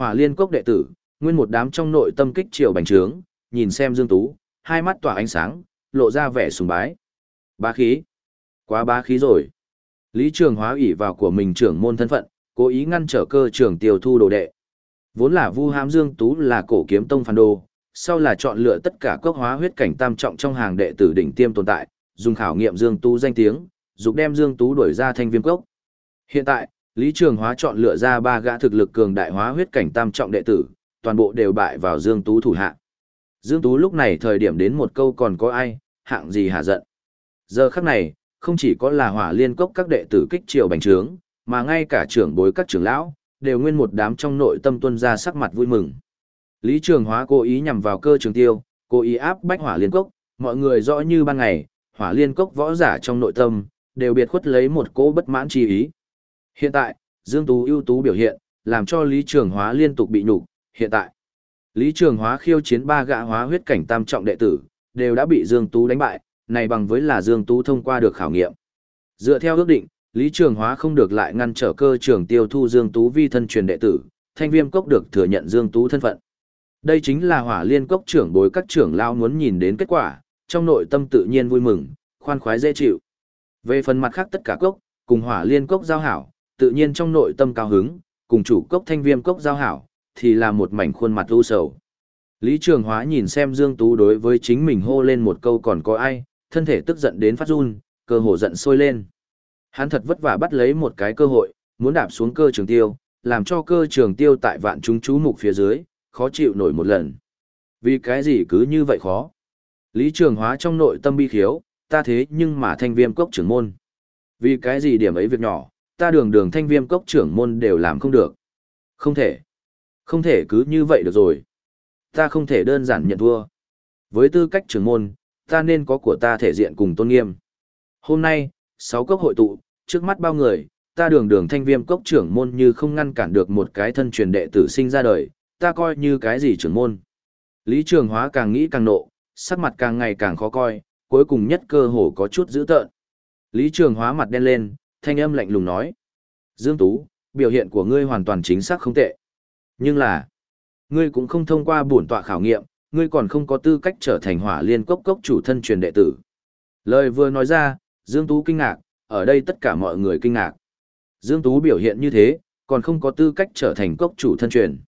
Hỏa liên cốc đệ tử, nguyên một đám trong nội tâm kích triều bành trướng, nhìn xem Dương Tú, hai mắt tỏa ánh sáng, lộ ra vẻ sùng bái. Bá khí. Quá bá khí rồi. Lý Trường Hóa ủy vào của mình trưởng môn thân phận, cố ý ngăn trở cơ trưởng tiêu thu đồ đệ. Vốn là Vu Hám Dương Tú là cổ kiếm tông phản đồ, sau là chọn lựa tất cả cốc hóa huyết cảnh tam trọng trong hàng đệ tử đỉnh tiêm tồn tại, dùng khảo nghiệm Dương Tú danh tiếng, dục đem Dương Tú đuổi ra thanh viêm cốc. Hiện tại, Lý Trường Hóa chọn lựa ra ba gã thực lực cường đại hóa huyết cảnh tam trọng đệ tử, toàn bộ đều bại vào Dương Tú thủ hạ. Dương Tú lúc này thời điểm đến một câu còn có ai, hạng gì hạ giận. Giờ khắc này, không chỉ có là hỏa liên cốc các đệ tử kích triều bành trướng, mà ngay cả trưởng bối các trưởng lão, đều nguyên một đám trong nội tâm tuân ra sắc mặt vui mừng. Lý Trường Hóa cố ý nhằm vào cơ trường tiêu, cố ý áp bách hỏa liên cốc, mọi người rõ như ban ngày, hỏa liên cốc võ giả trong nội tâm, đều biệt khuất lấy một cố bất mãn chi ý. Hiện tại, Dương Tú ưu tú biểu hiện, làm cho Lý Trường Hóa liên tục bị nhục. hiện tại. Lý Trường Hóa khiêu chiến ba gã hóa huyết cảnh tam trọng đệ tử, đều đã bị Dương Tú đánh bại, này bằng với là Dương Tú thông qua được khảo nghiệm. Dựa theo ước định, Lý Trường Hóa không được lại ngăn trở cơ trường tiêu thu Dương Tú vi thân truyền đệ tử, thanh viêm cốc được thừa nhận Dương Tú thân phận. Đây chính là hỏa liên cốc trưởng bối các trưởng lao muốn nhìn đến kết quả, trong nội tâm tự nhiên vui mừng, khoan khoái dễ chịu. Về phần mặt khác tất cả cốc, cùng hỏa liên cốc giao hảo, tự nhiên trong nội tâm cao hứng, cùng chủ cốc thanh viêm cốc giao hảo, thì là một mảnh khuôn mặt u sầu. Lý Trường Hóa nhìn xem Dương Tú đối với chính mình hô lên một câu còn có ai, thân thể tức giận đến phát run, cơ hồ giận sôi lên. Hắn thật vất vả bắt lấy một cái cơ hội, muốn đạp xuống cơ trường tiêu, làm cho cơ trường tiêu tại vạn chúng chú mục phía dưới, khó chịu nổi một lần. Vì cái gì cứ như vậy khó? Lý Trường Hóa trong nội tâm bi khiếu, ta thế nhưng mà thanh viêm cốc trưởng môn. Vì cái gì điểm ấy việc nhỏ, ta đường đường thanh viêm cốc trưởng môn đều làm không được. Không thể. Không thể cứ như vậy được rồi. Ta không thể đơn giản nhận thua. Với tư cách trưởng môn, ta nên có của ta thể diện cùng tôn nghiêm. Hôm nay, sáu cốc hội tụ, trước mắt bao người, ta đường đường thanh viêm cốc trưởng môn như không ngăn cản được một cái thân truyền đệ tử sinh ra đời, ta coi như cái gì trưởng môn. Lý Trường Hóa càng nghĩ càng nộ, sắc mặt càng ngày càng khó coi, cuối cùng nhất cơ hồ có chút dữ tợn. Lý Trường Hóa mặt đen lên, thanh âm lạnh lùng nói. Dương Tú, biểu hiện của ngươi hoàn toàn chính xác không tệ. Nhưng là, ngươi cũng không thông qua bổn tọa khảo nghiệm, ngươi còn không có tư cách trở thành hỏa liên cốc cốc chủ thân truyền đệ tử. Lời vừa nói ra, Dương Tú kinh ngạc, ở đây tất cả mọi người kinh ngạc. Dương Tú biểu hiện như thế, còn không có tư cách trở thành cốc chủ thân truyền.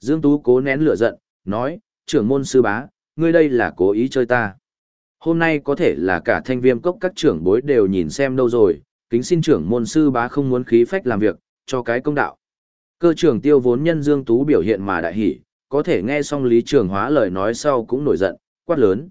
Dương Tú cố nén lửa giận, nói, trưởng môn sư bá, ngươi đây là cố ý chơi ta. Hôm nay có thể là cả thanh viêm cốc các trưởng bối đều nhìn xem đâu rồi, kính xin trưởng môn sư bá không muốn khí phách làm việc, cho cái công đạo. Cơ trưởng tiêu vốn nhân Dương Tú biểu hiện mà đại hỉ, có thể nghe xong Lý Trường Hóa lời nói sau cũng nổi giận, quát lớn.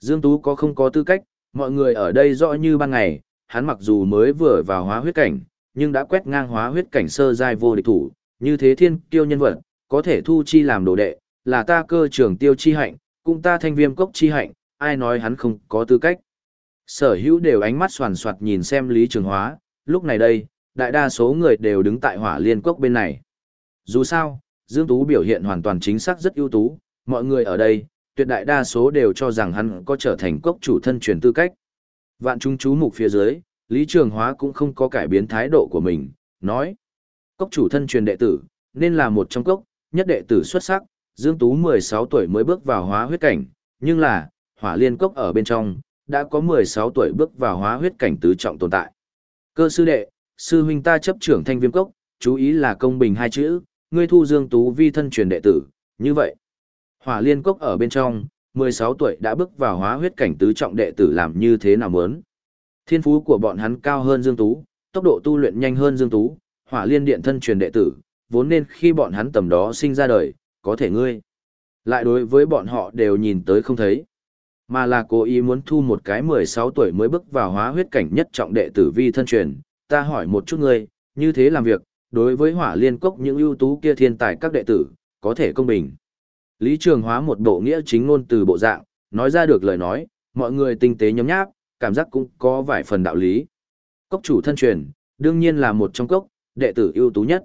Dương Tú có không có tư cách, mọi người ở đây rõ như ban ngày, hắn mặc dù mới vừa vào hóa huyết cảnh, nhưng đã quét ngang hóa huyết cảnh sơ giai vô địch thủ, như thế thiên kiêu nhân vật, có thể thu chi làm đồ đệ, là ta cơ trưởng tiêu chi hạnh, cũng ta thanh viêm cốc chi hạnh, ai nói hắn không có tư cách. Sở hữu đều ánh mắt soàn soạt nhìn xem Lý Trường Hóa, lúc này đây, đại đa số người đều đứng tại hỏa liên quốc bên này. Dù sao, Dương Tú biểu hiện hoàn toàn chính xác rất ưu tú, mọi người ở đây, tuyệt đại đa số đều cho rằng hắn có trở thành cốc chủ thân truyền tư cách. Vạn chúng chú mục phía dưới, Lý Trường Hóa cũng không có cải biến thái độ của mình, nói. Cốc chủ thân truyền đệ tử, nên là một trong cốc, nhất đệ tử xuất sắc, Dương Tú 16 tuổi mới bước vào hóa huyết cảnh, nhưng là, hỏa liên cốc ở bên trong, đã có 16 tuổi bước vào hóa huyết cảnh tứ trọng tồn tại. Cơ sư đệ, sư huynh ta chấp trưởng thanh viêm cốc, chú ý là công bình hai chữ, ngươi thu Dương Tú vi thân truyền đệ tử, như vậy. Hỏa liên cốc ở bên trong, 16 tuổi đã bước vào hóa huyết cảnh tứ trọng đệ tử làm như thế nào muốn. Thiên phú của bọn hắn cao hơn Dương Tú, tốc độ tu luyện nhanh hơn Dương Tú, hỏa liên điện thân truyền đệ tử, vốn nên khi bọn hắn tầm đó sinh ra đời, có thể ngươi. Lại đối với bọn họ đều nhìn tới không thấy. Mà là cố ý muốn thu một cái 16 tuổi mới bước vào hóa huyết cảnh nhất trọng đệ tử vi thân truyền. Ta hỏi một chút ngươi, như thế làm việc, đối với hỏa liên cốc những ưu tú kia thiên tài các đệ tử, có thể công bình. Lý Trường Hóa một bộ nghĩa chính ngôn từ bộ dạng, nói ra được lời nói, mọi người tinh tế nhấm nháp, cảm giác cũng có vài phần đạo lý. Cốc chủ thân truyền, đương nhiên là một trong cốc, đệ tử ưu tú nhất.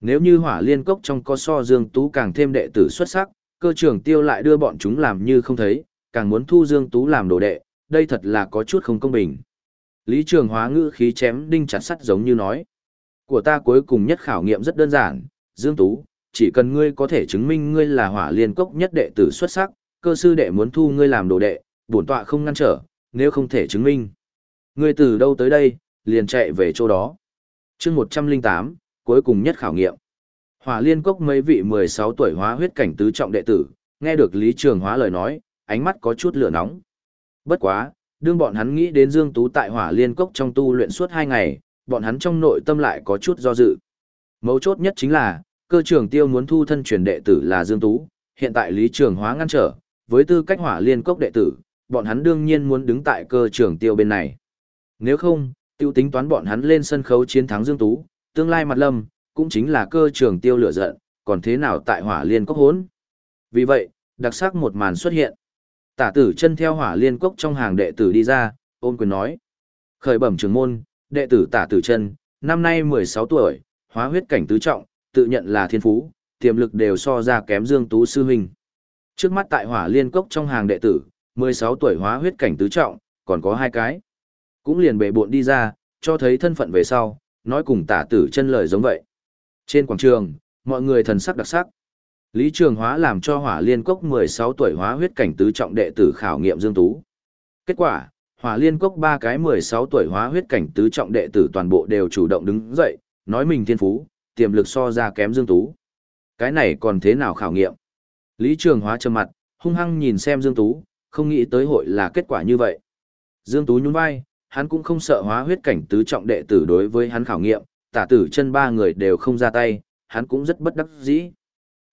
Nếu như hỏa liên cốc trong có so Dương Tú càng thêm đệ tử xuất sắc, cơ trưởng tiêu lại đưa bọn chúng làm như không thấy, càng muốn thu Dương Tú làm đồ đệ, đây thật là có chút không công bình. Lý Trường Hóa ngữ khí chém đinh chặt sắt giống như nói. Của ta cuối cùng nhất khảo nghiệm rất đơn giản, Dương Tú, chỉ cần ngươi có thể chứng minh ngươi là hỏa liên cốc nhất đệ tử xuất sắc, cơ sư đệ muốn thu ngươi làm đồ đệ, bổn tọa không ngăn trở, nếu không thể chứng minh. Ngươi từ đâu tới đây, liền chạy về chỗ đó. chương 108, cuối cùng nhất khảo nghiệm. Hỏa liên cốc mấy vị 16 tuổi hóa huyết cảnh tứ trọng đệ tử, nghe được Lý Trường Hóa lời nói, ánh mắt có chút lửa nóng. Bất quá, đương bọn hắn nghĩ đến Dương Tú tại hỏa liên cốc trong tu luyện suốt 2 ngày, bọn hắn trong nội tâm lại có chút do dự. Mấu chốt nhất chính là, cơ trưởng tiêu muốn thu thân truyền đệ tử là Dương Tú, hiện tại Lý Trường Hóa ngăn trở, với tư cách hỏa liên cốc đệ tử, bọn hắn đương nhiên muốn đứng tại cơ trưởng tiêu bên này. Nếu không, tiêu tính toán bọn hắn lên sân khấu chiến thắng Dương Tú, tương lai mặt lâm, cũng chính là cơ trưởng tiêu lửa giận, còn thế nào tại hỏa liên cốc hốn. Vì vậy, đặc sắc một màn xuất hiện. Tả tử chân theo hỏa liên cốc trong hàng đệ tử đi ra, ôn quyền nói. Khởi bẩm trường môn, đệ tử tả tử chân, năm nay 16 tuổi, hóa huyết cảnh tứ trọng, tự nhận là thiên phú, tiềm lực đều so ra kém Dương Tú sư huynh. Trước mắt tại hỏa liên cốc trong hàng đệ tử, 16 tuổi hóa huyết cảnh tứ trọng, còn có hai cái. Cũng liền bệ buộn đi ra, cho thấy thân phận về sau, nói cùng tả tử chân lời giống vậy. Trên quảng trường, mọi người thần sắc đặc sắc. Lý Trường Hóa làm cho hỏa liên cốc 16 tuổi hóa huyết cảnh tứ trọng đệ tử khảo nghiệm Dương Tú. Kết quả, hỏa liên cốc ba cái 16 tuổi hóa huyết cảnh tứ trọng đệ tử toàn bộ đều chủ động đứng dậy, nói mình thiên phú, tiềm lực so ra kém Dương Tú. Cái này còn thế nào khảo nghiệm? Lý Trường Hóa trầm mặt, hung hăng nhìn xem Dương Tú, không nghĩ tới hội là kết quả như vậy. Dương Tú nhún vai, hắn cũng không sợ hóa huyết cảnh tứ trọng đệ tử đối với hắn khảo nghiệm, tả tử chân ba người đều không ra tay, hắn cũng rất bất đắc dĩ.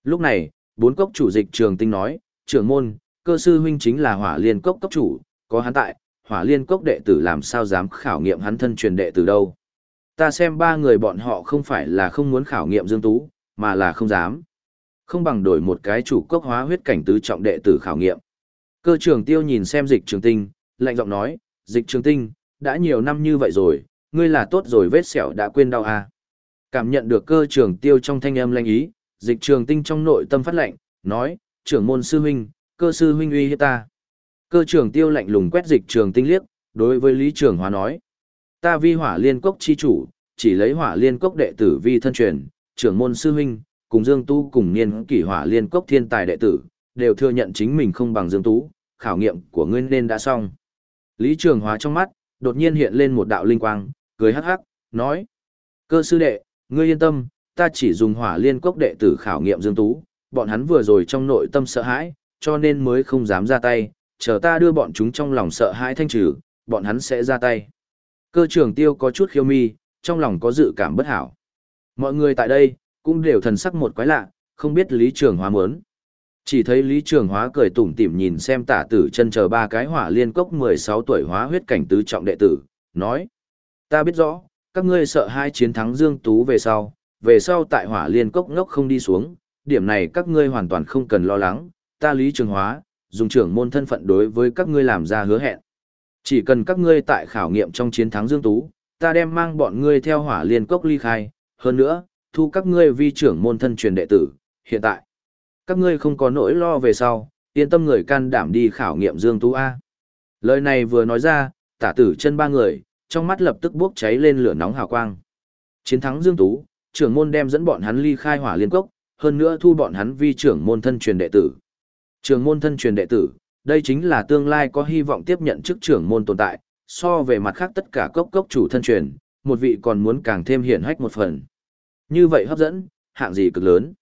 Lúc này, bốn cốc chủ dịch trường tinh nói, trưởng môn, cơ sư huynh chính là hỏa liên cốc cốc chủ, có hắn tại, hỏa liên cốc đệ tử làm sao dám khảo nghiệm hắn thân truyền đệ tử đâu. Ta xem ba người bọn họ không phải là không muốn khảo nghiệm Dương Tú, mà là không dám. Không bằng đổi một cái chủ cốc hóa huyết cảnh tứ trọng đệ tử khảo nghiệm. Cơ trưởng tiêu nhìn xem dịch trường tinh, lạnh giọng nói, dịch trường tinh, đã nhiều năm như vậy rồi, ngươi là tốt rồi vết sẹo đã quên đau à. Cảm nhận được cơ trưởng tiêu trong thanh âm lanh ý, dịch trường tinh trong nội tâm phát lệnh, nói, trưởng môn sư huynh, cơ sư huynh uy hiếp ta. Cơ trưởng tiêu lạnh lùng quét dịch trường tinh liếc, đối với Lý Trường Hóa nói, ta vi hỏa liên cốc chi chủ, chỉ lấy hỏa liên cốc đệ tử vi thân truyền, trưởng môn sư huynh, cùng Dương Tu cùng niên kỷ hỏa liên cốc thiên tài đệ tử, đều thừa nhận chính mình không bằng Dương Tú, khảo nghiệm của ngươi nên đã xong. Lý Trường Hóa trong mắt, đột nhiên hiện lên một đạo linh quang, cười hắc hắc, nói, cơ sư đệ, ngươi yên tâm, ta chỉ dùng hỏa liên cốc đệ tử khảo nghiệm Dương Tú, bọn hắn vừa rồi trong nội tâm sợ hãi, cho nên mới không dám ra tay, chờ ta đưa bọn chúng trong lòng sợ hãi thanh trừ, bọn hắn sẽ ra tay. Cơ trưởng tiêu có chút khiêu mi, trong lòng có dự cảm bất hảo. Mọi người tại đây, cũng đều thần sắc một quái lạ, không biết Lý Trường Hóa muốn. Chỉ thấy Lý Trường Hóa cười tủm tỉm nhìn xem tả tử chân chờ ba cái hỏa liên cốc 16 tuổi hóa huyết cảnh tứ trọng đệ tử, nói. Ta biết rõ, các ngươi sợ hai chiến thắng Dương Tú về sau, về sau tại hỏa liên cốc ngốc không đi xuống, điểm này các ngươi hoàn toàn không cần lo lắng, ta Lý Trường Hóa, dùng trưởng môn thân phận đối với các ngươi làm ra hứa hẹn. Chỉ cần các ngươi tại khảo nghiệm trong chiến thắng Dương Tú, ta đem mang bọn ngươi theo hỏa liên cốc ly khai, hơn nữa, thu các ngươi vi trưởng môn thân truyền đệ tử, hiện tại. Các ngươi không có nỗi lo về sau, yên tâm người can đảm đi khảo nghiệm Dương Tú A. Lời này vừa nói ra, tả tử chân ba người, trong mắt lập tức bốc cháy lên lửa nóng hào quang. Chiến thắng Dương Tú, trưởng môn đem dẫn bọn hắn ly khai hỏa liên cốc, hơn nữa thu bọn hắn vi trưởng môn thân truyền đệ tử. Trưởng môn thân truyền đệ tử, đây chính là tương lai có hy vọng tiếp nhận chức trưởng môn tồn tại, so về mặt khác tất cả cốc cốc chủ thân truyền, một vị còn muốn càng thêm hiển hách một phần. Như vậy hấp dẫn, hạng gì cực lớn.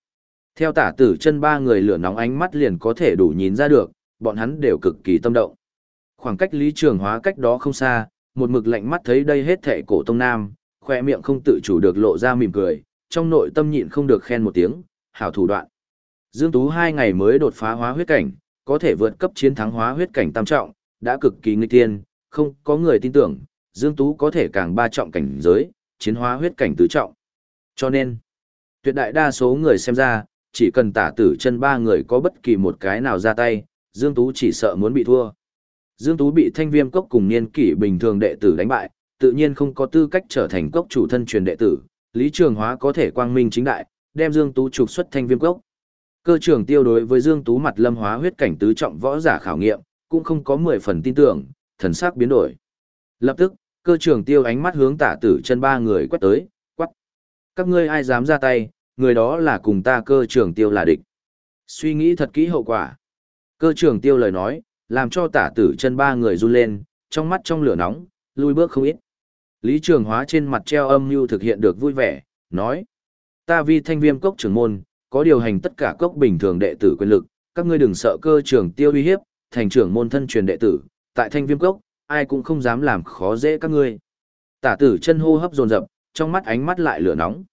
Theo tả tử chân ba người lửa nóng ánh mắt liền có thể đủ nhìn ra được, bọn hắn đều cực kỳ tâm động. Khoảng cách lý trường hóa cách đó không xa, một mực lạnh mắt thấy đây hết thệ cổ tông nam, khoe miệng không tự chủ được lộ ra mỉm cười, trong nội tâm nhịn không được khen một tiếng, hảo thủ đoạn. Dương Tú hai ngày mới đột phá hóa huyết cảnh, có thể vượt cấp chiến thắng hóa huyết cảnh tam trọng, đã cực kỳ nghịch tiên, không có người tin tưởng, Dương Tú có thể càng ba trọng cảnh giới, chiến hóa huyết cảnh tứ trọng. Cho nên, tuyệt đại đa số người xem ra, chỉ cần tả tử chân ba người có bất kỳ một cái nào ra tay, Dương Tú chỉ sợ muốn bị thua. Dương Tú bị thanh viêm cốc cùng niên kỷ bình thường đệ tử đánh bại, tự nhiên không có tư cách trở thành cốc chủ thân truyền đệ tử, Lý Trường Hóa có thể quang minh chính đại, đem Dương Tú trục xuất thanh viêm cốc. Cơ trưởng tiêu đối với Dương Tú mặt lâm hóa huyết cảnh tứ trọng võ giả khảo nghiệm, cũng không có 10 phần tin tưởng, thần sắc biến đổi. Lập tức, cơ trưởng tiêu ánh mắt hướng tả tử chân ba người quét tới, quắc. Các ngươi ai dám ra tay, người đó là cùng ta cơ trưởng tiêu là địch. Suy nghĩ thật kỹ hậu quả. Cơ trưởng tiêu lời nói, làm cho tả tử chân ba người run lên, trong mắt trong lửa nóng, lui bước không ít. Lý Trường Hóa trên mặt treo âm mưu thực hiện được vui vẻ, nói. Ta vi thanh viêm cốc trưởng môn, có điều hành tất cả cốc bình thường đệ tử quyền lực, các ngươi đừng sợ cơ trưởng tiêu uy hiếp, thành trưởng môn thân truyền đệ tử, tại thanh viêm cốc, ai cũng không dám làm khó dễ các ngươi. Tả tử chân hô hấp dồn dập, trong mắt ánh mắt lại lửa nóng.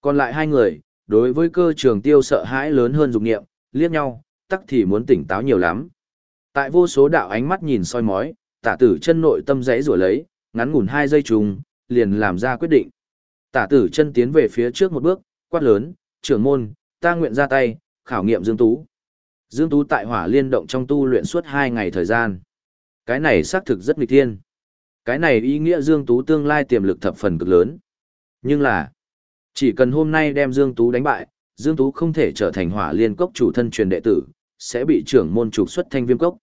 Còn lại hai người, đối với cơ trường tiêu sợ hãi lớn hơn dục nghiệm, liếc nhau, tắc thì muốn tỉnh táo nhiều lắm. Tại vô số đạo ánh mắt nhìn soi mói, tả tử chân nội tâm rẽ rủa lấy, ngắn ngủn hai giây trùng, liền làm ra quyết định. Tả tử chân tiến về phía trước một bước, quát lớn, trưởng môn, ta nguyện ra tay, khảo nghiệm Dương Tú. Dương Tú tại hỏa liên động trong tu luyện suốt hai ngày thời gian. Cái này xác thực rất nghịch thiên. Cái này ý nghĩa Dương Tú tương lai tiềm lực thập phần cực lớn. Nhưng là, chỉ cần hôm nay đem Dương Tú đánh bại, Dương Tú không thể trở thành hỏa liên cốc chủ thân truyền đệ tử, sẽ bị trưởng môn trục xuất thanh viêm cốc.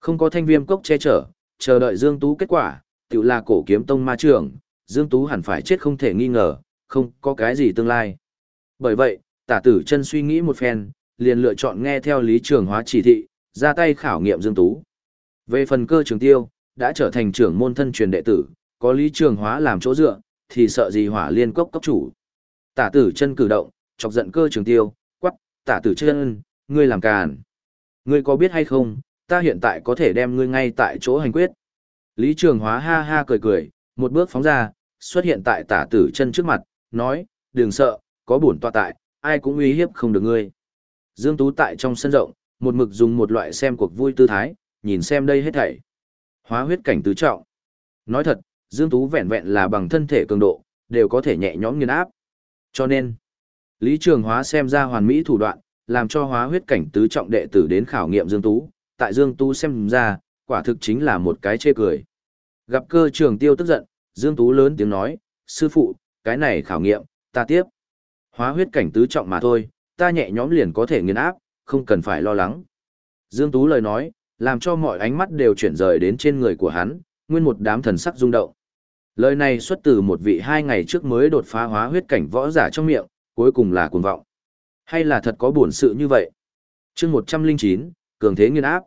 Không có thanh viêm cốc che chở, chờ đợi Dương Tú kết quả, tự là cổ kiếm tông ma trưởng, Dương Tú hẳn phải chết không thể nghi ngờ, không có cái gì tương lai. Bởi vậy, tả tử chân suy nghĩ một phen, liền lựa chọn nghe theo lý trường hóa chỉ thị, ra tay khảo nghiệm Dương Tú. Về phần cơ trường tiêu, đã trở thành trưởng môn thân truyền đệ tử, có lý trường hóa làm chỗ dựa, thì sợ gì hỏa liên cốc cấp chủ. Tả tử chân cử động, chọc giận cơ trường tiêu, quắc, tả tử chân, ngươi làm càn. Ngươi có biết hay không, ta hiện tại có thể đem ngươi ngay tại chỗ hành quyết. Lý trường hóa ha ha cười cười, một bước phóng ra, xuất hiện tại tả tử chân trước mặt, nói, đừng sợ, có bổn tọa tại, ai cũng uy hiếp không được ngươi. Dương Tú tại trong sân rộng, một mực dùng một loại xem cuộc vui tư thái, nhìn xem đây hết thảy. Hóa huyết cảnh tứ trọng. Nói thật, Dương Tú vẹn vẹn là bằng thân thể cường độ, đều có thể nhẹ nhõm nghiền áp. Cho nên, Lý Trường Hóa xem ra hoàn mỹ thủ đoạn, làm cho hóa huyết cảnh tứ trọng đệ tử đến khảo nghiệm Dương Tú, tại Dương Tú xem ra, quả thực chính là một cái chê cười. Gặp cơ trường tiêu tức giận, Dương Tú lớn tiếng nói, sư phụ, cái này khảo nghiệm, ta tiếp. Hóa huyết cảnh tứ trọng mà thôi, ta nhẹ nhõm liền có thể nghiền áp, không cần phải lo lắng. Dương Tú lời nói, làm cho mọi ánh mắt đều chuyển rời đến trên người của hắn, nguyên một đám thần sắc rung động. Lời này xuất từ một vị hai ngày trước mới đột phá hóa huyết cảnh võ giả trong miệng, cuối cùng là cuồng vọng. Hay là thật có buồn sự như vậy? chương 109, cường thế nghiên áp.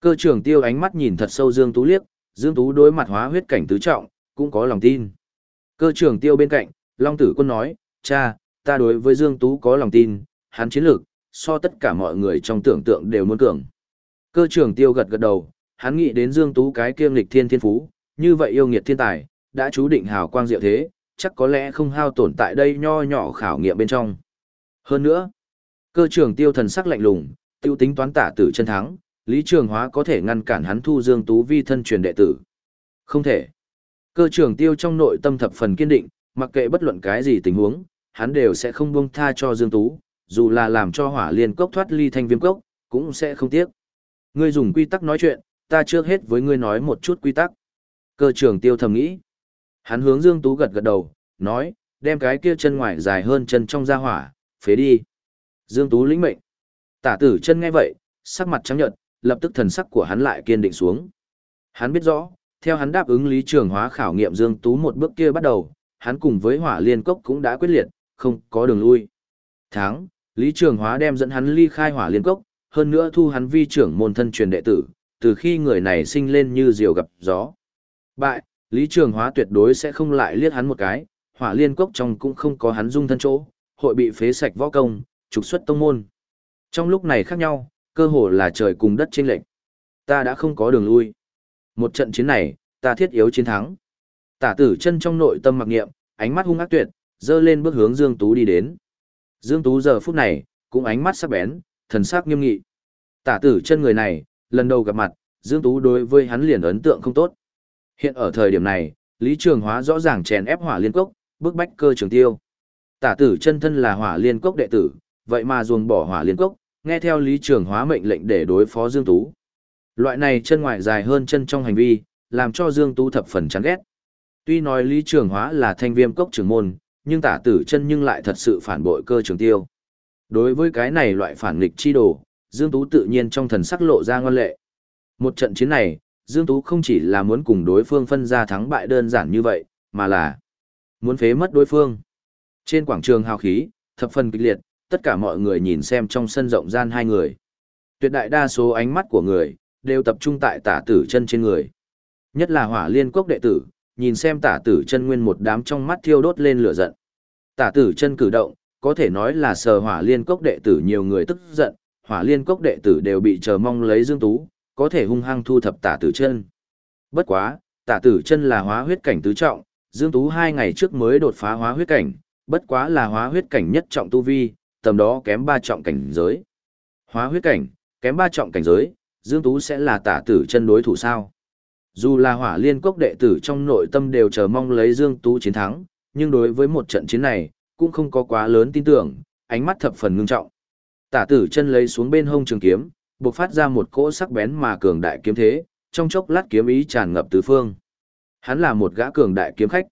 Cơ trưởng tiêu ánh mắt nhìn thật sâu Dương Tú liếc, Dương Tú đối mặt hóa huyết cảnh tứ trọng, cũng có lòng tin. Cơ trưởng tiêu bên cạnh, Long Tử Quân nói, cha, ta đối với Dương Tú có lòng tin, hắn chiến lược, so tất cả mọi người trong tưởng tượng đều muốn cường. Cơ trưởng tiêu gật gật đầu, hắn nghĩ đến Dương Tú cái kiêm lịch thiên thiên phú, như vậy yêu nghiệt thiên tài, đã chú định hào quang diệu thế, chắc có lẽ không hao tổn tại đây nho nhỏ khảo nghiệm bên trong. Hơn nữa, cơ trưởng tiêu thần sắc lạnh lùng, tiêu tính toán tả tử chân thắng, Lý Trường Hóa có thể ngăn cản hắn thu Dương Tú vi thân truyền đệ tử. Không thể. Cơ trưởng tiêu trong nội tâm thập phần kiên định, mặc kệ bất luận cái gì tình huống, hắn đều sẽ không buông tha cho Dương Tú, dù là làm cho hỏa liên cốc thoát ly thanh viêm cốc, cũng sẽ không tiếc. Ngươi dùng quy tắc nói chuyện, ta trước hết với ngươi nói một chút quy tắc. Cơ trưởng tiêu thầm nghĩ. Hắn hướng Dương Tú gật gật đầu, nói, đem cái kia chân ngoài dài hơn chân trong ra hỏa, phế đi. Dương Tú lĩnh mệnh. Tả tử chân nghe vậy, sắc mặt trắng nhợt, lập tức thần sắc của hắn lại kiên định xuống. Hắn biết rõ, theo hắn đáp ứng lý trường hóa khảo nghiệm Dương Tú một bước kia bắt đầu, hắn cùng với hỏa liên cốc cũng đã quyết liệt, không có đường lui. Tháng, lý trường hóa đem dẫn hắn ly khai hỏa liên cốc, hơn nữa thu hắn vi trưởng môn thân truyền đệ tử, từ khi người này sinh lên như diều gặp gió. Bại, lý trường hóa tuyệt đối sẽ không lại liếc hắn một cái, hỏa liên cốc trong cũng không có hắn dung thân chỗ, hội bị phế sạch võ công, trục xuất tông môn. Trong lúc này khác nhau, cơ hồ là trời cùng đất chênh lệch. Ta đã không có đường lui. Một trận chiến này, ta thiết yếu chiến thắng. Tả tử chân trong nội tâm mặc niệm, ánh mắt hung ác tuyệt, dơ lên bước hướng Dương Tú đi đến. Dương Tú giờ phút này, cũng ánh mắt sắc bén, thần sắc nghiêm nghị. Tả tử chân người này, lần đầu gặp mặt, Dương Tú đối với hắn liền ấn tượng không tốt. Hiện ở thời điểm này, Lý Trường Hóa rõ ràng chèn ép hỏa liên cốc, bức bách cơ trường tiêu. Tả tử chân thân là hỏa liên cốc đệ tử, vậy mà ruồng bỏ hỏa liên cốc, nghe theo Lý Trường Hóa mệnh lệnh để đối phó Dương Tú. Loại này chân ngoài dài hơn chân trong hành vi, làm cho Dương Tú thập phần chán ghét. Tuy nói Lý Trường Hóa là thanh viêm cốc trưởng môn, nhưng tả tử chân nhưng lại thật sự phản bội cơ trường tiêu. Đối với cái này loại phản nghịch chi đồ, Dương Tú tự nhiên trong thần sắc lộ ra ngon lệ. Một trận chiến này, Dương Tú không chỉ là muốn cùng đối phương phân ra thắng bại đơn giản như vậy, mà là muốn phế mất đối phương. Trên quảng trường hào khí, thập phần kịch liệt, tất cả mọi người nhìn xem trong sân rộng gian hai người. Tuyệt đại đa số ánh mắt của người, đều tập trung tại tả tử chân trên người. Nhất là hỏa liên cốc đệ tử, nhìn xem tả tử chân nguyên một đám trong mắt thiêu đốt lên lửa giận. Tả tử chân cử động, có thể nói là sờ hỏa liên cốc đệ tử nhiều người tức giận, hỏa liên cốc đệ tử đều bị chờ mong lấy Dương Tú, có thể hung hăng thu thập tả tử chân. Bất quá, tả tử chân là hóa huyết cảnh tứ trọng, Dương Tú hai ngày trước mới đột phá hóa huyết cảnh, bất quá là hóa huyết cảnh nhất trọng tu vi, tầm đó kém ba trọng cảnh giới. Hóa huyết cảnh, kém ba trọng cảnh giới, Dương Tú sẽ là tả tử chân đối thủ sao? Dù là hỏa liên cốc đệ tử trong nội tâm đều chờ mong lấy Dương Tú chiến thắng, nhưng đối với một trận chiến này, cũng không có quá lớn tin tưởng, ánh mắt thập phần ngưng trọng. Tả tử chân lấy xuống bên hông trường kiếm, bộc phát ra một cỗ sắc bén mà cường đại kiếm thế, trong chốc lát kiếm ý tràn ngập tứ phương. Hắn là một gã cường đại kiếm khách.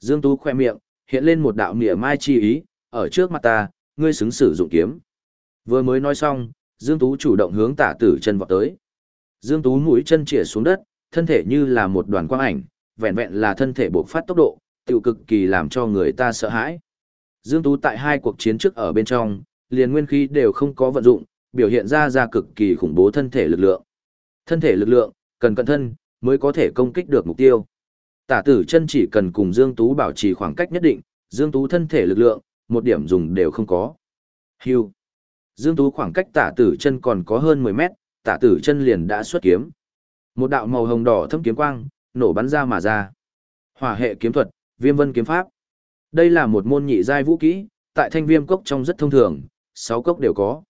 Dương Tú khoe miệng, hiện lên một đạo mỉa mai chi ý, ở trước mặt ta, ngươi xứng sử dụng kiếm. Vừa mới nói xong, Dương Tú chủ động hướng tả tử chân vọt tới. Dương Tú mũi chân chĩa xuống đất, thân thể như là một đoàn quang ảnh, vẹn vẹn là thân thể bộc phát tốc độ, tiểu cực kỳ làm cho người ta sợ hãi. Dương Tú tại hai cuộc chiến trước ở bên trong, liền nguyên khí đều không có vận dụng, biểu hiện ra ra cực kỳ khủng bố thân thể lực lượng. Thân thể lực lượng, cần cẩn thân, mới có thể công kích được mục tiêu. Tả tử chân chỉ cần cùng Dương Tú bảo trì khoảng cách nhất định, Dương Tú thân thể lực lượng, một điểm dùng đều không có. Hưu. Dương Tú khoảng cách tả tử chân còn có hơn 10 mét, tả tử chân liền đã xuất kiếm. Một đạo màu hồng đỏ thâm kiếm quang, nổ bắn ra mà ra. Hỏa hệ kiếm thuật, viêm vân kiếm pháp. Đây là một môn nhị giai vũ kỹ, tại thanh viêm cốc trong rất thông thường, 6 cốc đều có.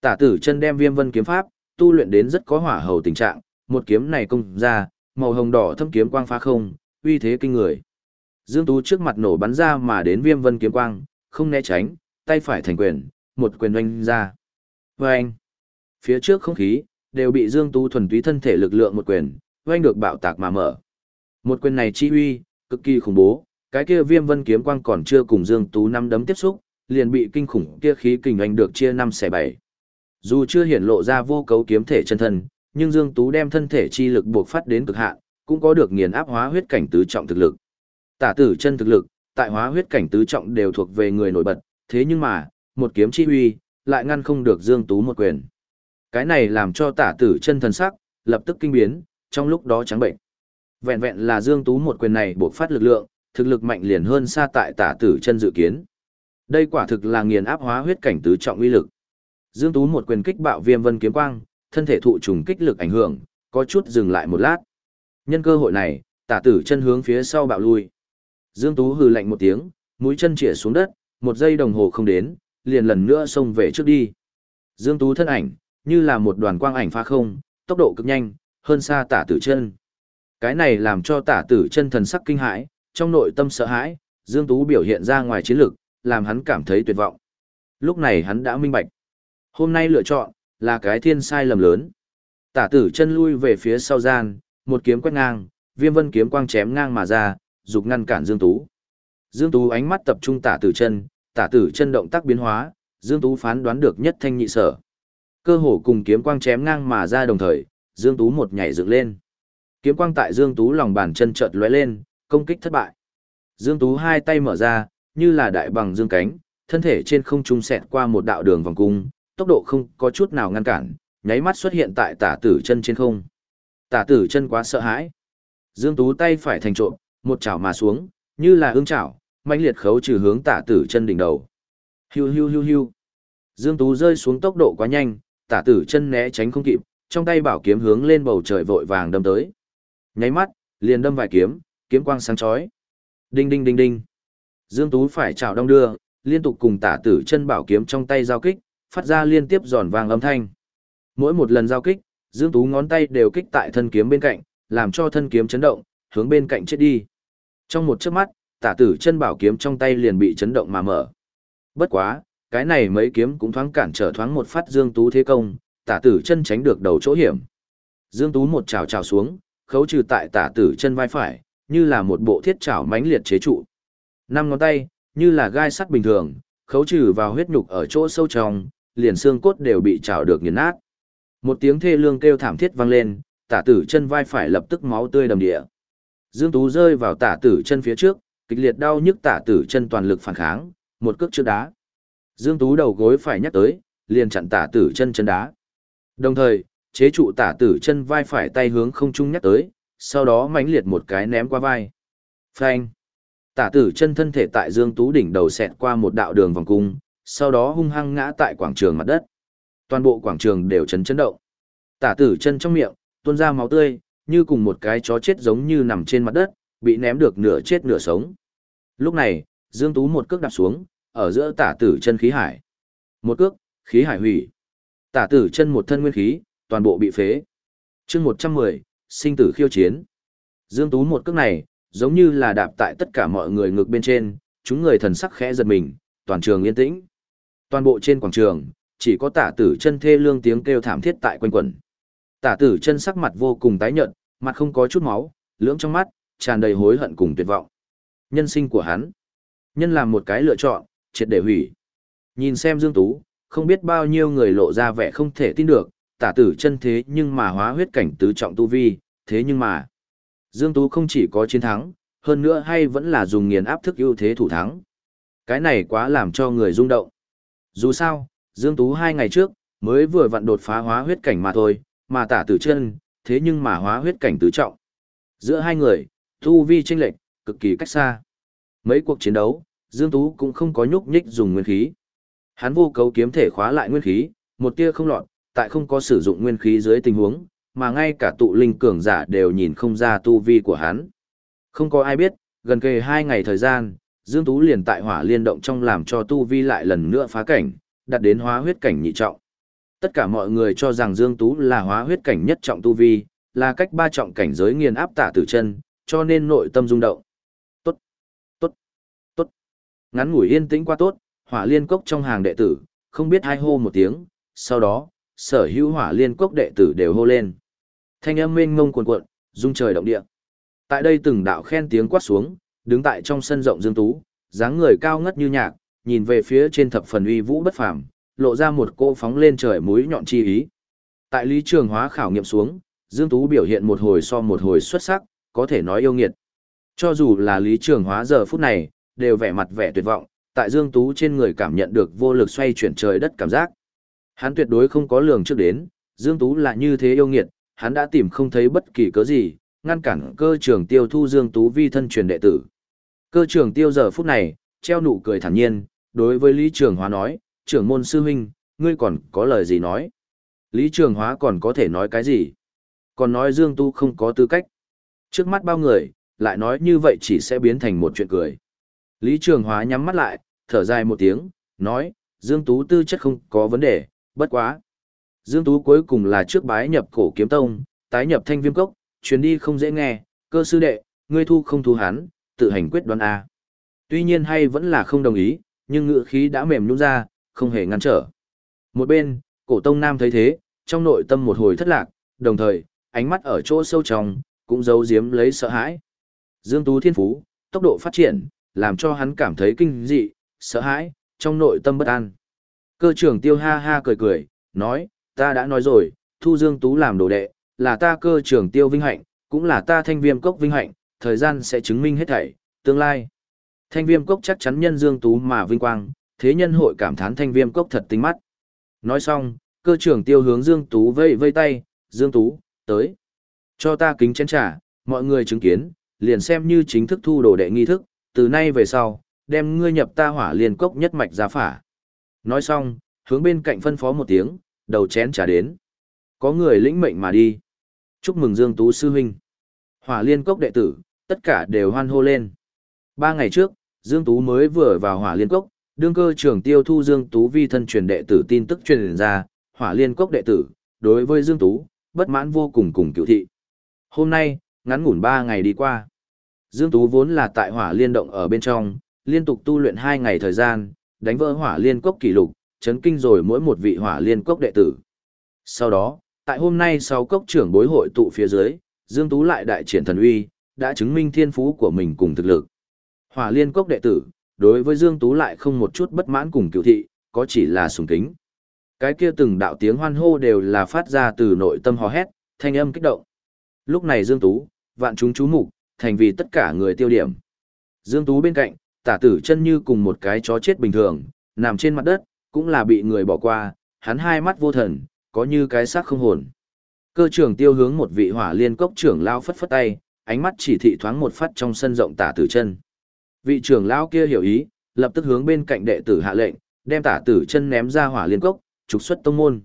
Tả tử chân đem viêm vân kiếm pháp, tu luyện đến rất có hỏa hầu tình trạng, một kiếm này công ra, màu hồng đỏ thâm kiếm quang phá không, uy thế kinh người. Dương Tú trước mặt nổ bắn ra mà đến viêm vân kiếm quang, không né tránh, tay phải thành quyền, một quyền oanh ra. Oanh! Phía trước không khí, đều bị Dương Tú thuần túy thân thể lực lượng một quyền, oanh được bạo tạc mà mở. Một quyền này chi uy, cực kỳ khủng bố, cái kia viêm vân kiếm quang còn chưa cùng Dương Tú năm đấm tiếp xúc, liền bị kinh khủng kia khí kình oanh được chia năm xẻ bảy. Dù chưa hiển lộ ra vô cấu kiếm thể chân thân, nhưng Dương Tú đem thân thể chi lực buộc phát đến cực hạn, cũng có được nghiền áp hóa huyết cảnh tứ trọng thực lực. Tả tử chân thực lực, tại hóa huyết cảnh tứ trọng đều thuộc về người nổi bật, thế nhưng mà, một kiếm chi huy, lại ngăn không được Dương Tú một quyền. Cái này làm cho tả tử chân thần sắc, lập tức kinh biến, trong lúc đó trắng bệnh. Vẹn vẹn là Dương Tú một quyền này buộc phát lực lượng, thực lực mạnh liền hơn xa tại tả tử chân dự kiến. Đây quả thực là nghiền áp hóa huyết cảnh tứ trọng uy lực. Dương Tú một quyền kích bạo viêm vân kiếm quang, thân thể thụ trùng kích lực ảnh hưởng, có chút dừng lại một lát. Nhân cơ hội này, tả tử chân hướng phía sau bạo lui. Dương Tú hừ lạnh một tiếng, mũi chân chĩa xuống đất, một giây đồng hồ không đến, liền lần nữa xông về trước đi. Dương Tú thân ảnh, như là một đoàn quang ảnh phá không, tốc độ cực nhanh, hơn xa tả tử chân. Cái này làm cho tả tử chân thần sắc kinh hãi, trong nội tâm sợ hãi, Dương Tú biểu hiện ra ngoài chiến lực, làm hắn cảm thấy tuyệt vọng. Lúc này hắn đã minh bạch. Hôm nay lựa chọn, là cái thiên sai lầm lớn. Tả tử chân lui về phía sau gian, một kiếm quét ngang, viêm vân kiếm quang chém ngang mà ra, dục ngăn cản Dương Tú. Dương Tú ánh mắt tập trung tả tử chân, tả tử chân động tác biến hóa, Dương Tú phán đoán được nhất thanh nhị sở. Cơ hồ cùng kiếm quang chém ngang mà ra đồng thời, Dương Tú một nhảy dựng lên. Kiếm quang tại Dương Tú lòng bàn chân chợt lóe lên, công kích thất bại. Dương Tú hai tay mở ra, như là đại bằng dương cánh, thân thể trên không trung xẹt qua một đạo đường vòng cung, tốc độ không có chút nào ngăn cản, nháy mắt xuất hiện tại tả tử chân trên không. Tả tử chân quá sợ hãi. Dương Tú tay phải thành trộm, một chảo mà xuống, như là ương chảo, mãnh liệt khấu trừ hướng tả tử chân đỉnh đầu. Hiu hiu hiu hiu. Dương Tú rơi xuống tốc độ quá nhanh, tả tử chân né tránh không kịp, trong tay bảo kiếm hướng lên bầu trời vội vàng đâm tới. Nháy mắt, liền đâm vài kiếm, kiếm quang sáng chói. Đinh đinh đinh đinh. Dương Tú phải chảo đong đưa, liên tục cùng tả tử chân bảo kiếm trong tay giao kích, phát ra liên tiếp giòn vàng âm thanh. Mỗi một lần giao kích, Dương Tú ngón tay đều kích tại thân kiếm bên cạnh, làm cho thân kiếm chấn động, hướng bên cạnh chết đi. Trong một chớp mắt, tả tử chân bảo kiếm trong tay liền bị chấn động mà mở. Bất quá, cái này mấy kiếm cũng thoáng cản trở thoáng một phát Dương Tú thế công, tả tử chân tránh được đầu chỗ hiểm. Dương Tú một trào trào xuống, khấu trừ tại tả tử chân vai phải, như là một bộ thiết trảo mãnh liệt chế trụ. Năm ngón tay, như là gai sắt bình thường, khấu trừ vào huyết nhục ở chỗ sâu trong, liền xương cốt đều bị trảo được nghiền nát. Một tiếng thê lương kêu thảm thiết vang lên, tả tử chân vai phải lập tức máu tươi đầm địa. Dương Tú rơi vào tả tử chân phía trước, kịch liệt đau nhức tả tử chân toàn lực phản kháng, một cước trước đá. Dương Tú đầu gối phải nhắc tới, liền chặn tả tử chân chân đá. Đồng thời, chế trụ tả tử chân vai phải tay hướng không trung nhắc tới, sau đó mãnh liệt một cái ném qua vai. Phanh. Tả tử chân thân thể tại Dương Tú đỉnh đầu xẹt qua một đạo đường vòng cung, sau đó hung hăng ngã tại quảng trường mặt đất. Toàn bộ quảng trường đều chấn chấn động. Tả tử chân trong miệng, tuôn ra máu tươi, như cùng một cái chó chết giống như nằm trên mặt đất, bị ném được nửa chết nửa sống. Lúc này, Dương Tú một cước đạp xuống, ở giữa tả tử chân khí hải. Một cước, khí hải hủy. Tả tử chân một thân nguyên khí, toàn bộ bị phế. chương 110, sinh tử khiêu chiến. Dương Tú một cước này, giống như là đạp tại tất cả mọi người ngược bên trên, chúng người thần sắc khẽ giật mình, toàn trường yên tĩnh. Toàn bộ trên quảng trường, chỉ có tả tử chân thê lương tiếng kêu thảm thiết tại quanh quẩn. Tả tử chân sắc mặt vô cùng tái nhợt, mặt không có chút máu, lưỡng trong mắt, tràn đầy hối hận cùng tuyệt vọng. Nhân sinh của hắn, nhân làm một cái lựa chọn, triệt để hủy. Nhìn xem Dương Tú, không biết bao nhiêu người lộ ra vẻ không thể tin được, tả tử chân thế nhưng mà hóa huyết cảnh tứ trọng tu vi, thế nhưng mà Dương Tú không chỉ có chiến thắng, hơn nữa hay vẫn là dùng nghiền áp thức ưu thế thủ thắng. Cái này quá làm cho người rung động. Dù sao, Dương Tú hai ngày trước, mới vừa vặn đột phá hóa huyết cảnh mà thôi, mà tả tử chân, thế nhưng mà hóa huyết cảnh tứ trọng. Giữa hai người, tu vi chênh lệch cực kỳ cách xa. Mấy cuộc chiến đấu, Dương Tú cũng không có nhúc nhích dùng nguyên khí. Hắn vô cấu kiếm thể khóa lại nguyên khí, một tia không lọt, tại không có sử dụng nguyên khí dưới tình huống, mà ngay cả tụ linh cường giả đều nhìn không ra tu vi của hắn. Không có ai biết, gần kề hai ngày thời gian, Dương Tú liền tại hỏa liên động trong làm cho tu vi lại lần nữa phá cảnh, đạt đến hóa huyết cảnh nhị trọng. Tất cả mọi người cho rằng Dương Tú là hóa huyết cảnh nhất trọng tu vi, là cách ba trọng cảnh giới nghiền áp tả tử chân, cho nên nội tâm rung động. Tốt, tốt, tốt. Ngắn ngủi yên tĩnh qua tốt, hỏa liên cốc trong hàng đệ tử, không biết hai hô một tiếng, sau đó, sở hữu hỏa liên cốc đệ tử đều hô lên. Thanh âm mênh mông cuồn cuộn, rung trời động địa. Tại đây từng đạo khen tiếng quát xuống, đứng tại trong sân rộng Dương Tú, dáng người cao ngất như nhạc, nhìn về phía trên thập phần uy vũ bất phàm, lộ ra một cô phóng lên trời mũi nhọn chi ý. Tại Lý Trường Hóa khảo nghiệm xuống, Dương Tú biểu hiện một hồi so một hồi xuất sắc, có thể nói yêu nghiệt. Cho dù là Lý Trường Hóa giờ phút này, đều vẻ mặt vẻ tuyệt vọng, tại Dương Tú trên người cảm nhận được vô lực xoay chuyển trời đất cảm giác. Hắn tuyệt đối không có lường trước đến, Dương Tú là như thế yêu nghiệt, hắn đã tìm không thấy bất kỳ cớ gì, ngăn cản cơ trường tiêu thu Dương Tú vi thân truyền đệ tử. Cơ trường tiêu giờ phút này, treo nụ cười thản nhiên, đối với Lý Trường Hóa nói, trưởng môn sư huynh, ngươi còn có lời gì nói? Lý Trường Hóa còn có thể nói cái gì? Còn nói Dương Tú không có tư cách. Trước mắt bao người, lại nói như vậy chỉ sẽ biến thành một chuyện cười. Lý Trường Hóa nhắm mắt lại, thở dài một tiếng, nói, Dương Tú tư chất không có vấn đề, bất quá. Dương Tú cuối cùng là trước bái nhập cổ kiếm tông, tái nhập thanh viêm cốc, chuyến đi không dễ nghe, cơ sư đệ, ngươi thu không thu hắn, tự hành quyết đoán A. Tuy nhiên hay vẫn là không đồng ý, nhưng ngựa khí đã mềm nhũn ra, không hề ngăn trở. Một bên, cổ tông nam thấy thế, trong nội tâm một hồi thất lạc, đồng thời, ánh mắt ở chỗ sâu trong, cũng giấu giếm lấy sợ hãi. Dương Tú thiên phú, tốc độ phát triển, làm cho hắn cảm thấy kinh dị, sợ hãi, trong nội tâm bất an. Cơ trưởng tiêu ha ha cười cười, nói, ta đã nói rồi, thu Dương Tú làm đồ đệ, là ta cơ trưởng tiêu vinh hạnh, cũng là ta thanh viêm cốc vinh hạnh, thời gian sẽ chứng minh hết thảy, tương lai. Thanh viêm cốc chắc chắn nhân Dương Tú mà vinh quang, thế nhân hội cảm thán thanh viêm cốc thật tinh mắt. Nói xong, cơ trưởng tiêu hướng Dương Tú vây vây tay, Dương Tú, tới. Cho ta kính chén trà, mọi người chứng kiến, liền xem như chính thức thu đồ đệ nghi thức, từ nay về sau, đem ngươi nhập ta hỏa liên cốc nhất mạch ra phả. Nói xong, hướng bên cạnh phân phó một tiếng, đầu chén trà đến. Có người lĩnh mệnh mà đi. Chúc mừng Dương Tú sư huynh. Hỏa liên cốc đệ tử, tất cả đều hoan hô lên. Ba ngày trước, Dương Tú mới vừa vào hỏa liên cốc, đương cơ trưởng tiêu thu Dương Tú vi thân truyền đệ tử tin tức truyền ra, hỏa liên cốc đệ tử, đối với Dương Tú, bất mãn vô cùng cùng cựu thị. Hôm nay, ngắn ngủn ba ngày đi qua. Dương Tú vốn là tại hỏa liên động ở bên trong, liên tục tu luyện hai ngày thời gian, đánh vỡ hỏa liên cốc kỷ lục, chấn kinh rồi mỗi một vị hỏa liên cốc đệ tử. Sau đó, tại hôm nay sau cốc trưởng bối hội tụ phía dưới, Dương Tú lại đại triển thần uy, đã chứng minh thiên phú của mình cùng thực lực. Hỏa liên cốc đệ tử, đối với Dương Tú lại không một chút bất mãn cùng cựu thị, có chỉ là sùng kính. Cái kia từng đạo tiếng hoan hô đều là phát ra từ nội tâm hò hét, thanh âm kích động. Lúc này Dương Tú, vạn chúng chú mục, thành vì tất cả người tiêu điểm. Dương Tú bên cạnh, tả tử chân như cùng một cái chó chết bình thường, nằm trên mặt đất, cũng là bị người bỏ qua, hắn hai mắt vô thần, có như cái xác không hồn. Cơ trưởng tiêu hướng một vị hỏa liên cốc trưởng lao phất phất tay, ánh mắt chỉ thị thoáng một phát trong sân rộng tả tử chân. Vị trưởng lão kia hiểu ý, lập tức hướng bên cạnh đệ tử hạ lệnh, đem tả tử chân ném ra hỏa liên cốc, trục xuất tông môn.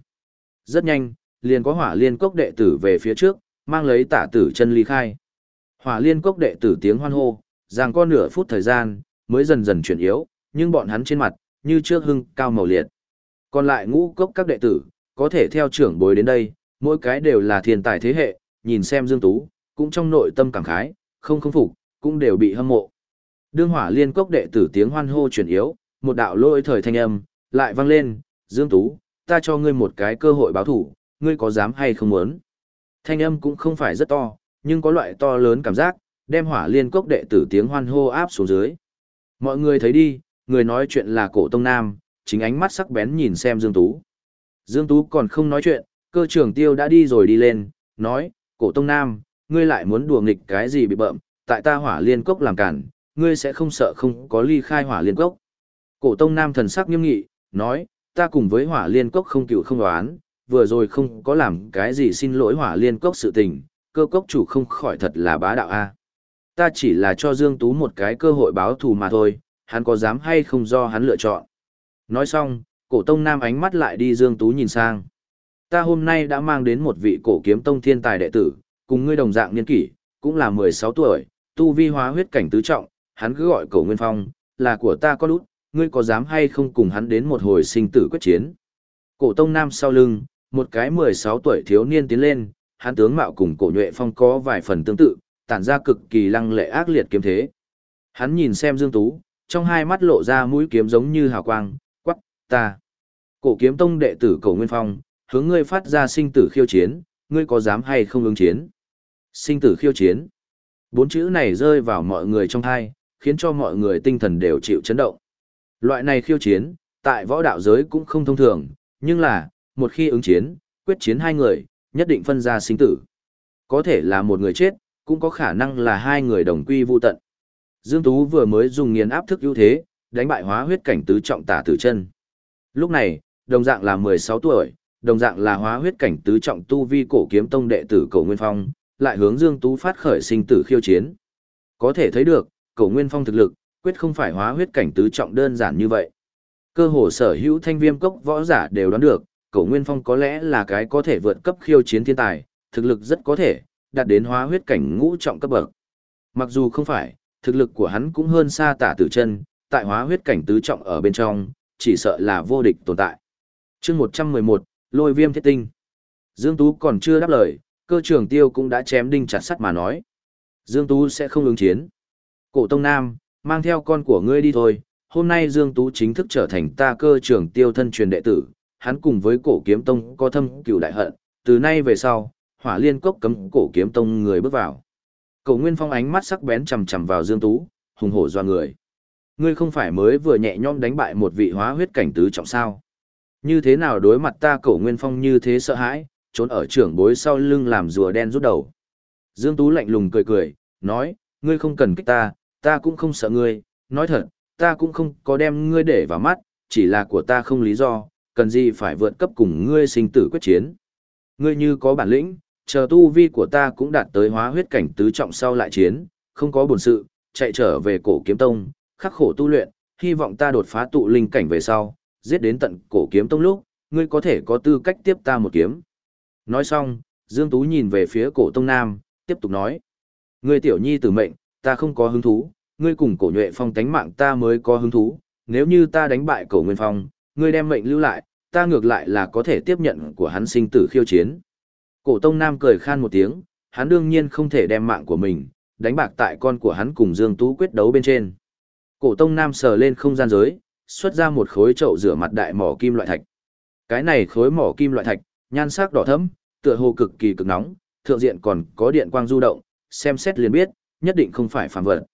Rất nhanh, liền có hỏa liên cốc đệ tử về phía trước, mang lấy tả tử chân ly khai. Hỏa liên cốc đệ tử tiếng hoan hô, rằng có nửa phút thời gian, mới dần dần chuyển yếu, nhưng bọn hắn trên mặt, như trước hưng cao màu liệt. Còn lại ngũ cốc các đệ tử, có thể theo trưởng bối đến đây, mỗi cái đều là thiên tài thế hệ, nhìn xem Dương Tú, cũng trong nội tâm cảm khái, không không phục, cũng đều bị hâm mộ. Đương hỏa liên cốc đệ tử tiếng hoan hô chuyển yếu, một đạo lôi thời thanh âm, lại vang lên, Dương Tú, ta cho ngươi một cái cơ hội báo thủ, ngươi có dám hay không muốn. Thanh âm cũng không phải rất to, nhưng có loại to lớn cảm giác, đem hỏa liên cốc đệ tử tiếng hoan hô áp xuống dưới. Mọi người thấy đi, người nói chuyện là cổ tông nam, chính ánh mắt sắc bén nhìn xem Dương Tú. Dương Tú còn không nói chuyện, cơ trưởng tiêu đã đi rồi đi lên, nói, cổ tông nam, ngươi lại muốn đùa nghịch cái gì bị bợm, tại ta hỏa liên cốc làm cản, ngươi sẽ không sợ không có ly khai hỏa liên cốc. Cổ tông nam thần sắc nghiêm nghị, nói, ta cùng với hỏa liên cốc không cựu không đoán, vừa rồi không có làm cái gì xin lỗi hỏa liên cốc sự tình, cơ cốc chủ không khỏi thật là bá đạo a. Ta chỉ là cho Dương Tú một cái cơ hội báo thù mà thôi, hắn có dám hay không do hắn lựa chọn. Nói xong, cổ tông nam ánh mắt lại đi Dương Tú nhìn sang. Ta hôm nay đã mang đến một vị cổ kiếm tông thiên tài đệ tử, cùng ngươi đồng dạng niên kỷ, cũng là 16 tuổi, tu vi hóa huyết cảnh tứ trọng, hắn cứ gọi cổ Nguyên Phong, là của ta có lút, ngươi có dám hay không cùng hắn đến một hồi sinh tử quyết chiến. Cổ tông nam sau lưng, một cái 16 tuổi thiếu niên tiến lên, hắn tướng mạo cùng cổ nhuệ phong có vài phần tương tự, tản ra cực kỳ lăng lệ ác liệt kiếm thế. Hắn nhìn xem Dương Tú, trong hai mắt lộ ra mũi kiếm giống như hào quang, quắc, ta. Cổ kiếm tông đệ tử cổ Nguyên Phong, hướng ngươi phát ra sinh tử khiêu chiến, ngươi có dám hay không ứng chiến? Sinh tử khiêu chiến. Bốn chữ này rơi vào mọi người trong thai, khiến cho mọi người tinh thần đều chịu chấn động. Loại này khiêu chiến, tại võ đạo giới cũng không thông thường, nhưng là, một khi ứng chiến, quyết chiến hai người, nhất định phân ra sinh tử. Có thể là một người chết, cũng có khả năng là hai người đồng quy vu tận. Dương Tú vừa mới dùng nghiền áp thức ưu thế, đánh bại hóa huyết cảnh tứ trọng tả tử chân. Lúc này, đồng dạng là 16 tuổi, đồng dạng là hóa huyết cảnh tứ trọng tu vi cổ kiếm tông đệ tử cổ Nguyên Phong, lại hướng Dương Tú phát khởi sinh tử khiêu chiến. Có thể thấy được, cổ Nguyên Phong thực lực, quyết không phải hóa huyết cảnh tứ trọng đơn giản như vậy. Cơ hồ sở hữu thanh viêm cốc võ giả đều đoán được, cổ Nguyên Phong có lẽ là cái có thể vượt cấp khiêu chiến thiên tài, thực lực rất có thể, đạt đến hóa huyết cảnh ngũ trọng cấp bậc. Mặc dù không phải, thực lực của hắn cũng hơn xa tả tử chân, tại hóa huyết cảnh tứ trọng ở bên trong, chỉ sợ là vô địch tồn tại. chương 111, lôi viêm thiết tinh. Dương Tú còn chưa đáp lời, cơ trưởng tiêu cũng đã chém đinh chặt sắt mà nói. Dương Tú sẽ không ứng chiến. Cổ Tông Nam, mang theo con của ngươi đi thôi, hôm nay Dương Tú chính thức trở thành ta cơ trưởng tiêu thân truyền đệ tử, hắn cùng với cổ kiếm tông có thâm cửu đại hận, từ nay về sau, hỏa liên cốc cấm cổ kiếm tông người bước vào. Cổ Nguyên Phong ánh mắt sắc bén chầm chầm vào Dương Tú, hùng hổ doa người. Ngươi không phải mới vừa nhẹ nhõm đánh bại một vị hóa huyết cảnh tứ trọng sao? Như thế nào đối mặt ta cổ Nguyên Phong như thế sợ hãi, trốn ở trưởng bối sau lưng làm rùa đen rút đầu. Dương Tú lạnh lùng cười cười, nói, ngươi không cần kích ta, ta cũng không sợ ngươi, nói thật, ta cũng không có đem ngươi để vào mắt, chỉ là của ta không lý do, cần gì phải vượt cấp cùng ngươi sinh tử quyết chiến. Ngươi như có bản lĩnh, chờ tu vi của ta cũng đạt tới hóa huyết cảnh tứ trọng sau lại chiến, không có buồn sự, chạy trở về cổ kiếm tông, khắc khổ tu luyện, hy vọng ta đột phá tụ linh cảnh về sau, giết đến tận cổ kiếm tông lúc, ngươi có thể có tư cách tiếp ta một kiếm. Nói xong, Dương Tú nhìn về phía cổ tông nam, tiếp tục nói. Ngươi tiểu nhi tử mệnh, ta không có hứng thú, ngươi cùng cổ nhuệ phong tánh mạng ta mới có hứng thú, nếu như ta đánh bại cổ nguyên phong, ngươi đem mệnh lưu lại, ta ngược lại là có thể tiếp nhận của hắn sinh tử khiêu chiến. Cổ Tông Nam cười khan một tiếng, hắn đương nhiên không thể đem mạng của mình, đánh bạc tại con của hắn cùng Dương Tú quyết đấu bên trên. Cổ Tông Nam sờ lên không gian giới, xuất ra một khối chậu rửa mặt đại mỏ kim loại thạch. Cái này khối mỏ kim loại thạch, nhan sắc đỏ thẫm, tựa hồ cực kỳ cực nóng, thượng diện còn có điện quang du động, xem xét liền biết, nhất định không phải phàm vật.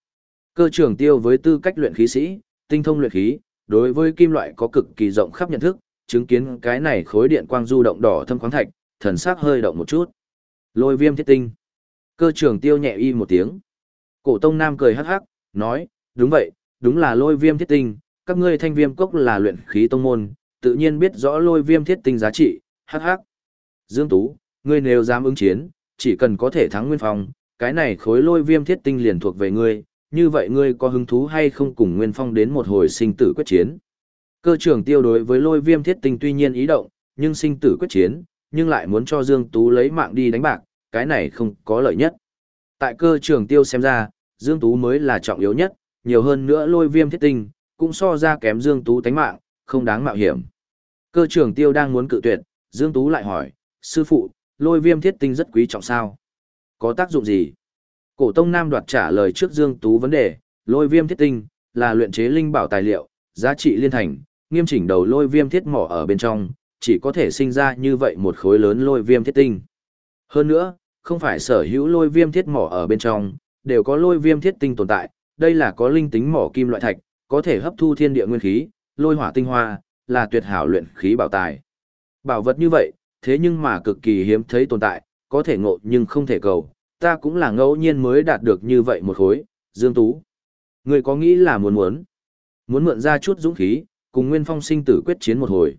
Cơ trưởng tiêu với tư cách luyện khí sĩ, tinh thông luyện khí, đối với kim loại có cực kỳ rộng khắp nhận thức, chứng kiến cái này khối điện quang du động đỏ thâm khoáng thạch, thần sắc hơi động một chút. Lôi viêm thiết tinh. Cơ trưởng tiêu nhẹ y một tiếng. Cổ tông nam cười hắc hắc, nói, đúng vậy, đúng là lôi viêm thiết tinh, các ngươi thanh viêm cốc là luyện khí tông môn, tự nhiên biết rõ lôi viêm thiết tinh giá trị, hắc hắc. Dương Tú, ngươi nếu dám ứng chiến, chỉ cần có thể thắng Nguyên Phong, cái này khối lôi viêm thiết tinh liền thuộc về ngươi, như vậy ngươi có hứng thú hay không cùng Nguyên Phong đến một hồi sinh tử quyết chiến. Cơ trưởng tiêu đối với lôi viêm thiết tinh tuy nhiên ý động, nhưng sinh tử quyết chiến, nhưng lại muốn cho Dương Tú lấy mạng đi đánh bạc, cái này không có lợi nhất. Tại cơ trưởng tiêu xem ra, Dương Tú mới là trọng yếu nhất, nhiều hơn nữa lôi viêm thiết tinh, cũng so ra kém Dương Tú tánh mạng, không đáng mạo hiểm. Cơ trưởng tiêu đang muốn cự tuyệt, Dương Tú lại hỏi, sư phụ, lôi viêm thiết tinh rất quý trọng sao? Có tác dụng gì? Cổ Tông Nam đoạt trả lời trước Dương Tú vấn đề, lôi viêm thiết tinh, là luyện chế linh bảo tài liệu, giá trị liên thành, nghiêm chỉnh đầu lôi viêm thiết mỏ ở bên trong, chỉ có thể sinh ra như vậy một khối lớn lôi viêm thiết tinh. Hơn nữa, không phải sở hữu lôi viêm thiết mỏ ở bên trong, đều có lôi viêm thiết tinh tồn tại, đây là có linh tính mỏ kim loại thạch, có thể hấp thu thiên địa nguyên khí, lôi hỏa tinh hoa, là tuyệt hảo luyện khí bảo tài. Bảo vật như vậy, thế nhưng mà cực kỳ hiếm thấy tồn tại, có thể ngộ nhưng không thể cầu, ta cũng là ngẫu nhiên mới đạt được như vậy một khối, Dương Tú. Người có nghĩ là muốn muốn, muốn mượn ra chút dũng khí, cùng Nguyên Phong sinh tử quyết chiến một hồi.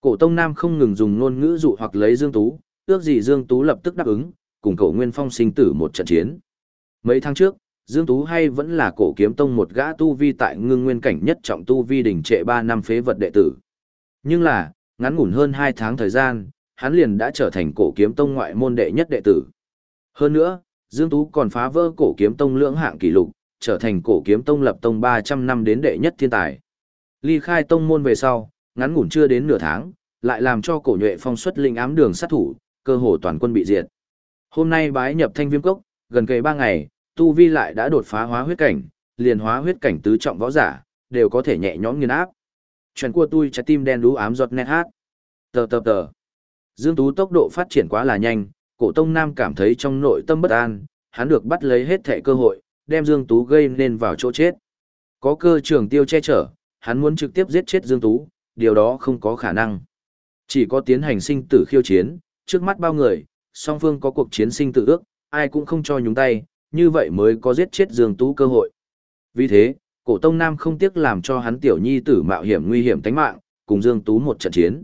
Cổ Tông Nam không ngừng dùng ngôn ngữ dụ hoặc lấy Dương Tú, ước gì Dương Tú lập tức đáp ứng, cùng cậu Nguyên Phong sinh tử một trận chiến. Mấy tháng trước, Dương Tú hay vẫn là cổ kiếm tông một gã tu vi tại ngưng nguyên cảnh nhất trọng tu vi đỉnh trệ 3 năm phế vật đệ tử. Nhưng là, ngắn ngủn hơn 2 tháng thời gian, hắn liền đã trở thành cổ kiếm tông ngoại môn đệ nhất đệ tử. Hơn nữa, Dương Tú còn phá vỡ cổ kiếm tông lưỡng hạng kỷ lục, trở thành cổ kiếm tông lập tông 300 năm đến đệ nhất thiên tài. Ly khai tông môn về sau, ngắn ngủn chưa đến nửa tháng, lại làm cho cổ nhuệ phong xuất linh ám đường sát thủ, cơ hồ toàn quân bị diệt. Hôm nay bái nhập thanh viêm cốc, gần kề 3 ngày, tu vi lại đã đột phá hóa huyết cảnh, liền hóa huyết cảnh tứ trọng võ giả, đều có thể nhẹ nhõm nghiền áp. Chuyện của tôi trái tim đen đú ám giọt nét hát. Tờ tờ tờ. Dương Tú tốc độ phát triển quá là nhanh, cổ tông nam cảm thấy trong nội tâm bất an, hắn được bắt lấy hết thẻ cơ hội, đem Dương Tú gây nên vào chỗ chết. Có cơ trường tiêu che chở, hắn muốn trực tiếp giết chết Dương Tú, điều đó không có khả năng. Chỉ có tiến hành sinh tử khiêu chiến, trước mắt bao người, song phương có cuộc chiến sinh tử ước, ai cũng không cho nhúng tay, như vậy mới có giết chết Dương Tú cơ hội. Vì thế, cổ tông nam không tiếc làm cho hắn tiểu nhi tử mạo hiểm nguy hiểm tánh mạng, cùng Dương Tú một trận chiến.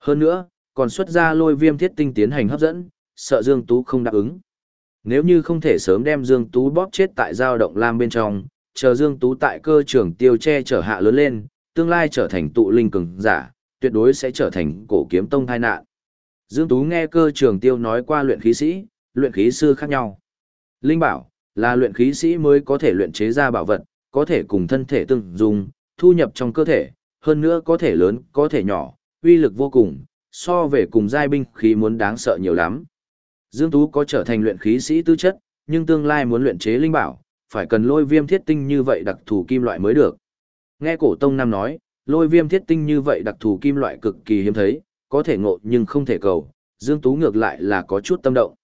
Hơn nữa, còn xuất ra lôi viêm thiết tinh tiến hành hấp dẫn, sợ Dương Tú không đáp ứng. Nếu như không thể sớm đem Dương Tú bóp chết tại giao động lam bên trong, chờ Dương Tú tại cơ trưởng tiêu che trở hạ lớn lên, tương lai trở thành tụ linh cường giả, tuyệt đối sẽ trở thành cổ kiếm tông thai nạn. Dương Tú nghe cơ trưởng tiêu nói qua luyện khí sĩ, luyện khí sư khác nhau. Linh bảo, là luyện khí sĩ mới có thể luyện chế ra bảo vật, có thể cùng thân thể tương dùng, thu nhập trong cơ thể, hơn nữa có thể lớn, có thể nhỏ, uy lực vô cùng, so về cùng giai binh khí muốn đáng sợ nhiều lắm. Dương Tú có trở thành luyện khí sĩ tư chất, nhưng tương lai muốn luyện chế linh bảo, phải cần lôi viêm thiết tinh như vậy đặc thù kim loại mới được. Nghe cổ tông nam nói, lôi viêm thiết tinh như vậy đặc thù kim loại cực kỳ hiếm thấy, có thể ngộ nhưng không thể cầu, Dương Tú ngược lại là có chút tâm động.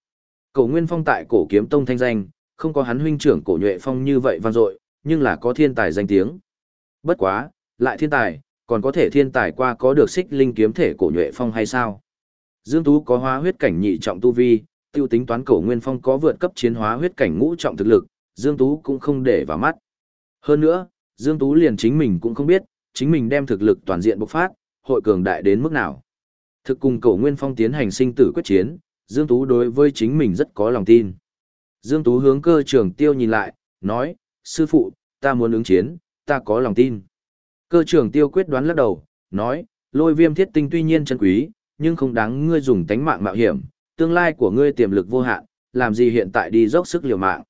Cổ Nguyên Phong tại cổ kiếm tông thanh danh, không có hắn huynh trưởng cổ nhuệ phong như vậy vang dội, nhưng là có thiên tài danh tiếng. Bất quá, lại thiên tài, còn có thể thiên tài qua có được xích linh kiếm thể cổ nhuệ phong hay sao? Dương Tú có hóa huyết cảnh nhị trọng tu vi, tiêu tính toán cổ Nguyên Phong có vượt cấp chiến hóa huyết cảnh ngũ trọng thực lực, Dương Tú cũng không để vào mắt. Hơn nữa, Dương Tú liền chính mình cũng không biết, chính mình đem thực lực toàn diện bộc phát, hội cường đại đến mức nào. Thực cùng cổ Nguyên Phong tiến hành sinh tử quyết chiến, Dương Tú đối với chính mình rất có lòng tin. Dương Tú hướng cơ trường tiêu nhìn lại, nói, sư phụ, ta muốn ứng chiến, ta có lòng tin. Cơ trường tiêu quyết đoán lắc đầu, nói, lôi viêm thiết tinh tuy nhiên chân quý, nhưng không đáng ngươi dùng tánh mạng mạo hiểm, tương lai của ngươi tiềm lực vô hạn, làm gì hiện tại đi dốc sức liều mạng.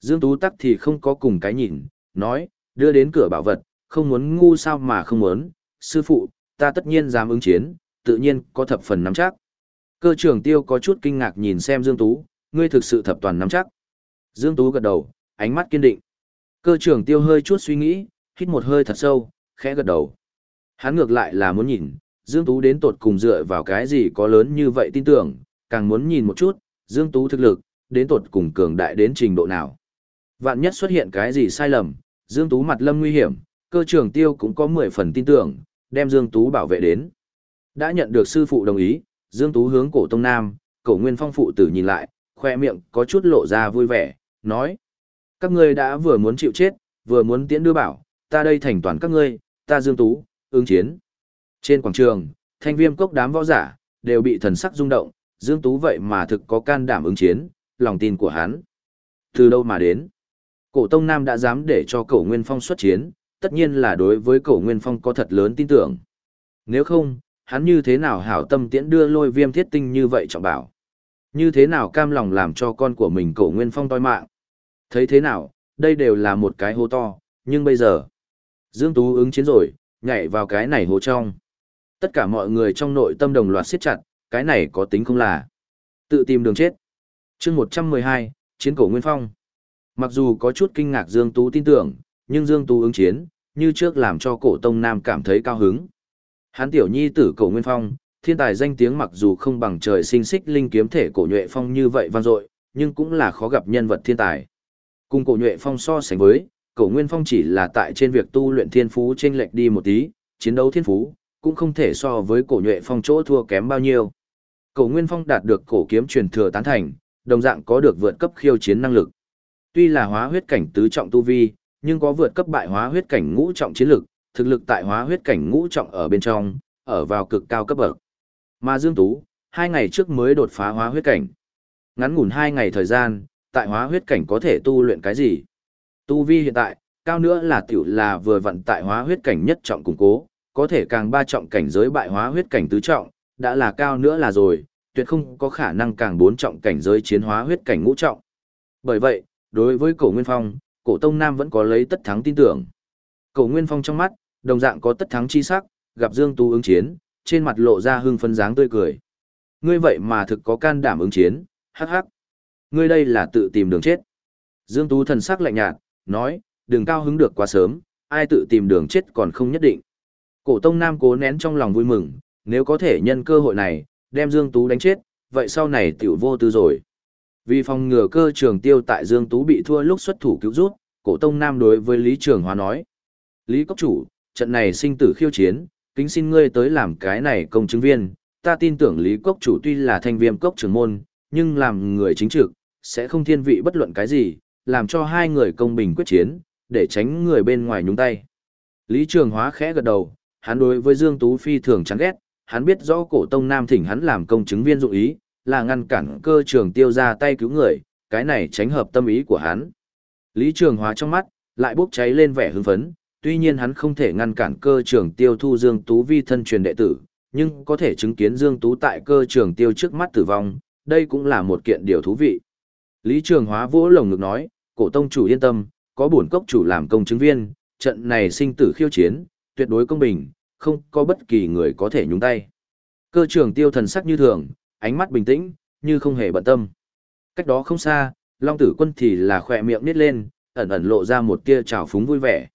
Dương Tú tắc thì không có cùng cái nhìn, nói, đưa đến cửa bảo vật, không muốn ngu sao mà không muốn, sư phụ, ta tất nhiên dám ứng chiến, tự nhiên có thập phần nắm chắc. Cơ trưởng tiêu có chút kinh ngạc nhìn xem Dương Tú, ngươi thực sự thập toàn nắm chắc. Dương Tú gật đầu, ánh mắt kiên định. Cơ trưởng tiêu hơi chút suy nghĩ, hít một hơi thật sâu, khẽ gật đầu. Hắn ngược lại là muốn nhìn, Dương Tú đến tột cùng dựa vào cái gì có lớn như vậy tin tưởng, càng muốn nhìn một chút, Dương Tú thực lực, đến tột cùng cường đại đến trình độ nào. Vạn nhất xuất hiện cái gì sai lầm, Dương Tú mặt lâm nguy hiểm, cơ trưởng tiêu cũng có 10 phần tin tưởng, đem Dương Tú bảo vệ đến. Đã nhận được sư phụ đồng ý, Dương Tú hướng cổ Tông Nam, cổ Nguyên Phong phụ tử nhìn lại, khoe miệng có chút lộ ra vui vẻ, nói. Các ngươi đã vừa muốn chịu chết, vừa muốn tiễn đưa bảo, ta đây thành toàn các ngươi, ta Dương Tú, ứng chiến. Trên quảng trường, thanh viêm cốc đám võ giả, đều bị thần sắc rung động, Dương Tú vậy mà thực có can đảm ứng chiến, lòng tin của hắn. Từ đâu mà đến? Cổ Tông Nam đã dám để cho cổ Nguyên Phong xuất chiến, tất nhiên là đối với cổ Nguyên Phong có thật lớn tin tưởng. Nếu không, hắn như thế nào hảo tâm tiễn đưa lôi viêm thiết tinh như vậy trọng bảo? Như thế nào cam lòng làm cho con của mình cổ Nguyên Phong toi mạng? Thấy thế nào, đây đều là một cái hố to, nhưng bây giờ, Dương Tú ứng chiến rồi, nhảy vào cái này hố trong. Tất cả mọi người trong nội tâm đồng loạt siết chặt, cái này có tính không là tự tìm đường chết. chương 112, Chiến cổ Nguyên Phong. Mặc dù có chút kinh ngạc Dương Tú tin tưởng, nhưng Dương Tú ứng chiến, như trước làm cho cổ Tông Nam cảm thấy cao hứng. Hán tiểu nhi tử cổ Nguyên Phong, thiên tài danh tiếng mặc dù không bằng trời sinh xích linh kiếm thể cổ nhuệ phong như vậy vang dội, nhưng cũng là khó gặp nhân vật thiên tài. Cùng cổ nhuệ phong so sánh với, cổ Nguyên Phong chỉ là tại trên việc tu luyện thiên phú chênh lệch đi một tí, chiến đấu thiên phú, cũng không thể so với cổ nhuệ phong chỗ thua kém bao nhiêu. Cổ Nguyên Phong đạt được cổ kiếm truyền thừa tán thành, đồng dạng có được vượt cấp khiêu chiến năng lực. Tuy là hóa huyết cảnh tứ trọng tu vi, nhưng có vượt cấp bại hóa huyết cảnh ngũ trọng chiến lực, thực lực tại hóa huyết cảnh ngũ trọng ở bên trong, ở vào cực cao cấp bậc. Mà Dương Tú, hai ngày trước mới đột phá hóa huyết cảnh. Ngắn ngủn hai ngày thời gian, tại hóa huyết cảnh có thể tu luyện cái gì? Tu vi hiện tại, cao nữa là tiểu là vừa vận tại hóa huyết cảnh nhất trọng củng cố, có thể càng ba trọng cảnh giới bại hóa huyết cảnh tứ trọng, đã là cao nữa là rồi, tuyệt không có khả năng càng bốn trọng cảnh giới chiến hóa huyết cảnh ngũ trọng. Bởi vậy, đối với cổ Nguyên Phong, cổ Tông Nam vẫn có lấy tất thắng tin tưởng. Cổ Nguyên Phong trong mắt, đồng dạng có tất thắng chi sắc, gặp Dương Tú ứng chiến, trên mặt lộ ra hưng phấn dáng tươi cười. Ngươi vậy mà thực có can đảm ứng chiến, hắc hắc. Ngươi đây là tự tìm đường chết. Dương Tú thần sắc lạnh nhạt, nói, đừng cao hứng được quá sớm, ai tự tìm đường chết còn không nhất định. Cổ Tông Nam cố nén trong lòng vui mừng, nếu có thể nhân cơ hội này, đem Dương Tú đánh chết, vậy sau này tiểu vô tư rồi. Vì phòng ngừa cơ trường tiêu tại Dương Tú bị thua lúc xuất thủ cứu rút, cổ Tông Nam đối với Lý Trường Hóa nói. Lý Cốc Chủ, trận này sinh tử khiêu chiến, kính xin ngươi tới làm cái này công chứng viên. Ta tin tưởng Lý Cốc Chủ tuy là thành viêm cốc trưởng môn, nhưng làm người chính trực, sẽ không thiên vị bất luận cái gì, làm cho hai người công bình quyết chiến, để tránh người bên ngoài nhúng tay. Lý Trường Hóa khẽ gật đầu, hắn đối với Dương Tú phi thường chán ghét, hắn biết rõ cổ tông nam thỉnh hắn làm công chứng viên dụng ý, là ngăn cản cơ trường tiêu ra tay cứu người, cái này tránh hợp tâm ý của hắn. Lý Trường Hóa trong mắt, lại bốc cháy lên vẻ hưng phấn, tuy nhiên hắn không thể ngăn cản cơ trường tiêu thu Dương Tú vi thân truyền đệ tử, nhưng có thể chứng kiến Dương Tú tại cơ trường tiêu trước mắt tử vong, đây cũng là một kiện điều thú vị. Lý Trường Hóa vỗ lồng ngực nói, cổ tông chủ yên tâm, có bổn cốc chủ làm công chứng viên, trận này sinh tử khiêu chiến, tuyệt đối công bình, không có bất kỳ người có thể nhúng tay. Cơ trưởng tiêu thần sắc như thường, ánh mắt bình tĩnh, như không hề bận tâm. Cách đó không xa, Long tử quân thì là khỏe miệng nít lên, ẩn ẩn lộ ra một tia trào phúng vui vẻ.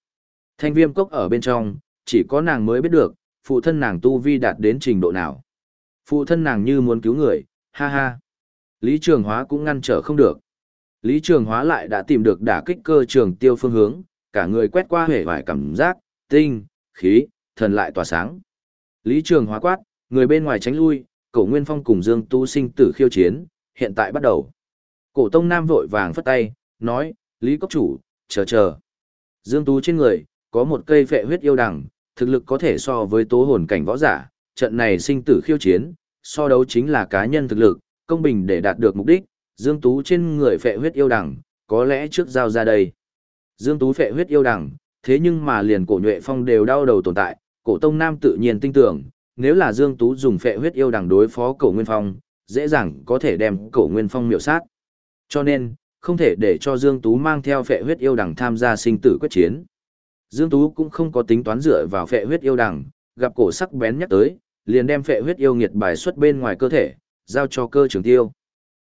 Thanh viêm cốc ở bên trong, chỉ có nàng mới biết được, phụ thân nàng tu vi đạt đến trình độ nào. Phụ thân nàng như muốn cứu người, ha ha. Lý Trường Hóa cũng ngăn trở không được. Lý Trường Hóa lại đã tìm được đả kích cơ trường tiêu phương hướng, cả người quét qua hể vải cảm giác, tinh, khí, thần lại tỏa sáng. Lý Trường Hóa quát, người bên ngoài tránh lui, cổ Nguyên Phong cùng Dương Tu sinh tử khiêu chiến, hiện tại bắt đầu. Cổ Tông Nam vội vàng phất tay, nói, Lý Cốc Chủ, chờ chờ. Dương Tú trên người, có một cây phệ huyết yêu đằng, thực lực có thể so với tố hồn cảnh võ giả, trận này sinh tử khiêu chiến, so đấu chính là cá nhân thực lực, công bình để đạt được mục đích, Dương Tú trên người phệ huyết yêu đằng, có lẽ trước giao ra đây. Dương Tú phệ huyết yêu đằng, thế nhưng mà liền cổ nhuệ phong đều đau đầu tồn tại, cổ tông nam tự nhiên tin tưởng, nếu là Dương Tú dùng phệ huyết yêu đằng đối phó cổ Nguyên Phong, dễ dàng có thể đem cổ Nguyên Phong miểu sát. Cho nên, không thể để cho Dương Tú mang theo phệ huyết yêu đằng tham gia sinh tử quyết chiến. Dương Tú cũng không có tính toán dựa vào phệ huyết yêu đằng, gặp cổ sắc bén nhắc tới, liền đem phệ huyết yêu nghiệt bài xuất bên ngoài cơ thể, giao cho cơ trường tiêu.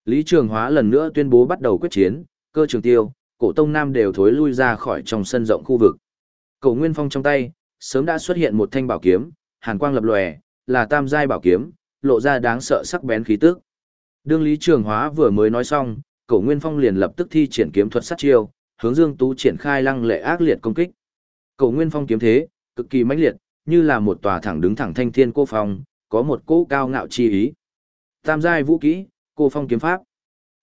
Lý Trường Hóa lần nữa tuyên bố bắt đầu quyết chiến, cơ trường tiêu, cổ tông nam đều thối lui ra khỏi trong sân rộng khu vực. Cổ Nguyên Phong trong tay, sớm đã xuất hiện một thanh bảo kiếm, hàn quang lập lòe, là tam giai bảo kiếm, lộ ra đáng sợ sắc bén khí tức. Đương Lý Trường Hóa vừa mới nói xong, Cổ Nguyên Phong liền lập tức thi triển kiếm thuật sát chiêu, hướng Dương Tú triển khai lăng lệ ác liệt công kích. Cổ Nguyên Phong kiếm thế, cực kỳ mãnh liệt, như là một tòa thẳng đứng thẳng thanh thiên cô phong, có một cỗ cao ngạo chi ý. Tam giai vũ kỹ, cô phong kiếm pháp.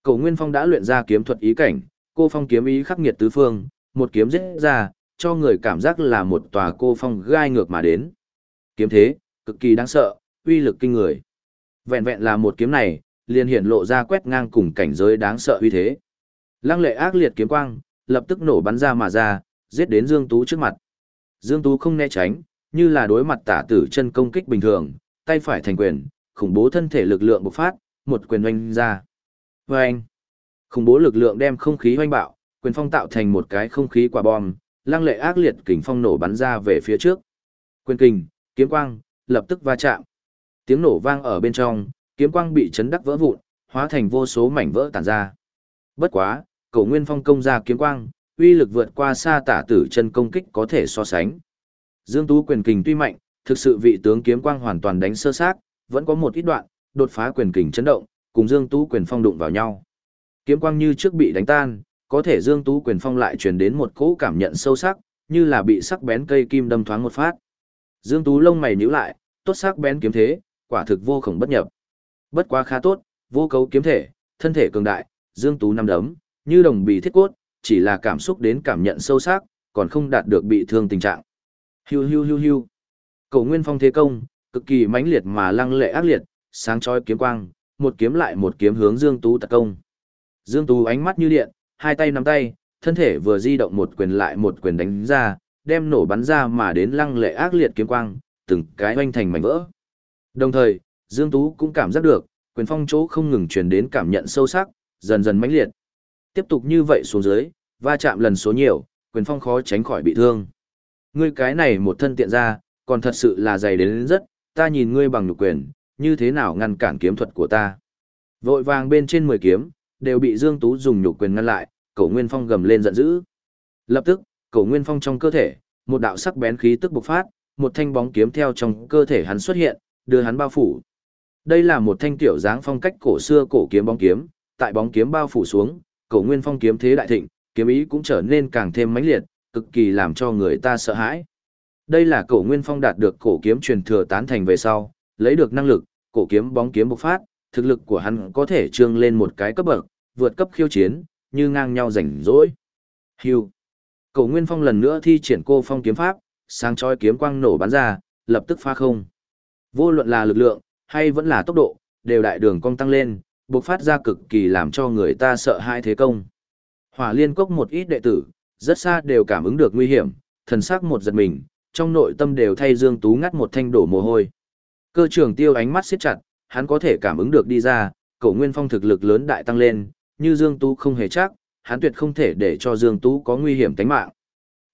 Cổ Nguyên Phong đã luyện ra kiếm thuật ý cảnh, cô phong kiếm ý khắc nghiệt tứ phương, một kiếm giết ra, cho người cảm giác là một tòa cô phong gai ngược mà đến. Kiếm thế, cực kỳ đáng sợ, uy lực kinh người. Vẹn vẹn là một kiếm này, liền hiện lộ ra quét ngang cùng cảnh giới đáng sợ uy thế. Lăng lệ ác liệt kiếm quang, lập tức nổ bắn ra mà ra, giết đến Dương Tú trước mặt. Dương Tú không né tránh, như là đối mặt tả tử chân công kích bình thường, tay phải thành quyền, khủng bố thân thể lực lượng bộc phát, một quyền oanh ra. Oanh! Khủng bố lực lượng đem không khí oanh bạo, quyền phong tạo thành một cái không khí quả bom, lăng lệ ác liệt kình phong nổ bắn ra về phía trước. Quyền kình, kiếm quang, lập tức va chạm. Tiếng nổ vang ở bên trong, kiếm quang bị chấn đắc vỡ vụn, hóa thành vô số mảnh vỡ tản ra. Bất quá, cổ nguyên phong công ra kiếm quang, uy lực vượt qua xa tả tử chân công kích có thể so sánh. Dương Tú quyền kình tuy mạnh, thực sự vị tướng kiếm quang hoàn toàn đánh sơ xác, vẫn có một ít đoạn, đột phá quyền kình chấn động, cùng Dương Tú quyền phong đụng vào nhau. Kiếm quang như trước bị đánh tan, có thể Dương Tú quyền phong lại truyền đến một cỗ cảm nhận sâu sắc, như là bị sắc bén cây kim đâm thoáng một phát. Dương Tú lông mày nhíu lại, tốt sắc bén kiếm thế, quả thực vô khổng bất nhập. Bất quá khá tốt, vô cấu kiếm thể, thân thể cường đại, Dương Tú năm đấm, như đồng bị thiết cốt, chỉ là cảm xúc đến cảm nhận sâu sắc, còn không đạt được bị thương tình trạng. Hiu hiu hiu hiu. Cổ Nguyên Phong thế công, cực kỳ mãnh liệt mà lăng lệ ác liệt, sáng chói kiếm quang, một kiếm lại một kiếm hướng Dương Tú tấn công. Dương Tú ánh mắt như điện, hai tay nắm tay, thân thể vừa di động một quyền lại một quyền đánh ra, đem nổ bắn ra mà đến lăng lệ ác liệt kiếm quang, từng cái oanh thành mảnh vỡ. Đồng thời, Dương Tú cũng cảm giác được, quyền phong chỗ không ngừng truyền đến cảm nhận sâu sắc, dần dần mãnh liệt. Tiếp tục như vậy xuống dưới, va chạm lần số nhiều, quyền phong khó tránh khỏi bị thương. Ngươi cái này một thân tiện ra, còn thật sự là dày đến rất, ta nhìn ngươi bằng nhục quyền, như thế nào ngăn cản kiếm thuật của ta. Vội vàng bên trên 10 kiếm, đều bị Dương Tú dùng nhục quyền ngăn lại, cổ Nguyên Phong gầm lên giận dữ. Lập tức, cổ Nguyên Phong trong cơ thể, một đạo sắc bén khí tức bộc phát, một thanh bóng kiếm theo trong cơ thể hắn xuất hiện, đưa hắn bao phủ. Đây là một thanh tiểu dáng phong cách cổ xưa cổ kiếm bóng kiếm, tại bóng kiếm bao phủ xuống, cổ Nguyên Phong kiếm thế đại thịnh, kiếm ý cũng trở nên càng thêm mãnh liệt, cực kỳ làm cho người ta sợ hãi. Đây là cổ Nguyên Phong đạt được cổ kiếm truyền thừa tán thành về sau, lấy được năng lực, cổ kiếm bóng kiếm bộc phát, thực lực của hắn có thể trương lên một cái cấp bậc, vượt cấp khiêu chiến, như ngang nhau rảnh rỗi. Hưu. Cổ Nguyên Phong lần nữa thi triển cô phong kiếm pháp, sang chói kiếm quang nổ bắn ra, lập tức phá không. Vô luận là lực lượng, hay vẫn là tốc độ, đều đại đường cong tăng lên, bộc phát ra cực kỳ làm cho người ta sợ hãi thế công. Hỏa liên cốc một ít đệ tử, rất xa đều cảm ứng được nguy hiểm, thần sắc một giật mình, trong nội tâm đều thay Dương Tú ngắt một thanh đổ mồ hôi. Cơ trưởng tiêu ánh mắt siết chặt, hắn có thể cảm ứng được đi ra, cổ nguyên phong thực lực lớn đại tăng lên, như Dương Tú không hề chắc, hắn tuyệt không thể để cho Dương Tú có nguy hiểm tính mạng.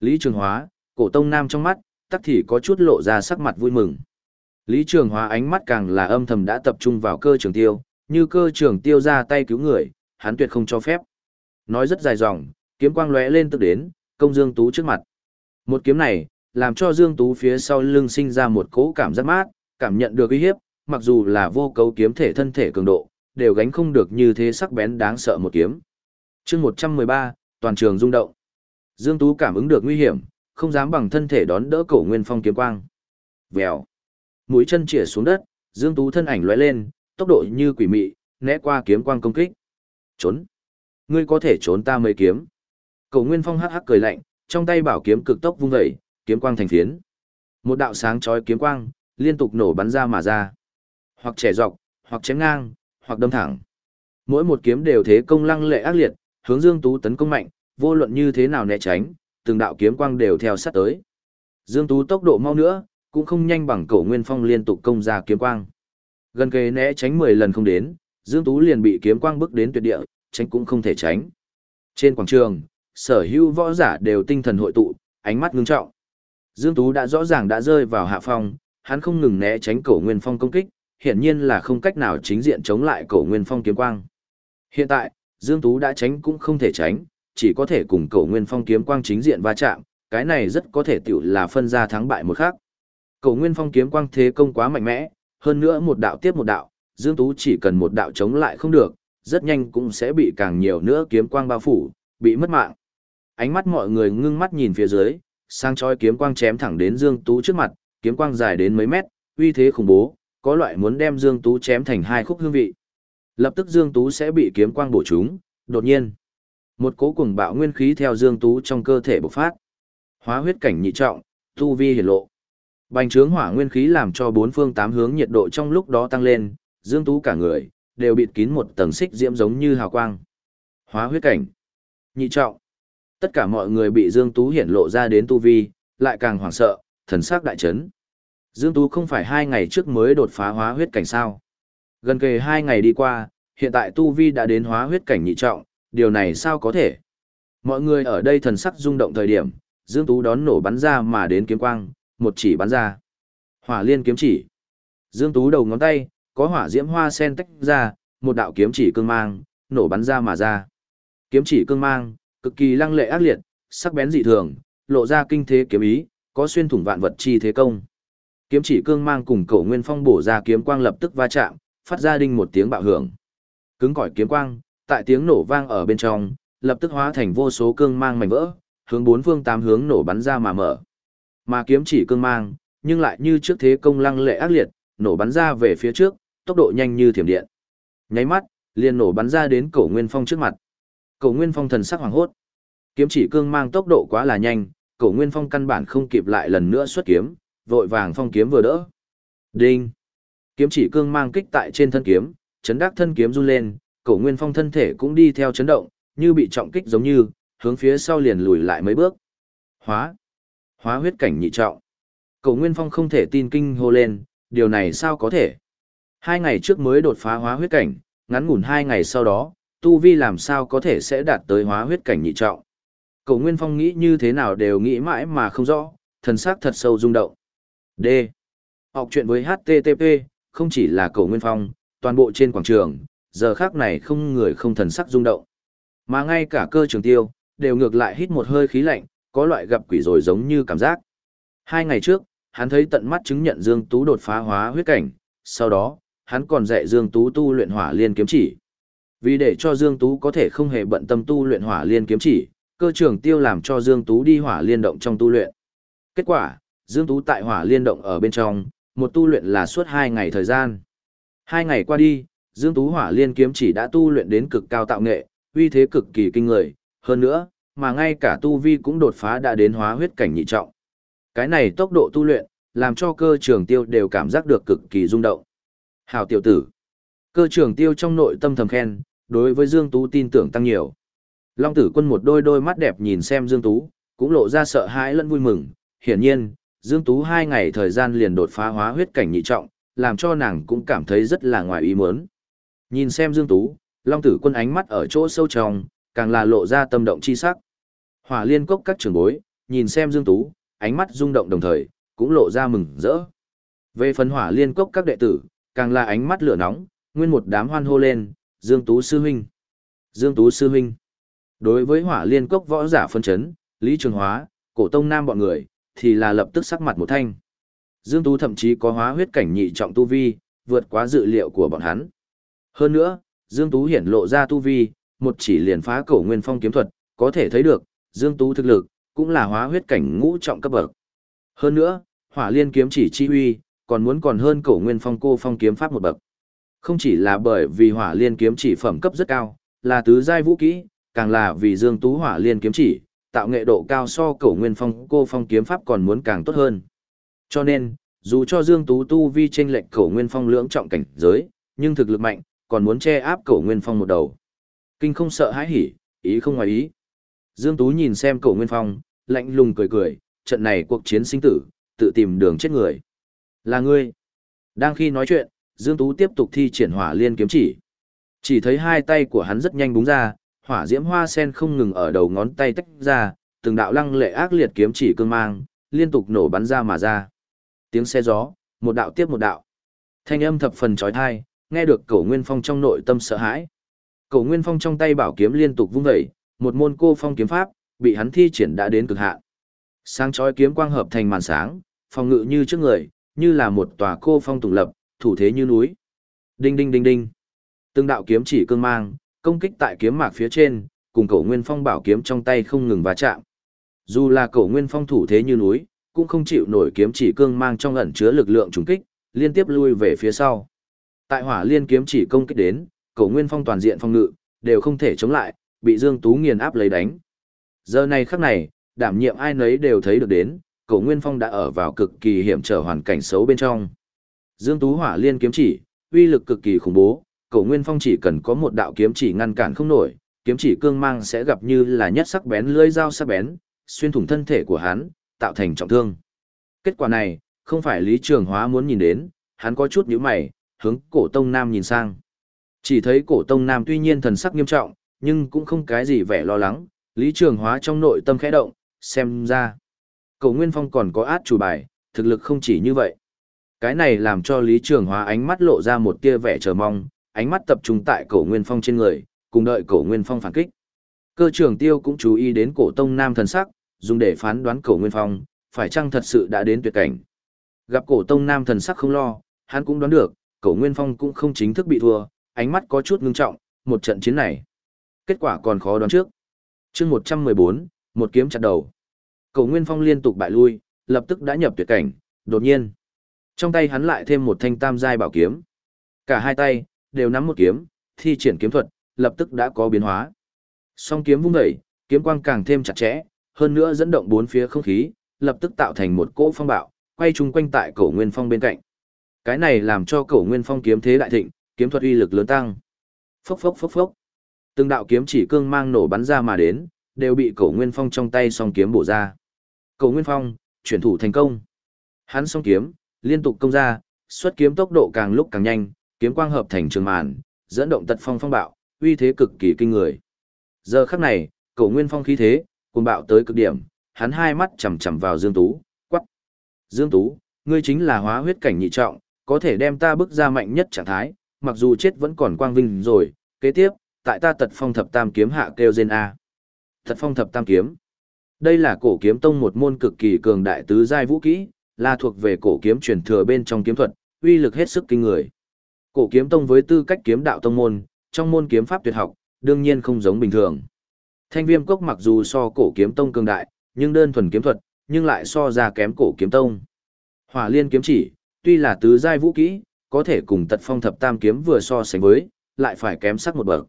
Lý Trường Hóa, cổ tông nam trong mắt, tắc thì có chút lộ ra sắc mặt vui mừng. Lý Trường Hóa ánh mắt càng là âm thầm đã tập trung vào cơ trường tiêu, như cơ trường tiêu ra tay cứu người, hắn tuyệt không cho phép. Nói rất dài dòng, kiếm quang lóe lên tức đến, công Dương Tú trước mặt. Một kiếm này, làm cho Dương Tú phía sau lưng sinh ra một cỗ cảm giác mát, cảm nhận được uy hiếp, mặc dù là vô cấu kiếm thể thân thể cường độ, đều gánh không được như thế sắc bén đáng sợ một kiếm. chương 113, toàn trường rung động. Dương Tú cảm ứng được nguy hiểm, không dám bằng thân thể đón đỡ cổ nguyên phong kiếm quang. Vèo. Mũi chân chĩa xuống đất, Dương Tú thân ảnh lóe lên, tốc độ như quỷ mị, né qua kiếm quang công kích. Trốn. Ngươi có thể trốn ta mấy kiếm. Cổ Nguyên Phong hắc hắc cười lạnh, trong tay bảo kiếm cực tốc vung dậy, kiếm quang thành phiến. Một đạo sáng chói kiếm quang liên tục nổ bắn ra mà ra. Hoặc trẻ dọc, hoặc chém ngang, hoặc đâm thẳng. Mỗi một kiếm đều thế công lăng lệ ác liệt, hướng Dương Tú tấn công mạnh, vô luận như thế nào né tránh, từng đạo kiếm quang đều theo sát tới. Dương Tú tốc độ mau nữa, cũng không nhanh bằng cổ Nguyên Phong liên tục công ra kiếm quang. Gần kề né tránh 10 lần không đến, Dương Tú liền bị kiếm quang bước đến tuyệt địa, tránh cũng không thể tránh. Trên quảng trường, sở hữu võ giả đều tinh thần hội tụ, ánh mắt ngưng trọng. Dương Tú đã rõ ràng đã rơi vào hạ phong, hắn không ngừng né tránh cổ Nguyên Phong công kích, hiển nhiên là không cách nào chính diện chống lại cổ Nguyên Phong kiếm quang. Hiện tại, Dương Tú đã tránh cũng không thể tránh, chỉ có thể cùng cổ Nguyên Phong kiếm quang chính diện va chạm, cái này rất có thể tiểu là phân ra thắng bại một khác. Cổ Nguyên Phong kiếm quang thế công quá mạnh mẽ, hơn nữa một đạo tiếp một đạo, Dương Tú chỉ cần một đạo chống lại không được, rất nhanh cũng sẽ bị càng nhiều nữa kiếm quang bao phủ, bị mất mạng. Ánh mắt mọi người ngưng mắt nhìn phía dưới, sang chói kiếm quang chém thẳng đến Dương Tú trước mặt, kiếm quang dài đến mấy mét, uy thế khủng bố, có loại muốn đem Dương Tú chém thành hai khúc hương vị. Lập tức Dương Tú sẽ bị kiếm quang bổ trúng, đột nhiên, một cỗ cuồng bạo nguyên khí theo Dương Tú trong cơ thể bộc phát. Hóa huyết cảnh nhị trọng, tu vi hiển lộ. Bành trướng hỏa nguyên khí làm cho bốn phương tám hướng nhiệt độ trong lúc đó tăng lên, Dương Tú cả người đều bịt kín một tầng xích diễm giống như hào quang. Hóa huyết cảnh. Nhị trọng. Tất cả mọi người bị Dương Tú hiển lộ ra đến tu vi, lại càng hoảng sợ, thần sắc đại chấn. Dương Tú không phải hai ngày trước mới đột phá hóa huyết cảnh sao. Gần kề hai ngày đi qua, hiện tại tu vi đã đến hóa huyết cảnh nhị trọng, điều này sao có thể? Mọi người ở đây thần sắc rung động thời điểm, Dương Tú đón nổ bắn ra mà đến kiếm quang, một chỉ bắn ra. Hỏa liên kiếm chỉ. Dương Tú đầu ngón tay, có hỏa diễm hoa sen tách ra, một đạo kiếm chỉ cương mang, nổ bắn ra mà ra. Kiếm chỉ cương mang, cực kỳ lăng lệ ác liệt, sắc bén dị thường, lộ ra kinh thế kiếm ý, có xuyên thủng vạn vật chi thế công. Kiếm chỉ cương mang cùng cổ nguyên phong bổ ra kiếm quang lập tức va chạm, phát ra đinh một tiếng bạo hưởng. Cứng cỏi kiếm quang, tại tiếng nổ vang ở bên trong, lập tức hóa thành vô số cương mang mảnh vỡ, hướng bốn phương tám hướng nổ bắn ra mà mở. Mà kiếm chỉ cương mang, nhưng lại như trước thế công lăng lệ ác liệt, nổ bắn ra về phía trước, tốc độ nhanh như thiểm điện. Nháy mắt, liền nổ bắn ra đến cổ Nguyên Phong trước mặt. Cổ Nguyên Phong thần sắc hoàng hốt. Kiếm chỉ cương mang tốc độ quá là nhanh, cổ Nguyên Phong căn bản không kịp lại lần nữa xuất kiếm, vội vàng phong kiếm vừa đỡ. Đinh! Kiếm chỉ cương mang kích tại trên thân kiếm, chấn đắc thân kiếm run lên, cổ Nguyên Phong thân thể cũng đi theo chấn động, như bị trọng kích giống như, hướng phía sau liền lùi lại mấy bước. Hóa! Hóa huyết cảnh nhị trọng. Cổ Nguyên Phong không thể tin kinh hô lên, điều này sao có thể? Hai ngày trước mới đột phá hóa huyết cảnh, ngắn ngủn hai ngày sau đó, tu vi làm sao có thể sẽ đạt tới hóa huyết cảnh nhị trọng. Cổ Nguyên Phong nghĩ như thế nào đều nghĩ mãi mà không rõ, thần sắc thật sâu rung động. D. Học chuyện với HTTP, không chỉ là cầu Nguyên Phong, toàn bộ trên quảng trường, giờ khác này không người không thần sắc rung động. Mà ngay cả cơ trường tiêu, đều ngược lại hít một hơi khí lạnh, có loại gặp quỷ rồi giống như cảm giác. Hai ngày trước, hắn thấy tận mắt chứng nhận Dương Tú đột phá hóa huyết cảnh, sau đó, hắn còn dạy Dương Tú tu luyện hỏa liên kiếm chỉ. Vì để cho Dương Tú có thể không hề bận tâm tu luyện hỏa liên kiếm chỉ, cơ Trường tiêu làm cho Dương Tú đi hỏa liên động trong tu luyện. Kết quả, Dương Tú tại hỏa liên động ở bên trong, một tu luyện là suốt 2 ngày thời gian. Hai ngày qua đi, Dương Tú hỏa liên kiếm chỉ đã tu luyện đến cực cao tạo nghệ, uy thế cực kỳ kinh người, hơn nữa, mà ngay cả tu vi cũng đột phá đã đến hóa huyết cảnh nhị trọng. Cái này tốc độ tu luyện, làm cho cơ trường tiêu đều cảm giác được cực kỳ rung động. Hào tiểu tử. Cơ trường tiêu trong nội tâm thầm khen, đối với Dương Tú tin tưởng tăng nhiều. Long tử quân một đôi đôi mắt đẹp nhìn xem Dương Tú, cũng lộ ra sợ hãi lẫn vui mừng. Hiển nhiên, Dương Tú hai ngày thời gian liền đột phá hóa huyết cảnh nhị trọng, làm cho nàng cũng cảm thấy rất là ngoài ý muốn. Nhìn xem Dương Tú, Long tử quân ánh mắt ở chỗ sâu trong, càng là lộ ra tâm động chi sắc. Hỏa liên cốc các trưởng bối, nhìn xem Dương Tú, ánh mắt rung động đồng thời, cũng lộ ra mừng rỡ. Về phần hỏa liên cốc các đệ tử, càng là ánh mắt lửa nóng, nguyên một đám hoan hô lên, Dương Tú sư huynh. Dương Tú sư huynh. Đối với hỏa liên cốc võ giả phân chấn, Lý Trường Hóa, cổ tông nam bọn người, thì là lập tức sắc mặt một thanh. Dương Tú thậm chí có hóa huyết cảnh nhị trọng tu vi, vượt quá dự liệu của bọn hắn. Hơn nữa, Dương Tú hiển lộ ra tu vi, một chỉ liền phá cổ nguyên phong kiếm thuật, có thể thấy được, Dương Tú thực lực, cũng là hóa huyết cảnh ngũ trọng cấp bậc. Hơn nữa, hỏa liên kiếm chỉ chi huy, còn muốn còn hơn cổ nguyên phong cô phong kiếm pháp một bậc. Không chỉ là bởi vì hỏa liên kiếm chỉ phẩm cấp rất cao, là tứ giai vũ kỹ, càng là vì Dương Tú hỏa liên kiếm chỉ, tạo nghệ độ cao so cổ nguyên phong cô phong kiếm pháp còn muốn càng tốt hơn. Cho nên, dù cho Dương Tú tu vi trên lệnh cổ nguyên phong lưỡng trọng cảnh giới, nhưng thực lực mạnh, còn muốn che áp cổ nguyên phong một đầu. Kinh không sợ hãi hỉ, ý không ngoài ý. Dương Tú nhìn xem cổ nguyên phong, lạnh lùng cười cười, trận này cuộc chiến sinh tử, tự tìm đường chết người. Là ngươi. Đang khi nói chuyện, Dương Tú tiếp tục thi triển hỏa liên kiếm chỉ. Chỉ thấy hai tay của hắn rất nhanh búng ra, hỏa diễm hoa sen không ngừng ở đầu ngón tay tách ra, từng đạo lăng lệ ác liệt kiếm chỉ cương mang, liên tục nổ bắn ra mà ra. Tiếng xe gió, một đạo tiếp một đạo. Thanh âm thập phần trói thai, nghe được Cổ Nguyên Phong trong nội tâm sợ hãi. Cổ Nguyên Phong trong tay bảo kiếm liên tục vung dậy, một môn cô phong kiếm pháp, bị hắn thi triển đã đến cực hạn. Sáng chói kiếm quang hợp thành màn sáng, phòng ngự như trước người, như là một tòa cô phong tùng lập, thủ thế như núi. Đinh đinh đinh đinh. Từng đạo kiếm chỉ cương mang, công kích tại kiếm mạc phía trên, cùng cổ nguyên phong bảo kiếm trong tay không ngừng va chạm. Dù là cổ nguyên phong thủ thế như núi, cũng không chịu nổi kiếm chỉ cương mang trong ẩn chứa lực lượng trùng kích, liên tiếp lui về phía sau. Tại hỏa liên kiếm chỉ công kích đến, cổ nguyên phong toàn diện phong ngự, đều không thể chống lại, bị Dương Tú nghiền áp lấy đánh. Giờ này khắc này, đảm nhiệm ai nấy đều thấy được đến, Cổ Nguyên Phong đã ở vào cực kỳ hiểm trở hoàn cảnh xấu bên trong. Dương Tú Hỏa Liên kiếm chỉ, uy lực cực kỳ khủng bố, Cổ Nguyên Phong chỉ cần có một đạo kiếm chỉ ngăn cản không nổi, kiếm chỉ cương mang sẽ gặp như là nhất sắc bén lưỡi dao sắc bén, xuyên thủng thân thể của hắn, tạo thành trọng thương. Kết quả này, không phải Lý Trường Hóa muốn nhìn đến, hắn có chút nhíu mày, hướng Cổ Tông Nam nhìn sang. Chỉ thấy Cổ Tông Nam tuy nhiên thần sắc nghiêm trọng, nhưng cũng không cái gì vẻ lo lắng, Lý Trường Hóa trong nội tâm khẽ động, xem ra. Cổ Nguyên Phong còn có át chủ bài, thực lực không chỉ như vậy. Cái này làm cho Lý Trường Hóa ánh mắt lộ ra một tia vẻ chờ mong, ánh mắt tập trung tại Cổ Nguyên Phong trên người, cùng đợi Cổ Nguyên Phong phản kích. Cơ trưởng Tiêu cũng chú ý đến Cổ Tông Nam thần sắc, dùng để phán đoán Cổ Nguyên Phong, phải chăng thật sự đã đến tuyệt cảnh. Gặp Cổ Tông Nam thần sắc không lo, hắn cũng đoán được, Cổ Nguyên Phong cũng không chính thức bị thua, ánh mắt có chút ngưng trọng, một trận chiến này. Kết quả còn khó đoán trước. chương 114, một kiếm chặt đầu. Cổ Nguyên Phong liên tục bại lui, lập tức đã nhập tuyệt cảnh, đột nhiên. Trong tay hắn lại thêm một thanh tam giai bảo kiếm. Cả hai tay, đều nắm một kiếm, thi triển kiếm thuật, lập tức đã có biến hóa. Song kiếm vung dậy, kiếm quang càng thêm chặt chẽ, hơn nữa dẫn động bốn phía không khí, lập tức tạo thành một cỗ phong bạo, quay chung quanh tại cổ nguyên phong bên cạnh. Cái này làm cho cổ nguyên phong kiếm thế đại thịnh, kiếm thuật uy lực lớn tăng. Phốc phốc phốc phốc. Từng đạo kiếm chỉ cương mang nổ bắn ra mà đến, đều bị cổ nguyên phong trong tay song kiếm bổ ra. Cổ nguyên phong, chuyển thủ thành công. Hắn song kiếm, liên tục công ra, xuất kiếm tốc độ càng lúc càng nhanh, kiếm quang hợp thành trường màn, dẫn động tật phong phong bạo, uy thế cực kỳ kinh người. Giờ khắc này, cổ nguyên phong khí thế, cuồng bạo tới cực điểm, hắn hai mắt chằm chằm vào Dương Tú, quắc. Dương Tú, ngươi chính là hóa huyết cảnh nhị trọng, có thể đem ta bước ra mạnh nhất trạng thái, mặc dù chết vẫn còn quang vinh rồi, kế tiếp, tại ta tật phong thập tam kiếm hạ kêu gen A. Tật phong thập tam kiếm. Đây là cổ kiếm tông một môn cực kỳ cường đại tứ giai vũ kỹ, là thuộc về cổ kiếm truyền thừa bên trong kiếm thuật, uy lực hết sức kinh người. Cổ kiếm tông với tư cách kiếm đạo tông môn, trong môn kiếm pháp tuyệt học, đương nhiên không giống bình thường. Thanh viêm cốc mặc dù so cổ kiếm tông cường đại, nhưng đơn thuần kiếm thuật, nhưng lại so ra kém cổ kiếm tông. Hỏa liên kiếm chỉ, tuy là tứ giai vũ kỹ, có thể cùng tật phong thập tam kiếm vừa so sánh với, lại phải kém sắc một bậc.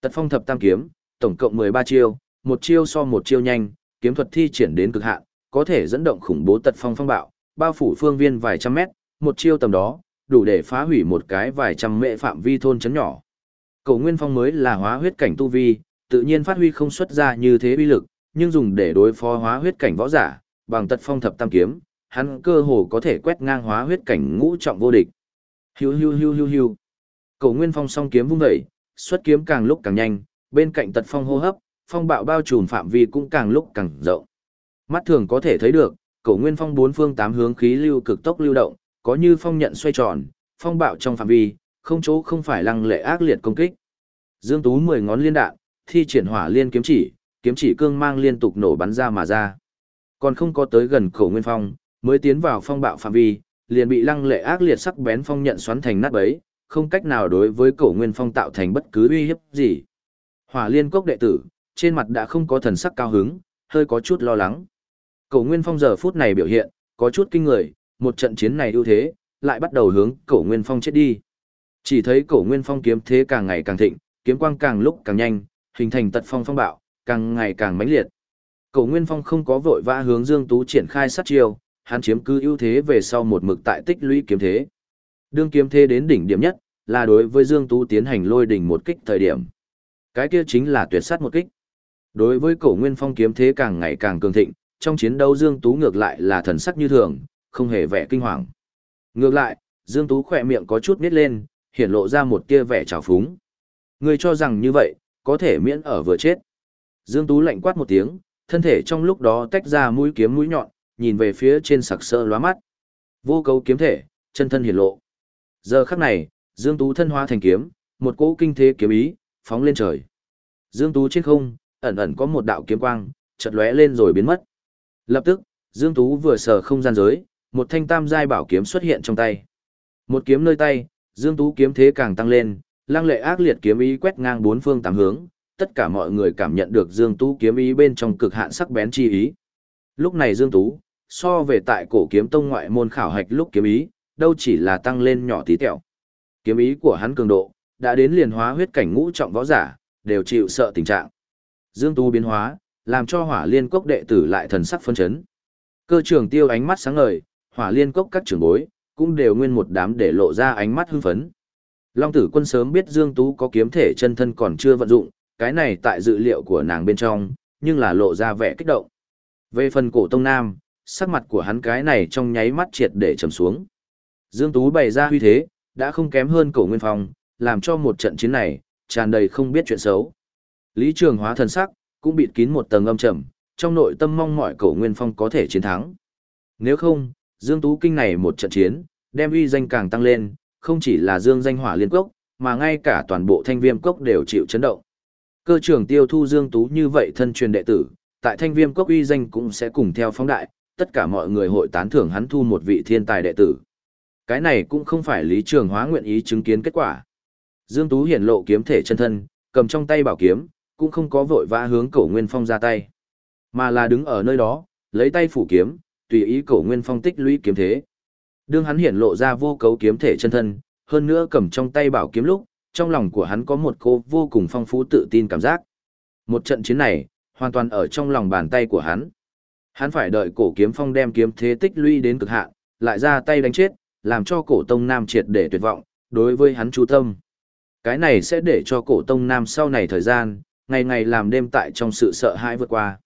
Tật phong thập tam kiếm, tổng cộng 13 chiêu, một chiêu so một chiêu nhanh, kiếm thuật thi triển đến cực hạn, có thể dẫn động khủng bố tật phong phong bạo, bao phủ phương viên vài trăm mét, một chiêu tầm đó, đủ để phá hủy một cái vài trăm mệ phạm vi thôn chấn nhỏ. Cầu Nguyên Phong mới là hóa huyết cảnh tu vi, tự nhiên phát huy không xuất ra như thế uy lực, nhưng dùng để đối phó hóa huyết cảnh võ giả, bằng tật phong thập tam kiếm, hắn cơ hồ có thể quét ngang hóa huyết cảnh ngũ trọng vô địch. Hiu hiu hiu hiu hiu. Cầu Nguyên Phong song kiếm vung dậy, xuất kiếm càng lúc càng nhanh, bên cạnh tật phong hô hấp, phong bạo bao trùm phạm vi cũng càng lúc càng rộng. Mắt thường có thể thấy được, cổ nguyên phong bốn phương tám hướng khí lưu cực tốc lưu động, có như phong nhận xoay tròn, phong bạo trong phạm vi, không chỗ không phải lăng lệ ác liệt công kích. Dương Tú mười ngón liên đạn, thi triển hỏa liên kiếm chỉ, kiếm chỉ cương mang liên tục nổ bắn ra mà ra. Còn không có tới gần cổ nguyên phong, mới tiến vào phong bạo phạm vi, liền bị lăng lệ ác liệt sắc bén phong nhận xoắn thành nát bấy, không cách nào đối với cổ nguyên phong tạo thành bất cứ uy hiếp gì. Hỏa liên cốc đệ tử, trên mặt đã không có thần sắc cao hứng, hơi có chút lo lắng. Cổ Nguyên Phong giờ phút này biểu hiện, có chút kinh người, một trận chiến này ưu thế, lại bắt đầu hướng Cổ Nguyên Phong chết đi. Chỉ thấy Cổ Nguyên Phong kiếm thế càng ngày càng thịnh, kiếm quang càng lúc càng nhanh, hình thành tật phong phong bạo, càng ngày càng mãnh liệt. Cổ Nguyên Phong không có vội vã hướng Dương Tú triển khai sát chiêu, hắn chiếm cứ ưu thế về sau một mực tại tích lũy kiếm thế. Đương kiếm thế đến đỉnh điểm nhất, là đối với Dương Tú tiến hành lôi đỉnh một kích thời điểm. Cái kia chính là tuyệt sát một kích. Đối với cổ nguyên phong kiếm thế càng ngày càng cường thịnh, trong chiến đấu Dương Tú ngược lại là thần sắc như thường, không hề vẻ kinh hoàng. Ngược lại, Dương Tú khỏe miệng có chút nít lên, hiện lộ ra một tia vẻ trào phúng. Người cho rằng như vậy, có thể miễn ở vừa chết. Dương Tú lạnh quát một tiếng, thân thể trong lúc đó tách ra mũi kiếm mũi nhọn, nhìn về phía trên sặc sơ lóa mắt. Vô cấu kiếm thể, chân thân hiển lộ. Giờ khắc này, Dương Tú thân hóa thành kiếm, một cỗ kinh thế kiếm ý, phóng lên trời. Dương Tú trên không, ẩn ẩn có một đạo kiếm quang, chợt lóe lên rồi biến mất. Lập tức, Dương Tú vừa sờ không gian giới, một thanh tam giai bảo kiếm xuất hiện trong tay. Một kiếm nơi tay, Dương Tú kiếm thế càng tăng lên, lăng lệ ác liệt kiếm ý quét ngang bốn phương tám hướng, tất cả mọi người cảm nhận được Dương Tú kiếm ý bên trong cực hạn sắc bén chi ý. Lúc này Dương Tú, so về tại cổ kiếm tông ngoại môn khảo hạch lúc kiếm ý, đâu chỉ là tăng lên nhỏ tí tẹo. Kiếm ý của hắn cường độ, đã đến liền hóa huyết cảnh ngũ trọng võ giả, đều chịu sợ tình trạng. Dương Tú biến hóa, làm cho hỏa liên cốc đệ tử lại thần sắc phân chấn. Cơ trưởng tiêu ánh mắt sáng ngời, hỏa liên cốc các trưởng bối, cũng đều nguyên một đám để lộ ra ánh mắt hưng phấn. Long tử quân sớm biết Dương Tú có kiếm thể chân thân còn chưa vận dụng, cái này tại dự liệu của nàng bên trong, nhưng là lộ ra vẻ kích động. Về phần cổ tông nam, sắc mặt của hắn cái này trong nháy mắt triệt để trầm xuống. Dương Tú bày ra huy thế, đã không kém hơn cổ nguyên phong, làm cho một trận chiến này, tràn đầy không biết chuyện xấu. Lý Trường hóa thần sắc, cũng bịt kín một tầng âm trầm, trong nội tâm mong mọi cổ nguyên phong có thể chiến thắng. Nếu không, Dương Tú Kinh này một trận chiến, đem uy danh càng tăng lên, không chỉ là Dương danh hỏa liên cốc, mà ngay cả toàn bộ thanh viêm cốc đều chịu chấn động. Cơ trưởng tiêu thu Dương Tú như vậy thân truyền đệ tử, tại thanh viêm cốc uy danh cũng sẽ cùng theo phóng đại, tất cả mọi người hội tán thưởng hắn thu một vị thiên tài đệ tử. Cái này cũng không phải Lý Trường Hóa nguyện ý chứng kiến kết quả. Dương Tú hiển lộ kiếm thể chân thân, cầm trong tay bảo kiếm, cũng không có vội vã hướng Cổ Nguyên Phong ra tay, mà là đứng ở nơi đó, lấy tay phủ kiếm, tùy ý Cổ Nguyên Phong tích lũy kiếm thế. Đương hắn hiển lộ ra vô cấu kiếm thể chân thân, hơn nữa cầm trong tay bảo kiếm lúc, trong lòng của hắn có một cô vô cùng phong phú tự tin cảm giác. Một trận chiến này, hoàn toàn ở trong lòng bàn tay của hắn. Hắn phải đợi cổ kiếm phong đem kiếm thế tích lũy đến cực hạn, lại ra tay đánh chết, làm cho cổ tông nam triệt để tuyệt vọng, đối với hắn chú tâm. Cái này sẽ để cho cổ tông nam sau này thời gian, ngày ngày làm đêm tại trong sự sợ hãi vượt qua.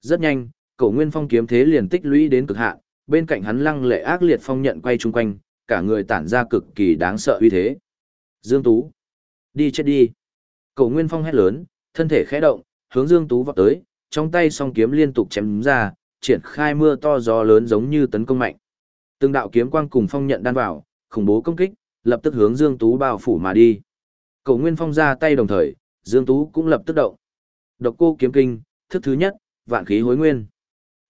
Rất nhanh, cổ nguyên phong kiếm thế liền tích lũy đến cực hạn, bên cạnh hắn lăng lệ ác liệt phong nhận quay chung quanh, cả người tản ra cực kỳ đáng sợ uy thế. Dương Tú, đi chết đi. Cổ nguyên phong hét lớn, thân thể khẽ động, hướng Dương Tú vọt tới, trong tay song kiếm liên tục chém ra, triển khai mưa to gió lớn giống như tấn công mạnh. Từng đạo kiếm quang cùng phong nhận đan vào, khủng bố công kích, lập tức hướng Dương Tú bao phủ mà đi. Cổ Nguyên Phong ra tay đồng thời, Dương Tú cũng lập tức động. Độc cô kiếm kinh, thức thứ nhất, vạn khí hối nguyên.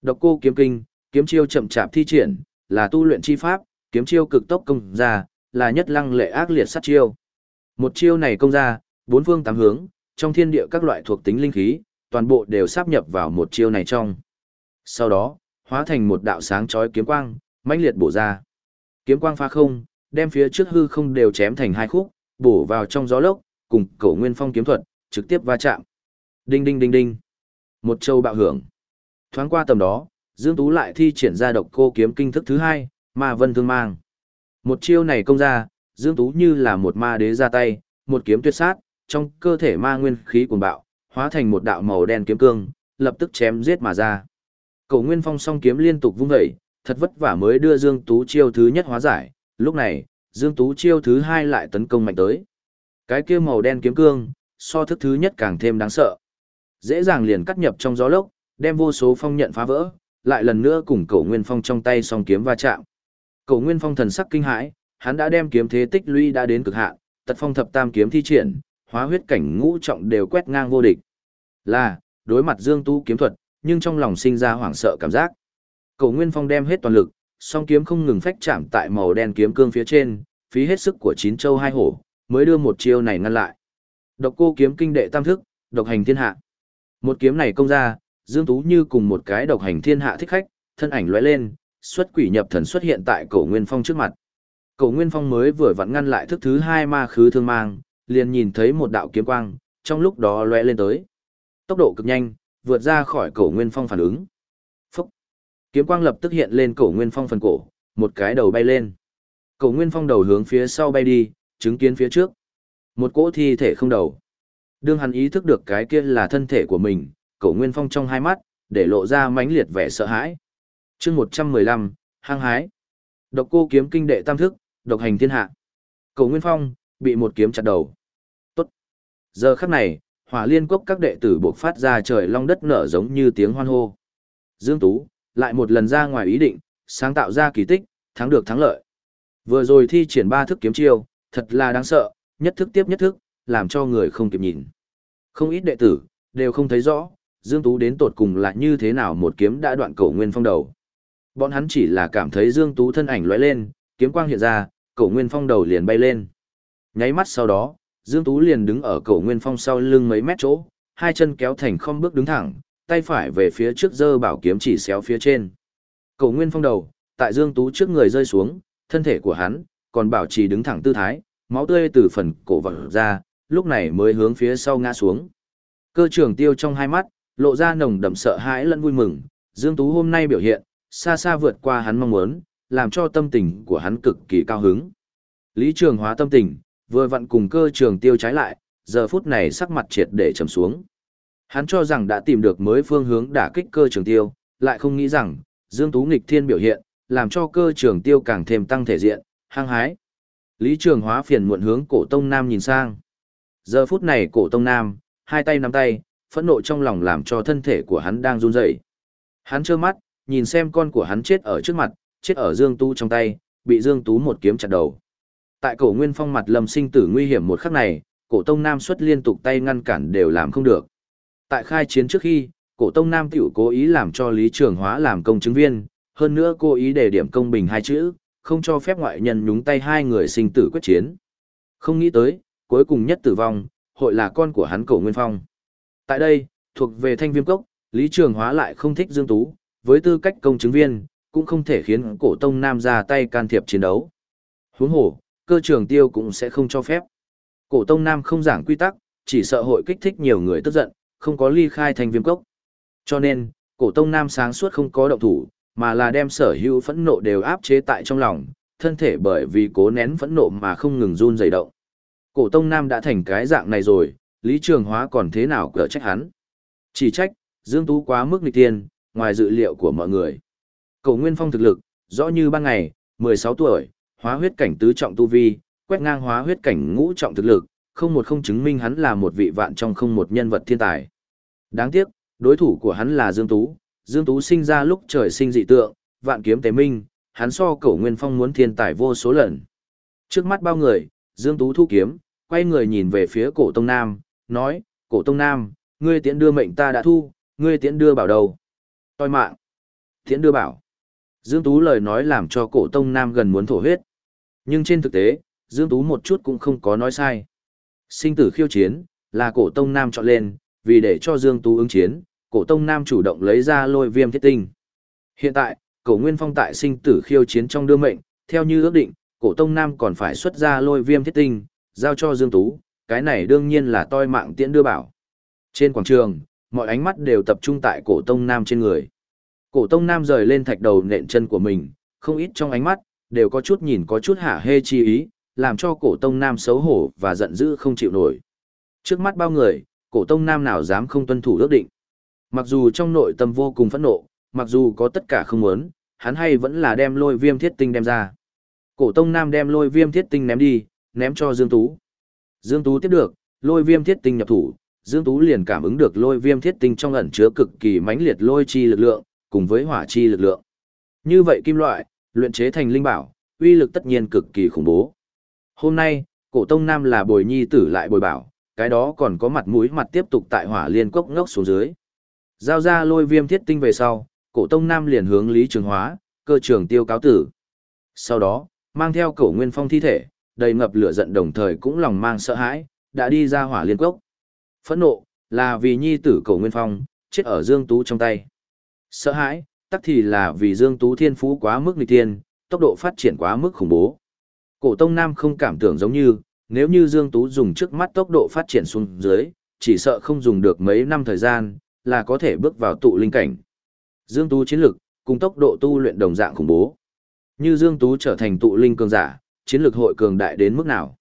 Độc cô kiếm kinh, kiếm chiêu chậm chạp thi triển, là tu luyện chi pháp, kiếm chiêu cực tốc công ra, là nhất lăng lệ ác liệt sát chiêu. Một chiêu này công ra, bốn phương tám hướng, trong thiên địa các loại thuộc tính linh khí, toàn bộ đều sáp nhập vào một chiêu này trong. Sau đó, hóa thành một đạo sáng chói kiếm quang, mãnh liệt bổ ra. Kiếm quang phá không, đem phía trước hư không đều chém thành hai khúc, bổ vào trong gió lốc, cùng cổ nguyên phong kiếm thuật, trực tiếp va chạm. Đinh đinh đinh đinh. Một châu bạo hưởng. Thoáng qua tầm đó, Dương Tú lại thi triển ra độc cô kiếm kinh thức thứ hai, ma vân thương mang. Một chiêu này công ra, Dương Tú như là một ma đế ra tay, một kiếm tuyệt sát, trong cơ thể ma nguyên khí cuồng bạo, hóa thành một đạo màu đen kiếm cương, lập tức chém giết mà ra. Cổ Nguyên Phong song kiếm liên tục vung dậy, thật vất vả mới đưa Dương Tú chiêu thứ nhất hóa giải, lúc này, Dương Tú chiêu thứ hai lại tấn công mạnh tới. Cái kia màu đen kiếm cương, so thức thứ nhất càng thêm đáng sợ. Dễ dàng liền cắt nhập trong gió lốc, đem vô số phong nhận phá vỡ, lại lần nữa cùng Cổ Nguyên Phong trong tay song kiếm va chạm. Cổ Nguyên Phong thần sắc kinh hãi, hắn đã đem kiếm thế tích lũy đã đến cực hạn, tật phong thập tam kiếm thi triển, hóa huyết cảnh ngũ trọng đều quét ngang vô địch. Là, đối mặt Dương Tú kiếm thuật, nhưng trong lòng sinh ra hoảng sợ cảm giác. Cổ Nguyên Phong đem hết toàn lực, song kiếm không ngừng phách chạm tại màu đen kiếm cương phía trên, phí hết sức của chín châu hai hổ, mới đưa một chiêu này ngăn lại. Độc cô kiếm kinh đệ tam thức, độc hành thiên hạ. Một kiếm này công ra, Dương Tú như cùng một cái độc hành thiên hạ thích khách, thân ảnh lóe lên, xuất quỷ nhập thần xuất hiện tại Cổ Nguyên Phong trước mặt. Cổ Nguyên Phong mới vừa vặn ngăn lại thức thứ hai ma khứ thương mang, liền nhìn thấy một đạo kiếm quang, trong lúc đó lóe lên tới. Tốc độ cực nhanh, vượt ra khỏi Cổ Nguyên Phong phản ứng. Phúc! Kiếm quang lập tức hiện lên Cổ Nguyên Phong phần cổ, một cái đầu bay lên. Cổ Nguyên Phong đầu hướng phía sau bay đi, chứng kiến phía trước. Một cỗ thi thể không đầu. Đương hắn ý thức được cái kia là thân thể của mình, Cổ Nguyên Phong trong hai mắt, để lộ ra mãnh liệt vẻ sợ hãi. chương 115, hăng hái. Độc cô kiếm kinh đệ tam thức, độc hành thiên hạ. Cổ Nguyên Phong, bị một kiếm chặt đầu. Tốt. Giờ khắc này, hỏa liên quốc các đệ tử buộc phát ra trời long đất nở giống như tiếng hoan hô. Dương Tú, lại một lần ra ngoài ý định, sáng tạo ra kỳ tích, thắng được thắng lợi. Vừa rồi thi triển ba thức kiếm chiêu, thật là đáng sợ, nhất thức tiếp nhất thức, làm cho người không kịp nhìn. Không ít đệ tử, đều không thấy rõ, Dương Tú đến tột cùng là như thế nào một kiếm đã đoạn cổ nguyên phong đầu. Bọn hắn chỉ là cảm thấy Dương Tú thân ảnh lóe lên, kiếm quang hiện ra, cổ nguyên phong đầu liền bay lên. Nháy mắt sau đó, Dương Tú liền đứng ở cổ nguyên phong sau lưng mấy mét chỗ, hai chân kéo thành không bước đứng thẳng, tay phải về phía trước giơ bảo kiếm chỉ xéo phía trên. Cổ nguyên phong đầu, tại Dương Tú trước người rơi xuống, thân thể của hắn, còn bảo trì đứng thẳng tư thái, máu tươi từ phần cổ vật ra, lúc này mới hướng phía sau ngã xuống. Cơ trưởng tiêu trong hai mắt, lộ ra nồng đậm sợ hãi lẫn vui mừng, Dương Tú hôm nay biểu hiện, xa xa vượt qua hắn mong muốn, làm cho tâm tình của hắn cực kỳ cao hứng. Lý Trường Hóa tâm tình, vừa vặn cùng cơ trường tiêu trái lại, giờ phút này sắc mặt triệt để trầm xuống. Hắn cho rằng đã tìm được mới phương hướng đả kích cơ trường tiêu, lại không nghĩ rằng, Dương Tú nghịch thiên biểu hiện, làm cho cơ trường tiêu càng thêm tăng thể diện, hăng hái. Lý Trường Hóa phiền muộn hướng cổ tông nam nhìn sang. Giờ phút này cổ tông nam, hai tay nắm tay, phẫn nộ trong lòng làm cho thân thể của hắn đang run rẩy. Hắn trơ mắt, nhìn xem con của hắn chết ở trước mặt, chết ở Dương Tú trong tay, bị Dương Tú một kiếm chặt đầu. Tại cổ nguyên phong mặt lâm sinh tử nguy hiểm một khắc này, cổ tông nam xuất liên tục tay ngăn cản đều làm không được. Tại khai chiến trước khi, cổ tông nam tiểu cố ý làm cho Lý Trường Hóa làm công chứng viên, hơn nữa cố ý để điểm công bình hai chữ, không cho phép ngoại nhân nhúng tay hai người sinh tử quyết chiến. Không nghĩ tới, cuối cùng nhất tử vong, hội là con của hắn cổ nguyên phong. Tại đây, thuộc về thanh viêm cốc, Lý Trường Hóa lại không thích Dương Tú, với tư cách công chứng viên, cũng không thể khiến cổ tông nam ra tay can thiệp chiến đấu. Huống hồ, cơ trường tiêu cũng sẽ không cho phép. Cổ tông nam không giảng quy tắc, chỉ sợ hội kích thích nhiều người tức giận, không có ly khai thành viêm cốc. Cho nên, cổ tông nam sáng suốt không có động thủ, mà là đem sở hữu phẫn nộ đều áp chế tại trong lòng, thân thể bởi vì cố nén phẫn nộ mà không ngừng run dày động. Cổ tông nam đã thành cái dạng này rồi, Lý Trường Hóa còn thế nào cỡ trách hắn. Chỉ trách, Dương Tú quá mức nghịch tiên, ngoài dự liệu của mọi người. Cổ Nguyên Phong thực lực, rõ như ban ngày, 16 tuổi, hóa huyết cảnh tứ trọng tu vi, quét ngang hóa huyết cảnh ngũ trọng thực lực, không một không chứng minh hắn là một vị vạn trong không một nhân vật thiên tài. Đáng tiếc, đối thủ của hắn là Dương Tú, Dương Tú sinh ra lúc trời sinh dị tượng, vạn kiếm tế minh, hắn so cổ Nguyên Phong muốn thiên tài vô số lần. Trước mắt bao người, Dương Tú thu kiếm, quay người nhìn về phía cổ Tông Nam, nói, cổ Tông Nam, ngươi tiễn đưa mệnh ta đã thu, ngươi tiễn đưa bảo đầu. Toi mạng. Tiễn đưa bảo. Dương Tú lời nói làm cho cổ Tông Nam gần muốn thổ huyết. Nhưng trên thực tế, Dương Tú một chút cũng không có nói sai. Sinh tử khiêu chiến, là cổ Tông Nam chọn lên, vì để cho Dương Tú ứng chiến, cổ Tông Nam chủ động lấy ra lôi viêm thiết tinh. Hiện tại, cổ Nguyên Phong tại sinh tử khiêu chiến trong đưa mệnh, theo như ước định, cổ Tông Nam còn phải xuất ra lôi viêm thiết tinh, giao cho Dương Tú, cái này đương nhiên là toi mạng tiễn đưa bảo. Trên quảng trường, mọi ánh mắt đều tập trung tại cổ Tông Nam trên người. Cổ Tông Nam rời lên thạch đầu nện chân của mình, không ít trong ánh mắt, đều có chút nhìn có chút hả hê chi ý, làm cho cổ Tông Nam xấu hổ và giận dữ không chịu nổi. Trước mắt bao người, cổ Tông Nam nào dám không tuân thủ ước định. Mặc dù trong nội tâm vô cùng phẫn nộ, mặc dù có tất cả không muốn, hắn hay vẫn là đem lôi viêm thiết tinh đem ra. Cổ Tông Nam đem lôi viêm thiết tinh ném đi, ném cho Dương Tú. Dương Tú tiếp được, lôi viêm thiết tinh nhập thủ, Dương Tú liền cảm ứng được lôi viêm thiết tinh trong ẩn chứa cực kỳ mãnh liệt lôi chi lực lượng, cùng với hỏa chi lực lượng. Như vậy kim loại, luyện chế thành linh bảo, uy lực tất nhiên cực kỳ khủng bố. Hôm nay, cổ tông nam là bồi nhi tử lại bồi bảo, cái đó còn có mặt mũi mặt tiếp tục tại hỏa liên cốc ngốc xuống dưới. Giao ra lôi viêm thiết tinh về sau, cổ tông nam liền hướng Lý Trường Hóa, cơ trường tiêu cáo tử. Sau đó, mang theo cổ nguyên phong thi thể, đầy ngập lửa giận đồng thời cũng lòng mang sợ hãi, đã đi ra hỏa liên cốc. Phẫn nộ, là vì nhi tử cổ nguyên phong, chết ở Dương Tú trong tay. Sợ hãi, tắc thì là vì Dương Tú thiên phú quá mức nghịch tiên, tốc độ phát triển quá mức khủng bố. Cổ Tông Nam không cảm tưởng giống như, nếu như Dương Tú dùng trước mắt tốc độ phát triển xuống dưới, chỉ sợ không dùng được mấy năm thời gian, là có thể bước vào tụ linh cảnh. Dương Tú chiến lực, cùng tốc độ tu luyện đồng dạng khủng bố. Như Dương Tú trở thành tụ linh cường giả, chiến lực hội cường đại đến mức nào?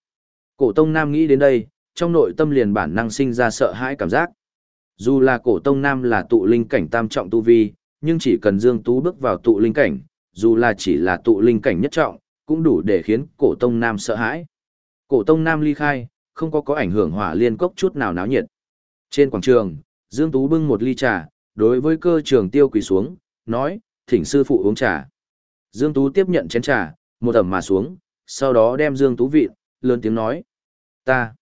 Cổ Tông Nam nghĩ đến đây, trong nội tâm liền bản năng sinh ra sợ hãi cảm giác. Dù là cổ Tông Nam là tụ linh cảnh tam trọng tu vi, nhưng chỉ cần Dương Tú bước vào tụ linh cảnh, dù là chỉ là tụ linh cảnh nhất trọng, cũng đủ để khiến cổ tông nam sợ hãi. Cổ tông nam ly khai, không có có ảnh hưởng hỏa liên cốc chút nào náo nhiệt. Trên quảng trường, Dương Tú bưng một ly trà, đối với cơ trường tiêu quỳ xuống, nói, thỉnh sư phụ uống trà. Dương Tú tiếp nhận chén trà, một ẩm mà xuống, sau đó đem Dương Tú vịn, lớn tiếng nói, ta,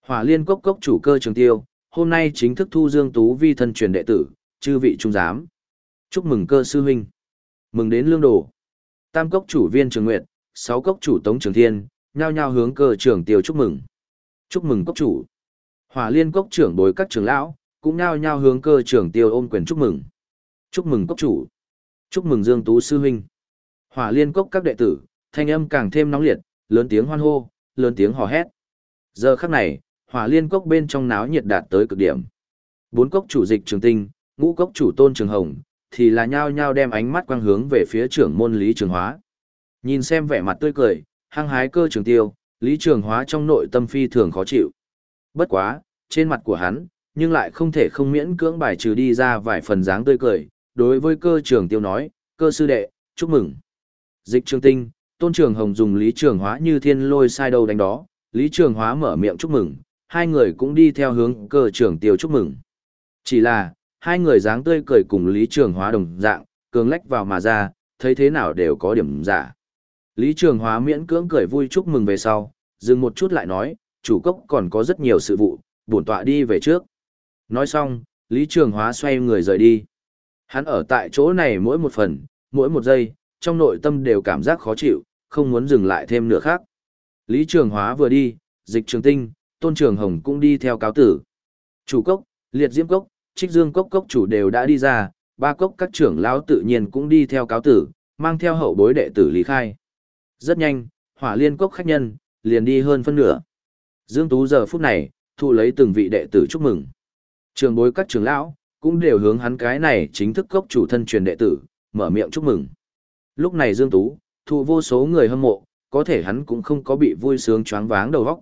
hỏa liên cốc cốc chủ cơ trường tiêu, hôm nay chính thức thu Dương Tú vi thân truyền đệ tử, chư vị trung giám. Chúc mừng cơ sư huynh. Mừng đến lương đồ. Tam cốc chủ viên trường nguyệt, sáu cốc chủ tống trường thiên, nhao nhao hướng cơ trường tiêu chúc mừng. Chúc mừng cốc chủ. Hỏa liên cốc trưởng bối các trưởng lão, cũng nhao nhao hướng cơ trưởng tiêu ôm quyền chúc mừng. Chúc mừng cốc chủ. Chúc mừng Dương Tú sư huynh. Hỏa liên cốc các đệ tử, thanh âm càng thêm nóng liệt, lớn tiếng hoan hô, lớn tiếng hò hét. Giờ khắc này, hỏa liên cốc bên trong náo nhiệt đạt tới cực điểm. Bốn cốc chủ dịch trường tinh, ngũ cốc chủ tôn trường hồng, thì là nhao nhao đem ánh mắt quang hướng về phía trưởng môn Lý Trường Hóa. Nhìn xem vẻ mặt tươi cười, hăng hái cơ trường tiêu, Lý Trường Hóa trong nội tâm phi thường khó chịu. Bất quá, trên mặt của hắn, nhưng lại không thể không miễn cưỡng bài trừ đi ra vài phần dáng tươi cười, đối với cơ trường tiêu nói, cơ sư đệ, chúc mừng. Dịch trường tinh, tôn trường hồng dùng Lý Trường Hóa như thiên lôi sai đầu đánh đó, Lý Trường Hóa mở miệng chúc mừng, hai người cũng đi theo hướng cơ trường tiêu chúc mừng. Chỉ là, hai người dáng tươi cười cùng Lý Trường Hóa đồng dạng, cường lách vào mà ra, thấy thế nào đều có điểm giả. Lý Trường Hóa miễn cưỡng cười vui chúc mừng về sau, dừng một chút lại nói, chủ cốc còn có rất nhiều sự vụ, bổn tọa đi về trước. Nói xong, Lý Trường Hóa xoay người rời đi. Hắn ở tại chỗ này mỗi một phần, mỗi một giây, trong nội tâm đều cảm giác khó chịu, không muốn dừng lại thêm nữa khác. Lý Trường Hóa vừa đi, dịch trường tinh, tôn trường hồng cũng đi theo cáo tử. Chủ cốc, liệt diễm cốc, trích dương cốc cốc chủ đều đã đi ra, ba cốc các trưởng lão tự nhiên cũng đi theo cáo tử, mang theo hậu bối đệ tử lý khai. Rất nhanh, hỏa liên cốc khách nhân, liền đi hơn phân nửa. Dương Tú giờ phút này, thu lấy từng vị đệ tử chúc mừng. Trường bối các trưởng lão, cũng đều hướng hắn cái này chính thức cốc chủ thân truyền đệ tử, mở miệng chúc mừng. Lúc này Dương Tú, thu vô số người hâm mộ, có thể hắn cũng không có bị vui sướng choáng váng đầu óc.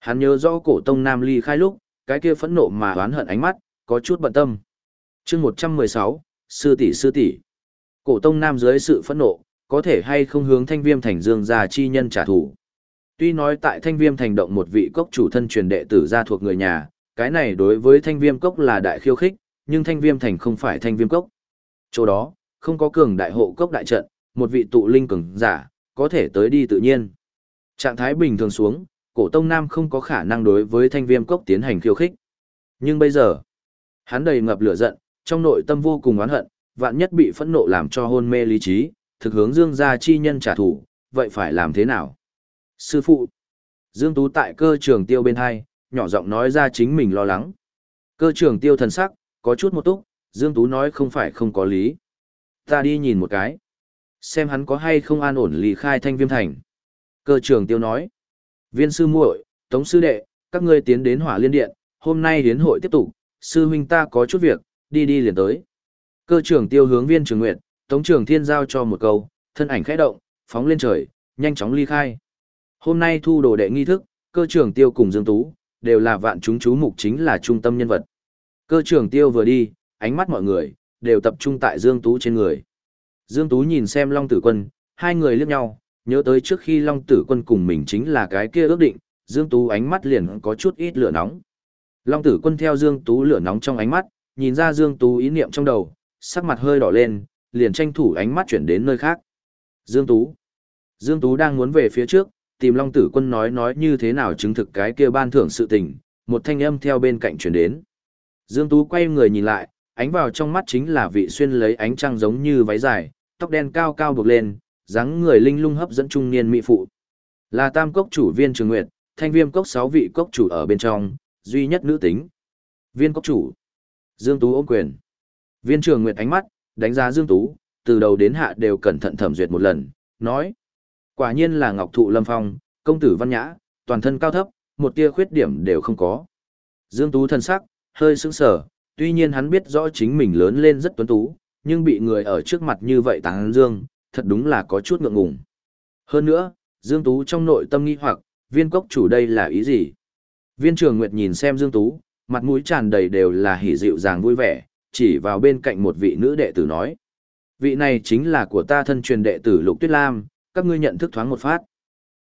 Hắn nhớ rõ cổ tông Nam Ly khai lúc, cái kia phẫn nộ mà oán hận ánh mắt, có chút bận tâm. chương 116, sư tỷ sư tỷ Cổ tông Nam dưới sự phẫn nộ, có thể hay không hướng thanh viêm thành dương gia chi nhân trả thù. Tuy nói tại thanh viêm thành động một vị cốc chủ thân truyền đệ tử gia thuộc người nhà, cái này đối với thanh viêm cốc là đại khiêu khích, nhưng thanh viêm thành không phải thanh viêm cốc. Chỗ đó, không có cường đại hộ cốc đại trận, một vị tụ linh cường giả, có thể tới đi tự nhiên. Trạng thái bình thường xuống, cổ tông nam không có khả năng đối với thanh viêm cốc tiến hành khiêu khích. Nhưng bây giờ, hắn đầy ngập lửa giận, trong nội tâm vô cùng oán hận, vạn nhất bị phẫn nộ làm cho hôn mê lý trí, thực hướng dương gia chi nhân trả thù, vậy phải làm thế nào? Sư phụ, Dương Tú tại cơ trường tiêu bên hai, nhỏ giọng nói ra chính mình lo lắng. Cơ trường tiêu thần sắc, có chút một túc, Dương Tú nói không phải không có lý. Ta đi nhìn một cái. Xem hắn có hay không an ổn lì khai thanh viêm thành. Cơ trường tiêu nói. Viên sư muội, tống sư đệ, các ngươi tiến đến hỏa liên điện, hôm nay đến hội tiếp tục, sư huynh ta có chút việc, đi đi liền tới. Cơ trưởng tiêu hướng viên trường nguyện, tống trường thiên giao cho một câu, thân ảnh khẽ động, phóng lên trời, nhanh chóng ly khai. Hôm nay thu đồ đệ nghi thức, cơ trưởng tiêu cùng Dương Tú, đều là vạn chúng chú mục chính là trung tâm nhân vật. Cơ trưởng tiêu vừa đi, ánh mắt mọi người, đều tập trung tại Dương Tú trên người. Dương Tú nhìn xem Long Tử Quân, hai người liếc nhau, nhớ tới trước khi Long Tử Quân cùng mình chính là cái kia ước định, Dương Tú ánh mắt liền có chút ít lửa nóng. Long Tử Quân theo Dương Tú lửa nóng trong ánh mắt, nhìn ra Dương Tú ý niệm trong đầu, sắc mặt hơi đỏ lên, liền tranh thủ ánh mắt chuyển đến nơi khác. Dương Tú. Dương Tú đang muốn về phía trước, tìm Long Tử Quân nói nói như thế nào chứng thực cái kia ban thưởng sự tình, một thanh âm theo bên cạnh chuyển đến. Dương Tú quay người nhìn lại, ánh vào trong mắt chính là vị xuyên lấy ánh trăng giống như váy dài, tóc đen cao cao buộc lên, dáng người linh lung hấp dẫn trung niên mỹ phụ. Là tam cốc chủ viên trường nguyệt, thanh viêm cốc sáu vị cốc chủ ở bên trong, duy nhất nữ tính. Viên cốc chủ. Dương Tú ôm quyền. Viên trường nguyệt ánh mắt, đánh giá Dương Tú, từ đầu đến hạ đều cẩn thận thẩm duyệt một lần, nói. Quả nhiên là Ngọc Thụ Lâm Phong, công tử văn nhã, toàn thân cao thấp, một tia khuyết điểm đều không có. Dương Tú thân sắc, hơi sững sở, tuy nhiên hắn biết rõ chính mình lớn lên rất tuấn tú, nhưng bị người ở trước mặt như vậy tán Dương, thật đúng là có chút ngượng ngùng. Hơn nữa, Dương Tú trong nội tâm nghi hoặc, viên cốc chủ đây là ý gì? Viên trường Nguyệt nhìn xem Dương Tú, mặt mũi tràn đầy đều là hỉ dịu dàng vui vẻ, chỉ vào bên cạnh một vị nữ đệ tử nói. Vị này chính là của ta thân truyền đệ tử Lục Tuyết Lam, các ngươi nhận thức thoáng một phát.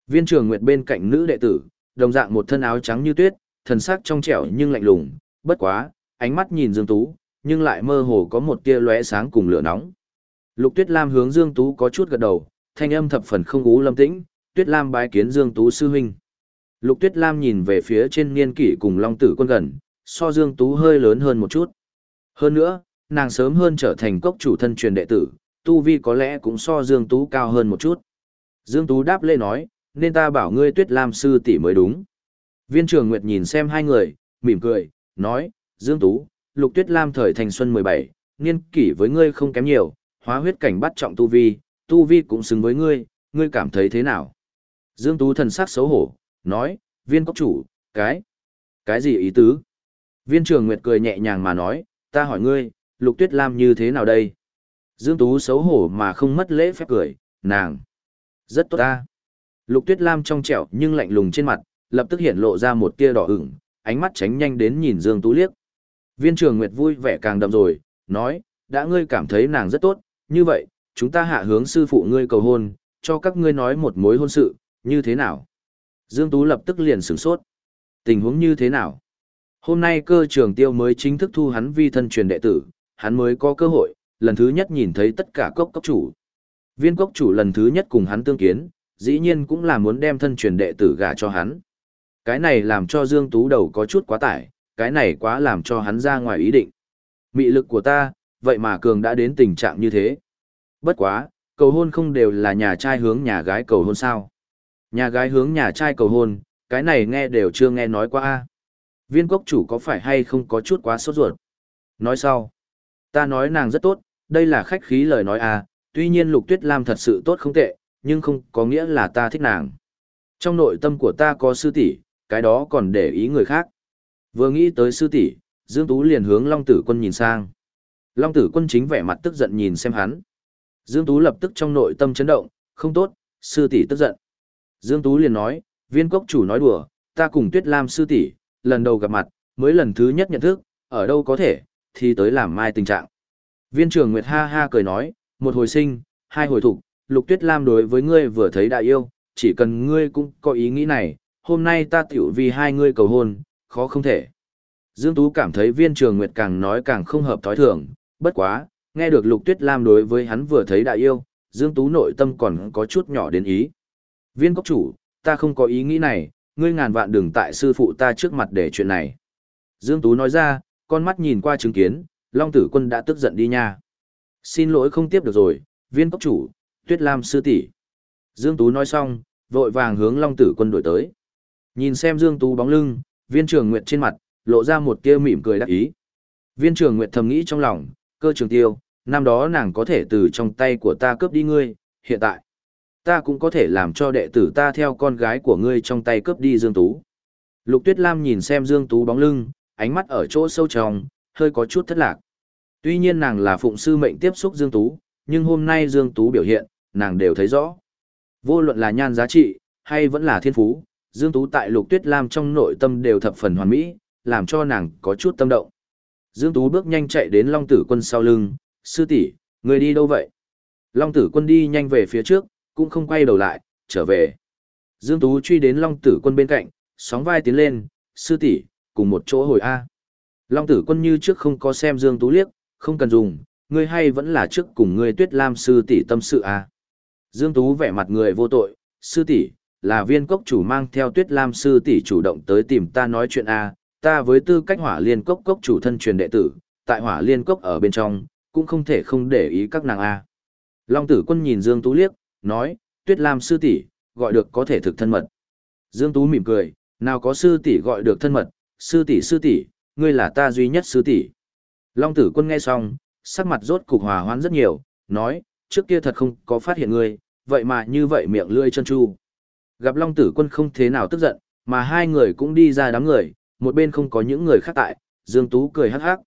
Viên trường nguyệt bên cạnh nữ đệ tử, đồng dạng một thân áo trắng như tuyết, thần sắc trong trẻo nhưng lạnh lùng, bất quá, ánh mắt nhìn Dương Tú, nhưng lại mơ hồ có một tia lóe sáng cùng lửa nóng. Lục Tuyết Lam hướng Dương Tú có chút gật đầu, thanh âm thập phần không ú lâm tĩnh, Tuyết Lam bái kiến Dương Tú sư huynh. Lục Tuyết Lam nhìn về phía trên niên kỷ cùng Long Tử quân gần, so Dương Tú hơi lớn hơn một chút. Hơn nữa, nàng sớm hơn trở thành cốc chủ thân truyền đệ tử, tu vi có lẽ cũng so Dương Tú cao hơn một chút. Dương Tú đáp lê nói, nên ta bảo ngươi tuyết lam sư tỷ mới đúng. Viên trường Nguyệt nhìn xem hai người, mỉm cười, nói, Dương Tú, lục tuyết lam thời thành xuân 17, niên kỷ với ngươi không kém nhiều, hóa huyết cảnh bắt trọng tu vi, tu vi cũng xứng với ngươi, ngươi cảm thấy thế nào? Dương Tú thần sắc xấu hổ, nói, viên cốc chủ, cái, cái gì ý tứ? Viên trường Nguyệt cười nhẹ nhàng mà nói, ta hỏi ngươi, Lục Tuyết Lam như thế nào đây? Dương Tú xấu hổ mà không mất lễ phép cười, nàng. Rất tốt ta. Lục Tuyết Lam trong trẻo nhưng lạnh lùng trên mặt, lập tức hiện lộ ra một tia đỏ ửng, ánh mắt tránh nhanh đến nhìn Dương Tú liếc. Viên trường Nguyệt vui vẻ càng đậm rồi, nói, đã ngươi cảm thấy nàng rất tốt, như vậy, chúng ta hạ hướng sư phụ ngươi cầu hôn, cho các ngươi nói một mối hôn sự, như thế nào? Dương Tú lập tức liền sửng sốt. Tình huống như thế nào? Hôm nay cơ trường tiêu mới chính thức thu hắn vi thân truyền đệ tử, hắn mới có cơ hội, lần thứ nhất nhìn thấy tất cả cốc cốc chủ. Viên cốc chủ lần thứ nhất cùng hắn tương kiến, dĩ nhiên cũng là muốn đem thân truyền đệ tử gả cho hắn. Cái này làm cho Dương Tú đầu có chút quá tải, cái này quá làm cho hắn ra ngoài ý định. Mị lực của ta, vậy mà cường đã đến tình trạng như thế. Bất quá, cầu hôn không đều là nhà trai hướng nhà gái cầu hôn sao. Nhà gái hướng nhà trai cầu hôn, cái này nghe đều chưa nghe nói qua. a Viên cốc chủ có phải hay không có chút quá sốt ruột? Nói sau. Ta nói nàng rất tốt, đây là khách khí lời nói a tuy nhiên lục tuyết lam thật sự tốt không tệ, nhưng không có nghĩa là ta thích nàng. Trong nội tâm của ta có sư tỷ, cái đó còn để ý người khác. Vừa nghĩ tới sư tỷ, Dương Tú liền hướng Long Tử Quân nhìn sang. Long Tử Quân chính vẻ mặt tức giận nhìn xem hắn. Dương Tú lập tức trong nội tâm chấn động, không tốt, sư tỷ tức giận. Dương Tú liền nói, viên cốc chủ nói đùa, ta cùng Tuyết Lam sư tỷ, lần đầu gặp mặt, mới lần thứ nhất nhận thức, ở đâu có thể, thì tới làm mai tình trạng. Viên trưởng Nguyệt ha ha cười nói, một hồi sinh, hai hồi thục, Lục Tuyết Lam đối với ngươi vừa thấy đại yêu, chỉ cần ngươi cũng có ý nghĩ này, hôm nay ta tiểu vì hai ngươi cầu hôn, khó không thể. Dương Tú cảm thấy viên trường Nguyệt càng nói càng không hợp thói thường, bất quá, nghe được Lục Tuyết Lam đối với hắn vừa thấy đại yêu, Dương Tú nội tâm còn có chút nhỏ đến ý. Viên cốc chủ, ta không có ý nghĩ này, ngươi ngàn vạn đừng tại sư phụ ta trước mặt để chuyện này. Dương Tú nói ra, con mắt nhìn qua chứng kiến, Long Tử Quân đã tức giận đi nha. Xin lỗi không tiếp được rồi, viên cốc chủ, Tuyết Lam sư tỷ. Dương Tú nói xong, vội vàng hướng Long Tử Quân đổi tới. Nhìn xem Dương Tú bóng lưng, viên trường nguyệt trên mặt, lộ ra một tia mỉm cười đắc ý. Viên trường nguyệt thầm nghĩ trong lòng, cơ trường tiêu, năm đó nàng có thể từ trong tay của ta cướp đi ngươi, hiện tại, ta cũng có thể làm cho đệ tử ta theo con gái của ngươi trong tay cướp đi Dương Tú. Lục Tuyết Lam nhìn xem Dương Tú bóng lưng, ánh mắt ở chỗ sâu trong, hơi có chút thất lạc. Tuy nhiên nàng là phụng sư mệnh tiếp xúc Dương Tú, nhưng hôm nay Dương Tú biểu hiện, nàng đều thấy rõ. Vô luận là nhan giá trị, hay vẫn là thiên phú, Dương Tú tại Lục Tuyết Lam trong nội tâm đều thập phần hoàn mỹ, làm cho nàng có chút tâm động. Dương Tú bước nhanh chạy đến Long Tử Quân sau lưng, sư tỷ, người đi đâu vậy? Long Tử Quân đi nhanh về phía trước, cũng không quay đầu lại, trở về. Dương Tú truy đến Long Tử Quân bên cạnh, sóng vai tiến lên, sư tỷ, cùng một chỗ hồi A. Long Tử Quân như trước không có xem Dương Tú liếc, không cần dùng, ngươi hay vẫn là trước cùng ngươi Tuyết Lam sư tỷ tâm sự A. Dương Tú vẻ mặt người vô tội, sư tỷ, là viên cốc chủ mang theo Tuyết Lam sư tỷ chủ động tới tìm ta nói chuyện A, ta với tư cách hỏa liên cốc cốc chủ thân truyền đệ tử, tại hỏa liên cốc ở bên trong, cũng không thể không để ý các nàng A. Long tử quân nhìn Dương Tú liếc, nói, Tuyết Lam sư tỷ gọi được có thể thực thân mật. Dương Tú mỉm cười, nào có sư tỷ gọi được thân mật, sư tỷ sư tỷ ngươi là ta duy nhất sư tỷ Long tử quân nghe xong, sắc mặt rốt cục hòa hoãn rất nhiều, nói, trước kia thật không có phát hiện ngươi, vậy mà như vậy miệng lươi chân chu. Gặp Long tử quân không thế nào tức giận, mà hai người cũng đi ra đám người, một bên không có những người khác tại, Dương Tú cười hắc hắc.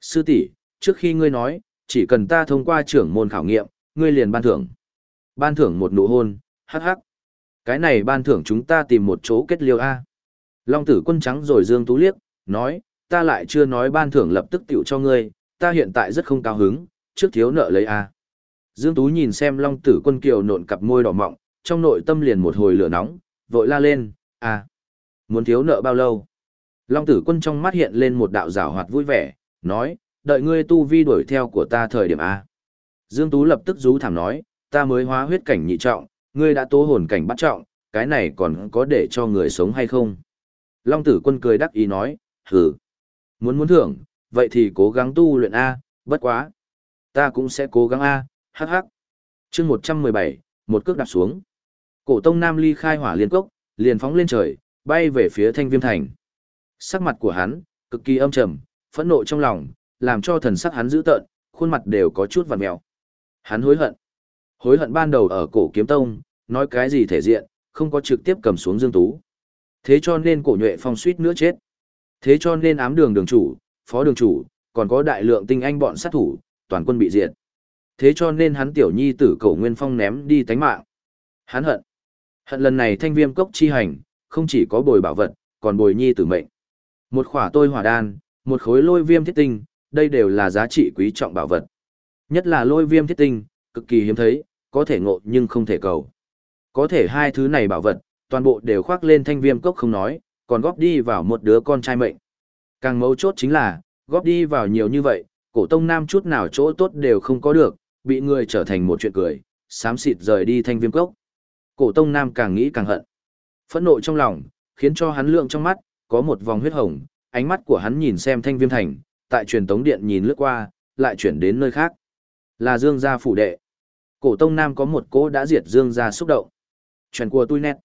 Sư tỷ, trước khi ngươi nói, chỉ cần ta thông qua trưởng môn khảo nghiệm, ngươi liền ban thưởng. Ban thưởng một nụ hôn, hắc hắc. Cái này ban thưởng chúng ta tìm một chỗ kết liêu A. Long tử quân trắng rồi Dương Tú liếc, nói, ta lại chưa nói ban thưởng lập tức tiểu cho ngươi, ta hiện tại rất không cao hứng, trước thiếu nợ lấy A. Dương Tú nhìn xem Long tử quân kiều nộn cặp môi đỏ mọng, trong nội tâm liền một hồi lửa nóng, vội la lên, A. Muốn thiếu nợ bao lâu? Long tử quân trong mắt hiện lên một đạo rào hoạt vui vẻ, nói, đợi ngươi tu vi đuổi theo của ta thời điểm A. Dương Tú lập tức rú thảm nói, ta mới hóa huyết cảnh nhị trọng, ngươi đã tố hồn cảnh bắt trọng, cái này còn có để cho người sống hay không? Long tử quân cười đắc ý nói, hử. Muốn muốn thưởng, vậy thì cố gắng tu luyện A, bất quá. Ta cũng sẽ cố gắng A, hắc hắc. chương 117, một cước đạp xuống. Cổ tông Nam ly khai hỏa liên cốc, liền phóng lên trời, bay về phía thanh viêm thành. Sắc mặt của hắn, cực kỳ âm trầm, phẫn nộ trong lòng, làm cho thần sắc hắn dữ tợn, khuôn mặt đều có chút vằn mèo. Hắn hối hận. Hối hận ban đầu ở cổ kiếm tông, nói cái gì thể diện, không có trực tiếp cầm xuống Dương Tú. Thế cho nên cổ nhuệ phong suýt nữa chết. Thế cho nên ám đường đường chủ, phó đường chủ, còn có đại lượng tinh anh bọn sát thủ, toàn quân bị diệt. Thế cho nên hắn tiểu nhi tử cầu Nguyên Phong ném đi tánh mạng. Hắn hận. Hận lần này thanh viêm cốc chi hành, không chỉ có bồi bảo vật, còn bồi nhi tử mệnh. Một khỏa tôi hỏa đan, một khối lôi viêm thiết tinh, đây đều là giá trị quý trọng bảo vật. Nhất là lôi viêm thiết tinh, cực kỳ hiếm thấy, có thể ngộ nhưng không thể cầu. Có thể hai thứ này bảo vật, toàn bộ đều khoác lên thanh viêm cốc không nói, còn góp đi vào một đứa con trai mệnh. Càng mấu chốt chính là, góp đi vào nhiều như vậy, cổ tông nam chút nào chỗ tốt đều không có được, bị người trở thành một chuyện cười, xám xịt rời đi thanh viêm cốc. Cổ tông nam càng nghĩ càng hận. Phẫn nộ trong lòng, khiến cho hắn lượng trong mắt, có một vòng huyết hồng, ánh mắt của hắn nhìn xem thanh viêm thành, tại truyền tống điện nhìn lướt qua, lại chuyển đến nơi khác. Là Dương gia phủ đệ. Cổ Tông Nam có một cỗ đã diệt Dương gia xúc động. Chuyện của tôi nét.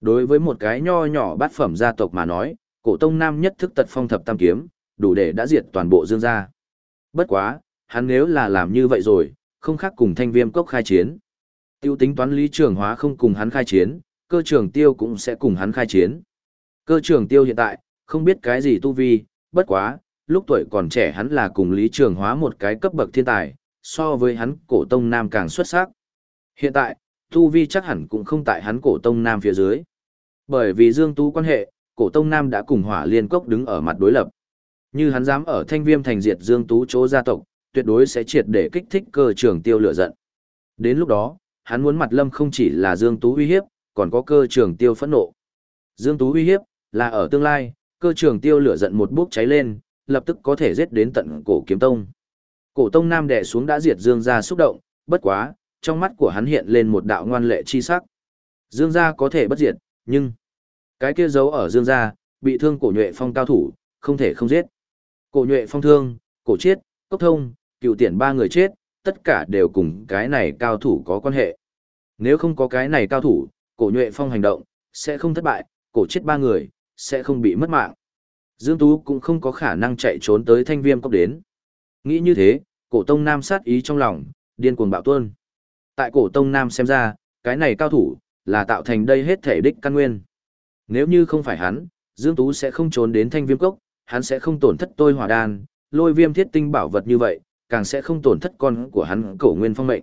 Đối với một cái nho nhỏ bát phẩm gia tộc mà nói, Cổ Tông Nam nhất thức tật phong thập tam kiếm, đủ để đã diệt toàn bộ Dương gia. Bất quá, hắn nếu là làm như vậy rồi, không khác cùng thanh viêm cốc khai chiến. Tiêu tính toán lý trường hóa không cùng hắn khai chiến, cơ trường tiêu cũng sẽ cùng hắn khai chiến. Cơ trường tiêu hiện tại, không biết cái gì tu vi, bất quá, lúc tuổi còn trẻ hắn là cùng lý trường hóa một cái cấp bậc thiên tài, so với hắn cổ tông nam càng xuất sắc. Hiện tại, tu vi chắc hẳn cũng không tại hắn cổ tông nam phía dưới. Bởi vì dương tu quan hệ, cổ tông nam đã cùng hỏa liên cốc đứng ở mặt đối lập. Như hắn dám ở thanh viêm thành diệt dương tú chỗ gia tộc, tuyệt đối sẽ triệt để kích thích cơ trường tiêu lửa giận. Đến lúc đó, hắn muốn mặt lâm không chỉ là dương tú uy hiếp, còn có cơ trường tiêu phẫn nộ. Dương tú uy hiếp, là ở tương lai, cơ trường tiêu lửa giận một bốc cháy lên, lập tức có thể giết đến tận cổ kiếm tông. Cổ tông nam đệ xuống đã diệt dương gia xúc động, bất quá, trong mắt của hắn hiện lên một đạo ngoan lệ chi sắc. Dương gia có thể bất diệt, nhưng cái kia giấu ở dương gia, bị thương cổ nhuệ phong cao thủ, không thể không giết. Cổ nhuệ phong thương, cổ chết, cốc thông, cựu tiện ba người chết, tất cả đều cùng cái này cao thủ có quan hệ. Nếu không có cái này cao thủ, cổ nhuệ phong hành động, sẽ không thất bại, cổ chết ba người, sẽ không bị mất mạng. Dương Tú cũng không có khả năng chạy trốn tới thanh viêm cốc đến. Nghĩ như thế, cổ tông nam sát ý trong lòng, điên cuồng bạo tuôn. Tại cổ tông nam xem ra, cái này cao thủ, là tạo thành đây hết thể đích căn nguyên. Nếu như không phải hắn, Dương Tú sẽ không trốn đến thanh viêm cốc, hắn sẽ không tổn thất tôi hỏa đan, lôi viêm thiết tinh bảo vật như vậy, càng sẽ không tổn thất con của hắn cổ nguyên phong mệnh.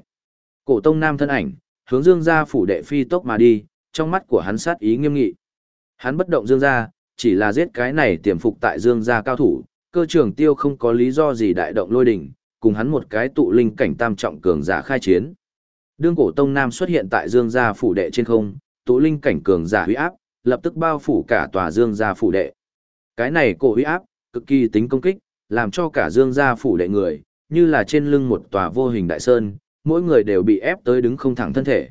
Cổ tông nam thân ảnh, hướng dương gia phủ đệ phi tốc mà đi, trong mắt của hắn sát ý nghiêm nghị. Hắn bất động dương gia, chỉ là giết cái này tiềm phục tại dương gia cao thủ, cơ trưởng tiêu không có lý do gì đại động lôi đỉnh, cùng hắn một cái tụ linh cảnh tam trọng cường giả khai chiến. Đương cổ tông nam xuất hiện tại dương gia phủ đệ trên không, tụ linh cảnh cường giả huy áp, lập tức bao phủ cả tòa dương gia phủ đệ. Cái này cổ huy áp, cực kỳ tính công kích, làm cho cả dương gia phủ đệ người, như là trên lưng một tòa vô hình đại sơn, mỗi người đều bị ép tới đứng không thẳng thân thể.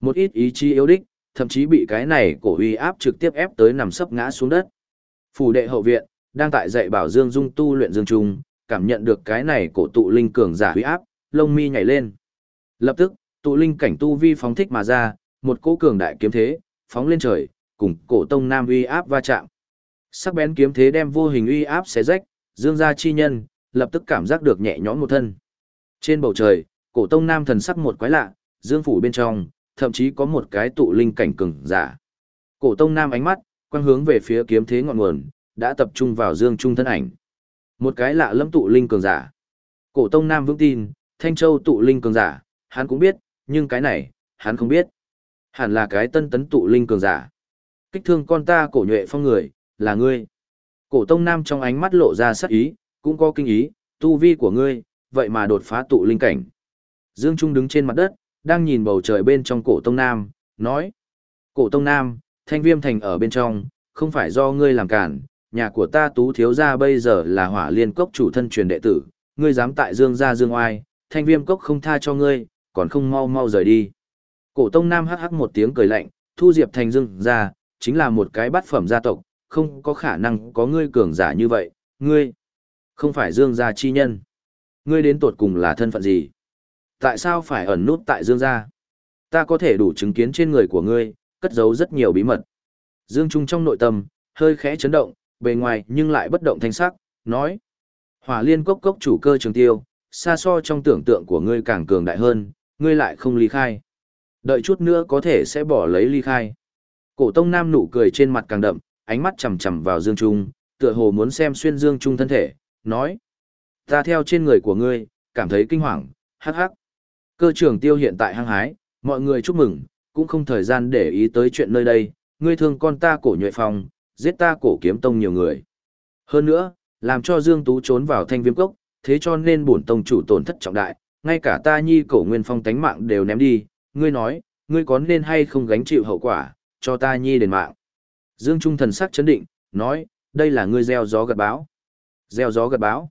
Một ít ý chí yếu đích, thậm chí bị cái này cổ uy áp trực tiếp ép tới nằm sấp ngã xuống đất. Phủ đệ hậu viện, đang tại dạy bảo Dương Dung tu luyện Dương Trung, cảm nhận được cái này cổ tụ linh cường giả uy áp, lông mi nhảy lên. Lập tức, tụ linh cảnh tu vi phóng thích mà ra, một cỗ cường đại kiếm thế, phóng lên trời, cùng cổ tông nam uy áp va chạm. Sắc bén kiếm thế đem vô hình uy áp xé rách, Dương gia chi nhân, lập tức cảm giác được nhẹ nhõm một thân. Trên bầu trời, cổ tông nam thần sắc một quái lạ, Dương phủ bên trong, thậm chí có một cái tụ linh cảnh cường giả. Cổ Tông Nam ánh mắt quang hướng về phía kiếm thế ngọn nguồn, đã tập trung vào Dương Trung thân ảnh. Một cái lạ lâm tụ linh cường giả. Cổ Tông Nam vững tin, Thanh Châu tụ linh cường giả, hắn cũng biết, nhưng cái này, hắn không biết. Hẳn là cái tân tấn tụ linh cường giả. Kích thương con ta cổ nhuệ phong người, là ngươi. Cổ Tông Nam trong ánh mắt lộ ra sắc ý, cũng có kinh ý, tu vi của ngươi, vậy mà đột phá tụ linh cảnh. Dương Trung đứng trên mặt đất, đang nhìn bầu trời bên trong cổ Tông Nam, nói. Cổ Tông Nam, thanh viêm thành ở bên trong, không phải do ngươi làm cản, nhà của ta tú thiếu gia bây giờ là hỏa liên cốc chủ thân truyền đệ tử, ngươi dám tại dương gia dương oai, thanh viêm cốc không tha cho ngươi, còn không mau mau rời đi. Cổ Tông Nam hắc hắc một tiếng cười lạnh, thu diệp thành dương gia, chính là một cái bát phẩm gia tộc, không có khả năng có ngươi cường giả như vậy, ngươi không phải dương gia chi nhân. Ngươi đến tột cùng là thân phận gì? Tại sao phải ẩn nút tại Dương gia? Ta có thể đủ chứng kiến trên người của ngươi, cất giấu rất nhiều bí mật. Dương Trung trong nội tâm, hơi khẽ chấn động, bề ngoài nhưng lại bất động thanh sắc, nói. Hỏa liên cốc cốc chủ cơ trường tiêu, xa so trong tưởng tượng của ngươi càng cường đại hơn, ngươi lại không ly khai. Đợi chút nữa có thể sẽ bỏ lấy ly khai. Cổ tông nam nụ cười trên mặt càng đậm, ánh mắt chầm chầm vào Dương Trung, tựa hồ muốn xem xuyên Dương Trung thân thể, nói. Ta theo trên người của ngươi, cảm thấy kinh hoàng, hắc hắc. Cơ trưởng tiêu hiện tại hăng hái, mọi người chúc mừng, cũng không thời gian để ý tới chuyện nơi đây, ngươi thương con ta cổ nhuệ phong, giết ta cổ kiếm tông nhiều người. Hơn nữa, làm cho Dương Tú trốn vào thanh viêm cốc, thế cho nên bổn tông chủ tổn thất trọng đại, ngay cả ta nhi cổ nguyên phong tánh mạng đều ném đi, ngươi nói, ngươi có nên hay không gánh chịu hậu quả, cho ta nhi đền mạng. Dương Trung thần sắc chấn định, nói, đây là ngươi gieo gió gật báo. Gieo gió gật báo.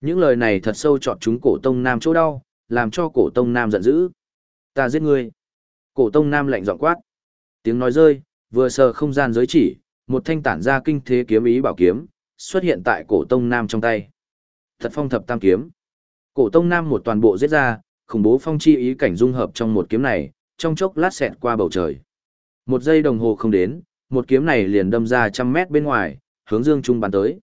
Những lời này thật sâu chọn chúng cổ tông nam chỗ đau, làm cho cổ tông nam giận dữ. Ta giết ngươi. Cổ tông nam lạnh giọng quát. Tiếng nói rơi, vừa sờ không gian giới chỉ, một thanh tản ra kinh thế kiếm ý bảo kiếm, xuất hiện tại cổ tông nam trong tay. Thật phong thập tam kiếm. Cổ tông nam một toàn bộ giết ra, khủng bố phong chi ý cảnh dung hợp trong một kiếm này, trong chốc lát xẹt qua bầu trời. Một giây đồng hồ không đến, một kiếm này liền đâm ra trăm mét bên ngoài, hướng Dương Trung bắn tới.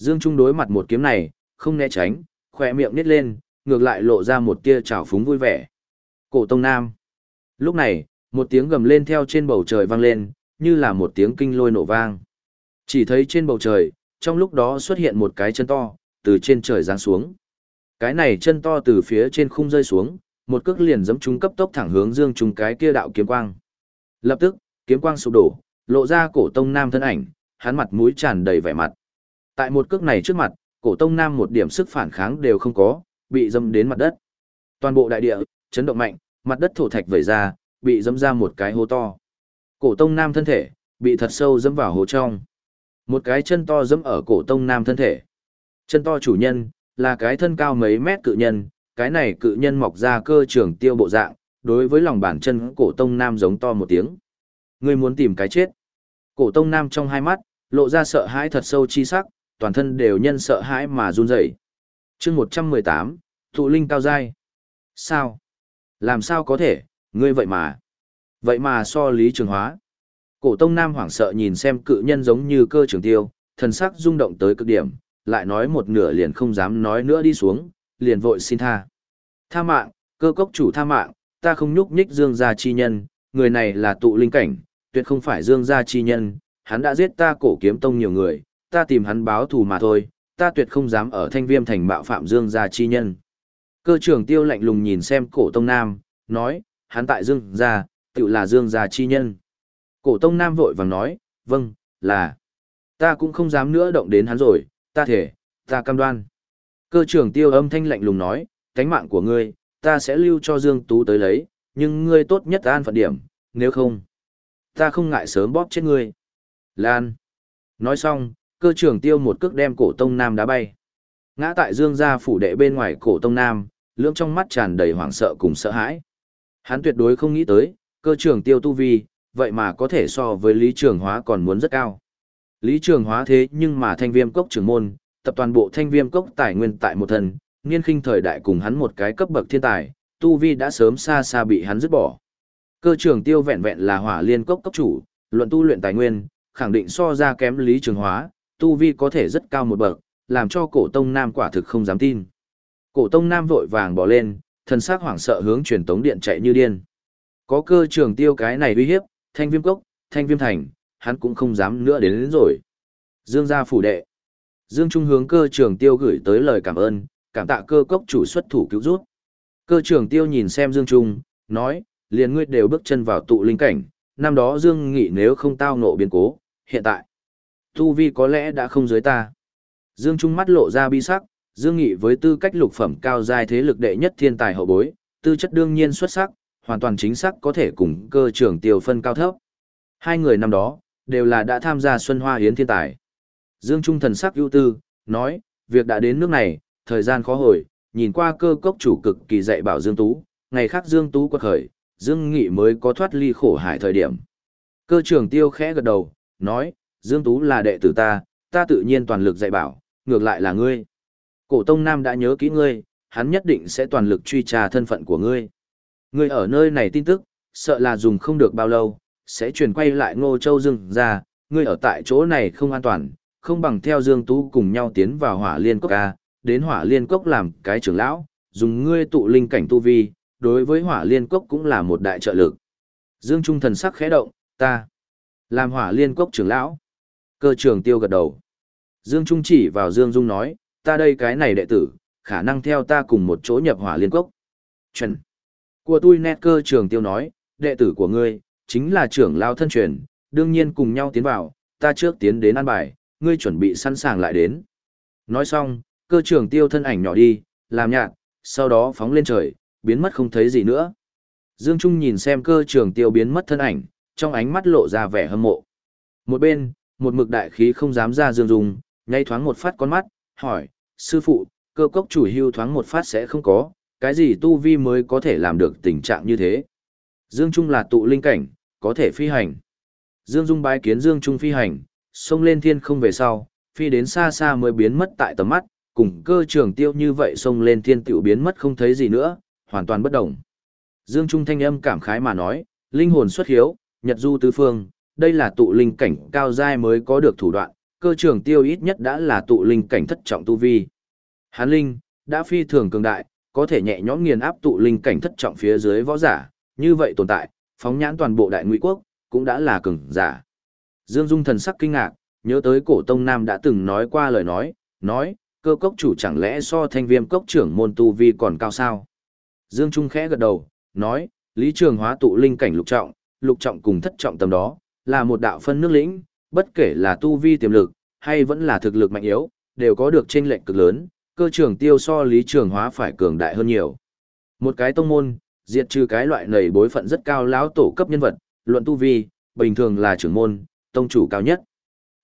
Dương Trung đối mặt một kiếm này, không né tránh, khỏe miệng nít lên, ngược lại lộ ra một tia trào phúng vui vẻ. Cổ Tông Nam. Lúc này, một tiếng gầm lên theo trên bầu trời vang lên, như là một tiếng kinh lôi nổ vang. Chỉ thấy trên bầu trời, trong lúc đó xuất hiện một cái chân to, từ trên trời giáng xuống. Cái này chân to từ phía trên khung rơi xuống, một cước liền giẫm trúng cấp tốc thẳng hướng Dương Trung cái kia đạo kiếm quang. Lập tức, kiếm quang sụp đổ, lộ ra cổ tông nam thân ảnh, hắn mặt mũi tràn đầy vẻ mặt. Tại một cước này trước mặt, cổ tông nam một điểm sức phản kháng đều không có, bị dâm đến mặt đất. Toàn bộ đại địa, chấn động mạnh, mặt đất thổ thạch vẩy ra, bị dâm ra một cái hố to. Cổ tông nam thân thể, bị thật sâu dâm vào hố trong. Một cái chân to dâm ở cổ tông nam thân thể. Chân to chủ nhân, là cái thân cao mấy mét cự nhân, cái này cự nhân mọc ra cơ trường tiêu bộ dạng, đối với lòng bàn chân cổ tông nam giống to một tiếng. Ngươi muốn tìm cái chết. Cổ tông nam trong hai mắt, lộ ra sợ hãi thật sâu chi sắc, toàn thân đều nhân sợ hãi mà run rẩy. chương 118, thụ linh cao giai Sao? Làm sao có thể, ngươi vậy mà. Vậy mà so lý trường hóa. Cổ tông nam hoảng sợ nhìn xem cự nhân giống như cơ trường tiêu, thần sắc rung động tới cực điểm, lại nói một nửa liền không dám nói nữa đi xuống, liền vội xin tha. Tha mạng, cơ cốc chủ tha mạng, ta không nhúc nhích dương gia chi nhân, người này là tụ linh cảnh, tuyệt không phải dương gia chi nhân, hắn đã giết ta cổ kiếm tông nhiều người, ta tìm hắn báo thù mà thôi, ta tuyệt không dám ở thanh viêm thành bạo phạm dương gia chi nhân. Cơ trưởng tiêu lạnh lùng nhìn xem cổ tông nam, nói, hắn tại dương gia, tự là dương gia chi nhân. Cổ tông nam vội vàng nói, vâng, là, ta cũng không dám nữa động đến hắn rồi, ta thể, ta cam đoan. Cơ trưởng tiêu âm thanh lạnh lùng nói, cánh mạng của ngươi, ta sẽ lưu cho Dương Tú tới lấy, nhưng ngươi tốt nhất an phận điểm, nếu không, ta không ngại sớm bóp chết ngươi. Lan. Nói xong, cơ trưởng tiêu một cước đem cổ tông nam đá bay. Ngã tại Dương gia phủ đệ bên ngoài cổ tông nam, lưỡng trong mắt tràn đầy hoảng sợ cùng sợ hãi. Hắn tuyệt đối không nghĩ tới, cơ trưởng tiêu tu vi, vậy mà có thể so với Lý Trường Hóa còn muốn rất cao. Lý Trường Hóa thế nhưng mà thanh viêm cốc trưởng môn, tập toàn bộ thanh viêm cốc tài nguyên tại một thần, niên khinh thời đại cùng hắn một cái cấp bậc thiên tài, tu vi đã sớm xa xa bị hắn dứt bỏ. Cơ trưởng tiêu vẹn vẹn là hỏa liên cốc cấp chủ, luận tu luyện tài nguyên, khẳng định so ra kém lý trường hóa, tu vi có thể rất cao một bậc, làm cho cổ tông nam quả thực không dám tin. Cổ tông nam vội vàng bỏ lên, thần sắc hoảng sợ hướng truyền tống điện chạy như điên. Có cơ trường tiêu cái này uy hiếp, thanh viêm cốc, thanh viêm thành, hắn cũng không dám nữa đến, đến rồi. Dương gia phủ đệ. Dương Trung hướng cơ trường tiêu gửi tới lời cảm ơn, cảm tạ cơ cốc chủ xuất thủ cứu rút. Cơ trường tiêu nhìn xem Dương Trung, nói, liền ngươi đều bước chân vào tụ linh cảnh, năm đó Dương Nghị nếu không tao ngộ biến cố, hiện tại, Tu Vi có lẽ đã không dưới ta. Dương Trung mắt lộ ra bi sắc, Dương Nghị với tư cách lục phẩm cao giai thế lực đệ nhất thiên tài hậu bối, tư chất đương nhiên xuất sắc, hoàn toàn chính xác có thể cùng cơ trưởng tiêu phân cao thấp. Hai người năm đó, đều là đã tham gia Xuân Hoa Hiến thiên tài. Dương Trung thần sắc ưu tư, nói, việc đã đến nước này, thời gian khó hồi, nhìn qua cơ cốc chủ cực kỳ dạy bảo Dương Tú, ngày khác Dương Tú quật khởi, Dương Nghị mới có thoát ly khổ hải thời điểm. Cơ trưởng tiêu khẽ gật đầu, nói, Dương Tú là đệ tử ta, ta tự nhiên toàn lực dạy bảo, ngược lại là ngươi. Cổ Tông Nam đã nhớ kỹ ngươi, hắn nhất định sẽ toàn lực truy tra thân phận của ngươi. Ngươi ở nơi này tin tức, sợ là dùng không được bao lâu, sẽ chuyển quay lại Ngô Châu Dương ra, ngươi ở tại chỗ này không an toàn, không bằng theo Dương Tú cùng nhau tiến vào hỏa liên cốc ca, đến hỏa liên cốc làm cái trưởng lão, dùng ngươi tụ linh cảnh tu vi, đối với hỏa liên cốc cũng là một đại trợ lực. Dương Trung thần sắc khẽ động, ta làm hỏa liên cốc trưởng lão. Cơ trưởng tiêu gật đầu. Dương Trung chỉ vào Dương Dung nói, ta đây cái này đệ tử, khả năng theo ta cùng một chỗ nhập hỏa liên cốc. Chuẩn. Của tôi nét cơ trường tiêu nói, đệ tử của ngươi, chính là trưởng lao thân truyền, đương nhiên cùng nhau tiến vào, ta trước tiến đến ăn bài, ngươi chuẩn bị sẵn sàng lại đến. Nói xong, cơ trường tiêu thân ảnh nhỏ đi, làm nhạt, sau đó phóng lên trời, biến mất không thấy gì nữa. Dương Trung nhìn xem cơ trường tiêu biến mất thân ảnh, trong ánh mắt lộ ra vẻ hâm mộ. Một bên, một mực đại khí không dám ra Dương Dung, nháy thoáng một phát con mắt, hỏi, sư phụ, cơ cốc chủ hưu thoáng một phát sẽ không có, cái gì tu vi mới có thể làm được tình trạng như thế. Dương Trung là tụ linh cảnh, có thể phi hành. Dương Dung bái kiến Dương Trung phi hành, xông lên thiên không về sau, phi đến xa xa mới biến mất tại tầm mắt, cùng cơ trường tiêu như vậy xông lên thiên tiểu biến mất không thấy gì nữa, hoàn toàn bất động. Dương Trung thanh âm cảm khái mà nói, linh hồn xuất hiếu, nhật du tứ phương, đây là tụ linh cảnh cao giai mới có được thủ đoạn, cơ trường tiêu ít nhất đã là tụ linh cảnh thất trọng tu vi. Hán linh, đã phi thường cường đại, có thể nhẹ nhõm nghiền áp tụ linh cảnh thất trọng phía dưới võ giả, như vậy tồn tại, phóng nhãn toàn bộ đại ngụy quốc, cũng đã là cường giả. Dương Dung thần sắc kinh ngạc, nhớ tới cổ tông nam đã từng nói qua lời nói, nói, cơ cốc chủ chẳng lẽ so thanh viêm cốc trưởng môn tu vi còn cao sao? Dương Trung khẽ gật đầu, nói, lý trường hóa tụ linh cảnh lục trọng, lục trọng cùng thất trọng tầm đó, là một đạo phân nước lĩnh, bất kể là tu vi tiềm lực, hay vẫn là thực lực mạnh yếu, đều có được chênh lệch cực lớn, cơ trường tiêu so lý trường hóa phải cường đại hơn nhiều. Một cái tông môn, diệt trừ cái loại nầy bối phận rất cao lão tổ cấp nhân vật, luận tu vi, bình thường là trưởng môn, tông chủ cao nhất.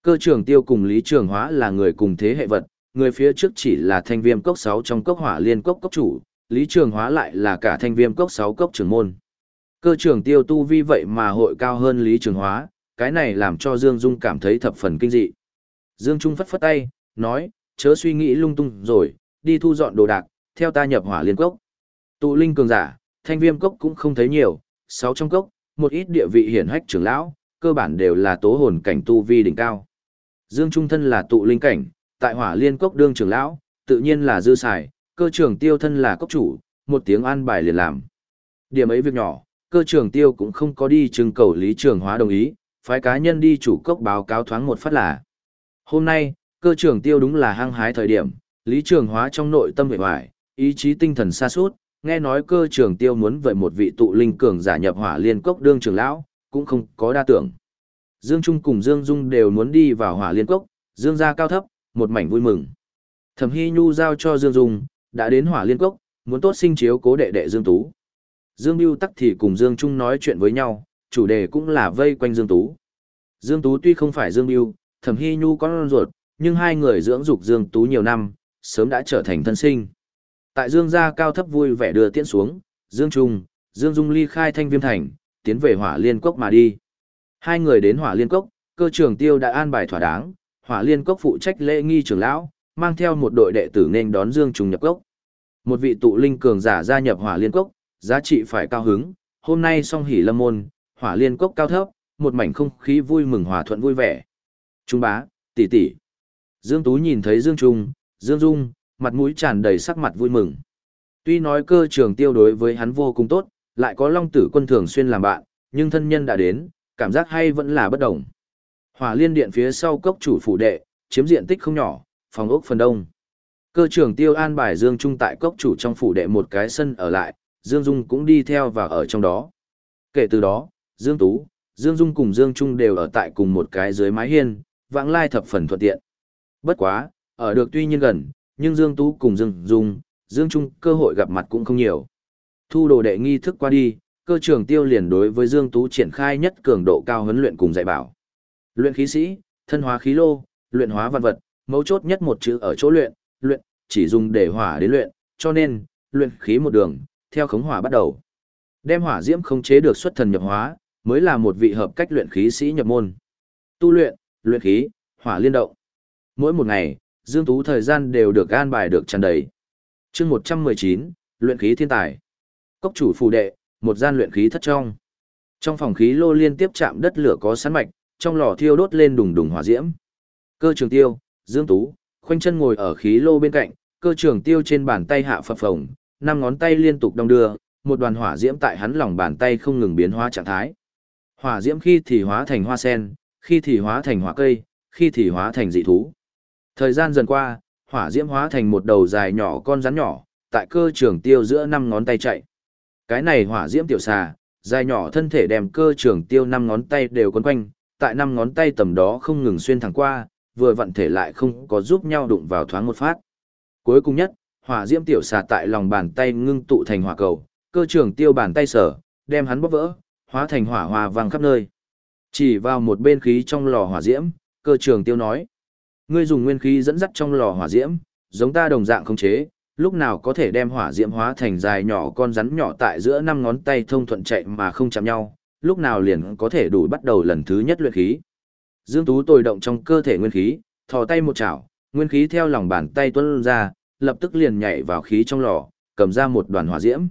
Cơ trường tiêu cùng lý trường hóa là người cùng thế hệ vật, người phía trước chỉ là thanh viêm cốc 6 trong cốc hỏa liên cốc cốc chủ, lý trường hóa lại là cả thanh viêm cốc 6 cốc trưởng môn. Cơ trưởng tiêu tu vi vậy mà hội cao hơn lý trường hóa, cái này làm cho Dương Dung cảm thấy thập phần kinh dị. Dương Trung phất phất tay, nói, chớ suy nghĩ lung tung rồi, đi thu dọn đồ đạc, theo ta nhập hỏa liên cốc. Tụ linh cường giả, thanh viêm cốc cũng không thấy nhiều, sáu trong cốc, một ít địa vị hiển hách trưởng lão, cơ bản đều là tố hồn cảnh tu vi đỉnh cao. Dương Trung thân là tụ linh cảnh, tại hỏa liên cốc đương trưởng lão, tự nhiên là dư xài, cơ trưởng tiêu thân là cốc chủ, một tiếng an bài liền làm. Điểm ấy việc nhỏ, cơ trưởng tiêu cũng không có đi trưng cầu lý trường hóa đồng ý, phái cá nhân đi chủ cốc báo cáo thoáng một phát là. Hôm nay, cơ trưởng tiêu đúng là hăng hái thời điểm, lý trường hóa trong nội tâm vệ hoài, ý chí tinh thần xa suốt, nghe nói cơ trưởng tiêu muốn vậy một vị tụ linh cường giả nhập hỏa liên cốc đương trưởng lão, cũng không có đa tưởng. Dương Trung cùng Dương Dung đều muốn đi vào hỏa liên cốc, Dương gia cao thấp, một mảnh vui mừng. Thẩm Hy Nhu giao cho Dương Dung, đã đến hỏa liên cốc, muốn tốt sinh chiếu cố đệ đệ Dương Tú. Dương Biêu tắc thì cùng Dương Trung nói chuyện với nhau, chủ đề cũng là vây quanh Dương Tú. Dương Tú tuy không phải Dương Biêu, Thẩm Hy Nhu con ruột, nhưng hai người dưỡng dục Dương Tú nhiều năm, sớm đã trở thành thân sinh. Tại Dương gia cao thấp vui vẻ đưa tiễn xuống, Dương Trung, Dương Dung ly khai thanh viêm thành, tiến về hỏa liên cốc mà đi. Hai người đến hỏa liên cốc, cơ trưởng tiêu đã an bài thỏa đáng, hỏa liên cốc phụ trách lễ nghi trưởng lão, mang theo một đội đệ tử nên đón Dương Trung nhập cốc. Một vị tụ linh cường giả gia nhập hỏa liên cốc, giá trị phải cao hứng, hôm nay song hỉ lâm môn, hỏa liên cốc cao thấp, một mảnh không khí vui mừng hòa thuận vui vẻ. Trung bá, tỷ tỷ. Dương Tú nhìn thấy Dương Trung, Dương Dung, mặt mũi tràn đầy sắc mặt vui mừng. Tuy nói cơ trường tiêu đối với hắn vô cùng tốt, lại có long tử quân thường xuyên làm bạn, nhưng thân nhân đã đến, cảm giác hay vẫn là bất đồng. Hỏa liên điện phía sau cốc chủ phủ đệ, chiếm diện tích không nhỏ, phòng ốc phần đông. Cơ trưởng tiêu an bài Dương Trung tại cốc chủ trong phủ đệ một cái sân ở lại, Dương Dung cũng đi theo và ở trong đó. Kể từ đó, Dương Tú, Dương Dung cùng Dương Trung đều ở tại cùng một cái dưới mái hiên, vãng lai thập phần thuận tiện. Bất quá, ở được tuy nhiên gần, nhưng Dương Tú cùng Dương Dung, Dương Trung cơ hội gặp mặt cũng không nhiều. Thu đồ đệ nghi thức qua đi, cơ trưởng tiêu liền đối với Dương Tú triển khai nhất cường độ cao huấn luyện cùng dạy bảo. Luyện khí sĩ, thân hóa khí lô, luyện hóa văn vật, mấu chốt nhất một chữ ở chỗ luyện, luyện, chỉ dùng để hỏa đến luyện, cho nên, luyện khí một đường, theo khống hỏa bắt đầu. Đem hỏa diễm khống chế được xuất thần nhập hóa, mới là một vị hợp cách luyện khí sĩ nhập môn. Tu luyện, luyện khí, hỏa liên động. Mỗi một ngày, Dương Tú thời gian đều được an bài được tràn đầy. chương 119, luyện khí thiên tài. Cốc chủ phù đệ, một gian luyện khí thất trong. Trong phòng khí lô liên tiếp chạm đất lửa có sẵn mạch, trong lò thiêu đốt lên đùng đùng hỏa diễm. Cơ trường tiêu, Dương Tú, khoanh chân ngồi ở khí lô bên cạnh, cơ trường tiêu trên bàn tay hạ phập phồng, năm ngón tay liên tục đong đưa, một đoàn hỏa diễm tại hắn lòng bàn tay không ngừng biến hóa trạng thái. Hỏa diễm khi thì hóa thành hoa sen, khi thì hóa thành hỏa cây, khi thì hóa thành dị thú. Thời gian dần qua, hỏa diễm hóa thành một đầu dài nhỏ con rắn nhỏ, tại cơ trường tiêu giữa năm ngón tay chạy. Cái này hỏa diễm tiểu xà, dài nhỏ thân thể đem cơ trường tiêu năm ngón tay đều quấn quanh, tại năm ngón tay tầm đó không ngừng xuyên thẳng qua, vừa vận thể lại không có giúp nhau đụng vào thoáng một phát. Cuối cùng nhất, hỏa diễm tiểu xà tại lòng bàn tay ngưng tụ thành hỏa cầu, cơ trường tiêu bàn tay sở, đem hắn bóp vỡ, hóa thành hỏa hòa vang khắp nơi. Chỉ vào một bên khí trong lò hỏa diễm, cơ trường tiêu nói. Ngươi dùng nguyên khí dẫn dắt trong lò hỏa diễm, giống ta đồng dạng không chế, lúc nào có thể đem hỏa diễm hóa thành dài nhỏ con rắn nhỏ tại giữa năm ngón tay thông thuận chạy mà không chạm nhau, lúc nào liền có thể đủ bắt đầu lần thứ nhất luyện khí. Dương Tú tồi động trong cơ thể nguyên khí, thò tay một chảo, nguyên khí theo lòng bàn tay tuôn ra, lập tức liền nhảy vào khí trong lò, cầm ra một đoàn hỏa diễm.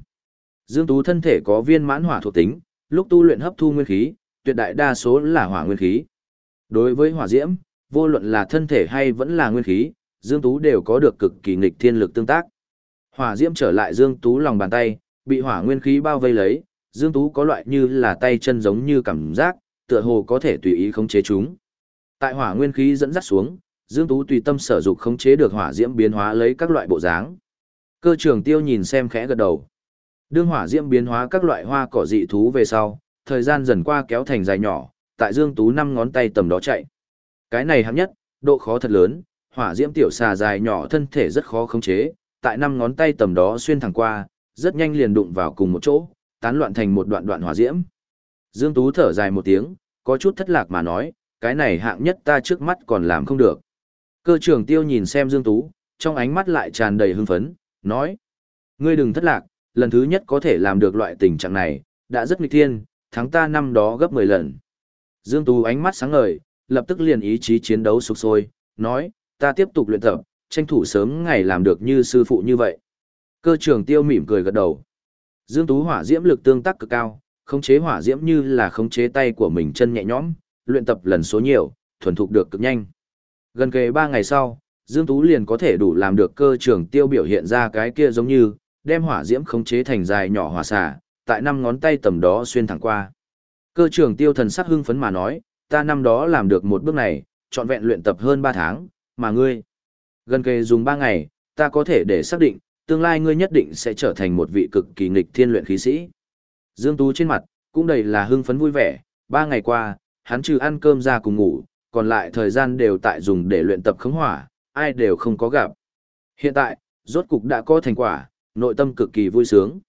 Dương Tú thân thể có viên mãn hỏa thuộc tính, lúc tu luyện hấp thu nguyên khí, tuyệt đại đa số là hỏa nguyên khí. Đối với hỏa diễm, vô luận là thân thể hay vẫn là nguyên khí, Dương Tú đều có được cực kỳ nghịch thiên lực tương tác. Hỏa diễm trở lại Dương Tú lòng bàn tay, bị hỏa nguyên khí bao vây lấy, Dương Tú có loại như là tay chân giống như cảm giác, tựa hồ có thể tùy ý khống chế chúng. Tại hỏa nguyên khí dẫn dắt xuống, Dương Tú tùy tâm sở dục khống chế được hỏa diễm biến hóa lấy các loại bộ dáng. Cơ trưởng Tiêu nhìn xem khẽ gật đầu. Đương hỏa diễm biến hóa các loại hoa cỏ dị thú về sau, thời gian dần qua kéo thành dài nhỏ, tại Dương Tú năm ngón tay tầm đó chạy. Cái này hạng nhất, độ khó thật lớn, hỏa diễm tiểu xà dài nhỏ thân thể rất khó khống chế, tại năm ngón tay tầm đó xuyên thẳng qua, rất nhanh liền đụng vào cùng một chỗ, tán loạn thành một đoạn đoạn hỏa diễm. Dương Tú thở dài một tiếng, có chút thất lạc mà nói, cái này hạng nhất ta trước mắt còn làm không được. Cơ trưởng tiêu nhìn xem Dương Tú, trong ánh mắt lại tràn đầy hưng phấn, nói. Ngươi đừng thất lạc, lần thứ nhất có thể làm được loại tình trạng này, đã rất nghịch thiên, thắng ta năm đó gấp 10 lần. Dương Tú ánh mắt sáng ngời, lập tức liền ý chí chiến đấu sục sôi, nói, ta tiếp tục luyện tập, tranh thủ sớm ngày làm được như sư phụ như vậy. Cơ trưởng tiêu mỉm cười gật đầu. Dương Tú hỏa diễm lực tương tác cực cao, khống chế hỏa diễm như là khống chế tay của mình chân nhẹ nhõm, luyện tập lần số nhiều, thuần thục được cực nhanh. Gần kề 3 ngày sau, Dương Tú liền có thể đủ làm được cơ trưởng tiêu biểu hiện ra cái kia giống như, đem hỏa diễm khống chế thành dài nhỏ hỏa xả, tại năm ngón tay tầm đó xuyên thẳng qua. Cơ trưởng tiêu thần sắc hưng phấn mà nói, ta năm đó làm được một bước này, trọn vẹn luyện tập hơn 3 tháng, mà ngươi, gần kề dùng 3 ngày, ta có thể để xác định, tương lai ngươi nhất định sẽ trở thành một vị cực kỳ nghịch thiên luyện khí sĩ. Dương Tú trên mặt, cũng đầy là hưng phấn vui vẻ, 3 ngày qua, hắn trừ ăn cơm ra cùng ngủ, còn lại thời gian đều tại dùng để luyện tập khống hỏa, ai đều không có gặp. Hiện tại, rốt cục đã có thành quả, nội tâm cực kỳ vui sướng.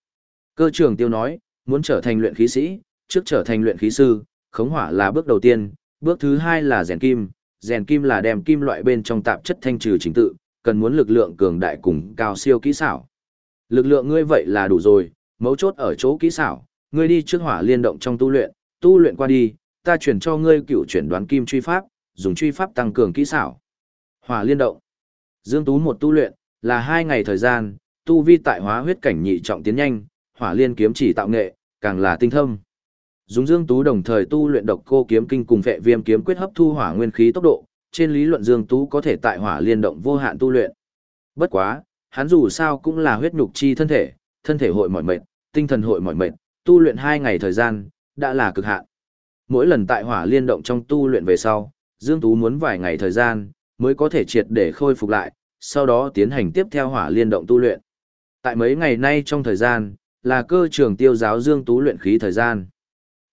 Cơ trưởng tiêu nói, muốn trở thành luyện khí sĩ, trước trở thành luyện khí sư, khống hỏa là bước đầu tiên, bước thứ hai là rèn kim, rèn kim là đem kim loại bên trong tạp chất thanh trừ chính tự, cần muốn lực lượng cường đại cùng cao siêu kỹ xảo. Lực lượng ngươi vậy là đủ rồi, mấu chốt ở chỗ kỹ xảo, ngươi đi trước hỏa liên động trong tu luyện, tu luyện qua đi, ta chuyển cho ngươi cựu chuyển đoán kim truy pháp, dùng truy pháp tăng cường kỹ xảo. Hỏa liên động. Dương Tú một tu luyện, là hai ngày thời gian, tu vi tại hóa huyết cảnh nhị trọng tiến nhanh, hỏa liên kiếm chỉ tạo nghệ, càng là tinh thâm. Dùng Dương Tú đồng thời tu luyện độc cô kiếm kinh cùng vệ viêm kiếm quyết hấp thu hỏa nguyên khí tốc độ, trên lý luận Dương Tú có thể tại hỏa liên động vô hạn tu luyện. Bất quá, hắn dù sao cũng là huyết nhục chi thân thể, thân thể hội mỏi mệt, tinh thần hội mỏi mệt, tu luyện hai ngày thời gian, đã là cực hạn. Mỗi lần tại hỏa liên động trong tu luyện về sau, Dương Tú muốn vài ngày thời gian, mới có thể triệt để khôi phục lại, sau đó tiến hành tiếp theo hỏa liên động tu luyện. Tại mấy ngày nay trong thời gian, là cơ trường tiêu giáo Dương Tú luyện khí thời gian.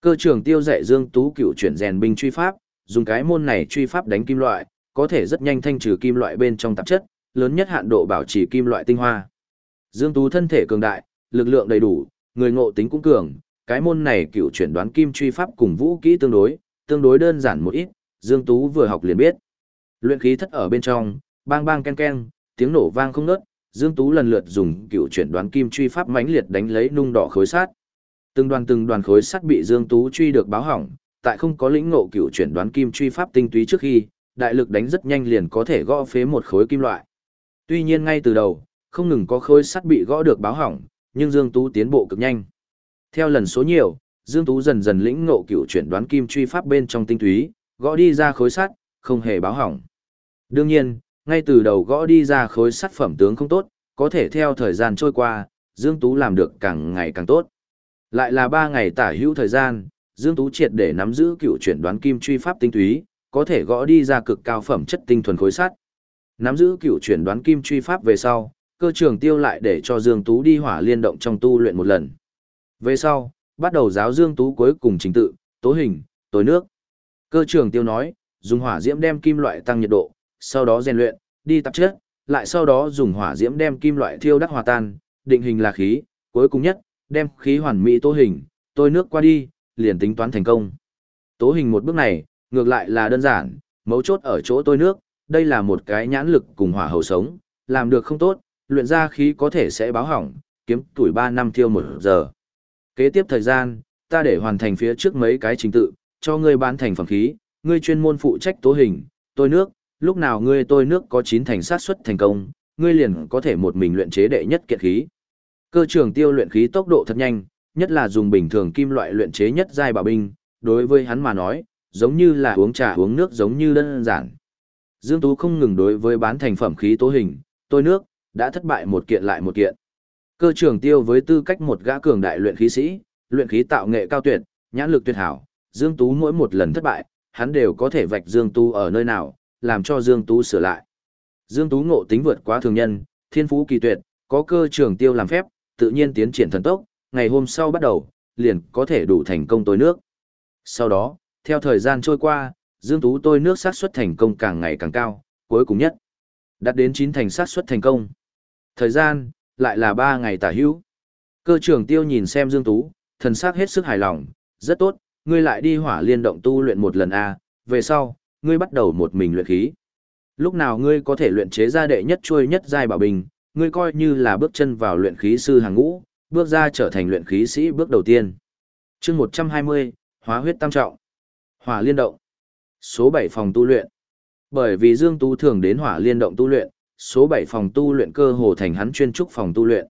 Cơ trường tiêu dạy Dương Tú cựu chuyển rèn binh truy pháp, dùng cái môn này truy pháp đánh kim loại, có thể rất nhanh thanh trừ kim loại bên trong tạp chất, lớn nhất hạn độ bảo trì kim loại tinh hoa. Dương Tú thân thể cường đại, lực lượng đầy đủ, người ngộ tính cũng cường, cái môn này cựu chuyển đoán kim truy pháp cùng vũ kỹ tương đối, tương đối đơn giản một ít, Dương Tú vừa học liền biết. Luyện khí thất ở bên trong, bang bang ken ken, tiếng nổ vang không ngớt, Dương Tú lần lượt dùng cựu chuyển đoán kim truy pháp mãnh liệt đánh lấy nung đỏ khối sát. Từng đoàn từng đoàn khối sắt bị Dương Tú truy được báo hỏng, tại không có lĩnh ngộ cựu chuyển đoán kim truy pháp tinh túy trước khi, đại lực đánh rất nhanh liền có thể gõ phế một khối kim loại. Tuy nhiên ngay từ đầu, không ngừng có khối sắt bị gõ được báo hỏng, nhưng Dương Tú tiến bộ cực nhanh. Theo lần số nhiều, Dương Tú dần dần lĩnh ngộ cựu chuyển đoán kim truy pháp bên trong tinh túy, gõ đi ra khối sắt, không hề báo hỏng. Đương nhiên, ngay từ đầu gõ đi ra khối sắt phẩm tướng không tốt, có thể theo thời gian trôi qua, Dương Tú làm được càng ngày càng tốt. Lại là 3 ngày tả hữu thời gian, Dương Tú triệt để nắm giữ cựu chuyển đoán kim truy pháp tinh túy, có thể gõ đi ra cực cao phẩm chất tinh thuần khối sắt. Nắm giữ cựu chuyển đoán kim truy pháp về sau, cơ trường tiêu lại để cho Dương Tú đi hỏa liên động trong tu luyện một lần. Về sau, bắt đầu giáo Dương Tú cuối cùng chính tự, tố hình, tối nước. Cơ trưởng tiêu nói, dùng hỏa diễm đem kim loại tăng nhiệt độ, sau đó rèn luyện, đi tạp chất, lại sau đó dùng hỏa diễm đem kim loại thiêu đắc hòa tan, định hình là khí, cuối cùng nhất, đem khí hoàn mỹ tố hình, tôi nước qua đi, liền tính toán thành công. Tố hình một bước này, ngược lại là đơn giản, mấu chốt ở chỗ tôi nước, đây là một cái nhãn lực cùng hỏa hầu sống, làm được không tốt, luyện ra khí có thể sẽ báo hỏng, kiếm tuổi 3 năm thiêu một giờ. Kế tiếp thời gian, ta để hoàn thành phía trước mấy cái trình tự, cho ngươi bán thành phẩm khí, ngươi chuyên môn phụ trách tố hình, tôi nước, lúc nào ngươi tôi nước có chín thành sát suất thành công, ngươi liền có thể một mình luyện chế đệ nhất kiện khí. Cơ trường tiêu luyện khí tốc độ thật nhanh, nhất là dùng bình thường kim loại luyện chế nhất giai bảo binh, đối với hắn mà nói, giống như là uống trà uống nước giống như đơn giản. Dương Tú không ngừng đối với bán thành phẩm khí tố hình, tôi nước, đã thất bại một kiện lại một kiện. Cơ trường tiêu với tư cách một gã cường đại luyện khí sĩ, luyện khí tạo nghệ cao tuyệt, nhãn lực tuyệt hảo, Dương Tú mỗi một lần thất bại, hắn đều có thể vạch Dương Tú ở nơi nào, làm cho Dương Tú sửa lại. Dương Tú ngộ tính vượt quá thường nhân, thiên phú kỳ tuyệt, có cơ trường tiêu làm phép, tự nhiên tiến triển thần tốc, ngày hôm sau bắt đầu, liền có thể đủ thành công tối nước. Sau đó, theo thời gian trôi qua, Dương Tú tôi nước sát suất thành công càng ngày càng cao, cuối cùng nhất, đạt đến 9 thành sát suất thành công. Thời gian, lại là 3 ngày tả hữu. Cơ trưởng tiêu nhìn xem Dương Tú, thần sắc hết sức hài lòng, rất tốt, ngươi lại đi hỏa liên động tu luyện một lần a về sau, ngươi bắt đầu một mình luyện khí. Lúc nào ngươi có thể luyện chế ra đệ nhất chuôi nhất giai bảo bình, ngươi coi như là bước chân vào luyện khí sư hàng ngũ, bước ra trở thành luyện khí sĩ bước đầu tiên. chương 120, hóa huyết tam trọng. Hỏa liên động. Số 7 phòng tu luyện. Bởi vì Dương Tú thường đến hỏa liên động tu luyện, số 7 phòng tu luyện cơ hồ thành hắn chuyên trúc phòng tu luyện.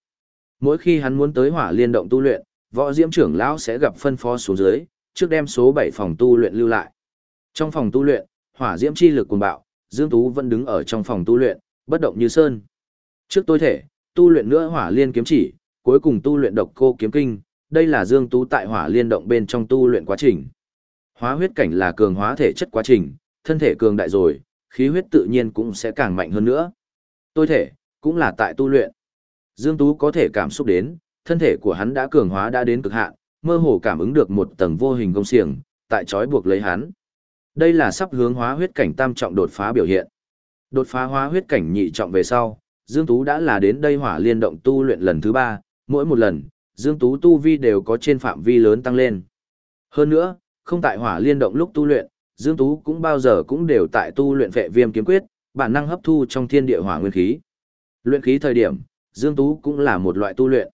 Mỗi khi hắn muốn tới hỏa liên động tu luyện, võ diễm trưởng lão sẽ gặp phân phó xuống dưới, trước đem số 7 phòng tu luyện lưu lại. Trong phòng tu luyện, hỏa diễm chi lực cuồng bạo, Dương Tú vẫn đứng ở trong phòng tu luyện, bất động như sơn. Trước tôi thể, tu luyện nữa hỏa liên kiếm chỉ, cuối cùng tu luyện độc cô kiếm kinh, đây là Dương Tú tại hỏa liên động bên trong tu luyện quá trình. Hóa huyết cảnh là cường hóa thể chất quá trình, thân thể cường đại rồi, khí huyết tự nhiên cũng sẽ càng mạnh hơn nữa. Tôi thể, cũng là tại tu luyện. Dương Tú có thể cảm xúc đến, thân thể của hắn đã cường hóa đã đến cực hạn, mơ hồ cảm ứng được một tầng vô hình công xiềng, tại trói buộc lấy hắn. Đây là sắp hướng hóa huyết cảnh tam trọng đột phá biểu hiện. Đột phá hóa huyết cảnh nhị trọng về sau, Dương Tú đã là đến đây hỏa liên động tu luyện lần thứ ba, mỗi một lần, Dương Tú tu vi đều có trên phạm vi lớn tăng lên. Hơn nữa, không tại hỏa liên động lúc tu luyện, Dương Tú cũng bao giờ cũng đều tại tu luyện vệ viêm kiếm quyết, bản năng hấp thu trong thiên địa hỏa nguyên khí. Luyện khí thời điểm, Dương Tú cũng là một loại tu luyện.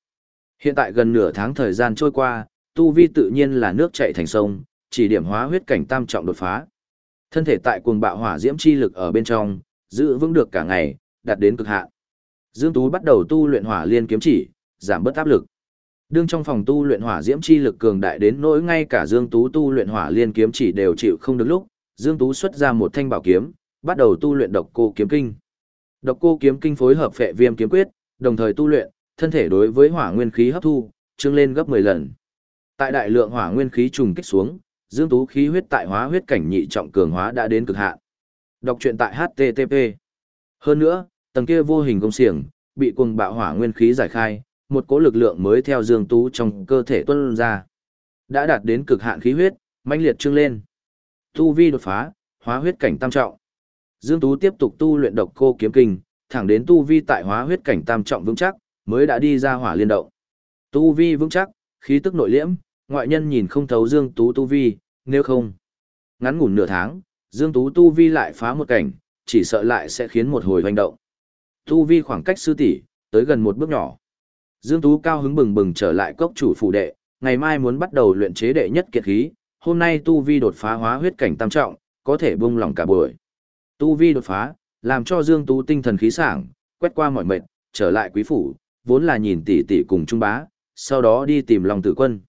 Hiện tại gần nửa tháng thời gian trôi qua, tu vi tự nhiên là nước chảy thành sông, chỉ điểm hóa huyết cảnh tam trọng đột phá. Thân thể tại cuồng bạo hỏa diễm chi lực ở bên trong, giữ vững được cả ngày, đạt đến cực hạn. Dương Tú bắt đầu tu luyện hỏa liên kiếm chỉ, giảm bớt áp lực. Đương trong phòng tu luyện hỏa diễm chi lực cường đại đến nỗi ngay cả Dương Tú tu luyện hỏa liên kiếm chỉ đều chịu không được lúc, Dương Tú xuất ra một thanh bảo kiếm, bắt đầu tu luyện độc cô kiếm kinh. Độc cô kiếm kinh phối hợp phệ viêm kiếm quyết, đồng thời tu luyện, thân thể đối với hỏa nguyên khí hấp thu, trương lên gấp 10 lần. Tại đại lượng hỏa nguyên khí trùng kích xuống, Dương Tú khí huyết tại hóa huyết cảnh nhị trọng cường hóa đã đến cực hạn. Đọc truyện tại http. Hơn nữa, tầng kia vô hình công xiềng, bị cuồng bạo hỏa nguyên khí giải khai, một cỗ lực lượng mới theo Dương Tú trong cơ thể tuôn ra. Đã đạt đến cực hạn khí huyết, mãnh liệt trương lên. Tu vi đột phá, hóa huyết cảnh tam trọng. Dương Tú tiếp tục tu luyện độc cô kiếm kinh, thẳng đến tu vi tại hóa huyết cảnh tam trọng vững chắc, mới đã đi ra hỏa liên động. Tu vi vững chắc, khí tức nội liễm, ngoại nhân nhìn không thấu Dương Tú tu vi, nếu không. Ngắn ngủn nửa tháng, Dương Tú tu vi lại phá một cảnh, chỉ sợ lại sẽ khiến một hồi hoành động. Tu vi khoảng cách sư tỷ tới gần một bước nhỏ. Dương Tú cao hứng bừng bừng trở lại cốc chủ phủ đệ, ngày mai muốn bắt đầu luyện chế đệ nhất kiệt khí, hôm nay tu vi đột phá hóa huyết cảnh tam trọng, có thể bung lòng cả buổi. Tu vi đột phá, làm cho Dương Tú tinh thần khí sảng, quét qua mọi mệt, trở lại quý phủ, vốn là nhìn tỷ tỷ cùng trung bá, sau đó đi tìm lòng Tử Quân.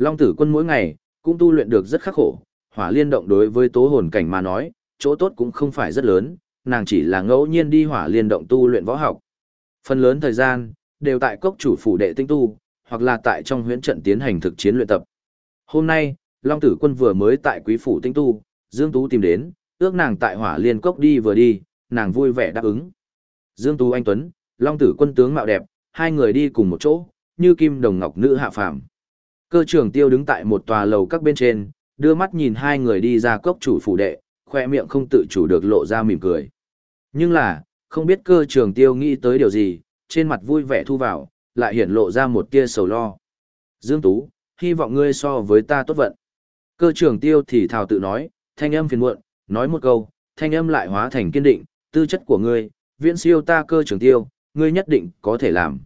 Long Tử Quân mỗi ngày cũng tu luyện được rất khắc khổ, hỏa liên động đối với tố hồn cảnh mà nói, chỗ tốt cũng không phải rất lớn, nàng chỉ là ngẫu nhiên đi hỏa liên động tu luyện võ học. Phần lớn thời gian, đều tại cốc chủ phủ đệ tinh tu, hoặc là tại trong huyễn trận tiến hành thực chiến luyện tập. Hôm nay, Long Tử Quân vừa mới tại quý phủ tinh tu, Dương Tú tìm đến, ước nàng tại hỏa liên cốc đi vừa đi, nàng vui vẻ đáp ứng. Dương Tú Anh Tuấn, Long Tử quân tướng mạo đẹp, hai người đi cùng một chỗ, như kim đồng ngọc nữ hạ phàm. Cơ trưởng tiêu đứng tại một tòa lầu các bên trên, đưa mắt nhìn hai người đi ra cốc chủ phủ đệ, khoe miệng không tự chủ được lộ ra mỉm cười. Nhưng là, không biết cơ trưởng tiêu nghĩ tới điều gì, trên mặt vui vẻ thu vào, lại hiển lộ ra một tia sầu lo. Dương Tú, hy vọng ngươi so với ta tốt vận. Cơ trưởng tiêu thì thào tự nói, thanh âm phiền muộn, nói một câu, thanh âm lại hóa thành kiên định, tư chất của ngươi, viễn siêu ta cơ trưởng tiêu, ngươi nhất định có thể làm.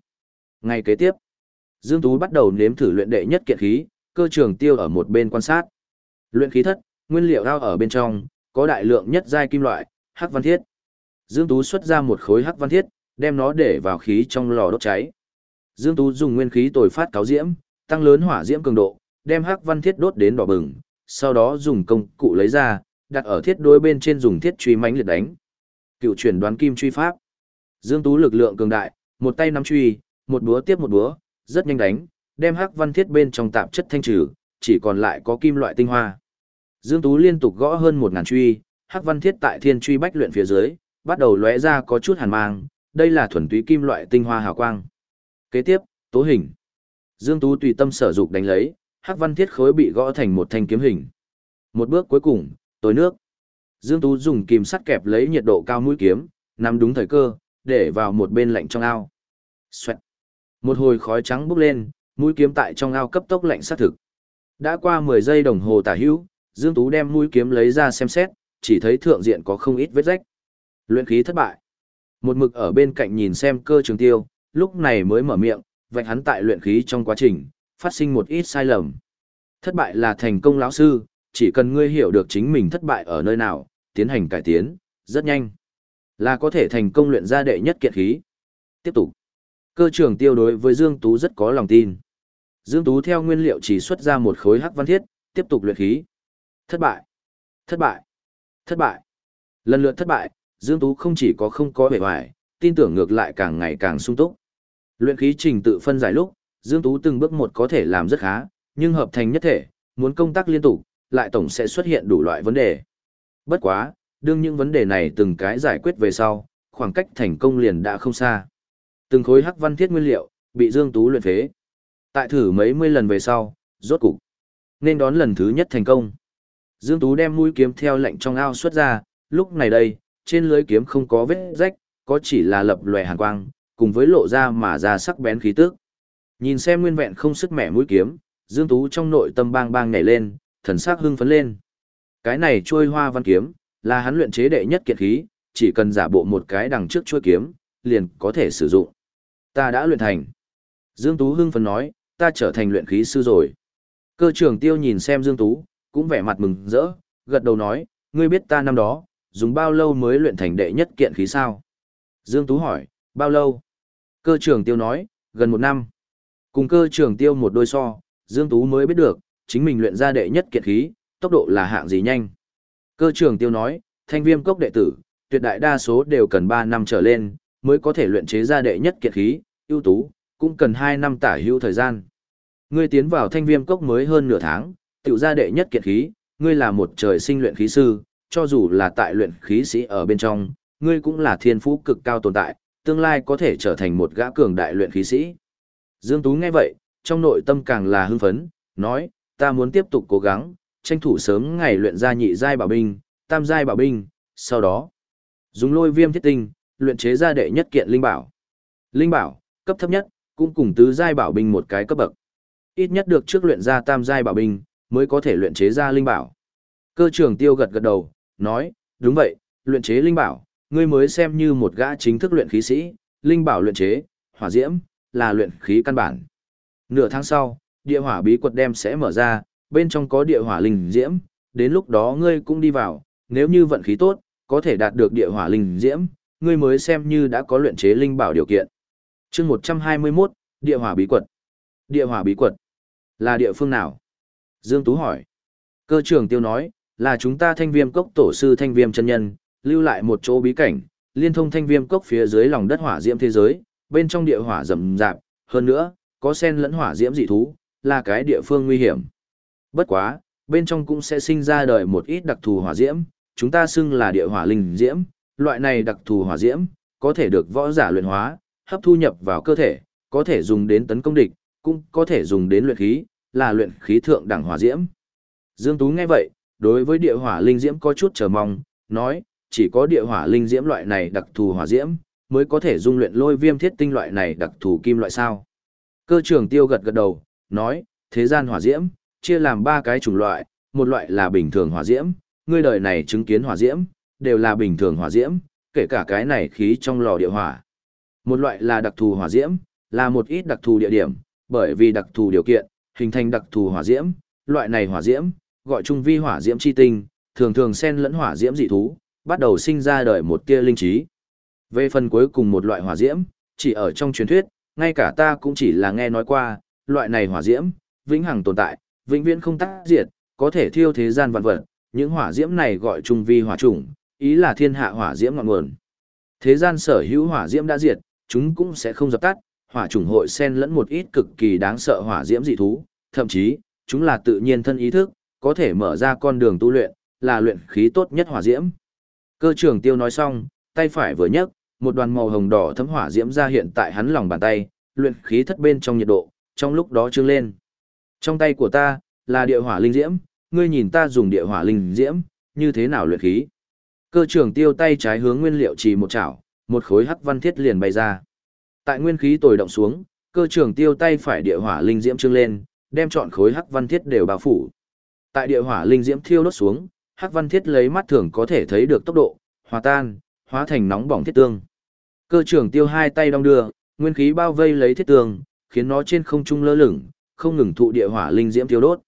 Ngày kế tiếp, Dương Tú bắt đầu nếm thử luyện đệ nhất kiện khí, cơ trường tiêu ở một bên quan sát. Luyện khí thất, nguyên liệu ao ở bên trong, có đại lượng nhất giai kim loại, hắc văn thiết. Dương Tú xuất ra một khối hắc văn thiết, đem nó để vào khí trong lò đốt cháy. Dương Tú dùng nguyên khí tồi phát cáo diễm, tăng lớn hỏa diễm cường độ, đem hắc văn thiết đốt đến đỏ bừng, sau đó dùng công cụ lấy ra, đặt ở thiết đối bên trên dùng thiết truy mãnh liệt đánh. Cựu chuyển đoán kim truy pháp. Dương Tú lực lượng cường đại, một tay nắm truy, một búa tiếp một búa, rất nhanh đánh, đem hắc văn thiết bên trong tạp chất thanh trừ, chỉ còn lại có kim loại tinh hoa. Dương Tú liên tục gõ hơn một ngàn truy, hắc văn thiết tại thiên truy bách luyện phía dưới, bắt đầu lóe ra có chút hàn mang, đây là thuần túy kim loại tinh hoa hào quang. Kế tiếp, tố hình. Dương Tú tùy tâm sở dục đánh lấy, hắc văn thiết khối bị gõ thành một thanh kiếm hình. Một bước cuối cùng, tối nước. Dương Tú dùng kìm sắt kẹp lấy nhiệt độ cao mũi kiếm, nắm đúng thời cơ, để vào một bên lạnh trong ao. Xoẹt. Một hồi khói trắng bốc lên, mũi kiếm tại trong ao cấp tốc lạnh sát thực. Đã qua 10 giây đồng hồ tả hữu, Dương Tú đem mũi kiếm lấy ra xem xét, chỉ thấy thượng diện có không ít vết rách. Luyện khí thất bại. Một mực ở bên cạnh nhìn xem cơ trường tiêu, lúc này mới mở miệng, vạch hắn tại luyện khí trong quá trình, phát sinh một ít sai lầm. Thất bại là thành công lão sư, chỉ cần ngươi hiểu được chính mình thất bại ở nơi nào, tiến hành cải tiến, rất nhanh. Là có thể thành công luyện ra đệ nhất kiện khí. Tiếp tục. Cơ trưởng tiêu đối với Dương Tú rất có lòng tin. Dương Tú theo nguyên liệu chỉ xuất ra một khối hắc văn thiết, tiếp tục luyện khí. Thất bại. Thất bại. Thất bại. Lần lượt thất bại, Dương Tú không chỉ có không có vẻ ngoài, tin tưởng ngược lại càng ngày càng sung túc. Luyện khí trình tự phân giải lúc, Dương Tú từng bước một có thể làm rất khá, nhưng hợp thành nhất thể, muốn công tác liên tục, lại tổng sẽ xuất hiện đủ loại vấn đề. Bất quá, đương những vấn đề này từng cái giải quyết về sau, khoảng cách thành công liền đã không xa. Từng khối hắc văn thiết nguyên liệu, bị Dương Tú luyện phế. Tại thử mấy mươi lần về sau, rốt cục nên đón lần thứ nhất thành công. Dương Tú đem mũi kiếm theo lệnh trong ao xuất ra, lúc này đây, trên lưới kiếm không có vết rách, có chỉ là lập lòe hàn quang, cùng với lộ ra mà ra sắc bén khí tức. Nhìn xem nguyên vẹn không sức mẻ mũi kiếm, Dương Tú trong nội tâm bang bang nhảy lên, thần sắc hưng phấn lên. Cái này trôi hoa văn kiếm, là hắn luyện chế đệ nhất kiện khí, chỉ cần giả bộ một cái đằng trước chuôi kiếm, liền có thể sử dụng. Ta đã luyện thành. Dương Tú hưng phấn nói, ta trở thành luyện khí sư rồi. Cơ trưởng tiêu nhìn xem Dương Tú, cũng vẻ mặt mừng rỡ, gật đầu nói, ngươi biết ta năm đó, dùng bao lâu mới luyện thành đệ nhất kiện khí sao? Dương Tú hỏi, bao lâu? Cơ trưởng tiêu nói, gần một năm. Cùng cơ trưởng tiêu một đôi so, Dương Tú mới biết được, chính mình luyện ra đệ nhất kiện khí, tốc độ là hạng gì nhanh. Cơ trưởng tiêu nói, thanh viêm cốc đệ tử, tuyệt đại đa số đều cần 3 năm trở lên, mới có thể luyện chế ra đệ nhất kiện khí, ưu tú, cũng cần 2 năm tả hữu thời gian. Ngươi tiến vào thanh viêm cốc mới hơn nửa tháng, tiểu ra đệ nhất kiện khí, ngươi là một trời sinh luyện khí sư, cho dù là tại luyện khí sĩ ở bên trong, ngươi cũng là thiên phú cực cao tồn tại, tương lai có thể trở thành một gã cường đại luyện khí sĩ. Dương Tú nghe vậy, trong nội tâm càng là hưng phấn, nói, ta muốn tiếp tục cố gắng, tranh thủ sớm ngày luyện ra nhị giai bảo binh, tam giai bảo binh, sau đó dùng lôi viêm thiết tinh, luyện chế ra đệ nhất kiện linh bảo. Linh bảo, cấp thấp nhất, cũng cùng tứ giai bảo binh một cái cấp bậc. Ít nhất được trước luyện ra tam giai bảo binh, mới có thể luyện chế ra linh bảo. Cơ trưởng tiêu gật gật đầu, nói, đúng vậy, luyện chế linh bảo, ngươi mới xem như một gã chính thức luyện khí sĩ, linh bảo luyện chế, hỏa diễm, là luyện khí căn bản. Nửa tháng sau, địa hỏa bí quật đem sẽ mở ra, bên trong có địa hỏa linh diễm, đến lúc đó ngươi cũng đi vào, nếu như vận khí tốt, có thể đạt được địa hỏa linh diễm, ngươi mới xem như đã có luyện chế linh bảo điều kiện. chương 121, địa hỏa bí quật. Địa hỏa bí quật là địa phương nào? Dương Tú hỏi. Cơ trưởng tiêu nói, là chúng ta thanh viêm cốc tổ sư thanh viêm chân nhân, lưu lại một chỗ bí cảnh, liên thông thanh viêm cốc phía dưới lòng đất hỏa diễm thế giới, bên trong địa hỏa rầm rạp, hơn nữa, có sen lẫn hỏa diễm dị thú, là cái địa phương nguy hiểm. Bất quá, bên trong cũng sẽ sinh ra đời một ít đặc thù hỏa diễm, chúng ta xưng là địa hỏa linh diễm, loại này đặc thù hỏa diễm, có thể được võ giả luyện hóa, hấp thu nhập vào cơ thể, có thể dùng đến tấn công địch, cũng có thể dùng đến luyện khí, là luyện khí thượng đẳng hỏa diễm. Dương Tú nghe vậy, đối với địa hỏa linh diễm có chút chờ mong, nói, chỉ có địa hỏa linh diễm loại này đặc thù hỏa diễm, mới có thể dung luyện lôi viêm thiết tinh loại này đặc thù kim loại sao. Cơ trưởng tiêu gật gật đầu, nói, thế gian hỏa diễm, chia làm ba cái chủng loại, một loại là bình thường hỏa diễm, ngươi đời này chứng kiến hỏa diễm, đều là bình thường hỏa diễm, kể cả cái này khí trong lò địa hỏa. Một loại là đặc thù hỏa diễm, là một ít đặc thù địa điểm, bởi vì đặc thù điều kiện, hình thành đặc thù hỏa diễm, loại này hỏa diễm, gọi chung vi hỏa diễm chi tinh, thường thường xen lẫn hỏa diễm dị thú, bắt đầu sinh ra đời một tia linh trí. Về phần cuối cùng một loại hỏa diễm, chỉ ở trong truyền thuyết, ngay cả ta cũng chỉ là nghe nói qua, loại này hỏa diễm, vĩnh hằng tồn tại, vĩnh viễn không tắt diệt, có thể thiêu thế gian vạn vật, những hỏa diễm này gọi chung vi hỏa chủng, ý là thiên hạ hỏa diễm ngọn nguồn. Thế gian sở hữu hỏa diễm đã diệt, chúng cũng sẽ không dập tắt, hỏa chủng hội xen lẫn một ít cực kỳ đáng sợ hỏa diễm dị thú, thậm chí, chúng là tự nhiên thân ý thức, có thể mở ra con đường tu luyện, là luyện khí tốt nhất hỏa diễm. Cơ trưởng tiêu nói xong, tay phải vừa nhấc, một đoàn màu hồng đỏ thấm hỏa diễm ra hiện tại hắn lòng bàn tay, luyện khí thất bên trong nhiệt độ, trong lúc đó trương lên. Trong tay của ta, là địa hỏa linh diễm, ngươi nhìn ta dùng địa hỏa linh diễm, như thế nào luyện khí. Cơ trưởng tiêu tay trái hướng nguyên liệu chỉ một chảo, một khối hắc văn thiết liền bay ra. Tại nguyên khí tồi động xuống, cơ trưởng tiêu tay phải địa hỏa linh diễm trương lên, đem chọn khối hắc văn thiết đều bao phủ. Tại địa hỏa linh diễm thiêu đốt xuống, hắc văn thiết lấy mắt thường có thể thấy được tốc độ, hòa tan, hóa thành nóng bỏng thiết tương. Cơ trưởng tiêu hai tay đong đưa, nguyên khí bao vây lấy thiết tương, khiến nó trên không trung lơ lửng, không ngừng thụ địa hỏa linh diễm thiêu đốt.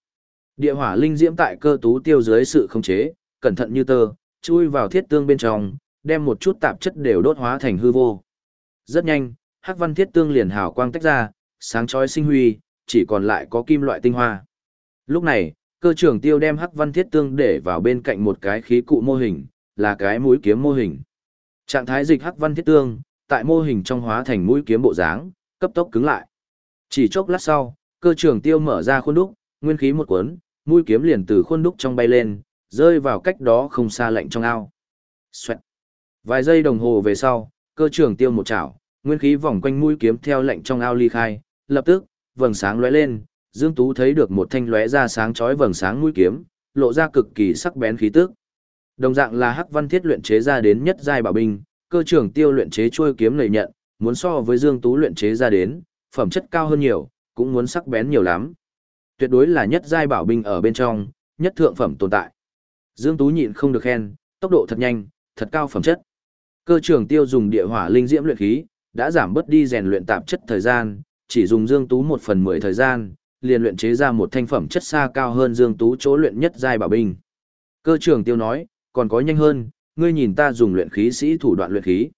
Địa hỏa linh diễm tại cơ tú tiêu dưới sự khống chế, cẩn thận như tơ, chui vào thiết tương bên trong, đem một chút tạp chất đều đốt hóa thành hư vô. Rất nhanh, hắc văn thiết tương liền hào quang tách ra, sáng chói sinh huy, chỉ còn lại có kim loại tinh hoa. Lúc này, cơ trưởng tiêu đem hắc văn thiết tương để vào bên cạnh một cái khí cụ mô hình, là cái mũi kiếm mô hình. Trạng thái dịch hắc văn thiết tương, tại mô hình trong hóa thành mũi kiếm bộ dáng, cấp tốc cứng lại. Chỉ chốc lát sau, cơ trưởng tiêu mở ra khuôn đúc, nguyên khí một cuốn, mũi kiếm liền từ khuôn đúc trong bay lên, rơi vào cách đó không xa lạnh trong ao. Xoẹt. Vài giây đồng hồ về sau, cơ trưởng tiêu một chảo, nguyên khí vòng quanh mũi kiếm theo lạnh trong ao ly khai, lập tức, vầng sáng lóe lên, Dương Tú thấy được một thanh lóe ra sáng chói vầng sáng mũi kiếm, lộ ra cực kỳ sắc bén khí tức. Đồng dạng là Hắc Văn Thiết luyện chế ra đến nhất giai bảo binh, cơ trưởng tiêu luyện chế chuôi kiếm lợi nhận, muốn so với Dương Tú luyện chế ra đến, phẩm chất cao hơn nhiều, cũng muốn sắc bén nhiều lắm. Tuyệt đối là nhất giai bảo binh ở bên trong, nhất thượng phẩm tồn tại. Dương Tú nhịn không được khen, tốc độ thật nhanh, thật cao phẩm chất. Cơ trưởng tiêu dùng địa hỏa linh diễm luyện khí, đã giảm bớt đi rèn luyện tạp chất thời gian, chỉ dùng Dương Tú 1 phần 10 thời gian, liền luyện chế ra một thanh phẩm chất xa cao hơn Dương Tú chỗ luyện nhất giai bảo binh. Cơ trưởng tiêu nói, còn có nhanh hơn, ngươi nhìn ta dùng luyện khí sĩ thủ đoạn luyện khí.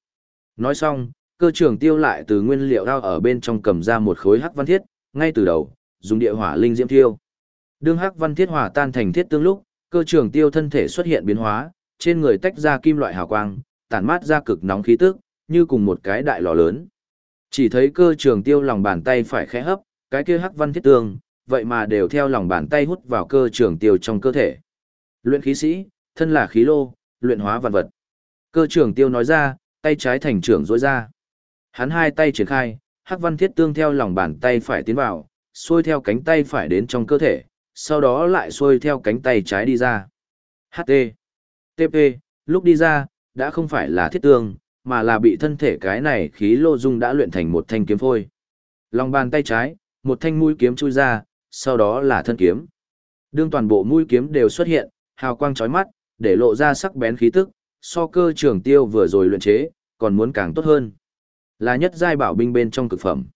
Nói xong, cơ trưởng tiêu lại từ nguyên liệu đao ở bên trong cầm ra một khối hắc văn thiết, ngay từ đầu, dùng địa hỏa linh diễm tiêu. Đương hắc văn thiết hỏa tan thành thiết tương lúc, cơ trường tiêu thân thể xuất hiện biến hóa, trên người tách ra kim loại hào quang, tản mát ra cực nóng khí tức, như cùng một cái đại lò lớn. Chỉ thấy cơ trường tiêu lòng bàn tay phải khẽ hấp, cái kia hắc văn thiết tương, vậy mà đều theo lòng bàn tay hút vào cơ trường tiêu trong cơ thể. Luyện khí sĩ, thân là khí lô, luyện hóa vạn vật. Cơ trường tiêu nói ra, tay trái thành trưởng rối ra. Hắn hai tay triển khai, hắc văn thiết tương theo lòng bàn tay phải tiến vào, xuôi theo cánh tay phải đến trong cơ thể, sau đó lại xuôi theo cánh tay trái đi ra. HT. TP, lúc đi ra, đã không phải là thiết tương, mà là bị thân thể cái này khí lô dung đã luyện thành một thanh kiếm phôi. Lòng bàn tay trái, một thanh mũi kiếm chui ra, sau đó là thân kiếm. Đương toàn bộ mũi kiếm đều xuất hiện, hào quang chói mắt, để lộ ra sắc bén khí tức, so cơ trường tiêu vừa rồi luyện chế, còn muốn càng tốt hơn. Là nhất giai bảo binh bên trong cực phẩm.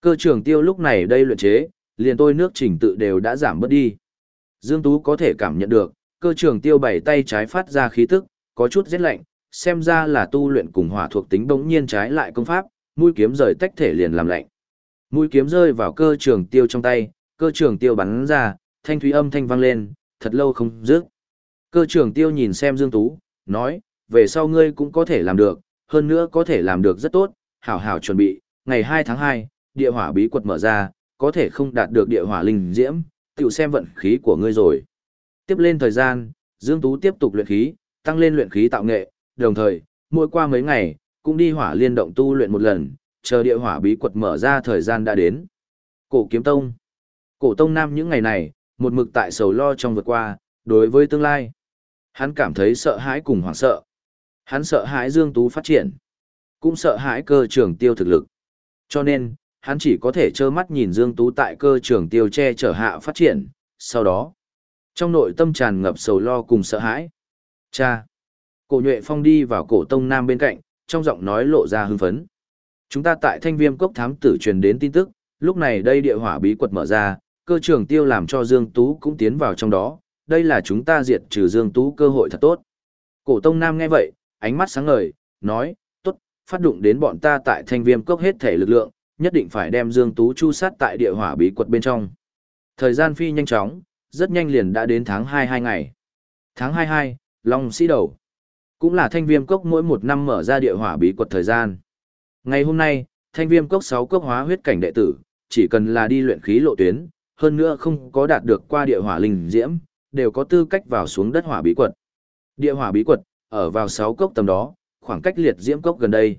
Cơ trường tiêu lúc này đây luyện chế, liền tôi nước chỉnh tự đều đã giảm bớt đi. Dương Tú có thể cảm nhận được, cơ trường tiêu bảy tay trái phát ra khí tức, có chút rét lạnh, xem ra là tu luyện cùng hỏa thuộc tính bỗng nhiên trái lại công pháp, mũi kiếm rời tách thể liền làm lạnh. Mũi kiếm rơi vào cơ trường tiêu trong tay, cơ trường tiêu bắn ra, thanh thúy âm thanh vang lên, thật lâu không dứt. Cơ trường tiêu nhìn xem Dương Tú, nói, về sau ngươi cũng có thể làm được, hơn nữa có thể làm được rất tốt, hảo hảo chuẩn bị, ngày 2 tháng 2, địa hỏa bí quật mở ra, có thể không đạt được địa hỏa linh diễm, tiểu xem vận khí của ngươi rồi. Tiếp lên thời gian, Dương Tú tiếp tục luyện khí, tăng lên luyện khí tạo nghệ, đồng thời, mỗi qua mấy ngày, cũng đi hỏa liên động tu luyện một lần, chờ địa hỏa bí quật mở ra thời gian đã đến. Cổ kiếm tông. Cổ tông nam những ngày này, một mực tại sầu lo trong vượt qua, đối với tương lai. Hắn cảm thấy sợ hãi cùng hoảng sợ. Hắn sợ hãi Dương Tú phát triển, cũng sợ hãi cơ trưởng tiêu thực lực. Cho nên, hắn chỉ có thể trơ mắt nhìn Dương Tú tại cơ trường tiêu che chở hạ phát triển, sau đó, trong nội tâm tràn ngập sầu lo cùng sợ hãi. Cha! Cổ nhuệ phong đi vào cổ tông nam bên cạnh, trong giọng nói lộ ra hưng phấn. Chúng ta tại thanh viêm cốc thám tử truyền đến tin tức, lúc này đây địa hỏa bí quật mở ra, cơ trường tiêu làm cho Dương Tú cũng tiến vào trong đó, đây là chúng ta diệt trừ Dương Tú cơ hội thật tốt. Cổ Tông Nam nghe vậy, ánh mắt sáng ngời, nói, tốt, phát động đến bọn ta tại thanh viêm cốc hết thể lực lượng, nhất định phải đem Dương Tú chu sát tại địa hỏa bí quật bên trong. Thời gian phi nhanh chóng, rất nhanh liền đã đến tháng 22 ngày. Tháng 22, Long Sĩ Đầu. Cũng là thanh viêm cốc mỗi một năm mở ra địa hỏa bí quật thời gian. Ngày hôm nay, thanh viêm cốc 6 cốc hóa huyết cảnh đệ tử, chỉ cần là đi luyện khí lộ tuyến, hơn nữa không có đạt được qua địa hỏa linh diễm, đều có tư cách vào xuống đất hỏa bí quật. Địa hỏa bí quật, ở vào 6 cốc tầm đó, khoảng cách liệt diễm cốc gần đây.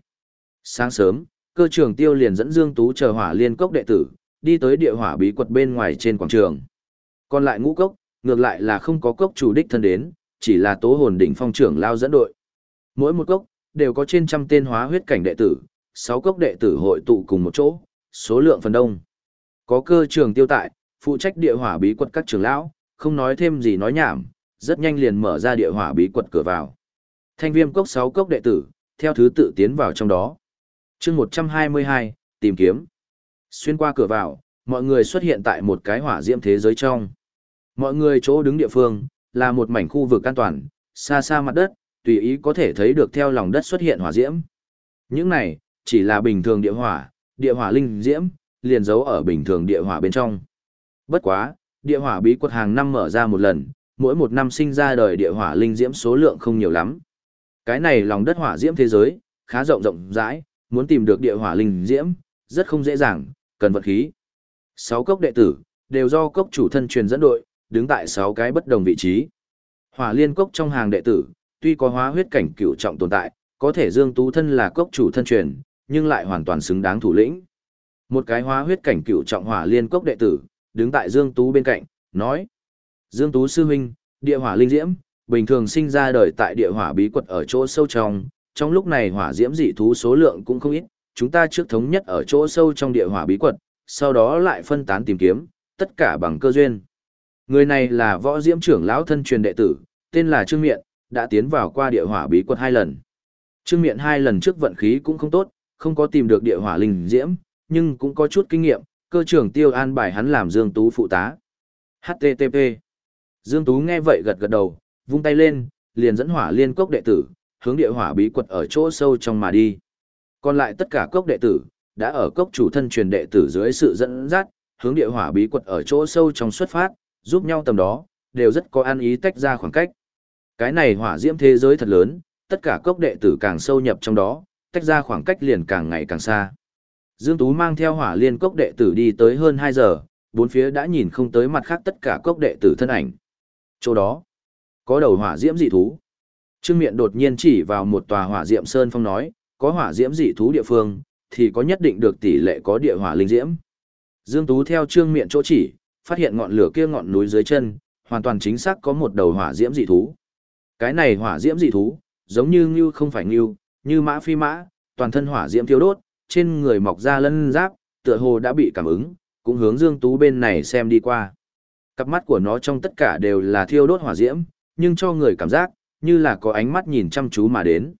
Sáng sớm, cơ trưởng tiêu liền dẫn Dương Tú chờ hỏa liên cốc đệ tử, đi tới địa hỏa bí quật bên ngoài trên quảng trường. Còn lại ngũ cốc, ngược lại là không có cốc chủ đích thân đến, chỉ là tố hồn đỉnh phong trưởng lao dẫn đội. Mỗi một cốc, đều có trên trăm tên hóa huyết cảnh đệ tử, sáu cốc đệ tử hội tụ cùng một chỗ, số lượng phần đông. Có cơ trường tiêu tại, phụ trách địa hỏa bí quật các trưởng lão, không nói thêm gì nói nhảm, rất nhanh liền mở ra địa hỏa bí quật cửa vào. Thanh viêm cốc sáu cốc đệ tử, theo thứ tự tiến vào trong đó chương 122, tìm kiếm. Xuyên qua cửa vào, mọi người xuất hiện tại một cái hỏa diễm thế giới trong. Mọi người chỗ đứng địa phương, là một mảnh khu vực an toàn, xa xa mặt đất, tùy ý có thể thấy được theo lòng đất xuất hiện hỏa diễm. Những này, chỉ là bình thường địa hỏa, địa hỏa linh diễm, liền giấu ở bình thường địa hỏa bên trong. Bất quá, địa hỏa bí quật hàng năm mở ra một lần, mỗi một năm sinh ra đời địa hỏa linh diễm số lượng không nhiều lắm. Cái này lòng đất hỏa diễm thế giới, khá rộng rộng rãi, muốn tìm được địa hỏa linh diễm, rất không dễ dàng, cần vật khí. Sáu cốc đệ tử, đều do cốc chủ thân truyền dẫn đội, đứng tại sáu cái bất đồng vị trí. Hỏa liên cốc trong hàng đệ tử, tuy có hóa huyết cảnh cửu trọng tồn tại, có thể Dương Tú thân là cốc chủ thân truyền, nhưng lại hoàn toàn xứng đáng thủ lĩnh. Một cái hóa huyết cảnh cửu trọng hỏa liên cốc đệ tử, đứng tại Dương Tú bên cạnh, nói: "Dương Tú sư huynh, địa hỏa linh diễm, bình thường sinh ra đời tại địa hỏa bí quật ở chỗ sâu trong, trong lúc này hỏa diễm dị thú số lượng cũng không ít, chúng ta trước thống nhất ở chỗ sâu trong địa hỏa bí quật, sau đó lại phân tán tìm kiếm, tất cả bằng cơ duyên." Người này là võ diễm trưởng lão thân truyền đệ tử, tên là Trương Miện, đã tiến vào qua địa hỏa bí quật hai lần. Trương Miện hai lần trước vận khí cũng không tốt, không có tìm được địa hỏa linh diễm, nhưng cũng có chút kinh nghiệm, cơ trưởng tiêu an bài hắn làm Dương Tú phụ tá. HTTP Dương Tú nghe vậy gật gật đầu, vung tay lên, liền dẫn hỏa liên cốc đệ tử, hướng địa hỏa bí quật ở chỗ sâu trong mà đi. Còn lại tất cả cốc đệ tử, đã ở cốc chủ thân truyền đệ tử dưới sự dẫn dắt, hướng địa hỏa bí quật ở chỗ sâu trong xuất phát, giúp nhau tầm đó, đều rất có an ý tách ra khoảng cách. Cái này hỏa diễm thế giới thật lớn, tất cả cốc đệ tử càng sâu nhập trong đó, tách ra khoảng cách liền càng ngày càng xa. Dương Tú mang theo hỏa liên cốc đệ tử đi tới hơn 2 giờ, bốn phía đã nhìn không tới mặt khác tất cả cốc đệ tử thân ảnh. Chỗ đó, có đầu hỏa diễm dị thú. Trương Miện đột nhiên chỉ vào một tòa hỏa diễm sơn phong nói, có hỏa diễm dị thú địa phương, thì có nhất định được tỷ lệ có địa hỏa linh diễm. Dương Tú theo Trương Miện chỗ chỉ, phát hiện ngọn lửa kia ngọn núi dưới chân, hoàn toàn chính xác có một đầu hỏa diễm dị thú. Cái này hỏa diễm dị thú, giống như như không phải như, như mã phi mã, toàn thân hỏa diễm thiêu đốt, trên người mọc ra lân giáp, tựa hồ đã bị cảm ứng, cũng hướng Dương Tú bên này xem đi qua. Cặp mắt của nó trong tất cả đều là thiêu đốt hỏa diễm, nhưng cho người cảm giác, như là có ánh mắt nhìn chăm chú mà đến.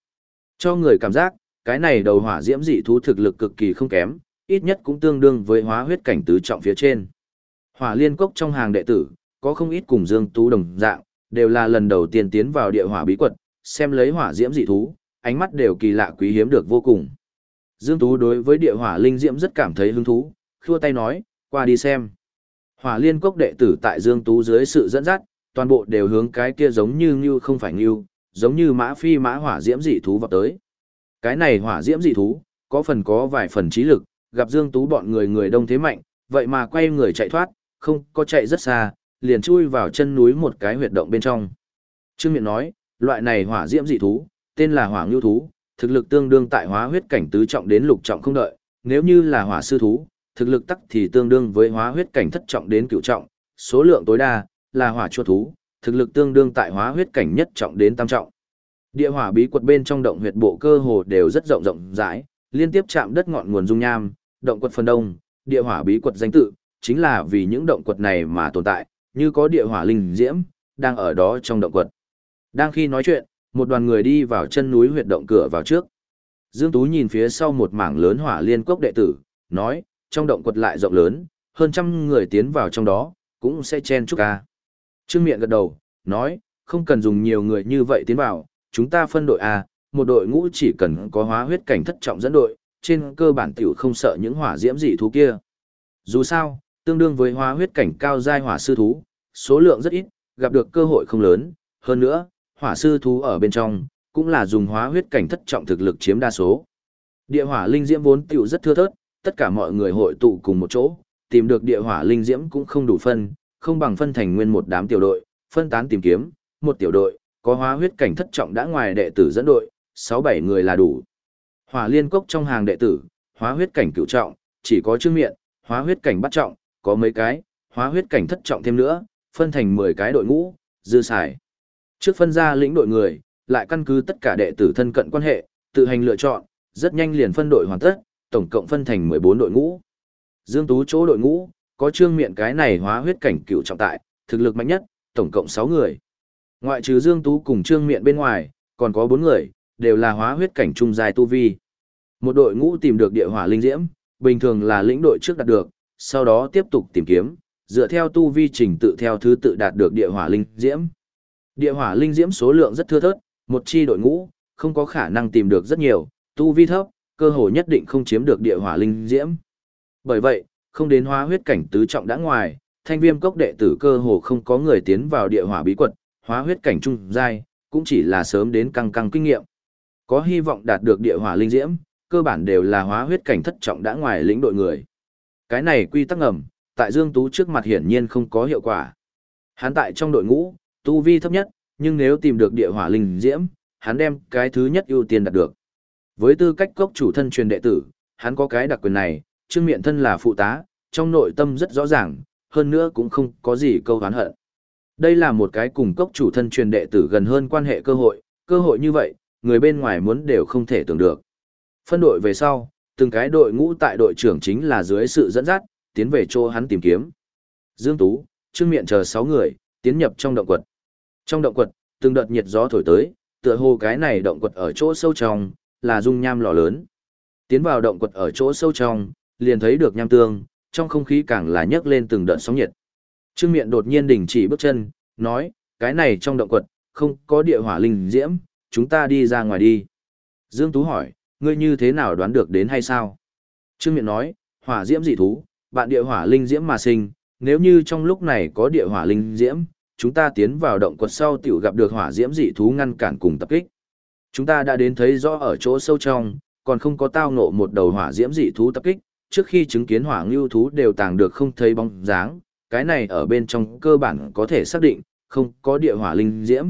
Cho người cảm giác, cái này đầu hỏa diễm dị thú thực lực cực kỳ không kém, ít nhất cũng tương đương với hóa huyết cảnh tứ trọng phía trên. Hỏa liên cốc trong hàng đệ tử, có không ít cùng Dương Tú đồng dạng, đều là lần đầu tiên tiến vào địa hỏa bí quật, xem lấy hỏa diễm dị thú, ánh mắt đều kỳ lạ quý hiếm được vô cùng. Dương Tú đối với địa hỏa linh diễm rất cảm thấy hứng thú, khua tay nói, qua đi xem. Hỏa liên cốc đệ tử tại Dương Tú dưới sự dẫn dắt, toàn bộ đều hướng cái kia giống như như không phải như, giống như mã phi mã hỏa diễm dị thú vào tới. Cái này hỏa diễm dị thú, có phần có vài phần trí lực, gặp Dương Tú bọn người người đông thế mạnh, vậy mà quay người chạy thoát, không có chạy rất xa, liền chui vào chân núi một cái huyệt động bên trong. Trương Miện nói, loại này hỏa diễm dị thú, tên là hỏa ngưu thú, thực lực tương đương tại hóa huyết cảnh tứ trọng đến lục trọng không đợi, nếu như là hỏa sư thú, thực lực tắc thì tương đương với hóa huyết cảnh thất trọng đến cửu trọng, số lượng tối đa là hỏa chua thú, thực lực tương đương tại hóa huyết cảnh nhất trọng đến tam trọng. Địa hỏa bí quật bên trong động huyệt bộ cơ hồ đều rất rộng rộng rãi, liên tiếp chạm đất ngọn nguồn dung nham, động quật phần đông, địa hỏa bí quật danh tự, chính là vì những động quật này mà tồn tại, như có địa hỏa linh diễm, đang ở đó trong động quật. Đang khi nói chuyện, một đoàn người đi vào chân núi huyệt động cửa vào trước. Dương Tú nhìn phía sau một mảng lớn hỏa liên cốc đệ tử, nói, trong động quật lại rộng lớn, hơn trăm người tiến vào trong đó, cũng sẽ chen chúc ca. Trương Miện gật đầu, nói, không cần dùng nhiều người như vậy tiến vào, chúng ta phân đội A, một đội ngũ chỉ cần có hóa huyết cảnh thất trọng dẫn đội, trên cơ bản tiểu không sợ những hỏa diễm dị thú kia. Dù sao, tương đương với hóa huyết cảnh cao giai hỏa sư thú, số lượng rất ít, gặp được cơ hội không lớn, hơn nữa, hỏa sư thú ở bên trong, cũng là dùng hóa huyết cảnh thất trọng thực lực chiếm đa số. Địa hỏa linh diễm vốn tiểu rất thưa thớt, tất cả mọi người hội tụ cùng một chỗ, tìm được địa hỏa linh diễm cũng không đủ phân, không bằng phân thành nguyên một đám tiểu đội, phân tán tìm kiếm, một tiểu đội, có hóa huyết cảnh thất trọng đã ngoài đệ tử dẫn đội, 6-7 người là đủ. Hỏa liên cốc trong hàng đệ tử, hóa huyết cảnh cửu trọng, chỉ có trương miệng, hóa huyết cảnh bắt trọng, có mấy cái, hóa huyết cảnh thất trọng thêm nữa, phân thành 10 cái đội ngũ, dư xài. Trước phân ra lĩnh đội người, lại căn cứ tất cả đệ tử thân cận quan hệ, tự hành lựa chọn, rất nhanh liền phân đội hoàn tất, tổng cộng phân thành 14 đội ngũ. Dương Tú chỗ đội ngũ, có trương miện cái này hóa huyết cảnh cửu trọng tại, thực lực mạnh nhất, tổng cộng 6 người. Ngoại trừ Dương Tú cùng trương miện bên ngoài, còn có 4 người, đều là hóa huyết cảnh trung dài tu vi. Một đội ngũ tìm được địa hỏa linh diễm, bình thường là lĩnh đội trước đạt được, sau đó tiếp tục tìm kiếm, dựa theo tu vi trình tự theo thứ tự đạt được địa hỏa linh diễm. Địa hỏa linh diễm số lượng rất thưa thớt, một chi đội ngũ, không có khả năng tìm được rất nhiều, tu vi thấp, cơ hội nhất định không chiếm được địa hỏa linh diễm. Bởi vậy, không đến hóa huyết cảnh tứ trọng đã ngoài, thanh viêm cốc đệ tử cơ hồ không có người tiến vào địa hỏa bí quật, hóa huyết cảnh trung giai, cũng chỉ là sớm đến căng căng kinh nghiệm. Có hy vọng đạt được địa hỏa linh diễm, cơ bản đều là hóa huyết cảnh thất trọng đã ngoài lĩnh đội người. Cái này quy tắc ngầm, tại Dương Tú trước mặt hiển nhiên không có hiệu quả. Hắn tại trong đội ngũ, tu vi thấp nhất, nhưng nếu tìm được địa hỏa linh diễm, hắn đem cái thứ nhất ưu tiên đạt được. Với tư cách cốc chủ thân truyền đệ tử, hắn có cái đặc quyền này, trương miện thân là phụ tá, trong nội tâm rất rõ ràng, hơn nữa cũng không có gì câu hán hận. Đây là một cái cùng cốc chủ thân truyền đệ tử gần hơn quan hệ cơ hội, cơ hội như vậy, người bên ngoài muốn đều không thể tưởng được. Phân đội về sau, từng cái đội ngũ tại đội trưởng chính là dưới sự dẫn dắt, tiến về chỗ hắn tìm kiếm. Dương Tú, Trương Miện chờ 6 người, tiến nhập trong động quật. Trong động quật, từng đợt nhiệt gió thổi tới, tựa hồ cái này động quật ở chỗ sâu trong, là dung nham lò lớn. Tiến vào động quật ở chỗ sâu trong, liền thấy được nham tương, trong không khí càng là nhấc lên từng đợt sóng nhiệt. Trương Miện đột nhiên đình chỉ bước chân, nói, cái này trong động quật, không có địa hỏa linh diễm, chúng ta đi ra ngoài đi. Dương Tú hỏi, ngươi như thế nào đoán được đến hay sao? Trương Miện nói, hỏa diễm dị thú, bạn địa hỏa linh diễm mà sinh, nếu như trong lúc này có địa hỏa linh diễm, chúng ta tiến vào động quật sau tiểu gặp được hỏa diễm dị thú ngăn cản cùng tập kích. Chúng ta đã đến thấy rõ ở chỗ sâu trong, còn không có tao ngộ một đầu hỏa diễm dị thú tập kích, trước khi chứng kiến hỏa ngưu thú đều tàng được không thấy bóng dáng, cái này ở bên trong cơ bản có thể xác định, không có địa hỏa linh diễm.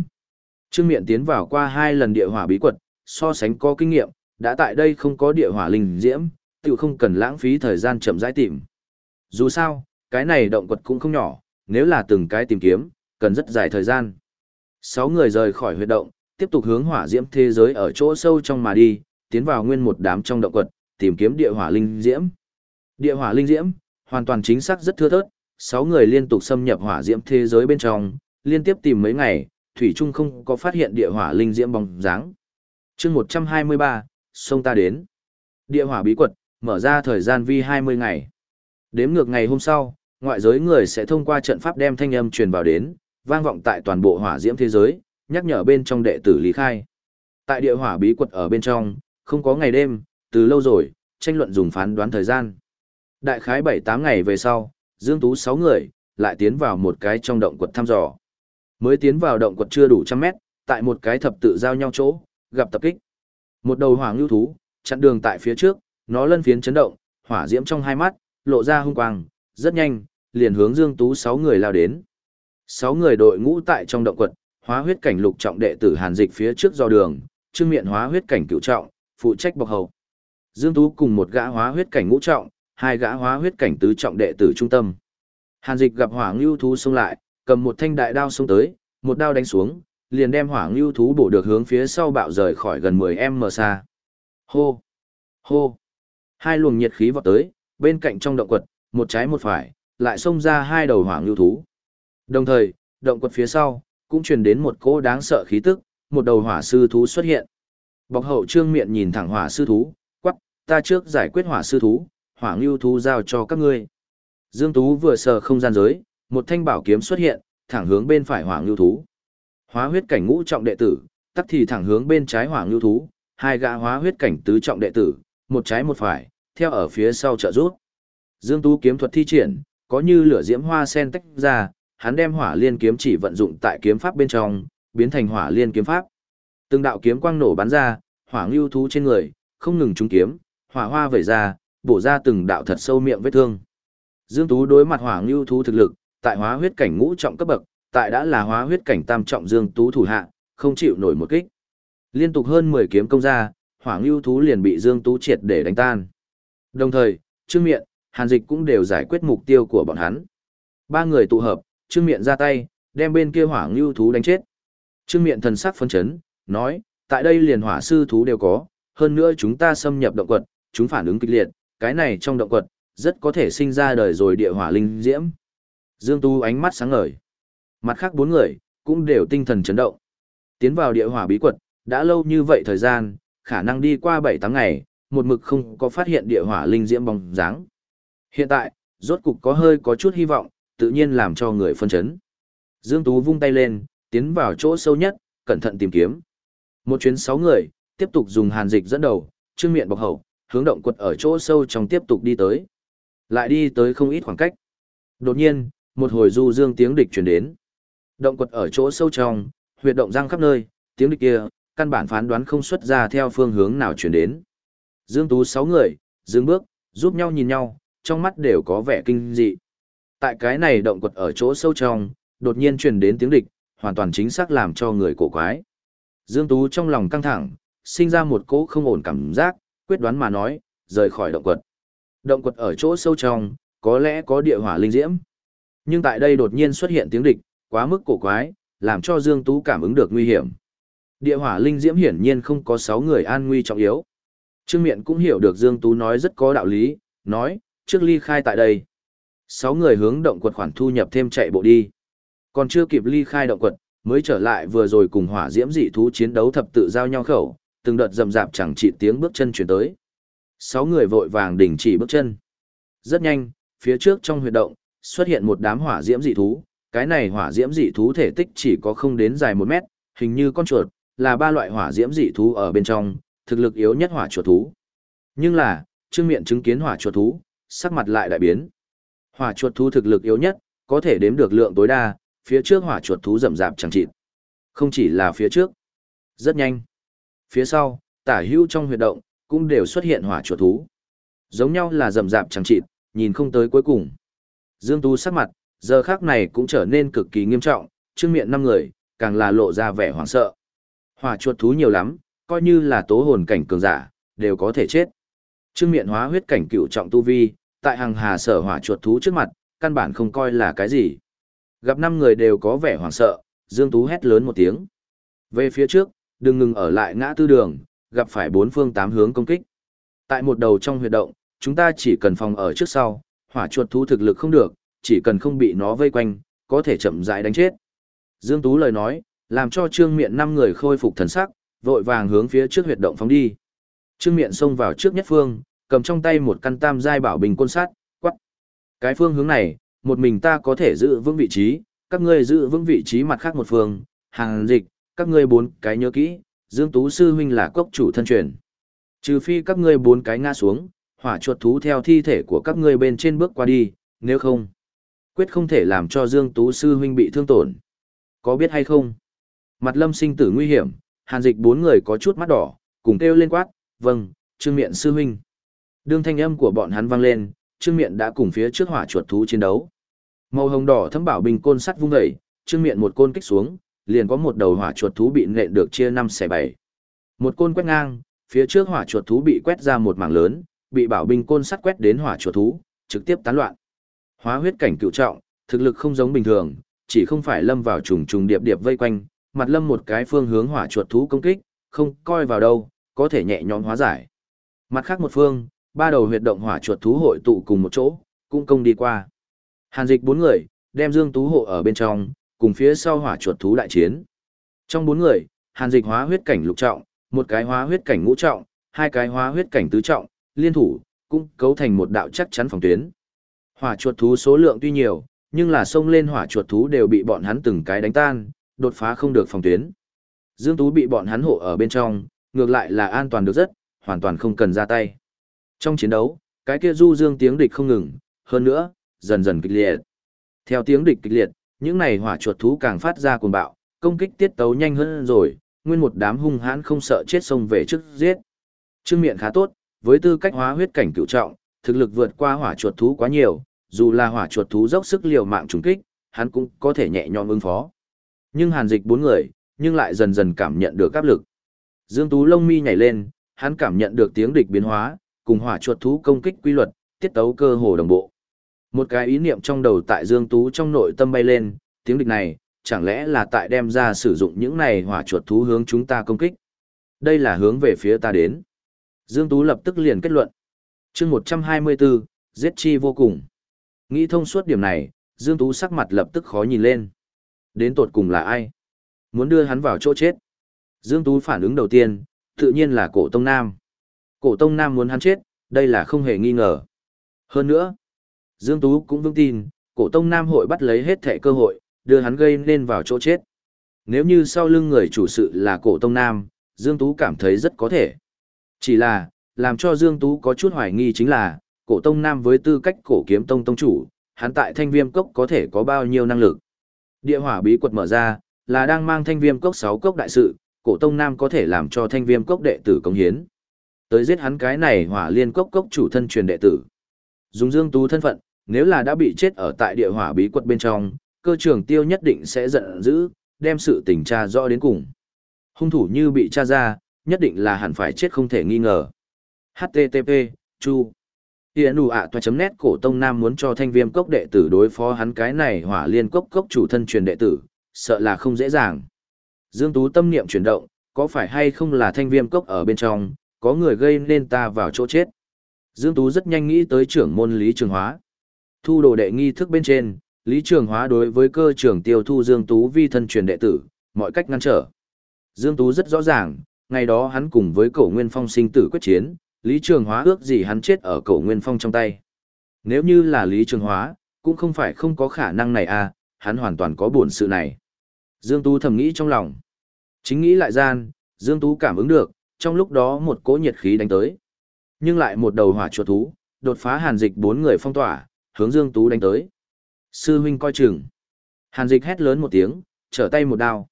Trương Miện tiến vào qua hai lần địa hỏa bí quật, so sánh có kinh nghiệm, đã tại đây không có địa hỏa linh diễm, tự không cần lãng phí thời gian chậm rãi tìm. Dù sao, cái này động quật cũng không nhỏ, nếu là từng cái tìm kiếm, cần rất dài thời gian. Sáu người rời khỏi huyệt động, tiếp tục hướng hỏa diễm thế giới ở chỗ sâu trong mà đi, tiến vào nguyên một đám trong động quật, tìm kiếm địa hỏa linh diễm. Địa hỏa linh diễm, hoàn toàn chính xác rất thưa thớt, sáu người liên tục xâm nhập hỏa diễm thế giới bên trong, liên tiếp tìm mấy ngày, thủy trung không có phát hiện địa hỏa linh diễm bóng dáng. Chương 123, sông ta đến. Địa hỏa bí quật, mở ra thời gian vi 20 ngày. Đếm ngược ngày hôm sau, ngoại giới người sẽ thông qua trận pháp đem thanh âm truyền vào đến, vang vọng tại toàn bộ hỏa diễm thế giới, nhắc nhở bên trong đệ tử lý khai. Tại địa hỏa bí quật ở bên trong, không có ngày đêm, từ lâu rồi, tranh luận dùng phán đoán thời gian. Đại khái 7-8 ngày về sau, Dương Tú 6 người, lại tiến vào một cái trong động quật thăm dò. Mới tiến vào động quật chưa đủ trăm mét, tại một cái thập tự giao nhau chỗ, gặp tập kích. Một đầu Hoàng Lưu thú, chặn đường tại phía trước, nó lân phiến chấn động, hỏa diễm trong hai mắt, lộ ra hung quang, rất nhanh, liền hướng Dương Tú 6 người lao đến. 6 người đội ngũ tại trong động quật, hóa huyết cảnh lục trọng đệ tử Hàn Dịch phía trước do đường, trương miện hóa huyết cảnh cựu trọng, phụ trách bọc hậu. Dương Tú cùng một gã hóa huyết cảnh ngũ trọng, hai gã hóa huyết cảnh tứ trọng đệ tử trung tâm. Hàn Dịch gặp Hỏa Ngưu thú xông lại, cầm một thanh đại đao xông tới, một đao đánh xuống, liền đem Hỏa Ngưu thú bổ được hướng phía sau bạo rời khỏi gần 10m xa. Hô! Hô! Hai luồng nhiệt khí vọt tới, bên cạnh trong động quật, một trái một phải, lại xông ra hai đầu Hỏa Ngưu thú. Đồng thời, động quật phía sau, cũng truyền đến một cỗ đáng sợ khí tức, một đầu hỏa sư thú xuất hiện. Bọc hậu trương miệng nhìn thẳng hỏa sư thú, quắc, ta trước giải quyết hỏa sư thú, hỏa ngưu thú giao cho các ngươi. Dương Tú vừa sờ không gian giới, một thanh bảo kiếm xuất hiện, thẳng hướng bên phải hỏa ngưu thú. Hóa huyết cảnh ngũ trọng đệ tử, tắc thì thẳng hướng bên trái hỏa ngưu thú, hai gã hóa huyết cảnh tứ trọng đệ tử, một trái một phải, theo ở phía sau trợ rút. Dương Tú kiếm thuật thi triển, có như lửa diễm hoa sen tách ra, hắn đem hỏa liên kiếm chỉ vận dụng tại kiếm pháp bên trong, biến thành hỏa liên kiếm pháp. Từng đạo kiếm quang nổ bắn ra, hỏa ngưu thú trên người, không ngừng trúng kiếm, hỏa hoa vẩy ra, bổ ra từng đạo thật sâu miệng vết thương. Dương Tú đối mặt hỏa ngưu thú thực lực, tại hóa huyết cảnh ngũ trọng cấp bậc, tại đã là hóa huyết cảnh tam trọng Dương Tú thủ hạ, không chịu nổi một kích. Liên tục hơn 10 kiếm công ra, hỏa ngưu thú liền bị Dương Tú triệt để đánh tan. Đồng thời, Trương Miện, Hàn Dịch cũng đều giải quyết mục tiêu của bọn hắn. Ba người tụ hợp, Trương Miện ra tay, đem bên kia hỏa ngưu thú đánh chết. Trương Miện thần sắc phấn chấn, nói, tại đây liền hỏa sư thú đều có, hơn nữa chúng ta xâm nhập động quật, chúng phản ứng kịch liệt, cái này trong động quật, rất có thể sinh ra đời rồi địa hỏa linh diễm. Dương Tu ánh mắt sáng ngời. Mặt khác bốn người, cũng đều tinh thần chấn động. Tiến vào địa hỏa bí quật, đã lâu như vậy thời gian, khả năng đi qua 7-8 ngày, một mực không có phát hiện địa hỏa linh diễm bóng dáng. Hiện tại, rốt cục có hơi có chút hy vọng, tự nhiên làm cho người phân chấn. Dương Tú vung tay lên, tiến vào chỗ sâu nhất, cẩn thận tìm kiếm. Một chuyến sáu người, tiếp tục dùng hàn dịch dẫn đầu, trương miệng bọc hậu, hướng động quật ở chỗ sâu trong tiếp tục đi tới. Lại đi tới không ít khoảng cách. Đột nhiên, một hồi du dương tiếng địch truyền đến. Động quật ở chỗ sâu trong, huyệt động răng khắp nơi, tiếng địch kia, căn bản phán đoán không xuất ra theo phương hướng nào truyền đến. Dương Tú sáu người, dừng bước, giúp nhau nhìn nhau, trong mắt đều có vẻ kinh dị. Tại cái này động quật ở chỗ sâu trong, đột nhiên truyền đến tiếng địch, hoàn toàn chính xác làm cho người cổ quái. Dương Tú trong lòng căng thẳng, sinh ra một cỗ không ổn cảm giác, quyết đoán mà nói, rời khỏi động quật. Động quật ở chỗ sâu trong, có lẽ có địa hỏa linh diễm. Nhưng tại đây đột nhiên xuất hiện tiếng địch, quá mức cổ quái, làm cho Dương Tú cảm ứng được nguy hiểm. Địa hỏa linh diễm hiển nhiên không có 6 người an nguy trọng yếu. Trương Miện cũng hiểu được Dương Tú nói rất có đạo lý, nói, trước ly khai tại đây. 6 người hướng động quật khoản thu nhập thêm chạy bộ đi. Còn chưa kịp ly khai động quật, mới trở lại vừa rồi cùng hỏa diễm dị thú chiến đấu thập tự giao nhau khẩu, từng đợt rầm rạp chẳng chỉ tiếng bước chân chuyển tới. Sáu người vội vàng đình chỉ bước chân. Rất nhanh, phía trước trong huyệt động, xuất hiện một đám hỏa diễm dị thú, cái này hỏa diễm dị thú thể tích chỉ có không đến dài một mét, hình như con chuột, là ba loại hỏa diễm dị thú ở bên trong, thực lực yếu nhất hỏa chuột thú. Nhưng là, trương miệng chứng kiến hỏa chuột thú, sắc mặt lại đại biến. Hỏa chuột thú thực lực yếu nhất, có thể đếm được lượng tối đa, phía trước hỏa chuột thú rậm rạp chẳng chịt. Không chỉ là phía trước, rất nhanh. Phía sau, tả hữu trong huyệt động, cũng đều xuất hiện hỏa chuột thú. Giống nhau là rậm rạp chẳng chịt, nhìn không tới cuối cùng. Dương Tú sắc mặt, giờ khác này cũng trở nên cực kỳ nghiêm trọng, trương miệng năm người, càng là lộ ra vẻ hoảng sợ. Hỏa chuột thú nhiều lắm, coi như là tố hồn cảnh cường giả, đều có thể chết. Trương miệng hóa huyết cảnh cựu trọng tu vi, tại hàng hà sở hỏa chuột thú trước mặt, căn bản không coi là cái gì. Gặp năm người đều có vẻ hoảng sợ, Dương Tú hét lớn một tiếng. Về phía trước, đừng ngừng ở lại ngã tư đường, gặp phải bốn phương tám hướng công kích. Tại một đầu trong huyệt động, chúng ta chỉ cần phòng ở trước sau, hỏa chuột thú thực lực không được, chỉ cần không bị nó vây quanh, có thể chậm rãi đánh chết. Dương Tú lời nói, làm cho trương miện năm người khôi phục thần sắc, vội vàng hướng phía trước huyệt động phóng đi. Trương miện xông vào trước nhất phương, cầm trong tay một căn tam giai bảo bình côn sát, quắc. Cái phương hướng này, một mình ta có thể giữ vững vị trí, các ngươi giữ vững vị trí mặt khác một phương, hàng dịch, các ngươi bốn cái nhớ kỹ, Dương Tú Sư Huynh là cốc chủ thân truyền. Trừ phi các ngươi bốn cái ngã xuống, hỏa chuột thú theo thi thể của các ngươi bên trên bước qua đi, nếu không, quyết không thể làm cho Dương Tú Sư Huynh bị thương tổn. Có biết hay không? Mặt lâm sinh tử nguy hiểm, hàn dịch bốn người có chút mắt đỏ, cùng kêu lên quát, vâng, trương miệng Sư Huynh. Đương thanh âm của bọn hắn vang lên, trương miệng đã cùng phía trước hỏa chuột thú chiến đấu. Màu hồng đỏ thấm bảo bình côn sắt vung dậy, trương miệng một côn kích xuống, liền có một đầu hỏa chuột thú bị nện được chia năm xẻ bảy. Một côn quét ngang, phía trước hỏa chuột thú bị quét ra một mảng lớn, bị bảo binh côn sắt quét đến hỏa chuột thú, trực tiếp tán loạn. Hóa huyết cảnh cựu trọng, thực lực không giống bình thường, chỉ không phải lâm vào trùng trùng điệp điệp vây quanh, mặt lâm một cái phương hướng hỏa chuột thú công kích, không coi vào đâu, có thể nhẹ nhõm hóa giải. Mặt khác một phương, ba đầu huyệt động hỏa chuột thú hội tụ cùng một chỗ, cũng công đi qua. Hàn dịch bốn người, đem Dương Tú hộ ở bên trong, cùng phía sau hỏa chuột thú đại chiến. Trong bốn người, Hàn dịch hóa huyết cảnh lục trọng, một cái hóa huyết cảnh ngũ trọng, hai cái hóa huyết cảnh tứ trọng, liên thủ, cũng cấu thành một đạo chắc chắn phòng tuyến. Hỏa chuột thú số lượng tuy nhiều, nhưng là xông lên hỏa chuột thú đều bị bọn hắn từng cái đánh tan, đột phá không được phòng tuyến. Dương Tú bị bọn hắn hộ ở bên trong, ngược lại là an toàn được rất, hoàn toàn không cần ra tay. Trong chiến đấu, cái kia du dương tiếng địch không ngừng, hơn nữa, dần dần kịch liệt. Theo tiếng địch kịch liệt, những này hỏa chuột thú càng phát ra cuồng bạo, công kích tiết tấu nhanh hơn rồi, nguyên một đám hung hãn không sợ chết xông về trước giết. Trương miệng khá tốt, với tư cách hóa huyết cảnh cựu trọng, thực lực vượt qua hỏa chuột thú quá nhiều, dù là hỏa chuột thú dốc sức liều mạng trùng kích, hắn cũng có thể nhẹ nhõm ứng phó. Nhưng Hàn Dịch bốn người, nhưng lại dần dần cảm nhận được áp lực. Dương Tú lông mi nhảy lên, hắn cảm nhận được tiếng địch biến hóa, cùng hỏa chuột thú công kích quy luật, tiết tấu cơ hồ đồng bộ. Một cái ý niệm trong đầu tại Dương Tú trong nội tâm bay lên, tiếng địch này, chẳng lẽ là tại đem ra sử dụng những này hỏa chuột thú hướng chúng ta công kích. Đây là hướng về phía ta đến. Dương Tú lập tức liền kết luận. chương 124, giết chi vô cùng. Nghĩ thông suốt điểm này, Dương Tú sắc mặt lập tức khó nhìn lên. Đến tột cùng là ai? Muốn đưa hắn vào chỗ chết. Dương Tú phản ứng đầu tiên, tự nhiên là cổ Tông Nam. Cổ Tông Nam muốn hắn chết, đây là không hề nghi ngờ. Hơn nữa, Dương Tú cũng vững tin, cổ Tông Nam hội bắt lấy hết thẻ cơ hội, đưa hắn gây nên vào chỗ chết. Nếu như sau lưng người chủ sự là cổ Tông Nam, Dương Tú cảm thấy rất có thể. Chỉ là, làm cho Dương Tú có chút hoài nghi chính là, cổ Tông Nam với tư cách cổ kiếm tông tông chủ, hắn tại thanh viêm cốc có thể có bao nhiêu năng lực. Địa hỏa bí quật mở ra, là đang mang thanh viêm cốc 6 cốc đại sự, cổ tông nam có thể làm cho thanh viêm cốc đệ tử công hiến. Tới giết hắn cái này hỏa liên cốc cốc chủ thân truyền đệ tử. Dùng dương tú thân phận, nếu là đã bị chết ở tại địa hỏa bí quật bên trong, cơ trưởng tiêu nhất định sẽ giận dữ, đem sự tình tra rõ đến cùng. Hung thủ như bị tra ra, nhất định là hẳn phải chết không thể nghi ngờ. HTTP, Chu. Hienu ạ toa chấm nét cổ tông nam muốn cho thanh viêm cốc đệ tử đối phó hắn cái này hỏa liên cốc cốc chủ thân truyền đệ tử, sợ là không dễ dàng. Dương Tú tâm niệm chuyển động, có phải hay không là thanh viêm cốc ở bên trong, có người gây nên ta vào chỗ chết. Dương Tú rất nhanh nghĩ tới trưởng môn Lý Trường Hóa. Thu đồ đệ nghi thức bên trên, Lý Trường Hóa đối với cơ trưởng tiêu thu Dương Tú vi thân truyền đệ tử, mọi cách ngăn trở. Dương Tú rất rõ ràng, ngày đó hắn cùng với cổ Nguyên Phong sinh tử quyết chiến, Lý Trường Hóa ước gì hắn chết ở cổ Nguyên Phong trong tay. Nếu như là Lý Trường Hóa, cũng không phải không có khả năng này à, hắn hoàn toàn có buồn sự này. Dương Tú thầm nghĩ trong lòng. Chính nghĩ lại gian, Dương Tú cảm ứng được, trong lúc đó một cỗ nhiệt khí đánh tới. Nhưng lại một đầu hỏa chuột thú, đột phá hàn dịch bốn người phong tỏa, hướng Dương Tú đánh tới. Sư huynh coi chừng. Hàn dịch hét lớn một tiếng, trở tay một đao.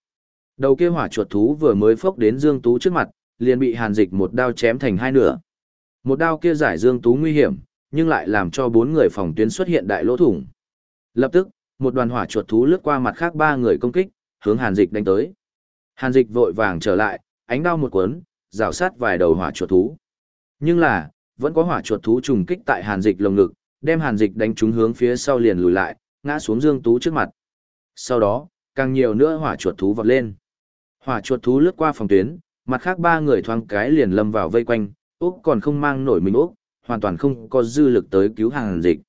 Đầu kia hỏa chuột thú vừa mới phốc đến Dương Tú trước mặt, liền bị hàn dịch một đao chém thành hai nửa. Một đao kia giải Dương Tú nguy hiểm, nhưng lại làm cho bốn người phòng tuyến xuất hiện đại lỗ thủng. Lập tức, một đoàn hỏa chuột thú lướt qua mặt khác ba người công kích, hướng Hàn Dịch đánh tới. Hàn Dịch vội vàng trở lại, ánh đao một cuốn, rào sát vài đầu hỏa chuột thú. Nhưng là, vẫn có hỏa chuột thú trùng kích tại Hàn Dịch lồng ngực, đem Hàn Dịch đánh trúng hướng phía sau liền lùi lại, ngã xuống Dương Tú trước mặt. Sau đó, càng nhiều nữa hỏa chuột thú vọt lên. Hỏa chuột thú lướt qua phòng tuyến, mặt khác ba người thoáng cái liền lâm vào vây quanh, Úc còn không mang nổi mình Úc, hoàn toàn không có dư lực tới cứu Hàn Dịch.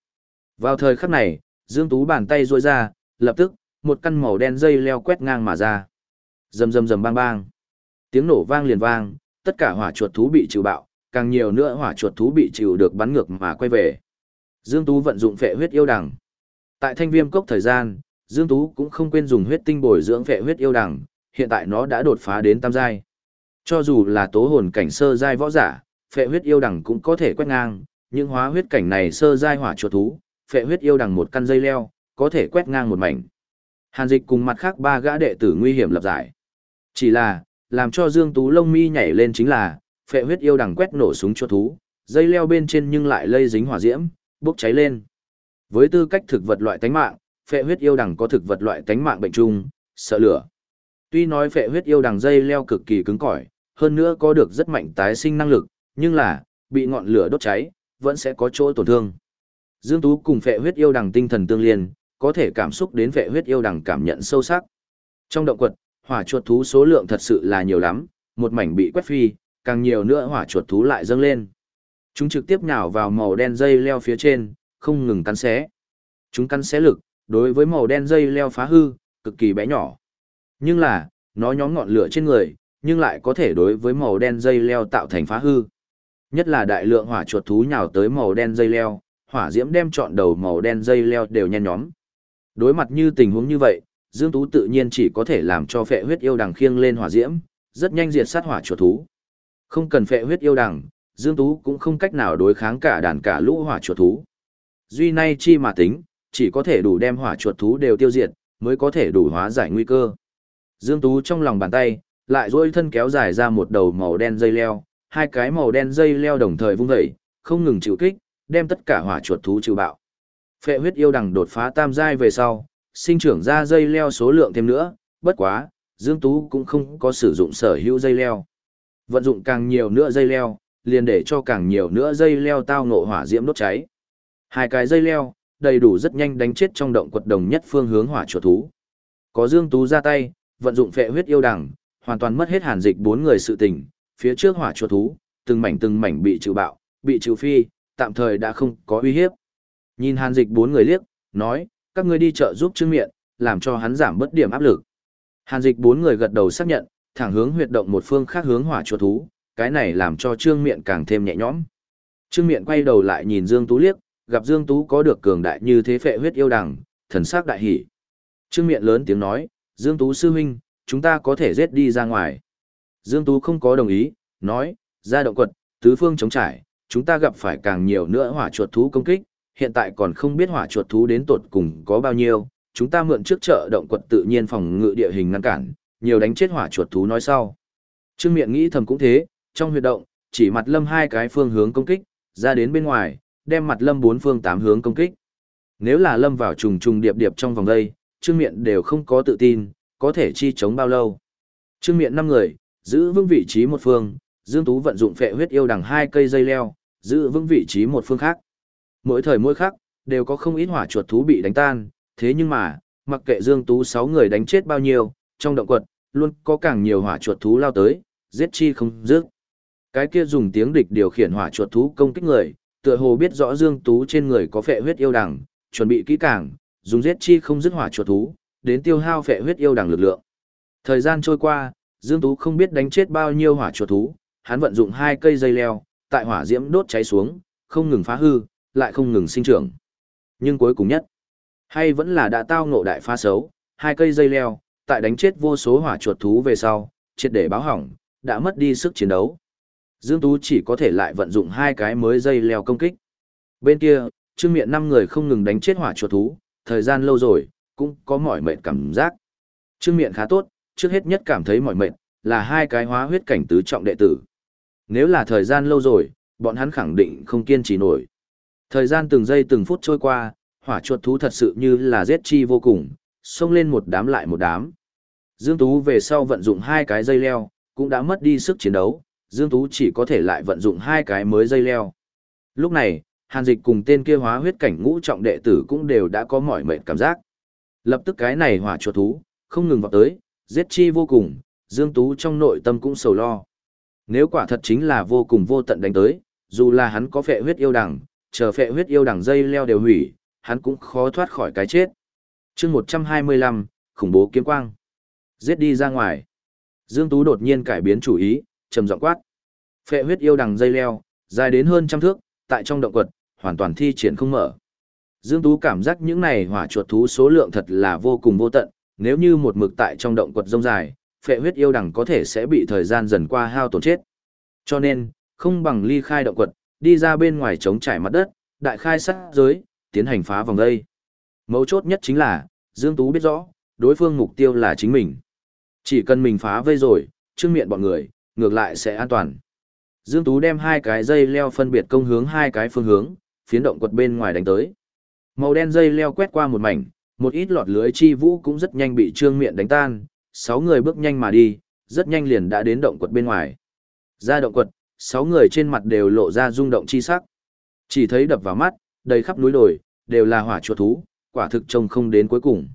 Vào thời khắc này, Dương Tú bàn tay duỗi ra, lập tức, một căn màu đen dây leo quét ngang mà ra. Rầm rầm rầm bang bang. Tiếng nổ vang liền vang, tất cả hỏa chuột thú bị trừ bạo, càng nhiều nữa hỏa chuột thú bị chịu được bắn ngược mà quay về. Dương Tú vận dụng phệ huyết yêu đằng. Tại thanh viêm cốc thời gian, Dương Tú cũng không quên dùng huyết tinh bồi dưỡng phệ huyết yêu đằng, hiện tại nó đã đột phá đến tam giai. Cho dù là tố hồn cảnh sơ giai võ giả, phệ huyết yêu đằng cũng có thể quét ngang, nhưng hóa huyết cảnh này sơ giai hỏa chuột thú, phệ huyết yêu đằng một căn dây leo, có thể quét ngang một mảnh. Hàn dịch cùng mặt khác ba gã đệ tử nguy hiểm lập giải. Chỉ là, làm cho Dương Tú lông mi nhảy lên chính là, phệ huyết yêu đằng quét nổ súng chuột thú, dây leo bên trên nhưng lại lây dính hỏa diễm, bốc cháy lên. Với tư cách thực vật loại tánh mạng, phệ huyết yêu đằng có thực vật loại tánh mạng bệnh chung, sợ lửa. Tuy nói phệ huyết yêu đằng dây leo cực kỳ cứng cỏi, hơn nữa có được rất mạnh tái sinh năng lực, nhưng là, bị ngọn lửa đốt cháy, vẫn sẽ có chỗ tổn thương. Dương Tú cùng phệ huyết yêu đằng tinh thần tương liên, có thể cảm xúc đến phệ huyết yêu đằng cảm nhận sâu sắc. Trong động quật, hỏa chuột thú số lượng thật sự là nhiều lắm, một mảnh bị quét phi, càng nhiều nữa hỏa chuột thú lại dâng lên. Chúng trực tiếp nhào vào màu đen dây leo phía trên, không ngừng cắn xé. Chúng cắn xé lực, đối với màu đen dây leo phá hư, cực kỳ bé nhỏ. Nhưng là, nó nhóm ngọn lửa trên người, nhưng lại có thể đối với màu đen dây leo tạo thành phá hư. Nhất là đại lượng hỏa chuột thú nhào tới màu đen dây leo, hỏa diễm đem trọn đầu màu đen dây leo đều nhen nhóm. Đối mặt như tình huống như vậy, Dương Tú tự nhiên chỉ có thể làm cho phệ huyết yêu đằng khiêng lên hỏa diễm, rất nhanh diệt sát hỏa chuột thú. Không cần phệ huyết yêu đằng, Dương Tú cũng không cách nào đối kháng cả đàn cả lũ hỏa chuột thú. Duy nay chi mà tính, chỉ có thể đủ đem hỏa chuột thú đều tiêu diệt, mới có thể đủ hóa giải nguy cơ. Dương Tú trong lòng bàn tay, lại duỗi thân kéo dài ra một đầu màu đen dây leo, hai cái màu đen dây leo đồng thời vung dậy, không ngừng chịu kích, đem tất cả hỏa chuột thú trừ bạo. Phệ huyết yêu đằng đột phá tam giai về sau, sinh trưởng ra dây leo số lượng thêm nữa, bất quá, Dương Tú cũng không có sử dụng sở hữu dây leo. Vận dụng càng nhiều nữa dây leo, liền để cho càng nhiều nữa dây leo tao ngộ hỏa diễm đốt cháy. Hai cái dây leo, đầy đủ rất nhanh đánh chết trong động quật đồng nhất phương hướng hỏa chuột thú. Có Dương Tú ra tay, vận dụng phệ huyết yêu đằng, hoàn toàn mất hết hàn dịch bốn người sự tình, phía trước hỏa chuột thú, từng mảnh từng mảnh bị trừ bạo, bị trừ phi, tạm thời đã không có uy hiếp. Nhìn hàn dịch bốn người liếc, nói, các ngươi đi chợ giúp Trương Miện, làm cho hắn giảm bớt điểm áp lực. Hàn dịch bốn người gật đầu xác nhận, thẳng hướng huyệt động một phương khác hướng hỏa chuột thú, cái này làm cho Trương Miện càng thêm nhẹ nhõm. Trương Miện quay đầu lại nhìn Dương Tú liếc, gặp Dương Tú có được cường đại như thế phệ huyết yêu đằng, thần sắc đại hỉ. Trương Miện lớn tiếng nói, Dương Tú sư huynh, chúng ta có thể giết đi ra ngoài. Dương Tú không có đồng ý, nói, ra động quật, tứ phương chống trải, chúng ta gặp phải càng nhiều nữa hỏa chuột thú công kích, hiện tại còn không biết hỏa chuột thú đến tột cùng có bao nhiêu, chúng ta mượn trước chợ động quật tự nhiên phòng ngự địa hình ngăn cản, nhiều đánh chết hỏa chuột thú nói sau. Trương Miện nghĩ thầm cũng thế, trong huyệt động, chỉ mặt lâm hai cái phương hướng công kích, ra đến bên ngoài, đem mặt lâm bốn phương tám hướng công kích. Nếu là lâm vào trùng trùng điệp điệp trong vòng đây, Trương Miện đều không có tự tin, có thể chi chống bao lâu. Trương Miện năm người, giữ vững vị trí một phương, Dương Tú vận dụng phệ huyết yêu đằng hai cây dây leo, giữ vững vị trí một phương khác. Mỗi thời mỗi khắc, đều có không ít hỏa chuột thú bị đánh tan, thế nhưng mà, mặc kệ Dương Tú 6 người đánh chết bao nhiêu, trong động quật, luôn có càng nhiều hỏa chuột thú lao tới, giết chi không dứt. Cái kia dùng tiếng địch điều khiển hỏa chuột thú công kích người, tựa hồ biết rõ Dương Tú trên người có phệ huyết yêu đằng, chuẩn bị kỹ càng, dùng giết chi không dứt hỏa chuột thú, đến tiêu hao phệ huyết yêu đằng lực lượng. Thời gian trôi qua, Dương Tú không biết đánh chết bao nhiêu hỏa chuột thú, hắn vận dụng hai cây dây leo, tại hỏa diễm đốt cháy xuống, không ngừng phá hư, lại không ngừng sinh trưởng. Nhưng cuối cùng nhất, hay vẫn là đã tao ngộ đại phá xấu, hai cây dây leo, tại đánh chết vô số hỏa chuột thú về sau, triệt để báo hỏng, đã mất đi sức chiến đấu. Dương Tú chỉ có thể lại vận dụng hai cái mới dây leo công kích. Bên kia, Trương Miện năm người không ngừng đánh chết hỏa chuột thú, thời gian lâu rồi, cũng có mỏi mệt cảm giác. Trương Miện khá tốt, trước hết nhất cảm thấy mỏi mệt, là hai cái hóa huyết cảnh tứ trọng đệ tử. Nếu là thời gian lâu rồi, bọn hắn khẳng định không kiên trì nổi. Thời gian từng giây từng phút trôi qua, hỏa chuột thú thật sự như là giết chi vô cùng, xông lên một đám lại một đám. Dương Tú về sau vận dụng hai cái dây leo, cũng đã mất đi sức chiến đấu, Dương Tú chỉ có thể lại vận dụng hai cái mới dây leo. Lúc này, Hàn Dịch cùng tên kia hóa huyết cảnh ngũ trọng đệ tử cũng đều đã có mỏi mệt cảm giác. Lập tức cái này hỏa chuột thú, không ngừng vào tới, giết chi vô cùng, Dương Tú trong nội tâm cũng sầu lo. Nếu quả thật chính là vô cùng vô tận đánh tới, dù là hắn có phệ huyết yêu đằng, chờ phệ huyết yêu đằng dây leo đều hủy, hắn cũng khó thoát khỏi cái chết. chương 125, khủng bố kiếm quang. Giết đi ra ngoài. Dương Tú đột nhiên cải biến chủ ý, trầm giọng quát. Phệ huyết yêu đằng dây leo, dài đến hơn trăm thước, tại trong động quật, hoàn toàn thi triển không mở. Dương Tú cảm giác những này hỏa chuột thú số lượng thật là vô cùng vô tận, nếu như một mực tại trong động quật rông dài, phệ huyết yêu đằng có thể sẽ bị thời gian dần qua hao tổn chết. Cho nên, không bằng ly khai động quật, đi ra bên ngoài chống trải mặt đất, đại khai sát giới, tiến hành phá vòng đây. Mấu chốt nhất chính là, Dương Tú biết rõ, đối phương mục tiêu là chính mình. Chỉ cần mình phá vây rồi, trương miệng bọn người, ngược lại sẽ an toàn. Dương Tú đem hai cái dây leo phân biệt công hướng hai cái phương hướng, phiến động quật bên ngoài đánh tới. Màu đen dây leo quét qua một mảnh, một ít lọt lưới chi vũ cũng rất nhanh bị trương miệng đánh tan, sáu người bước nhanh mà đi, rất nhanh liền đã đến động quật bên ngoài. Ra động quật, sáu người trên mặt đều lộ ra rung động chi sắc. Chỉ thấy đập vào mắt, đầy khắp núi đồi, đều là hỏa chuột thú, quả thực trông không đến cuối cùng.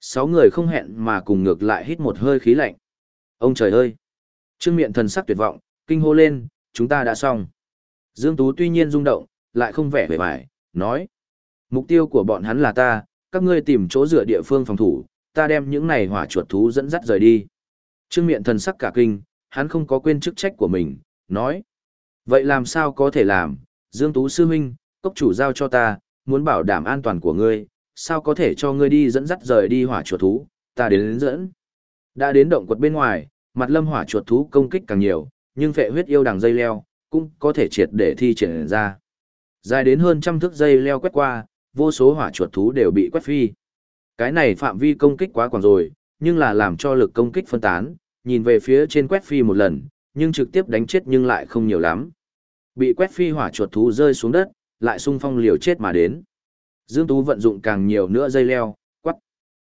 Sáu người không hẹn mà cùng ngược lại hít một hơi khí lạnh. Ông trời ơi! Trương miệng thần sắc tuyệt vọng, kinh hô lên, chúng ta đã xong. Dương Tú tuy nhiên rung động, lại không vẻ vẻ vải, nói. Mục tiêu của bọn hắn là ta, các ngươi tìm chỗ dựa địa phương phòng thủ, ta đem những này hỏa chuột thú dẫn dắt rời đi. Trương miệng thần sắc cả kinh, hắn không có quên chức trách của mình, nói. Vậy làm sao có thể làm, Dương Tú Sư Minh, cốc chủ giao cho ta, muốn bảo đảm an toàn của ngươi, sao có thể cho ngươi đi dẫn dắt rời đi hỏa chuột thú, ta đến, đến dẫn. Đã đến động quật bên ngoài, mặt lâm hỏa chuột thú công kích càng nhiều, nhưng phệ huyết yêu đằng dây leo, cũng có thể triệt để thi triển ra. Dài đến hơn trăm thước dây leo quét qua, vô số hỏa chuột thú đều bị quét phi. Cái này phạm vi công kích quá quảng rồi, nhưng là làm cho lực công kích phân tán, nhìn về phía trên quét phi một lần, nhưng trực tiếp đánh chết nhưng lại không nhiều lắm. Bị quét phi hỏa chuột thú rơi xuống đất, lại sung phong liều chết mà đến. Dương Tú vận dụng càng nhiều nữa dây leo, quắt.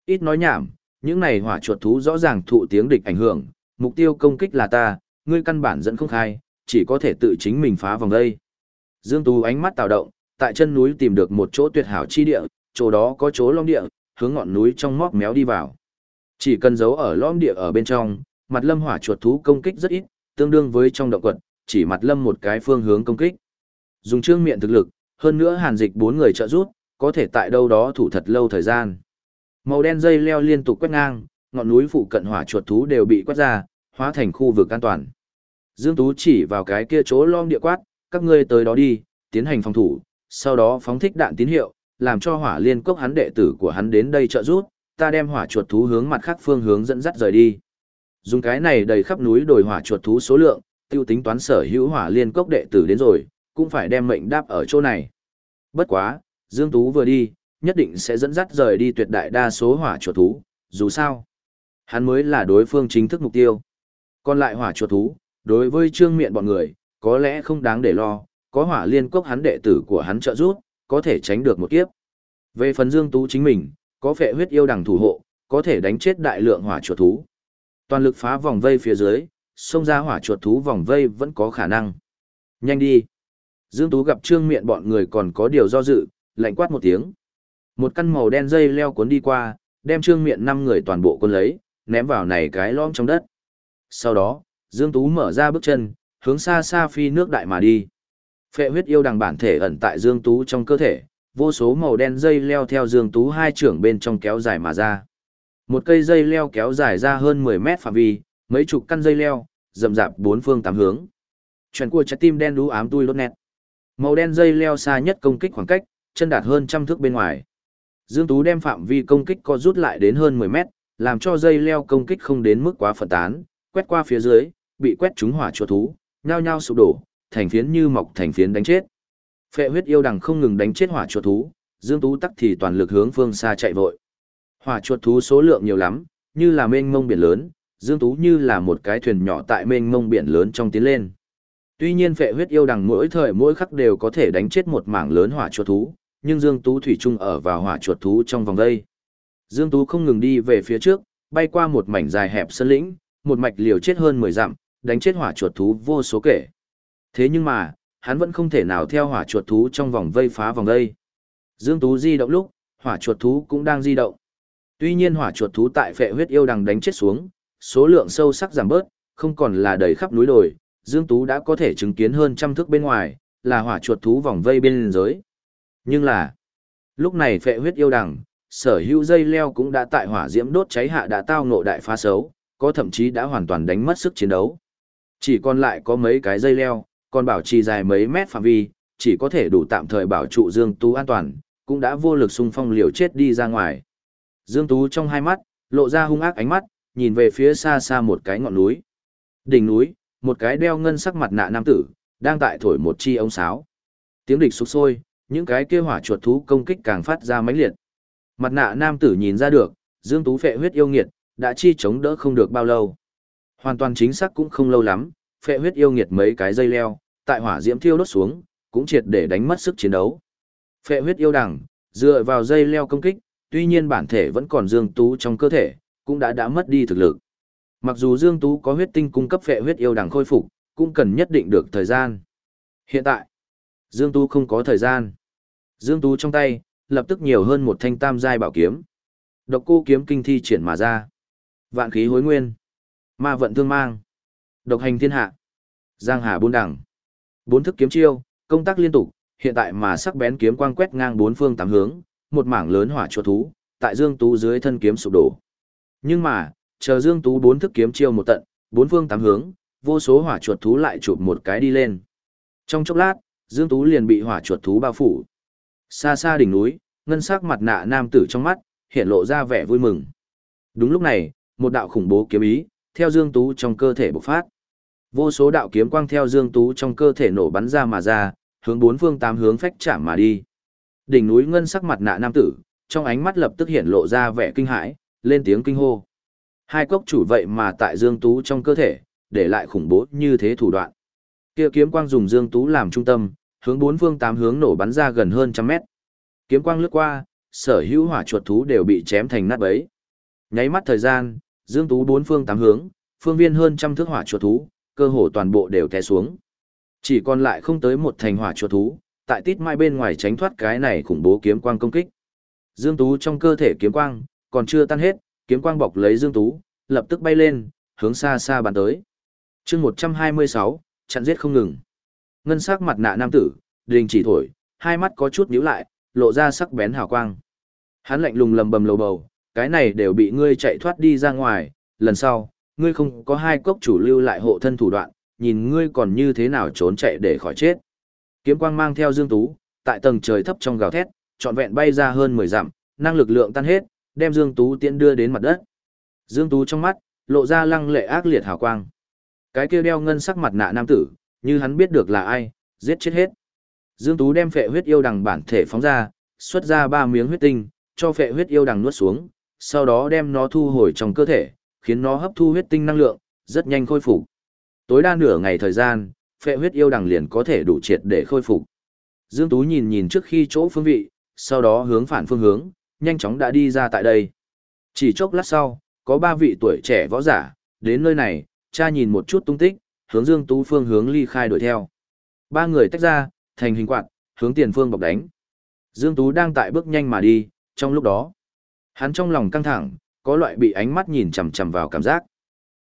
Ít nói nhảm, những này hỏa chuột thú rõ ràng thụ tiếng địch ảnh hưởng, mục tiêu công kích là ta, ngươi căn bản dẫn không khai, chỉ có thể tự chính mình phá vòng đây. Dương Tú ánh mắt tạo động, tại chân núi tìm được một chỗ tuyệt hảo chi địa, chỗ đó có chỗ long địa, hướng ngọn núi trong móc méo đi vào. Chỉ cần giấu ở lõm địa ở bên trong, mặt lâm hỏa chuột thú công kích rất ít, tương đương với trong động quật, chỉ mặt lâm một cái phương hướng công kích. Dùng trương miệng thực lực, hơn nữa hàn dịch bốn người trợ rút, có thể tại đâu đó thủ thật lâu thời gian. Màu đen dây leo liên tục quét ngang, ngọn núi phụ cận hỏa chuột thú đều bị quét ra, hóa thành khu vực an toàn. Dương Tú chỉ vào cái kia chỗ lom địa quát, các ngươi tới đó đi, tiến hành phòng thủ, sau đó phóng thích đạn tín hiệu, làm cho hỏa liên cốc hắn đệ tử của hắn đến đây trợ rút, ta đem hỏa chuột thú hướng mặt khác phương hướng dẫn dắt rời đi. Dùng cái này đầy khắp núi đồi hỏa chuột thú số lượng, tiêu tính toán sở hữu hỏa liên cốc đệ tử đến rồi, cũng phải đem mệnh đáp ở chỗ này. Bất quá, Dương Tú vừa đi, nhất định sẽ dẫn dắt rời đi tuyệt đại đa số hỏa chuột thú, dù sao. Hắn mới là đối phương chính thức mục tiêu. Còn lại hỏa chuột thú, đối với trương miệng bọn người, có lẽ không đáng để lo, có hỏa liên cốc hắn đệ tử của hắn trợ giúp, có thể tránh được một kiếp. Về phần Dương Tú chính mình, có phệ huyết yêu đằng thủ hộ, có thể đánh chết đại lượng hỏa chuột thú. Toàn lực phá vòng vây phía dưới, xông ra hỏa chuột thú vòng vây vẫn có khả năng. Nhanh đi. Dương Tú gặp trương miệng bọn người còn có điều do dự, lạnh quát một tiếng. Một căn màu đen dây leo cuốn đi qua, đem trương miệng năm người toàn bộ quân lấy, ném vào này cái lõm trong đất. Sau đó, Dương Tú mở ra bước chân, hướng xa xa phi nước đại mà đi. Phệ huyết yêu đằng bản thể ẩn tại Dương Tú trong cơ thể, vô số màu đen dây leo theo Dương Tú hai trưởng bên trong kéo dài mà ra. Một cây dây leo kéo dài ra hơn 10 mét phạm vi, mấy chục căn dây leo, rậm rạp bốn phương tám hướng. Chuyển của trái tim đen đú ám tui lốt nét. Màu đen dây leo xa nhất công kích khoảng cách, chân đạt hơn trăm thước bên ngoài. Dương Tú đem phạm vi công kích co rút lại đến hơn 10 mét, làm cho dây leo công kích không đến mức quá phân tán, quét qua phía dưới, bị quét trúng hỏa chuột thú, nhao nhao sụp đổ, thành phiến như mọc thành phiến đánh chết. Phệ huyết yêu đằng không ngừng đánh chết hỏa chuột thú, Dương Tú tắc thì toàn lực hướng phương xa chạy vội. Hỏa chuột thú số lượng nhiều lắm, như là mênh mông biển lớn, Dương Tú như là một cái thuyền nhỏ tại mênh mông biển lớn trong tiến lên. Tuy nhiên phệ huyết yêu đằng mỗi thời mỗi khắc đều có thể đánh chết một mảng lớn hỏa chuột thú, nhưng Dương Tú thủy chung ở vào hỏa chuột thú trong vòng đây. Dương Tú không ngừng đi về phía trước, bay qua một mảnh dài hẹp sân lĩnh, một mạch liều chết hơn 10 dặm, đánh chết hỏa chuột thú vô số kể. Thế nhưng mà, hắn vẫn không thể nào theo hỏa chuột thú trong vòng vây phá vòng đây. Dương Tú di động lúc, hỏa chuột thú cũng đang di động. Tuy nhiên hỏa chuột thú tại phệ huyết yêu đằng đánh chết xuống, số lượng sâu sắc giảm bớt, không còn là đầy khắp núi đồi, Dương Tú đã có thể chứng kiến hơn trăm thước bên ngoài, là hỏa chuột thú vòng vây bên giới. Nhưng là, lúc này phệ huyết yêu đằng, sở hữu dây leo cũng đã tại hỏa diễm đốt cháy hạ đã tao ngộ đại phá xấu, có thậm chí đã hoàn toàn đánh mất sức chiến đấu. Chỉ còn lại có mấy cái dây leo, còn bảo trì dài mấy mét phạm vi, chỉ có thể đủ tạm thời bảo trụ Dương Tú an toàn, cũng đã vô lực xung phong liều chết đi ra ngoài. Dương Tú trong hai mắt, lộ ra hung ác ánh mắt, nhìn về phía xa xa một cái ngọn núi. Đỉnh núi, một cái đeo ngân sắc mặt nạ nam tử, đang tại thổi một chi ống sáo. Tiếng địch sục sôi, những cái kia hỏa chuột thú công kích càng phát ra mãnh liệt. Mặt nạ nam tử nhìn ra được, Dương Tú phệ huyết yêu nghiệt, đã chi chống đỡ không được bao lâu. Hoàn toàn chính xác cũng không lâu lắm, phệ huyết yêu nghiệt mấy cái dây leo, tại hỏa diễm thiêu đốt xuống, cũng triệt để đánh mất sức chiến đấu. Phệ huyết yêu đằng, dựa vào dây leo công kích, tuy nhiên bản thể vẫn còn Dương Tú trong cơ thể, cũng đã đã mất đi thực lực. Mặc dù Dương Tú có huyết tinh cung cấp phệ huyết yêu đằng khôi phục, cũng cần nhất định được thời gian. Hiện tại, Dương Tú không có thời gian. Dương Tú trong tay, lập tức nhiều hơn một thanh tam giai bảo kiếm. Độc cô kiếm kinh thi triển mà ra. Vạn khí hối nguyên. Ma vận thương mang. Độc hành thiên hạ. Giang hà buôn đẳng. Bốn thức kiếm chiêu, công tác liên tục, hiện tại mà sắc bén kiếm quang quét ngang bốn phương tám hướng, một mảng lớn hỏa chuột thú, tại Dương Tú dưới thân kiếm sụp đổ. Nhưng mà, chờ Dương Tú bốn thức kiếm chiêu một tận, bốn phương tám hướng, vô số hỏa chuột thú lại chụp một cái đi lên. Trong chốc lát, Dương Tú liền bị hỏa chuột thú bao phủ. Xa xa đỉnh núi, ngân sắc mặt nạ nam tử trong mắt, hiện lộ ra vẻ vui mừng. Đúng lúc này, một đạo khủng bố kiếm ý, theo Dương Tú trong cơ thể bộc phát. Vô số đạo kiếm quang theo Dương Tú trong cơ thể nổ bắn ra mà ra, hướng bốn phương tám hướng phách chạm mà đi. Đỉnh núi ngân sắc mặt nạ nam tử, trong ánh mắt lập tức hiện lộ ra vẻ kinh hãi, lên tiếng kinh hô. Hai cốc chủ vậy mà tại Dương Tú trong cơ thể, để lại khủng bố như thế thủ đoạn. Kia kiếm quang dùng Dương Tú làm trung tâm, hướng bốn phương tám hướng nổ bắn ra gần hơn trăm mét. Kiếm quang lướt qua, sở hữu hỏa chuột thú đều bị chém thành nát bấy. Nháy mắt thời gian, Dương Tú bốn phương tám hướng, phương viên hơn trăm thước hỏa chuột thú, cơ hồ toàn bộ đều té xuống. Chỉ còn lại không tới một thành hỏa chuột thú, tại tít mai bên ngoài tránh thoát cái này khủng bố kiếm quang công kích. Dương Tú trong cơ thể kiếm quang, còn chưa tan hết, kiếm quang bọc lấy Dương Tú, lập tức bay lên, hướng xa xa bàn tới. chương 126, chặn giết không ngừng. Ngân sắc mặt nạ nam tử, đình chỉ thổi, hai mắt có chút nhíu lại, lộ ra sắc bén hào quang. Hắn lạnh lùng lầm bầm lầu bầu, cái này đều bị ngươi chạy thoát đi ra ngoài, lần sau, ngươi không có hai cốc chủ lưu lại hộ thân thủ đoạn, nhìn ngươi còn như thế nào trốn chạy để khỏi chết. Kiếm quang mang theo Dương Tú, tại tầng trời thấp trong gào thét, trọn vẹn bay ra hơn 10 dặm, năng lực lượng tan hết, đem Dương Tú tiễn đưa đến mặt đất. Dương Tú trong mắt, lộ ra lăng lệ ác liệt hào quang. Cái kia đeo ngân sắc mặt nạ nam tử, như hắn biết được là ai, giết chết hết. Dương Tú đem phệ huyết yêu đằng bản thể phóng ra, xuất ra ba miếng huyết tinh, cho phệ huyết yêu đằng nuốt xuống, sau đó đem nó thu hồi trong cơ thể, khiến nó hấp thu huyết tinh năng lượng, rất nhanh khôi phục. Tối đa nửa ngày thời gian, phệ huyết yêu đằng liền có thể đủ triệt để khôi phục. Dương Tú nhìn nhìn trước khi chỗ phương vị, sau đó hướng phản phương hướng, nhanh chóng đã đi ra tại đây. Chỉ chốc lát sau, có ba vị tuổi trẻ võ giả, đến nơi này, cha nhìn một chút tung tích, hướng Dương Tú phương hướng ly khai đuổi theo. Ba người tách ra, thành hình quạt, hướng tiền phương bọc đánh. Dương Tú đang tại bước nhanh mà đi, trong lúc đó, hắn trong lòng căng thẳng, có loại bị ánh mắt nhìn chằm chằm vào cảm giác.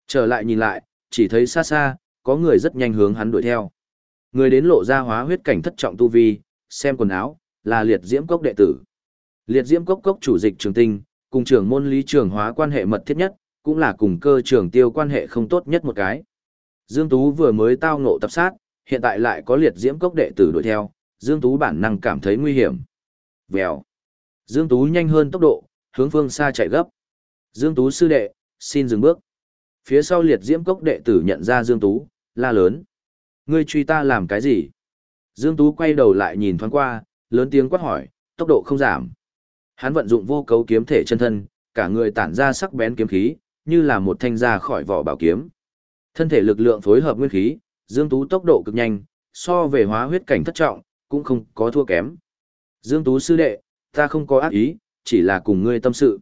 Trở lại nhìn lại, chỉ thấy xa xa, có người rất nhanh hướng hắn đuổi theo. Người đến lộ ra hóa huyết cảnh thất trọng tu vi, xem quần áo, là liệt diễm cốc đệ tử. Liệt diễm cốc cốc chủ dịch trường tinh, cùng trưởng môn lý trường hóa quan hệ mật thiết nhất, cũng là cùng cơ trưởng tiêu quan hệ không tốt nhất một cái. Dương Tú vừa mới tao ngộ tập sát, hiện tại lại có liệt diễm cốc đệ tử đuổi theo, Dương Tú bản năng cảm thấy nguy hiểm. Vèo. Dương Tú nhanh hơn tốc độ, hướng phương xa chạy gấp. Dương Tú sư đệ, xin dừng bước. Phía sau liệt diễm cốc đệ tử nhận ra Dương Tú, la lớn. Ngươi truy ta làm cái gì? Dương Tú quay đầu lại nhìn thoáng qua, lớn tiếng quát hỏi, tốc độ không giảm. Hắn vận dụng vô cấu kiếm thể chân thân, cả người tản ra sắc bén kiếm khí, như là một thanh ra khỏi vỏ bảo kiếm. Thân thể lực lượng phối hợp nguyên khí, Dương Tú tốc độ cực nhanh, so về hóa huyết cảnh thất trọng, cũng không có thua kém. Dương Tú sư đệ, ta không có ác ý, chỉ là cùng ngươi tâm sự.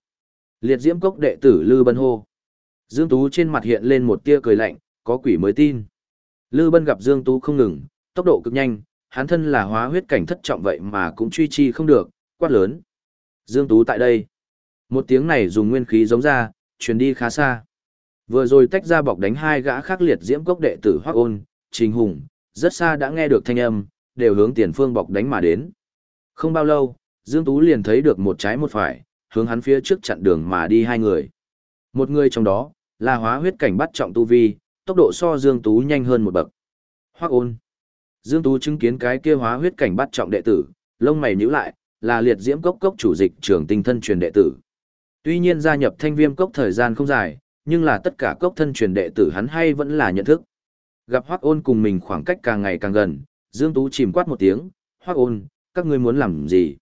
Liệt diễm cốc đệ tử Lư Bân hô. Dương Tú trên mặt hiện lên một tia cười lạnh, có quỷ mới tin. Lư Bân gặp Dương Tú không ngừng, tốc độ cực nhanh, hắn thân là hóa huyết cảnh thất trọng vậy mà cũng truy chi không được, quát lớn. Dương Tú tại đây. Một tiếng này dùng nguyên khí giống ra, truyền đi khá xa. Vừa rồi tách ra bọc đánh hai gã khác liệt diễm cốc đệ tử Hoắc Ôn, Trình Hùng, rất xa đã nghe được thanh âm, đều hướng tiền phương bọc đánh mà đến. Không bao lâu, Dương Tú liền thấy được một trái một phải, hướng hắn phía trước chặn đường mà đi hai người. Một người trong đó, là hóa huyết cảnh bắt trọng tu vi, tốc độ so Dương Tú nhanh hơn một bậc. Hoắc ôn. Dương Tú chứng kiến cái kia hóa huyết cảnh bắt trọng đệ tử, lông mày nhíu lại, là liệt diễm cốc cốc chủ dịch trưởng tinh thân truyền đệ tử. Tuy nhiên gia nhập thanh viêm cốc thời gian không dài, nhưng là tất cả cốc thân truyền đệ tử hắn hay vẫn là nhận thức. Gặp Hoắc ôn cùng mình khoảng cách càng ngày càng gần, Dương Tú chìm quát một tiếng, Hoắc ôn, các ngươi muốn làm gì?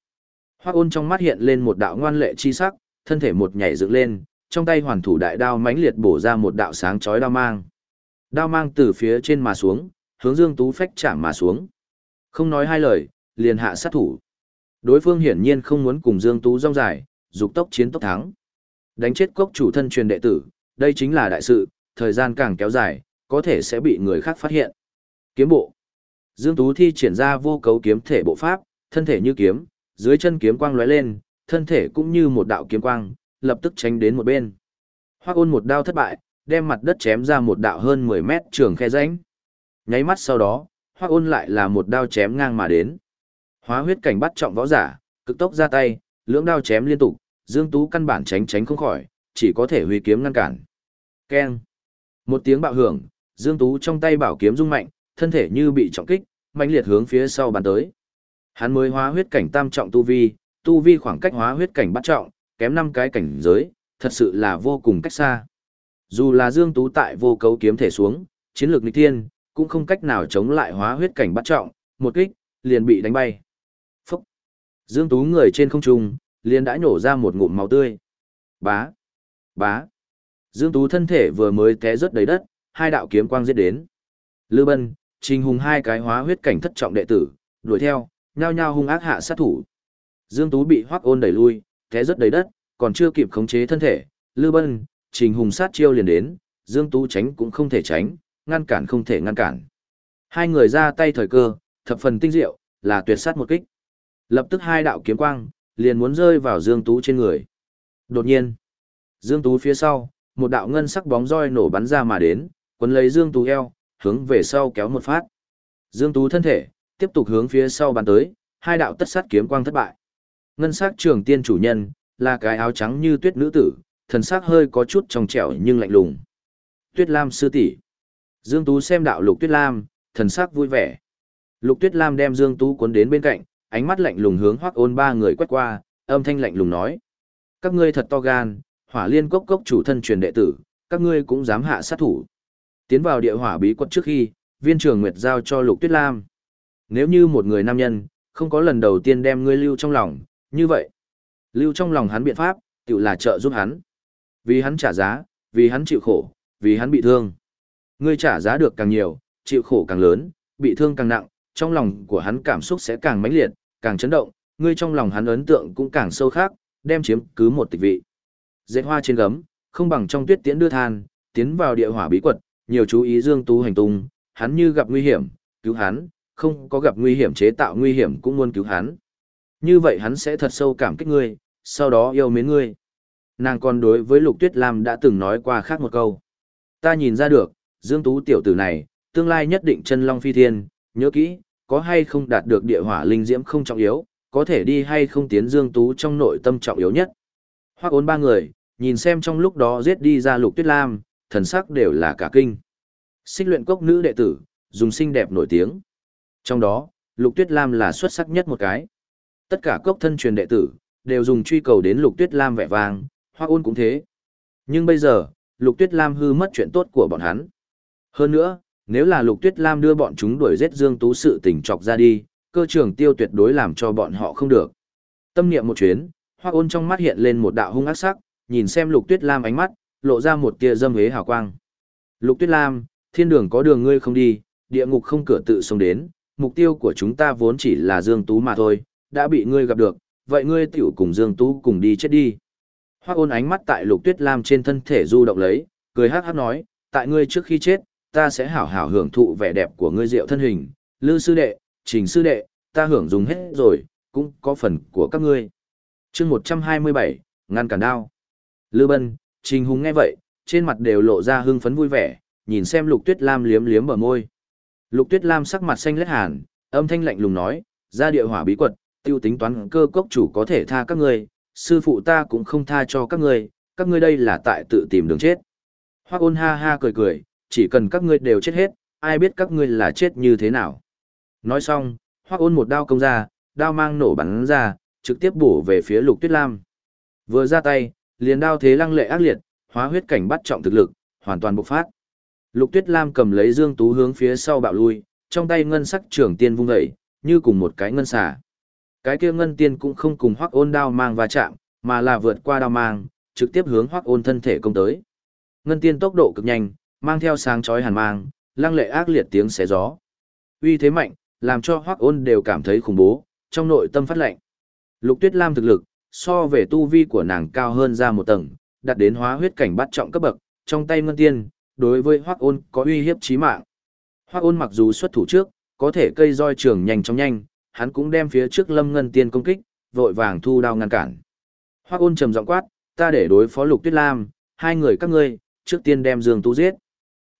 Hoắc ôn trong mắt hiện lên một đạo ngoan lệ chi sắc, thân thể một nhảy dựng lên, trong tay hoàn thủ đại đao mãnh liệt bổ ra một đạo sáng chói đao mang. Đao mang từ phía trên mà xuống, hướng Dương Tú phách chạm mà xuống. Không nói hai lời, liền hạ sát thủ. Đối phương hiển nhiên không muốn cùng Dương Tú rong dài, dục tốc chiến tốc thắng. Đánh chết cốc chủ thân truyền đệ tử, đây chính là đại sự, thời gian càng kéo dài, có thể sẽ bị người khác phát hiện. Kiếm bộ. Dương Tú thi triển ra vô cấu kiếm thể bộ pháp, thân thể như kiếm, dưới chân kiếm quang lóe lên, thân thể cũng như một đạo kiếm quang, lập tức tránh đến một bên. Hoắc ôn một đao thất bại, đem mặt đất chém ra một đạo hơn 10 mét trường khe rãnh. Nháy mắt sau đó, Hoắc ôn lại là một đao chém ngang mà đến. Hóa huyết cảnh bắt trọng võ giả, cực tốc ra tay, lưỡng đao chém liên tục, Dương Tú căn bản tránh tránh không khỏi, chỉ có thể huy kiếm ngăn cản. Keng. Một tiếng bạo hưởng, Dương Tú trong tay bảo kiếm rung mạnh, thân thể như bị trọng kích, mạnh liệt hướng phía sau bàn tới. Hắn mới hóa huyết cảnh tam trọng tu vi, tu vi khoảng cách hóa huyết cảnh bắt trọng, kém năm cái cảnh giới, thật sự là vô cùng cách xa. Dù là Dương Tú tại vô cấu kiếm thể xuống, chiến lược nghịch thiên, cũng không cách nào chống lại hóa huyết cảnh bắt trọng, một kích, liền bị đánh bay. Phúc! Dương Tú người trên không trung, liền đã nhổ ra một ngụm máu tươi. Bá! Bá! Dương Tú thân thể vừa mới té rớt đầy đất, hai đạo kiếm quang giết đến. Lư Bân, Trình Hùng hai cái hóa huyết cảnh thất trọng đệ tử, đuổi theo, nhao nhao hung ác hạ sát thủ. Dương Tú bị Hoắc Ôn đẩy lui, té rớt đầy đất, còn chưa kịp khống chế thân thể, Lư Bân, Trình Hùng sát chiêu liền đến, Dương Tú tránh cũng không thể tránh, ngăn cản không thể ngăn cản. Hai người ra tay thời cơ, thập phần tinh diệu, là tuyệt sát một kích. Lập tức hai đạo kiếm quang, liền muốn rơi vào Dương Tú trên người. Đột nhiên, Dương Tú phía sau, một đạo ngân sắc bóng roi nổ bắn ra mà đến, quấn lấy Dương Tú eo, hướng về sau kéo một phát. Dương Tú thân thể, tiếp tục hướng phía sau bắn tới, hai đạo tất sát kiếm quang thất bại. Ngân sắc trường tiên chủ nhân, là cái áo trắng như tuyết nữ tử, thần sắc hơi có chút trong trẻo nhưng lạnh lùng. Tuyết Lam sư tỷ. Dương Tú xem đạo Lục Tuyết Lam, thần sắc vui vẻ. Lục Tuyết Lam đem Dương Tú cuốn đến bên cạnh, ánh mắt lạnh lùng hướng Hoắc Ôn ba người quét qua, âm thanh lạnh lùng nói: "Các ngươi thật to gan, Hỏa Liên Cốc cốc chủ thân truyền đệ tử, các ngươi cũng dám hạ sát thủ." Tiến vào địa hỏa bí quật trước khi, Viên Trường Nguyệt giao cho Lục Tuyết Lam. Nếu như một người nam nhân, không có lần đầu tiên đem ngươi lưu trong lòng, như vậy, lưu trong lòng hắn biện pháp, tự là trợ giúp hắn. Vì hắn trả giá, vì hắn chịu khổ, vì hắn bị thương. Ngươi trả giá được càng nhiều, chịu khổ càng lớn, bị thương càng nặng, trong lòng của hắn cảm xúc sẽ càng mãnh liệt, càng chấn động, ngươi trong lòng hắn ấn tượng cũng càng sâu khác, đem chiếm cứ một tịch vị. Dệt hoa trên gấm, không bằng trong tuyết tiễn đưa than, tiến vào địa hỏa bí quật, nhiều chú ý Dương Tú hành tung, hắn như gặp nguy hiểm, cứu hắn, không có gặp nguy hiểm chế tạo nguy hiểm cũng muốn cứu hắn. Như vậy hắn sẽ thật sâu cảm kích ngươi, sau đó yêu mến ngươi. Nàng còn đối với Lục Tuyết Lam đã từng nói qua khác một câu. Ta nhìn ra được, Dương Tú tiểu tử này, tương lai nhất định chân long phi thiên, nhớ kỹ, có hay không đạt được địa hỏa linh diễm không trọng yếu, có thể đi hay không tiến Dương Tú trong nội tâm trọng yếu nhất. Hoặc ốn ba người, nhìn xem trong lúc đó giết đi ra Lục Tuyết Lam, thần sắc đều là cả kinh. Xích luyện cốc nữ đệ tử, dùng xinh đẹp nổi tiếng. Trong đó, Lục Tuyết Lam là xuất sắc nhất một cái. Tất cả cốc thân truyền đệ tử, đều dùng truy cầu đến Lục Tuyết Lam vẻ vang, Hoa ôn cũng thế. Nhưng bây giờ, Lục Tuyết Lam hư mất chuyện tốt của bọn hắn. Hơn nữa, nếu là Lục Tuyết Lam đưa bọn chúng đuổi giết Dương Tú sự tình trọc ra đi, cơ trường tiêu tuyệt đối làm cho bọn họ không được. Tâm niệm một chuyến, Hoa ôn trong mắt hiện lên một đạo hung ác sắc, nhìn xem Lục Tuyết Lam ánh mắt, lộ ra một tia dâm hế hào quang. Lục Tuyết Lam, thiên đường có đường ngươi không đi, địa ngục không cửa tự xông đến, mục tiêu của chúng ta vốn chỉ là Dương Tú mà thôi, đã bị ngươi gặp được, vậy ngươi tiểu cùng Dương Tú cùng đi chết đi. Hoác ôn ánh mắt tại lục tuyết lam trên thân thể du động lấy, cười hát hát nói, tại ngươi trước khi chết, ta sẽ hảo hảo hưởng thụ vẻ đẹp của ngươi diệu thân hình, lư sư đệ, trình sư đệ, ta hưởng dùng hết rồi, cũng có phần của các ngươi. chương 127, ngăn cản đao. Lư bân, trình hùng nghe vậy, trên mặt đều lộ ra hưng phấn vui vẻ, nhìn xem lục tuyết lam liếm liếm bờ môi. Lục tuyết lam sắc mặt xanh lét hàn, âm thanh lạnh lùng nói, ra địa hỏa bí quật, tiêu tính toán cơ cốc chủ có thể tha các ngươi, sư phụ ta cũng không tha cho các ngươi, các ngươi đây là tại tự tìm đường chết. Hoác ôn ha ha cười cười, chỉ cần các ngươi đều chết hết, ai biết các ngươi là chết như thế nào. Nói xong, hoác ôn một đao công ra, đao mang nổ bắn ra, trực tiếp bổ về phía lục tuyết lam. Vừa ra tay, liền đao thế lăng lệ ác liệt, hóa huyết cảnh bắt trọng thực lực, hoàn toàn bộc phát. Lục tuyết lam cầm lấy dương tú hướng phía sau bạo lui, trong tay ngân sắc trưởng tiên vung dậy, như cùng một cái ngân xà. Cái kia ngân tiên cũng không cùng hoắc ôn đao mang va chạm, mà là vượt qua đao mang, trực tiếp hướng hoắc ôn thân thể công tới. Ngân tiên tốc độ cực nhanh, mang theo sáng chói hàn mang, lăng lệ ác liệt tiếng xé gió. Uy thế mạnh, làm cho hoắc ôn đều cảm thấy khủng bố, trong nội tâm phát lạnh Lục tuyết lam thực lực, so về tu vi của nàng cao hơn ra một tầng, đạt đến hóa huyết cảnh bắt trọng cấp bậc, trong tay ngân tiên, đối với Hoắc ôn có uy hiếp chí mạng. Hoắc ôn mặc dù xuất thủ trước, có thể cây roi trường nhanh chóng nhanh, hắn cũng đem phía trước Lâm Ngân Tiên công kích, vội vàng thu đao ngăn cản. Hoắc ôn trầm giọng quát, ta để đối phó Lục Tuyết Lam, hai người các ngươi, trước tiên đem Dương Tú giết.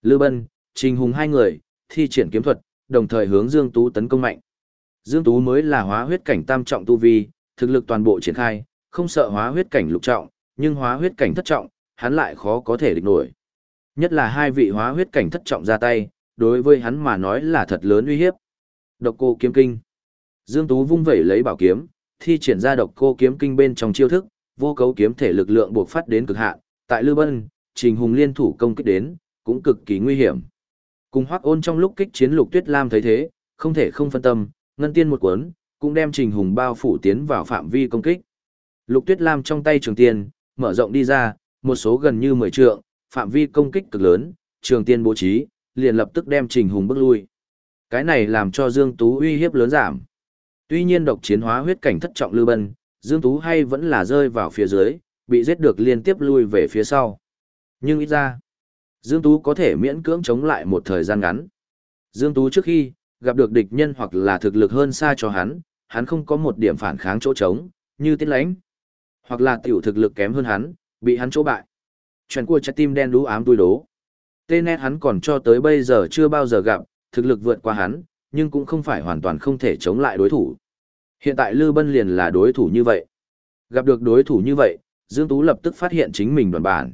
Lư Bân, Trình Hùng hai người, thi triển kiếm thuật, đồng thời hướng Dương Tú tấn công mạnh. Dương Tú mới là hóa huyết cảnh tam trọng tu vi, thực lực toàn bộ triển khai, không sợ hóa huyết cảnh lục trọng, nhưng hóa huyết cảnh thất trọng, hắn lại khó có thể địch nổi. Nhất là hai vị hóa huyết cảnh thất trọng ra tay, đối với hắn mà nói là thật lớn uy hiếp. Độc cô kiếm kinh. Dương Tú vung vẩy lấy bảo kiếm, thi triển ra độc cô kiếm kinh bên trong chiêu thức, vô cấu kiếm thể lực lượng buộc phát đến cực hạn, tại Lư Bân, Trình Hùng liên thủ công kích đến, cũng cực kỳ nguy hiểm. Cùng Hoắc Ôn trong lúc kích chiến Lục Tuyết Lam thấy thế, không thể không phân tâm, ngân tiên một cuốn, cũng đem Trình Hùng bao phủ tiến vào phạm vi công kích. Lục Tuyết Lam trong tay trường tiên, mở rộng đi ra, một số gần như 10 trượng, phạm vi công kích cực lớn, trường tiên bố trí, liền lập tức đem Trình Hùng bước lui. Cái này làm cho Dương Tú uy hiếp lớn giảm. Tuy nhiên độc chiến hóa huyết cảnh thất trọng lưu bân, Dương Tú hay vẫn là rơi vào phía dưới, bị giết được liên tiếp lui về phía sau. Nhưng ít ra, Dương Tú có thể miễn cưỡng chống lại một thời gian ngắn. Dương Tú trước khi, gặp được địch nhân hoặc là thực lực hơn xa cho hắn, hắn không có một điểm phản kháng chỗ trống, như tiết lãnh, Hoặc là tiểu thực lực kém hơn hắn, bị hắn chỗ bại. Chuyện của trái tim đen đú ám đuôi đố. Tên nét hắn còn cho tới bây giờ chưa bao giờ gặp, thực lực vượt qua hắn, nhưng cũng không phải hoàn toàn không thể chống lại đối thủ. Hiện tại Lư Bân liền là đối thủ như vậy. Gặp được đối thủ như vậy, Dương Tú lập tức phát hiện chính mình đoàn bản.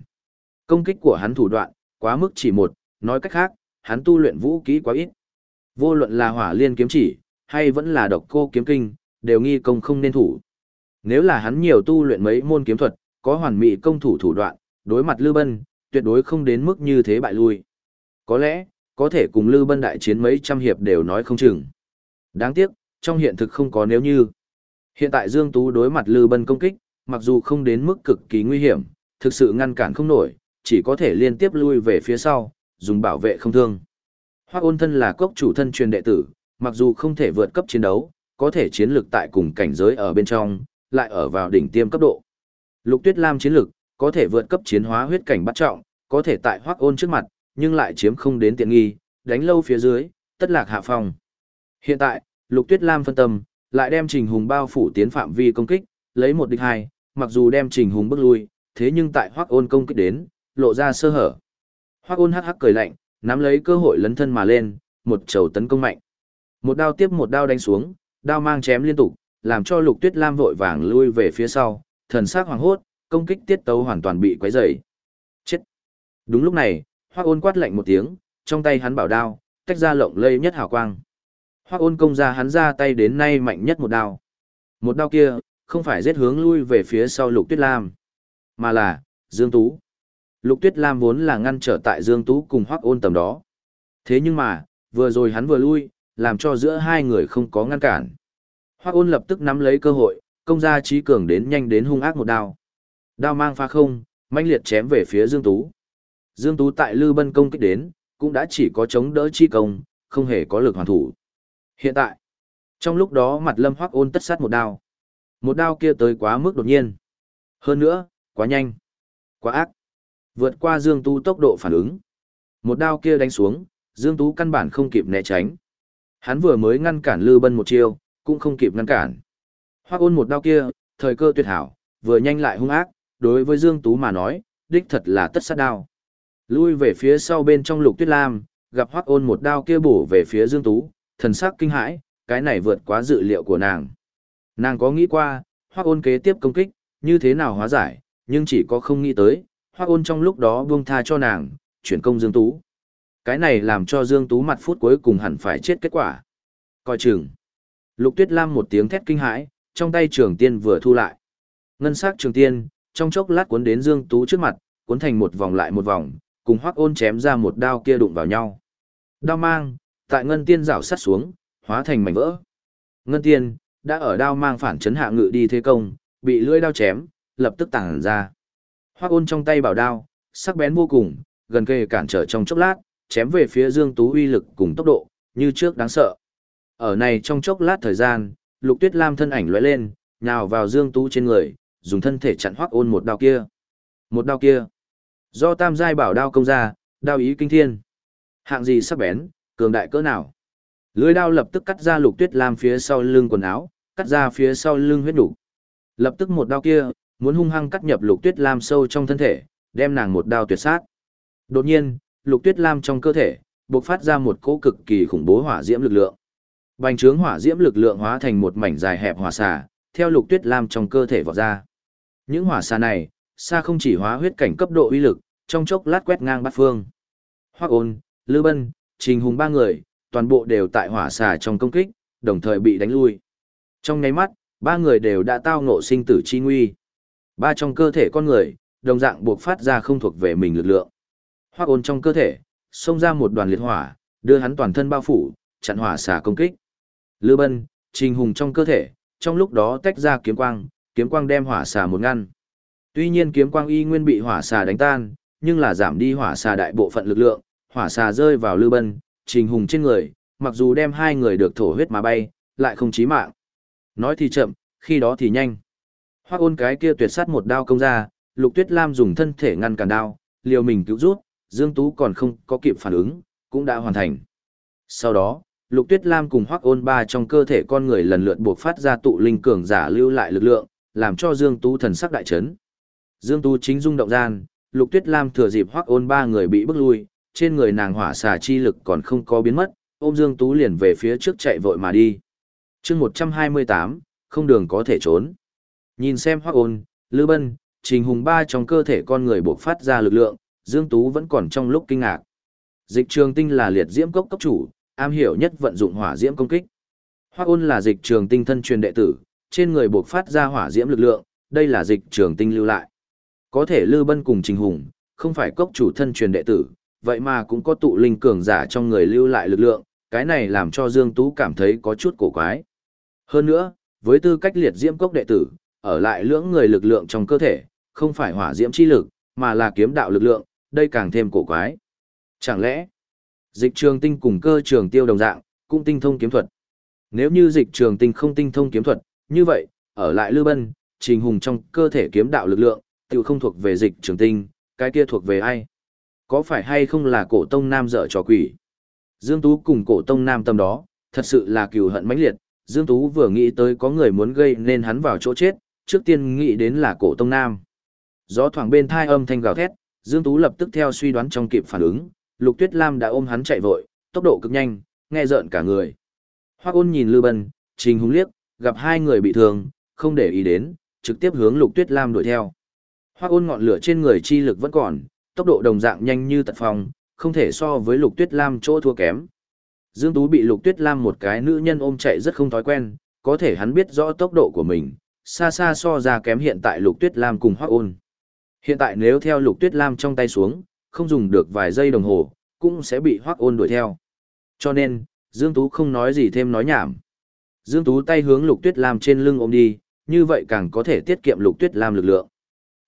Công kích của hắn thủ đoạn, quá mức chỉ một, nói cách khác, hắn tu luyện vũ kỹ quá ít. Vô luận là hỏa liên kiếm chỉ, hay vẫn là độc cô kiếm kinh, đều nghi công không nên thủ. Nếu là hắn nhiều tu luyện mấy môn kiếm thuật, có hoàn mỹ công thủ thủ đoạn, đối mặt Lư Bân, tuyệt đối không đến mức như thế bại lui. Có lẽ, có thể cùng Lư Bân đại chiến mấy trăm hiệp đều nói không chừng. Đáng tiếc, trong hiện thực không có nếu như. Hiện tại Dương Tú đối mặt Lư Bân công kích, mặc dù không đến mức cực kỳ nguy hiểm, thực sự ngăn cản không nổi, chỉ có thể liên tiếp lui về phía sau, dùng bảo vệ không thương. Hoắc ôn thân là cốc chủ thân truyền đệ tử, mặc dù không thể vượt cấp chiến đấu, có thể chiến lực tại cùng cảnh giới ở bên trong, lại ở vào đỉnh tiêm cấp độ. Lục Tuyết Lam chiến lực, có thể vượt cấp chiến hóa huyết cảnh bắt trọng, có thể tại Hoắc ôn trước mặt, nhưng lại chiếm không đến tiện nghi, đánh lâu phía dưới, tất lạc hạ phong. Hiện tại, Lục Tuyết Lam phân tâm, lại đem Trình Hùng bao phủ tiến phạm vi công kích, lấy một địch hai, mặc dù đem Trình Hùng bước lui, thế nhưng tại Hoắc Ôn công kích đến, lộ ra sơ hở. Hoắc Ôn hắc hắc cười lạnh, nắm lấy cơ hội lấn thân mà lên, một trầu tấn công mạnh. Một đao tiếp một đao đánh xuống, đao mang chém liên tục, làm cho Lục Tuyết Lam vội vàng lui về phía sau, thần sắc hoàng hốt, công kích tiết tấu hoàn toàn bị quấy rầy. Chết. Đúng lúc này, Hoắc Ôn quát lạnh một tiếng, trong tay hắn bảo đao, tách ra lộng lây nhất hào quang. Hoắc Ôn công ra hắn ra tay đến nay mạnh nhất một đao. Một đao kia, không phải giết hướng lui về phía sau Lục Tuyết Lam, mà là Dương Tú. Lục Tuyết Lam vốn là ngăn trở tại Dương Tú cùng Hoắc Ôn tầm đó. Thế nhưng mà, vừa rồi hắn vừa lui, làm cho giữa hai người không có ngăn cản. Hoa Ôn lập tức nắm lấy cơ hội, công ra trí cường đến nhanh đến hung ác một đao. Đao mang pha không, mãnh liệt chém về phía Dương Tú. Dương Tú tại Lư Bân công kích đến, cũng đã chỉ có chống đỡ chi công, không hề có lực hoàn thủ. Hiện tại, trong lúc đó mặt Lâm Hoắc Ôn tất sát một đao. Một đao kia tới quá mức đột nhiên. Hơn nữa, quá nhanh, quá ác. Vượt qua Dương Tú tốc độ phản ứng. Một đao kia đánh xuống, Dương Tú căn bản không kịp né tránh. Hắn vừa mới ngăn cản Lư Bân một chiêu, cũng không kịp ngăn cản. Hoắc ôn một đao kia, thời cơ tuyệt hảo, vừa nhanh lại hung ác, đối với Dương Tú mà nói, đích thật là tất sát đao. Lui về phía sau bên trong lục tuyết lam, gặp Hoắc ôn một đao kia bổ về phía Dương Tú, thần sắc kinh hãi, cái này vượt quá dự liệu của nàng. Nàng có nghĩ qua, Hoắc ôn kế tiếp công kích, như thế nào hóa giải, nhưng chỉ có không nghĩ tới, Hoắc ôn trong lúc đó buông tha cho nàng, chuyển công Dương Tú. Cái này làm cho Dương Tú mặt phút cuối cùng hẳn phải chết kết quả. Coi chừng. Lục Tuyết Lam một tiếng thét kinh hãi, trong tay trường tiên vừa thu lại. Ngân sắc trường tiên, trong chốc lát cuốn đến Dương Tú trước mặt, cuốn thành một vòng lại một vòng, cùng Hoắc ôn chém ra một đao kia đụng vào nhau. Đao mang, tại ngân tiên rảo sắt xuống, hóa thành mảnh vỡ. Ngân tiên, đã ở đao mang phản chấn hạ ngự đi thế công, bị lưỡi đao chém, lập tức tàng ra. Hoắc ôn trong tay bảo đao, sắc bén vô cùng, gần kề cản trở trong chốc lát, chém về phía Dương Tú uy lực cùng tốc độ, như trước đáng sợ. Ở này trong chốc lát thời gian, Lục Tuyết Lam thân ảnh lóe lên, nhào vào Dương Tú trên người, dùng thân thể chặn Hoắc ôn một đao kia. Một đao kia. Do tam giai bảo đao công ra, đao ý kinh thiên. Hạng gì sắc bén, Cường đại cỡ nào? Lưới đao lập tức cắt ra Lục Tuyết Lam phía sau lưng quần áo, cắt ra phía sau lưng huyết đủ. Lập tức một đao kia, muốn hung hăng cắt nhập Lục Tuyết Lam sâu trong thân thể, đem nàng một đao tuyệt sát. Đột nhiên, Lục Tuyết Lam trong cơ thể bộc phát ra một cỗ cực kỳ khủng bố hỏa diễm lực lượng. Bành trướng hỏa diễm lực lượng hóa thành một mảnh dài hẹp hỏa xà, theo Lục Tuyết Lam trong cơ thể vọt ra. Những hỏa xà này, xa không chỉ hóa huyết cảnh cấp độ uy lực, trong chốc lát quét ngang bát phương. Hoắc Ôn, Lư Bân, Trình Hùng ba người, toàn bộ đều tại hỏa xà trong công kích, đồng thời bị đánh lui. Trong nháy mắt, ba người đều đã tao ngộ sinh tử chi nguy. Ba trong cơ thể con người, đồng dạng buộc phát ra không thuộc về mình lực lượng hoác Ôn trong cơ thể, xông ra một đoàn liệt hỏa, đưa hắn toàn thân bao phủ, chặn hỏa xả công kích. Lư Bân, Trình Hùng trong cơ thể, trong lúc đó tách ra kiếm quang, kiếm quang đem hỏa xả một ngăn. Tuy nhiên kiếm quang y nguyên bị hỏa xà đánh tan, nhưng là giảm đi hỏa xà đại bộ phận lực lượng, hỏa xà rơi vào Lư Bân, Trình Hùng trên người, mặc dù đem hai người được thổ huyết mà bay, lại không chí mạng. Nói thì chậm, khi đó thì nhanh. Hoắc ôn cái kia tuyệt sát một đao công ra, Lục Tuyết Lam dùng thân thể ngăn cản đao, liều mình cứu rút, Dương Tú còn không có kịp phản ứng, cũng đã hoàn thành. Sau đó, Lục Tuyết Lam cùng Hoắc ôn ba trong cơ thể con người lần lượt buộc phát ra tụ linh cường giả lưu lại lực lượng, làm cho Dương Tú thần sắc đại chấn. Dương Tú chính dung động gian, Lục Tuyết Lam thừa dịp Hoắc ôn ba người bị bức lui, trên người nàng hỏa xà chi lực còn không có biến mất, ôm Dương Tú liền về phía trước chạy vội mà đi. chương 128, không đường có thể trốn. Nhìn xem Hoắc ôn, Lư Bân, Trình Hùng ba trong cơ thể con người buộc phát ra lực lượng, Dương Tú vẫn còn trong lúc kinh ngạc. Dịch trường tinh là liệt diễm cốc cấp chủ, am hiểu nhất vận dụng hỏa diễm công kích. Hoắc ôn là dịch trường tinh thân truyền đệ tử, trên người buộc phát ra hỏa diễm lực lượng, đây là dịch trường tinh lưu lại. Có thể Lư Bân cùng Trình Hùng, không phải cốc chủ thân truyền đệ tử, vậy mà cũng có tụ linh cường giả trong người lưu lại lực lượng, cái này làm cho Dương Tú cảm thấy có chút cổ quái. Hơn nữa, với tư cách liệt diễm cốc đệ tử, ở lại lưỡng người lực lượng trong cơ thể, không phải hỏa diễm chi lực, mà là kiếm đạo lực lượng, đây càng thêm cổ quái. Chẳng lẽ, dịch trường tinh cùng cơ trường tiêu đồng dạng, cũng tinh thông kiếm thuật. Nếu như dịch trường tinh không tinh thông kiếm thuật, như vậy, ở lại Lư Bân, Trình Hùng trong cơ thể kiếm đạo lực lượng, tự không thuộc về dịch trường tinh, cái kia thuộc về ai? Có phải hay không là cổ tông nam dở trò quỷ? Dương Tú cùng cổ tông nam tâm đó, thật sự là cừu hận mãnh liệt. Dương Tú vừa nghĩ tới có người muốn gây nên hắn vào chỗ chết, trước tiên nghĩ đến là cổ tông nam. Gió thoảng bên thai âm thanh gào thét, Dương Tú lập tức theo suy đoán trong kịp phản ứng, Lục Tuyết Lam đã ôm hắn chạy vội, tốc độ cực nhanh, nghe rợn cả người. Hoắc Ôn nhìn Lư Bân, Trình Hùng liếc, gặp hai người bị thương, không để ý đến, trực tiếp hướng Lục Tuyết Lam đuổi theo. Hoắc Ôn ngọn lửa trên người chi lực vẫn còn, tốc độ đồng dạng nhanh như tật phong, không thể so với Lục Tuyết Lam chỗ thua kém. Dương Tú bị Lục Tuyết Lam một cái nữ nhân ôm chạy rất không thói quen, có thể hắn biết rõ tốc độ của mình, xa xa so ra kém hiện tại Lục Tuyết Lam cùng Hoắc Ôn. Hiện tại nếu theo Lục Tuyết Lam trong tay xuống, không dùng được vài giây đồng hồ, cũng sẽ bị Hoắc Ôn đuổi theo. Cho nên, Dương Tú không nói gì thêm nói nhảm. Dương Tú tay hướng Lục Tuyết Lam trên lưng ôm đi, như vậy càng có thể tiết kiệm Lục Tuyết Lam lực lượng.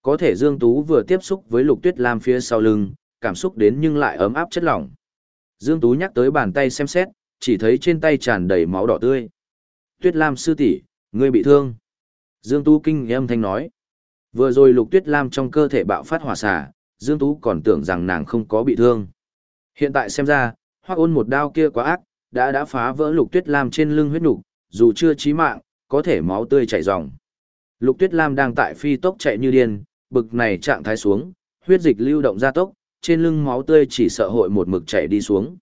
Có thể Dương Tú vừa tiếp xúc với Lục Tuyết Lam phía sau lưng, cảm xúc đến nhưng lại ấm áp chất lỏng. Dương Tú nhắc tới bàn tay xem xét, chỉ thấy trên tay tràn đầy máu đỏ tươi. Tuyết Lam sư tỷ, ngươi bị thương. Dương Tú kinh âm thanh nói. Vừa rồi Lục Tuyết Lam trong cơ thể bạo phát hỏa xả, Dương Tú còn tưởng rằng nàng không có bị thương. Hiện tại xem ra, Hoắc Ôn một đao kia quá ác, đã đã phá vỡ Lục Tuyết Lam trên lưng huyết nục, dù chưa chí mạng, có thể máu tươi chảy ròng. Lục Tuyết Lam đang tại phi tốc chạy như điên, bực này trạng thái xuống, huyết dịch lưu động gia tốc, trên lưng máu tươi chỉ sợ hội một mực chảy đi xuống.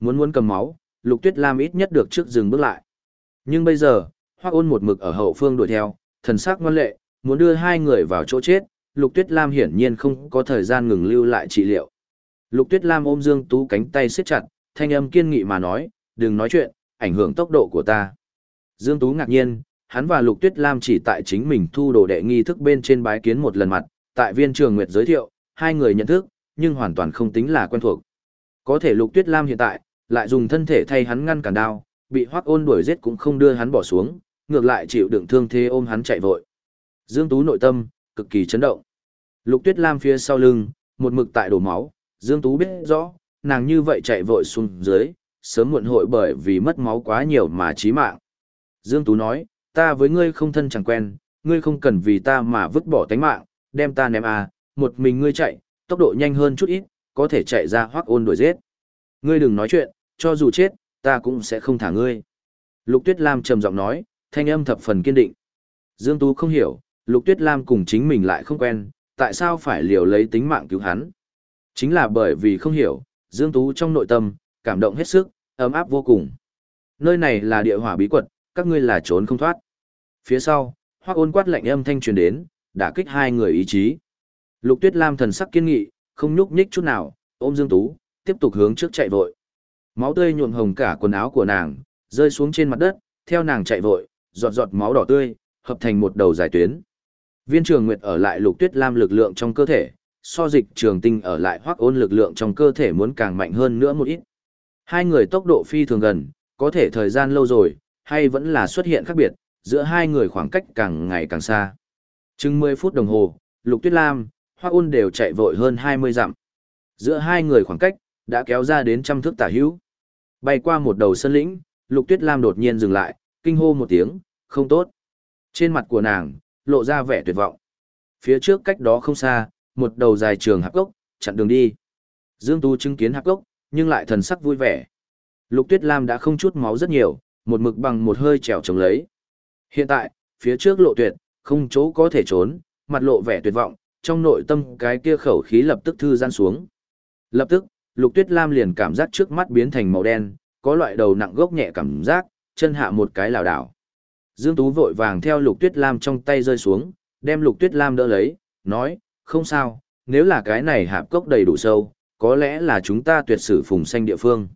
Muốn muốn cầm máu, Lục Tuyết Lam ít nhất được trước dừng bước lại. Nhưng bây giờ, Hoắc Ôn một mực ở hậu phương đuổi theo, thần sắc ngoan lệ, muốn đưa hai người vào chỗ chết, Lục Tuyết Lam hiển nhiên không có thời gian ngừng lưu lại trị liệu. Lục Tuyết Lam ôm Dương Tú cánh tay siết chặt, thanh âm kiên nghị mà nói, đừng nói chuyện, ảnh hưởng tốc độ của ta. Dương Tú ngạc nhiên, hắn và Lục Tuyết Lam chỉ tại chính mình thu đồ đệ nghi thức bên trên bái kiến một lần mặt, tại viên trường nguyệt giới thiệu, hai người nhận thức, nhưng hoàn toàn không tính là quen thuộc. Có thể Lục Tuyết Lam hiện tại, lại dùng thân thể thay hắn ngăn cản đao, bị hoác ôn đuổi giết cũng không đưa hắn bỏ xuống, ngược lại chịu đựng thương thế ôm hắn chạy vội. Dương Tú nội tâm, cực kỳ chấn động. Lục Tuyết Lam phía sau lưng, một mực tại đổ máu, Dương Tú biết rõ, nàng như vậy chạy vội xuống dưới, sớm muộn hội bởi vì mất máu quá nhiều mà chí mạng. Dương Tú nói, ta với ngươi không thân chẳng quen, ngươi không cần vì ta mà vứt bỏ tánh mạng, đem ta ném à, một mình ngươi chạy, tốc độ nhanh hơn chút ít, có thể chạy ra hoác ôn đuổi giết. Ngươi đừng nói chuyện, cho dù chết, ta cũng sẽ không thả ngươi. Lục Tuyết Lam trầm giọng nói, thanh âm thập phần kiên định. Dương Tú không hiểu, Lục Tuyết Lam cùng chính mình lại không quen, tại sao phải liều lấy tính mạng cứu hắn. Chính là bởi vì không hiểu, Dương Tú trong nội tâm, cảm động hết sức, ấm áp vô cùng. Nơi này là địa hỏa bí quật, các ngươi là trốn không thoát. Phía sau, Hoắc Ôn quát lạnh âm thanh truyền đến, đã kích hai người ý chí. Lục Tuyết Lam thần sắc kiên nghị, không nhúc nhích chút nào, ôm Dương Tú, tiếp tục hướng trước chạy vội. Máu tươi nhuộm hồng cả quần áo của nàng, rơi xuống trên mặt đất, theo nàng chạy vội, giọt giọt máu đỏ tươi, hợp thành một đầu dài tuyến. Viên Trường Nguyệt ở lại Lục Tuyết Lam lực lượng trong cơ thể, so dịch Trường Tinh ở lại hoác Ôn lực lượng trong cơ thể muốn càng mạnh hơn nữa một ít. Hai người tốc độ phi thường gần, có thể thời gian lâu rồi, hay vẫn là xuất hiện khác biệt, giữa hai người khoảng cách càng ngày càng xa. Chừng 10 phút đồng hồ, Lục Tuyết Lam, Hoa Ôn đều chạy vội hơn 20 dặm. Giữa hai người khoảng cách đã kéo ra đến trăm thước tả hữu. Bay qua một đầu sân lĩnh, Lục Tuyết Lam đột nhiên dừng lại, kinh hô một tiếng, không tốt. Trên mặt của nàng, lộ ra vẻ tuyệt vọng. Phía trước cách đó không xa, một đầu dài trường hạp gốc, chặn đường đi. Dương Tu chứng kiến hạp gốc, nhưng lại thần sắc vui vẻ. Lục Tuyết Lam đã không chút máu rất nhiều, một mực bằng một hơi trèo chống lấy. Hiện tại, phía trước lộ tuyệt, không chỗ có thể trốn, mặt lộ vẻ tuyệt vọng, trong nội tâm cái kia khẩu khí lập tức thư gian xuống. Lập tức, Lục Tuyết Lam liền cảm giác trước mắt biến thành màu đen, có loại đầu nặng gốc nhẹ cảm giác, chân hạ một cái lảo đảo. Dương Tú vội vàng theo Lục Tuyết Lam trong tay rơi xuống, đem Lục Tuyết Lam đỡ lấy, nói, không sao, nếu là cái này hạp cốc đầy đủ sâu, có lẽ là chúng ta tuyệt sử phùng xanh địa phương.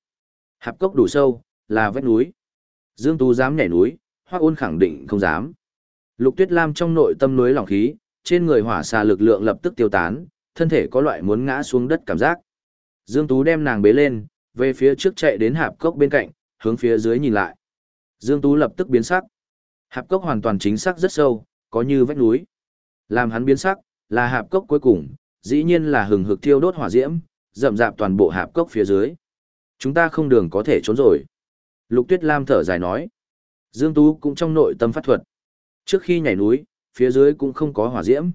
Hạp cốc đủ sâu, là vách núi. Dương Tú dám nhảy núi, Hoa Ôn khẳng định không dám. Lục Tuyết Lam trong nội tâm núi lòng khí, trên người hỏa xà lực lượng lập tức tiêu tán, thân thể có loại muốn ngã xuống đất cảm giác. Dương Tú đem nàng bế lên, về phía trước chạy đến hạp cốc bên cạnh, hướng phía dưới nhìn lại. Dương Tú lập tức biến sắc. Hạp cốc hoàn toàn chính xác rất sâu, có như vách núi. Làm hắn biến sắc, là hạp cốc cuối cùng, dĩ nhiên là hừng hực thiêu đốt hỏa diễm, rậm rạp toàn bộ hạp cốc phía dưới. Chúng ta không đường có thể trốn rồi. Lục Tuyết Lam thở dài nói. Dương Tú cũng trong nội tâm phát thuật. Trước khi nhảy núi, phía dưới cũng không có hỏa diễm.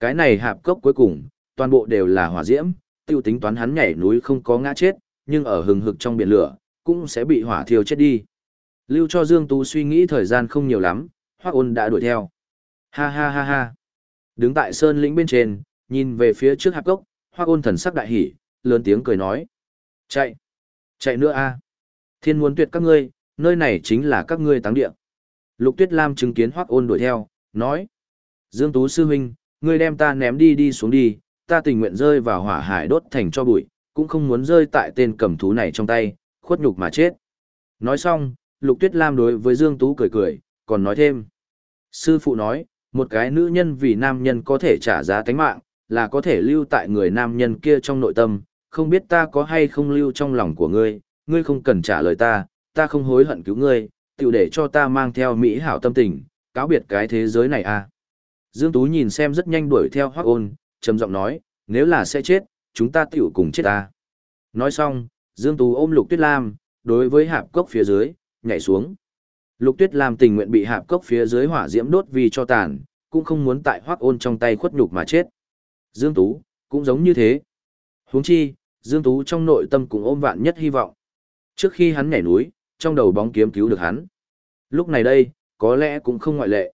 Cái này hạp cốc cuối cùng, toàn bộ đều là hỏa diễm, tiêu tính toán hắn nhảy núi không có ngã chết, nhưng ở hừng hực trong biển lửa, cũng sẽ bị hỏa thiêu chết đi. Lưu cho Dương Tú suy nghĩ thời gian không nhiều lắm, Hoác Ôn đã đuổi theo. Ha ha ha ha. Đứng tại sơn lĩnh bên trên, nhìn về phía trước hạp cốc, Hoác Ôn thần sắc đại hỉ, lớn tiếng cười nói: "Chạy, chạy nữa a. Thiên muốn tuyệt các ngươi, nơi này chính là các ngươi táng địa." Lục Tuyết Lam chứng kiến Hoác Ôn đuổi theo, nói: "Dương Tú sư huynh, ngươi đem ta ném đi đi xuống đi, ta tình nguyện rơi vào hỏa hải đốt thành cho bụi, cũng không muốn rơi tại tên cầm thú này trong tay, khuất nhục mà chết." Nói xong, Lục Tuyết Lam đối với Dương Tú cười cười, còn nói thêm. Sư phụ nói, một cái nữ nhân vì nam nhân có thể trả giá tánh mạng, là có thể lưu tại người nam nhân kia trong nội tâm, không biết ta có hay không lưu trong lòng của ngươi, ngươi không cần trả lời ta, ta không hối hận cứu ngươi, tiểu để cho ta mang theo mỹ hảo tâm tình, cáo biệt cái thế giới này à. Dương Tú nhìn xem rất nhanh đuổi theo Hoắc Ôn, trầm giọng nói, nếu là sẽ chết, chúng ta tiểu cùng chết ta. Nói xong, Dương Tú ôm Lục Tuyết Lam, đối với hạp cốc phía dưới, nhảy xuống. Lục Tuyết Lam tình nguyện bị hạp cốc phía dưới hỏa diễm đốt vì cho tàn, cũng không muốn tại Hoắc Ôn trong tay khuất nhục mà chết. Dương Tú, cũng giống như thế. Huống chi, Dương Tú trong nội tâm cũng ôm vạn nhất hy vọng. Trước khi hắn nhảy núi, trong đầu bóng kiếm cứu được hắn. Lúc này đây, có lẽ cũng không ngoại lệ.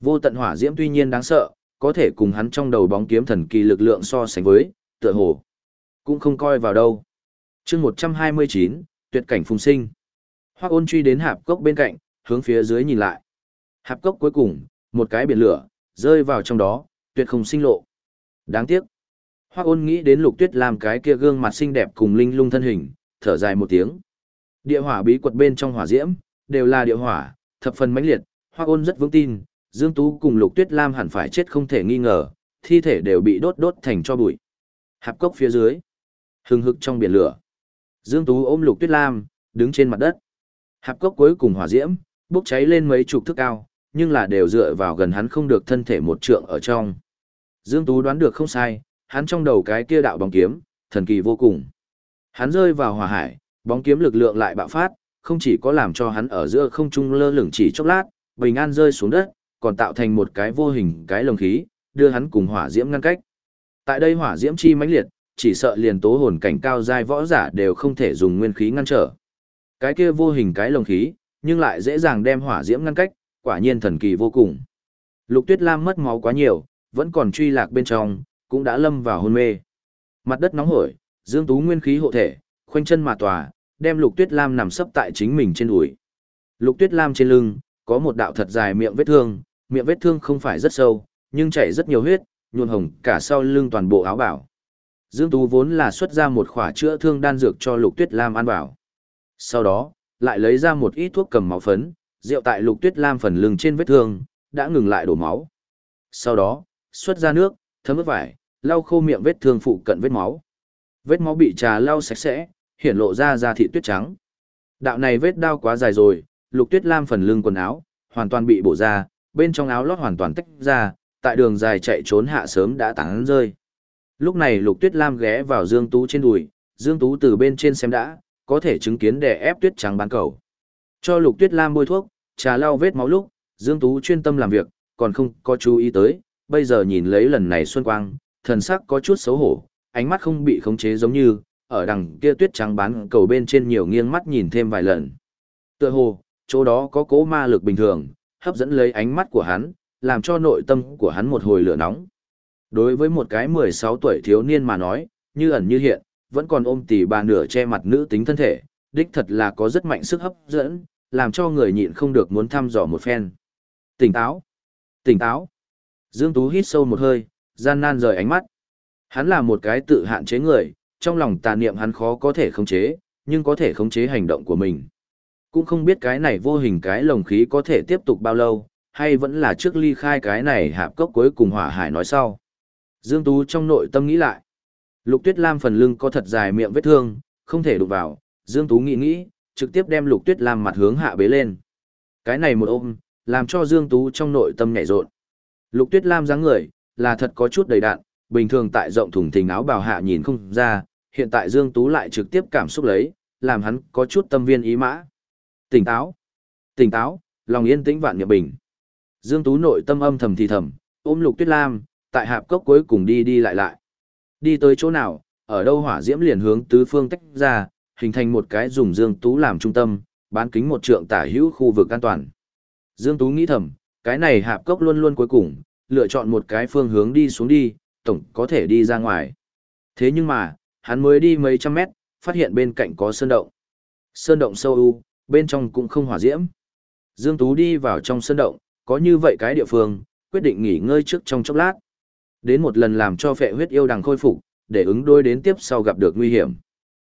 Vô tận hỏa diễm tuy nhiên đáng sợ, có thể cùng hắn trong đầu bóng kiếm thần kỳ lực lượng so sánh với, tựa hồ. Cũng không coi vào đâu. chương 129, tuyệt cảnh phùng sinh. Hoắc ôn truy đến hạp cốc bên cạnh, hướng phía dưới nhìn lại. Hạp cốc cuối cùng, một cái biển lửa, rơi vào trong đó, tuyệt không sinh lộ. Đáng tiếc. Hoắc ôn nghĩ đến lục tuyết làm cái kia gương mặt xinh đẹp cùng linh lung thân hình, thở dài một tiếng. Địa hỏa bí quật bên trong hỏa diễm, đều là địa hỏa, thập phần mãnh liệt, Hoắc ôn rất vững tin, Dương Tú cùng lục tuyết lam hẳn phải chết không thể nghi ngờ, thi thể đều bị đốt đốt thành cho bụi. Hạp cốc phía dưới, hừng hực trong biển lửa. Dương Tú ôm lục tuyết lam, đứng trên mặt đất. Hạp cốc cuối cùng hỏa diễm, bốc cháy lên mấy chục thước cao, nhưng là đều dựa vào gần hắn không được thân thể một trượng ở trong. Dương Tú đoán được không sai, hắn trong đầu cái kia đạo bóng kiếm, thần kỳ vô cùng. Hắn rơi vào hỏa hải, bóng kiếm lực lượng lại bạo phát, không chỉ có làm cho hắn ở giữa không trung lơ lửng chỉ chốc lát, bình an rơi xuống đất, còn tạo thành một cái vô hình cái lồng khí, đưa hắn cùng hỏa diễm ngăn cách. Tại đây hỏa diễm chi mãnh liệt, chỉ sợ liền tố hồn cảnh cao giai võ giả đều không thể dùng nguyên khí ngăn trở. Cái kia vô hình cái lồng khí, nhưng lại dễ dàng đem hỏa diễm ngăn cách, quả nhiên thần kỳ vô cùng. Lục Tuyết Lam mất máu quá nhiều, vẫn còn truy lạc bên trong, cũng đã lâm vào hôn mê. Mặt đất nóng hổi, Dương Tú nguyên khí hộ thể, khoanh chân mà tòa, đem Lục Tuyết Lam nằm sấp tại chính mình trên đùi. Lục Tuyết Lam trên lưng có một đạo thật dài miệng vết thương, miệng vết thương không phải rất sâu, nhưng chảy rất nhiều huyết, nhuộm hồng cả sau lưng toàn bộ áo bảo. Dương Tú vốn là xuất ra một khỏa chữa thương đan dược cho Lục Tuyết Lam ăn vào. Sau đó, lại lấy ra một ít thuốc cầm máu phấn, rượu tại Lục Tuyết Lam phần lưng trên vết thương, đã ngừng lại đổ máu. Sau đó, xuất ra nước, thấm ướt vải, lau khô miệng vết thương phụ cận vết máu. Vết máu bị trà lau sạch sẽ, hiển lộ ra da thị tuyết trắng. Đạo này vết đau quá dài rồi, Lục Tuyết Lam phần lưng quần áo hoàn toàn bị bổ ra, bên trong áo lót hoàn toàn tách ra, tại đường dài chạy trốn hạ sớm đã tán rơi. Lúc này Lục Tuyết Lam ghé vào Dương Tú trên đùi, Dương Tú từ bên trên xem đã, có thể chứng kiến đè ép tuyết trắng bán cầu. Cho Lục Tuyết Lam bôi thuốc, trà lau vết máu lúc, Dương Tú chuyên tâm làm việc, còn không có chú ý tới, bây giờ nhìn lấy lần này Xuân Quang, thần sắc có chút xấu hổ, ánh mắt không bị khống chế giống như, ở đằng kia tuyết trắng bán cầu bên trên nhiều nghiêng mắt nhìn thêm vài lần. Tựa hồ, chỗ đó có cố ma lực bình thường, hấp dẫn lấy ánh mắt của hắn, làm cho nội tâm của hắn một hồi lửa nóng. Đối với một cái 16 tuổi thiếu niên mà nói, như ẩn như hiện, vẫn còn ôm tỉ bà nửa che mặt nữ tính thân thể, đích thật là có rất mạnh sức hấp dẫn, làm cho người nhịn không được muốn thăm dò một phen. Tỉnh táo! Tỉnh táo! Dương Tú hít sâu một hơi, gian nan rời ánh mắt. Hắn là một cái tự hạn chế người, trong lòng tà niệm hắn khó có thể khống chế, nhưng có thể khống chế hành động của mình. Cũng không biết cái này vô hình cái lồng khí có thể tiếp tục bao lâu, hay vẫn là trước ly khai cái này hạp cốc cuối cùng hỏa hải nói sau. Dương Tú trong nội tâm nghĩ lại. Lục Tuyết Lam phần lưng có thật dài miệng vết thương, không thể đụng vào, Dương Tú nghĩ nghĩ, trực tiếp đem Lục Tuyết Lam mặt hướng hạ bế lên. Cái này một ôm, làm cho Dương Tú trong nội tâm nhảy rộn. Lục Tuyết Lam dáng người, là thật có chút đầy đạn, bình thường tại rộng thùng thình áo bào hạ nhìn không ra, hiện tại Dương Tú lại trực tiếp cảm xúc lấy, làm hắn có chút tâm viên ý mã. Tỉnh táo, tỉnh táo, lòng yên tĩnh vạn nhập bình. Dương Tú nội tâm âm thầm thì thầm, ôm Lục Tuyết Lam, tại hạp cốc cuối cùng đi đi lại lại. Đi tới chỗ nào, ở đâu hỏa diễm liền hướng tứ phương tách ra, hình thành một cái dùng Dương Tú làm trung tâm, bán kính một trượng tả hữu khu vực an toàn. Dương Tú nghĩ thầm, cái này hạp cốc luôn luôn cuối cùng, lựa chọn một cái phương hướng đi xuống đi, tổng có thể đi ra ngoài. Thế nhưng mà, hắn mới đi mấy trăm mét, phát hiện bên cạnh có sơn động. Sơn động sâu u, bên trong cũng không hỏa diễm. Dương Tú đi vào trong sơn động, có như vậy cái địa phương, quyết định nghỉ ngơi trước trong chốc lát. Đến một lần làm cho phệ huyết yêu đằng khôi phục, để ứng đối đến tiếp sau gặp được nguy hiểm.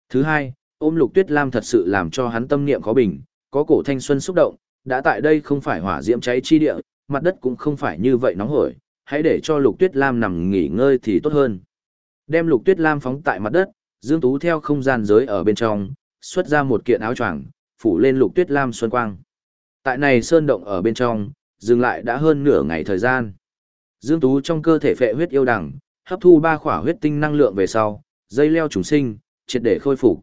Thứ hai, ôm lục tuyết lam thật sự làm cho hắn tâm niệm khó bình, có cổ thanh xuân xúc động, đã tại đây không phải hỏa diễm cháy chi địa, mặt đất cũng không phải như vậy nóng hổi, hãy để cho lục tuyết lam nằm nghỉ ngơi thì tốt hơn. Đem lục tuyết lam phóng tại mặt đất, Dương Tú theo không gian giới ở bên trong, xuất ra một kiện áo choàng phủ lên lục tuyết lam xuân quang. Tại này sơn động ở bên trong, dừng lại đã hơn nửa ngày thời gian. Dương Tú trong cơ thể phệ huyết yêu đằng, hấp thu ba khỏa huyết tinh năng lượng về sau, dây leo trùng sinh, triệt để khôi phục.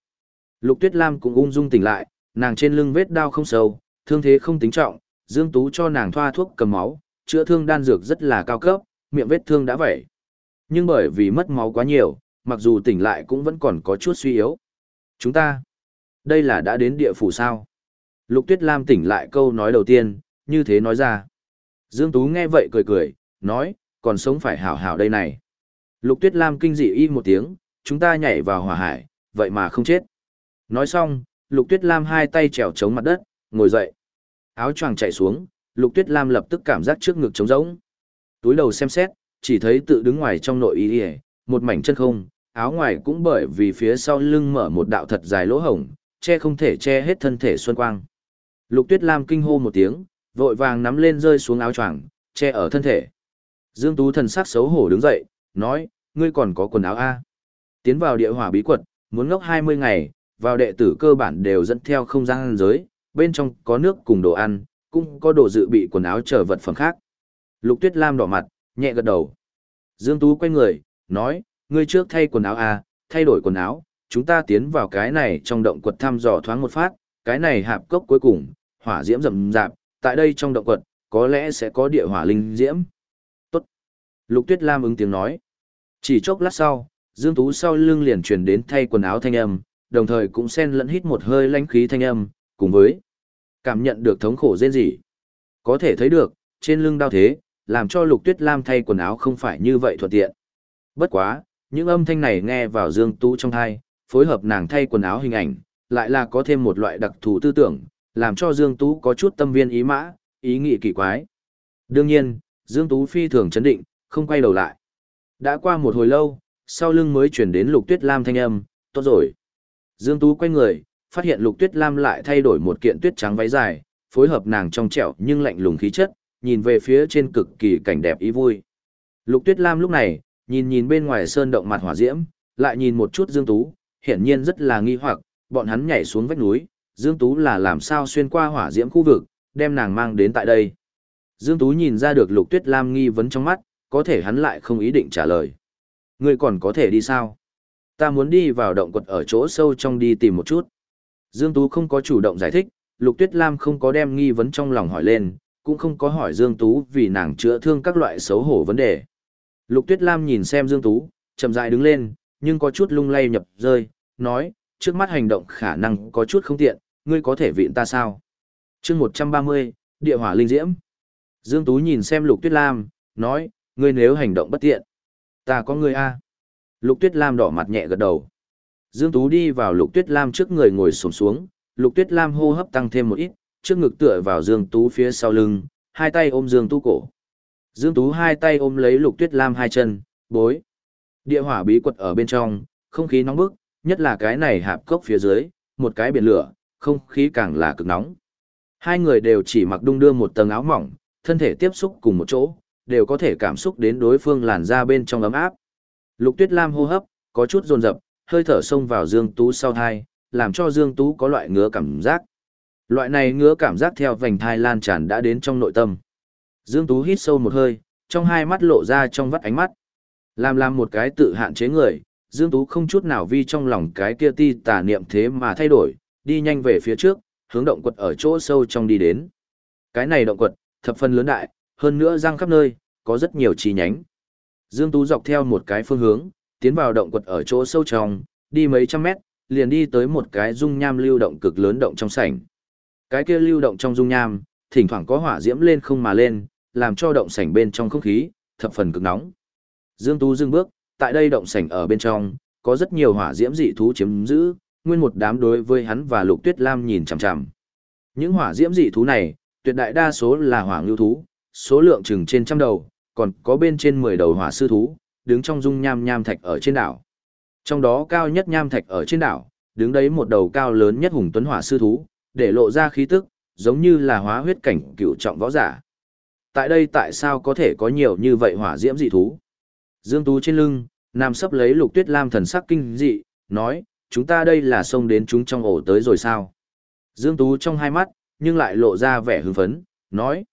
Lục Tuyết Lam cũng ung dung tỉnh lại, nàng trên lưng vết đau không sâu, thương thế không tính trọng, Dương Tú cho nàng thoa thuốc cầm máu, chữa thương đan dược rất là cao cấp, miệng vết thương đã vậy. Nhưng bởi vì mất máu quá nhiều, mặc dù tỉnh lại cũng vẫn còn có chút suy yếu. Chúng ta, đây là đã đến địa phủ sao? Lục Tuyết Lam tỉnh lại câu nói đầu tiên, như thế nói ra. Dương Tú nghe vậy cười cười, nói, còn sống phải hảo hảo đây này. Lục Tuyết Lam kinh dị y một tiếng, chúng ta nhảy vào hỏa hải, vậy mà không chết. Nói xong, Lục Tuyết Lam hai tay trèo chống mặt đất, ngồi dậy. Áo choàng chạy xuống, Lục Tuyết Lam lập tức cảm giác trước ngực trống rỗng. Túi đầu xem xét, chỉ thấy tự đứng ngoài trong nội y, một mảnh chân không, áo ngoài cũng bởi vì phía sau lưng mở một đạo thật dài lỗ hổng, che không thể che hết thân thể xuân quang. Lục Tuyết Lam kinh hô một tiếng, vội vàng nắm lên rơi xuống áo choàng, che ở thân thể. Dương Tú thần sắc xấu hổ đứng dậy, nói, ngươi còn có quần áo A. Tiến vào địa hỏa bí quật, muốn ngốc 20 ngày, vào đệ tử cơ bản đều dẫn theo không gian giới, bên trong có nước cùng đồ ăn, cũng có đồ dự bị quần áo chờ vật phẩm khác. Lục Tuyết Lam đỏ mặt, nhẹ gật đầu. Dương Tú quay người, nói, ngươi trước thay quần áo A, thay đổi quần áo, chúng ta tiến vào cái này trong động quật thăm dò thoáng một phát, cái này hạp cốc cuối cùng, hỏa diễm rầm rạp, tại đây trong động quật, có lẽ sẽ có địa hỏa linh diễm. Lục Tuyết Lam ứng tiếng nói. Chỉ chốc lát sau, Dương Tú sau lưng liền truyền đến thay quần áo thanh âm, đồng thời cũng xen lẫn hít một hơi lãnh khí thanh âm, cùng với cảm nhận được thống khổ rên rỉ. Có thể thấy được, trên lưng đau thế, làm cho Lục Tuyết Lam thay quần áo không phải như vậy thuận tiện. Bất quá, những âm thanh này nghe vào Dương Tú trong thai, phối hợp nàng thay quần áo hình ảnh, lại là có thêm một loại đặc thù tư tưởng, làm cho Dương Tú có chút tâm viên ý mã, ý nghĩ kỳ quái. Đương nhiên, Dương Tú phi thường chấn định, không quay đầu lại. Đã qua một hồi lâu, sau lưng mới chuyển đến Lục Tuyết Lam thanh âm, tốt rồi. Dương Tú quay người, phát hiện Lục Tuyết Lam lại thay đổi một kiện tuyết trắng váy dài, phối hợp nàng trong trẻo nhưng lạnh lùng khí chất, nhìn về phía trên cực kỳ cảnh đẹp ý vui. Lục Tuyết Lam lúc này, nhìn nhìn bên ngoài sơn động mặt hỏa diễm, lại nhìn một chút Dương Tú, hiển nhiên rất là nghi hoặc, bọn hắn nhảy xuống vách núi, Dương Tú là làm sao xuyên qua hỏa diễm khu vực, đem nàng mang đến tại đây. Dương Tú nhìn ra được Lục Tuyết Lam nghi vấn trong mắt, có thể hắn lại không ý định trả lời. Ngươi còn có thể đi sao? Ta muốn đi vào động quật ở chỗ sâu trong đi tìm một chút. Dương Tú không có chủ động giải thích, Lục Tuyết Lam không có đem nghi vấn trong lòng hỏi lên, cũng không có hỏi Dương Tú vì nàng chữa thương các loại xấu hổ vấn đề. Lục Tuyết Lam nhìn xem Dương Tú, chậm rãi đứng lên, nhưng có chút lung lay nhập rơi, nói, trước mắt hành động khả năng có chút không tiện, ngươi có thể viện ta sao? chương 130, Địa hỏa linh diễm. Dương Tú nhìn xem Lục Tuyết Lam, nói, ngươi nếu hành động bất tiện, ta có ngươi a Lục Tuyết Lam đỏ mặt nhẹ gật đầu. Dương Tú đi vào Lục Tuyết Lam trước người ngồi xổm xuống, Lục Tuyết Lam hô hấp tăng thêm một ít, trước ngực tựa vào Dương Tú phía sau lưng, hai tay ôm Dương Tú cổ. Dương Tú hai tay ôm lấy Lục Tuyết Lam hai chân, bối. Địa hỏa bí quật ở bên trong, không khí nóng bức, nhất là cái này hạp cốc phía dưới, một cái biển lửa, không khí càng là cực nóng. Hai người đều chỉ mặc đung đưa một tầng áo mỏng, thân thể tiếp xúc cùng một chỗ, đều có thể cảm xúc đến đối phương làn da bên trong ấm áp. Lục Tuyết Lam hô hấp, có chút dồn dập, hơi thở xông vào Dương Tú sau thai, làm cho Dương Tú có loại ngứa cảm giác. Loại này ngứa cảm giác theo vành thai lan tràn đã đến trong nội tâm. Dương Tú hít sâu một hơi, trong hai mắt lộ ra trong vắt ánh mắt. Làm làm một cái tự hạn chế người, Dương Tú không chút nào vi trong lòng cái kia ti tà niệm thế mà thay đổi, đi nhanh về phía trước, hướng động quật ở chỗ sâu trong đi đến. Cái này động quật, thập phần lớn đại, hơn nữa răng khắp nơi, có rất nhiều chi nhánh. Dương Tú dọc theo một cái phương hướng, tiến vào động quật ở chỗ sâu trong, đi mấy trăm mét, liền đi tới một cái dung nham lưu động cực lớn động trong sảnh. Cái kia lưu động trong dung nham, thỉnh thoảng có hỏa diễm lên không mà lên, làm cho động sảnh bên trong không khí thập phần cực nóng. Dương Tú dừng bước, tại đây động sảnh ở bên trong, có rất nhiều hỏa diễm dị thú chiếm giữ, nguyên một đám đối với hắn và Lục Tuyết Lam nhìn chằm chằm. Những hỏa diễm dị thú này, tuyệt đại đa số là hỏa ngưu thú, số lượng chừng trên trăm đầu, còn có bên trên 10 đầu hỏa sư thú, đứng trong dung nham nham thạch ở trên đảo. Trong đó cao nhất nham thạch ở trên đảo, đứng đấy một đầu cao lớn nhất hùng tuấn hỏa sư thú, để lộ ra khí tức, giống như là hóa huyết cảnh cựu trọng võ giả. Tại đây tại sao có thể có nhiều như vậy hỏa diễm dị thú? Dương Tú trên lưng, nam sấp lấy lục tuyết lam thần sắc kinh dị, nói, chúng ta đây là xông đến chúng trong ổ tới rồi sao? Dương Tú trong hai mắt, nhưng lại lộ ra vẻ hưng phấn, nói,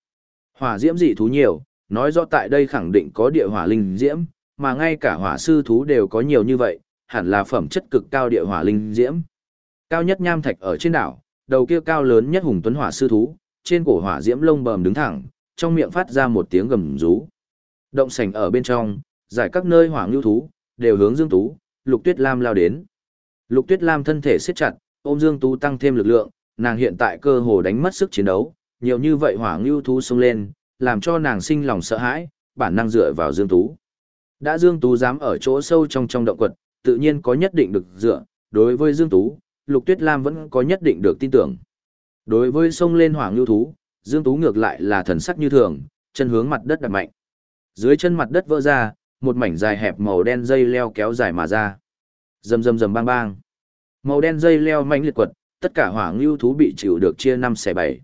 hỏa diễm dị thú nhiều, nói rõ tại đây khẳng định có địa hỏa linh diễm, mà ngay cả hỏa sư thú đều có nhiều như vậy, hẳn là phẩm chất cực cao địa hỏa linh diễm. Cao nhất nham thạch ở trên đảo, đầu kia cao lớn nhất hùng tuấn hỏa sư thú, trên cổ hỏa diễm lông bờm đứng thẳng, trong miệng phát ra một tiếng gầm rú. Động sảnh ở bên trong, giải các nơi hỏa ngưu thú, đều hướng Dương Tú, Lục Tuyết Lam lao đến. Lục Tuyết Lam thân thể siết chặt, ôm Dương Tú tăng thêm lực lượng, nàng hiện tại cơ hồ đánh mất sức chiến đấu, nhiều như vậy hỏa ngưu thú xông lên, làm cho nàng sinh lòng sợ hãi, bản năng dựa vào Dương Tú. Đã Dương Tú dám ở chỗ sâu trong trong động quật, tự nhiên có nhất định được dựa, đối với Dương Tú, Lục Tuyết Lam vẫn có nhất định được tin tưởng. Đối với sông lên hoàng lưu thú, Dương Tú ngược lại là thần sắc như thường, chân hướng mặt đất đặt mạnh. Dưới chân mặt đất vỡ ra, một mảnh dài hẹp màu đen dây leo kéo dài mà ra. Rầm rầm rầm bang bang. Màu đen dây leo mạnh liệt quật, tất cả hoàng lưu thú bị chịu được chia năm xẻ bảy.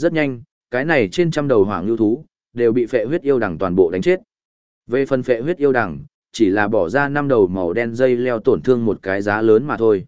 Rất nhanh, cái này trên trăm đầu hoàng lưu thú đều bị phệ huyết yêu đằng toàn bộ đánh chết. Về phần phệ huyết yêu đằng, chỉ là bỏ ra năm đầu màu đen dây leo tổn thương một cái giá lớn mà thôi.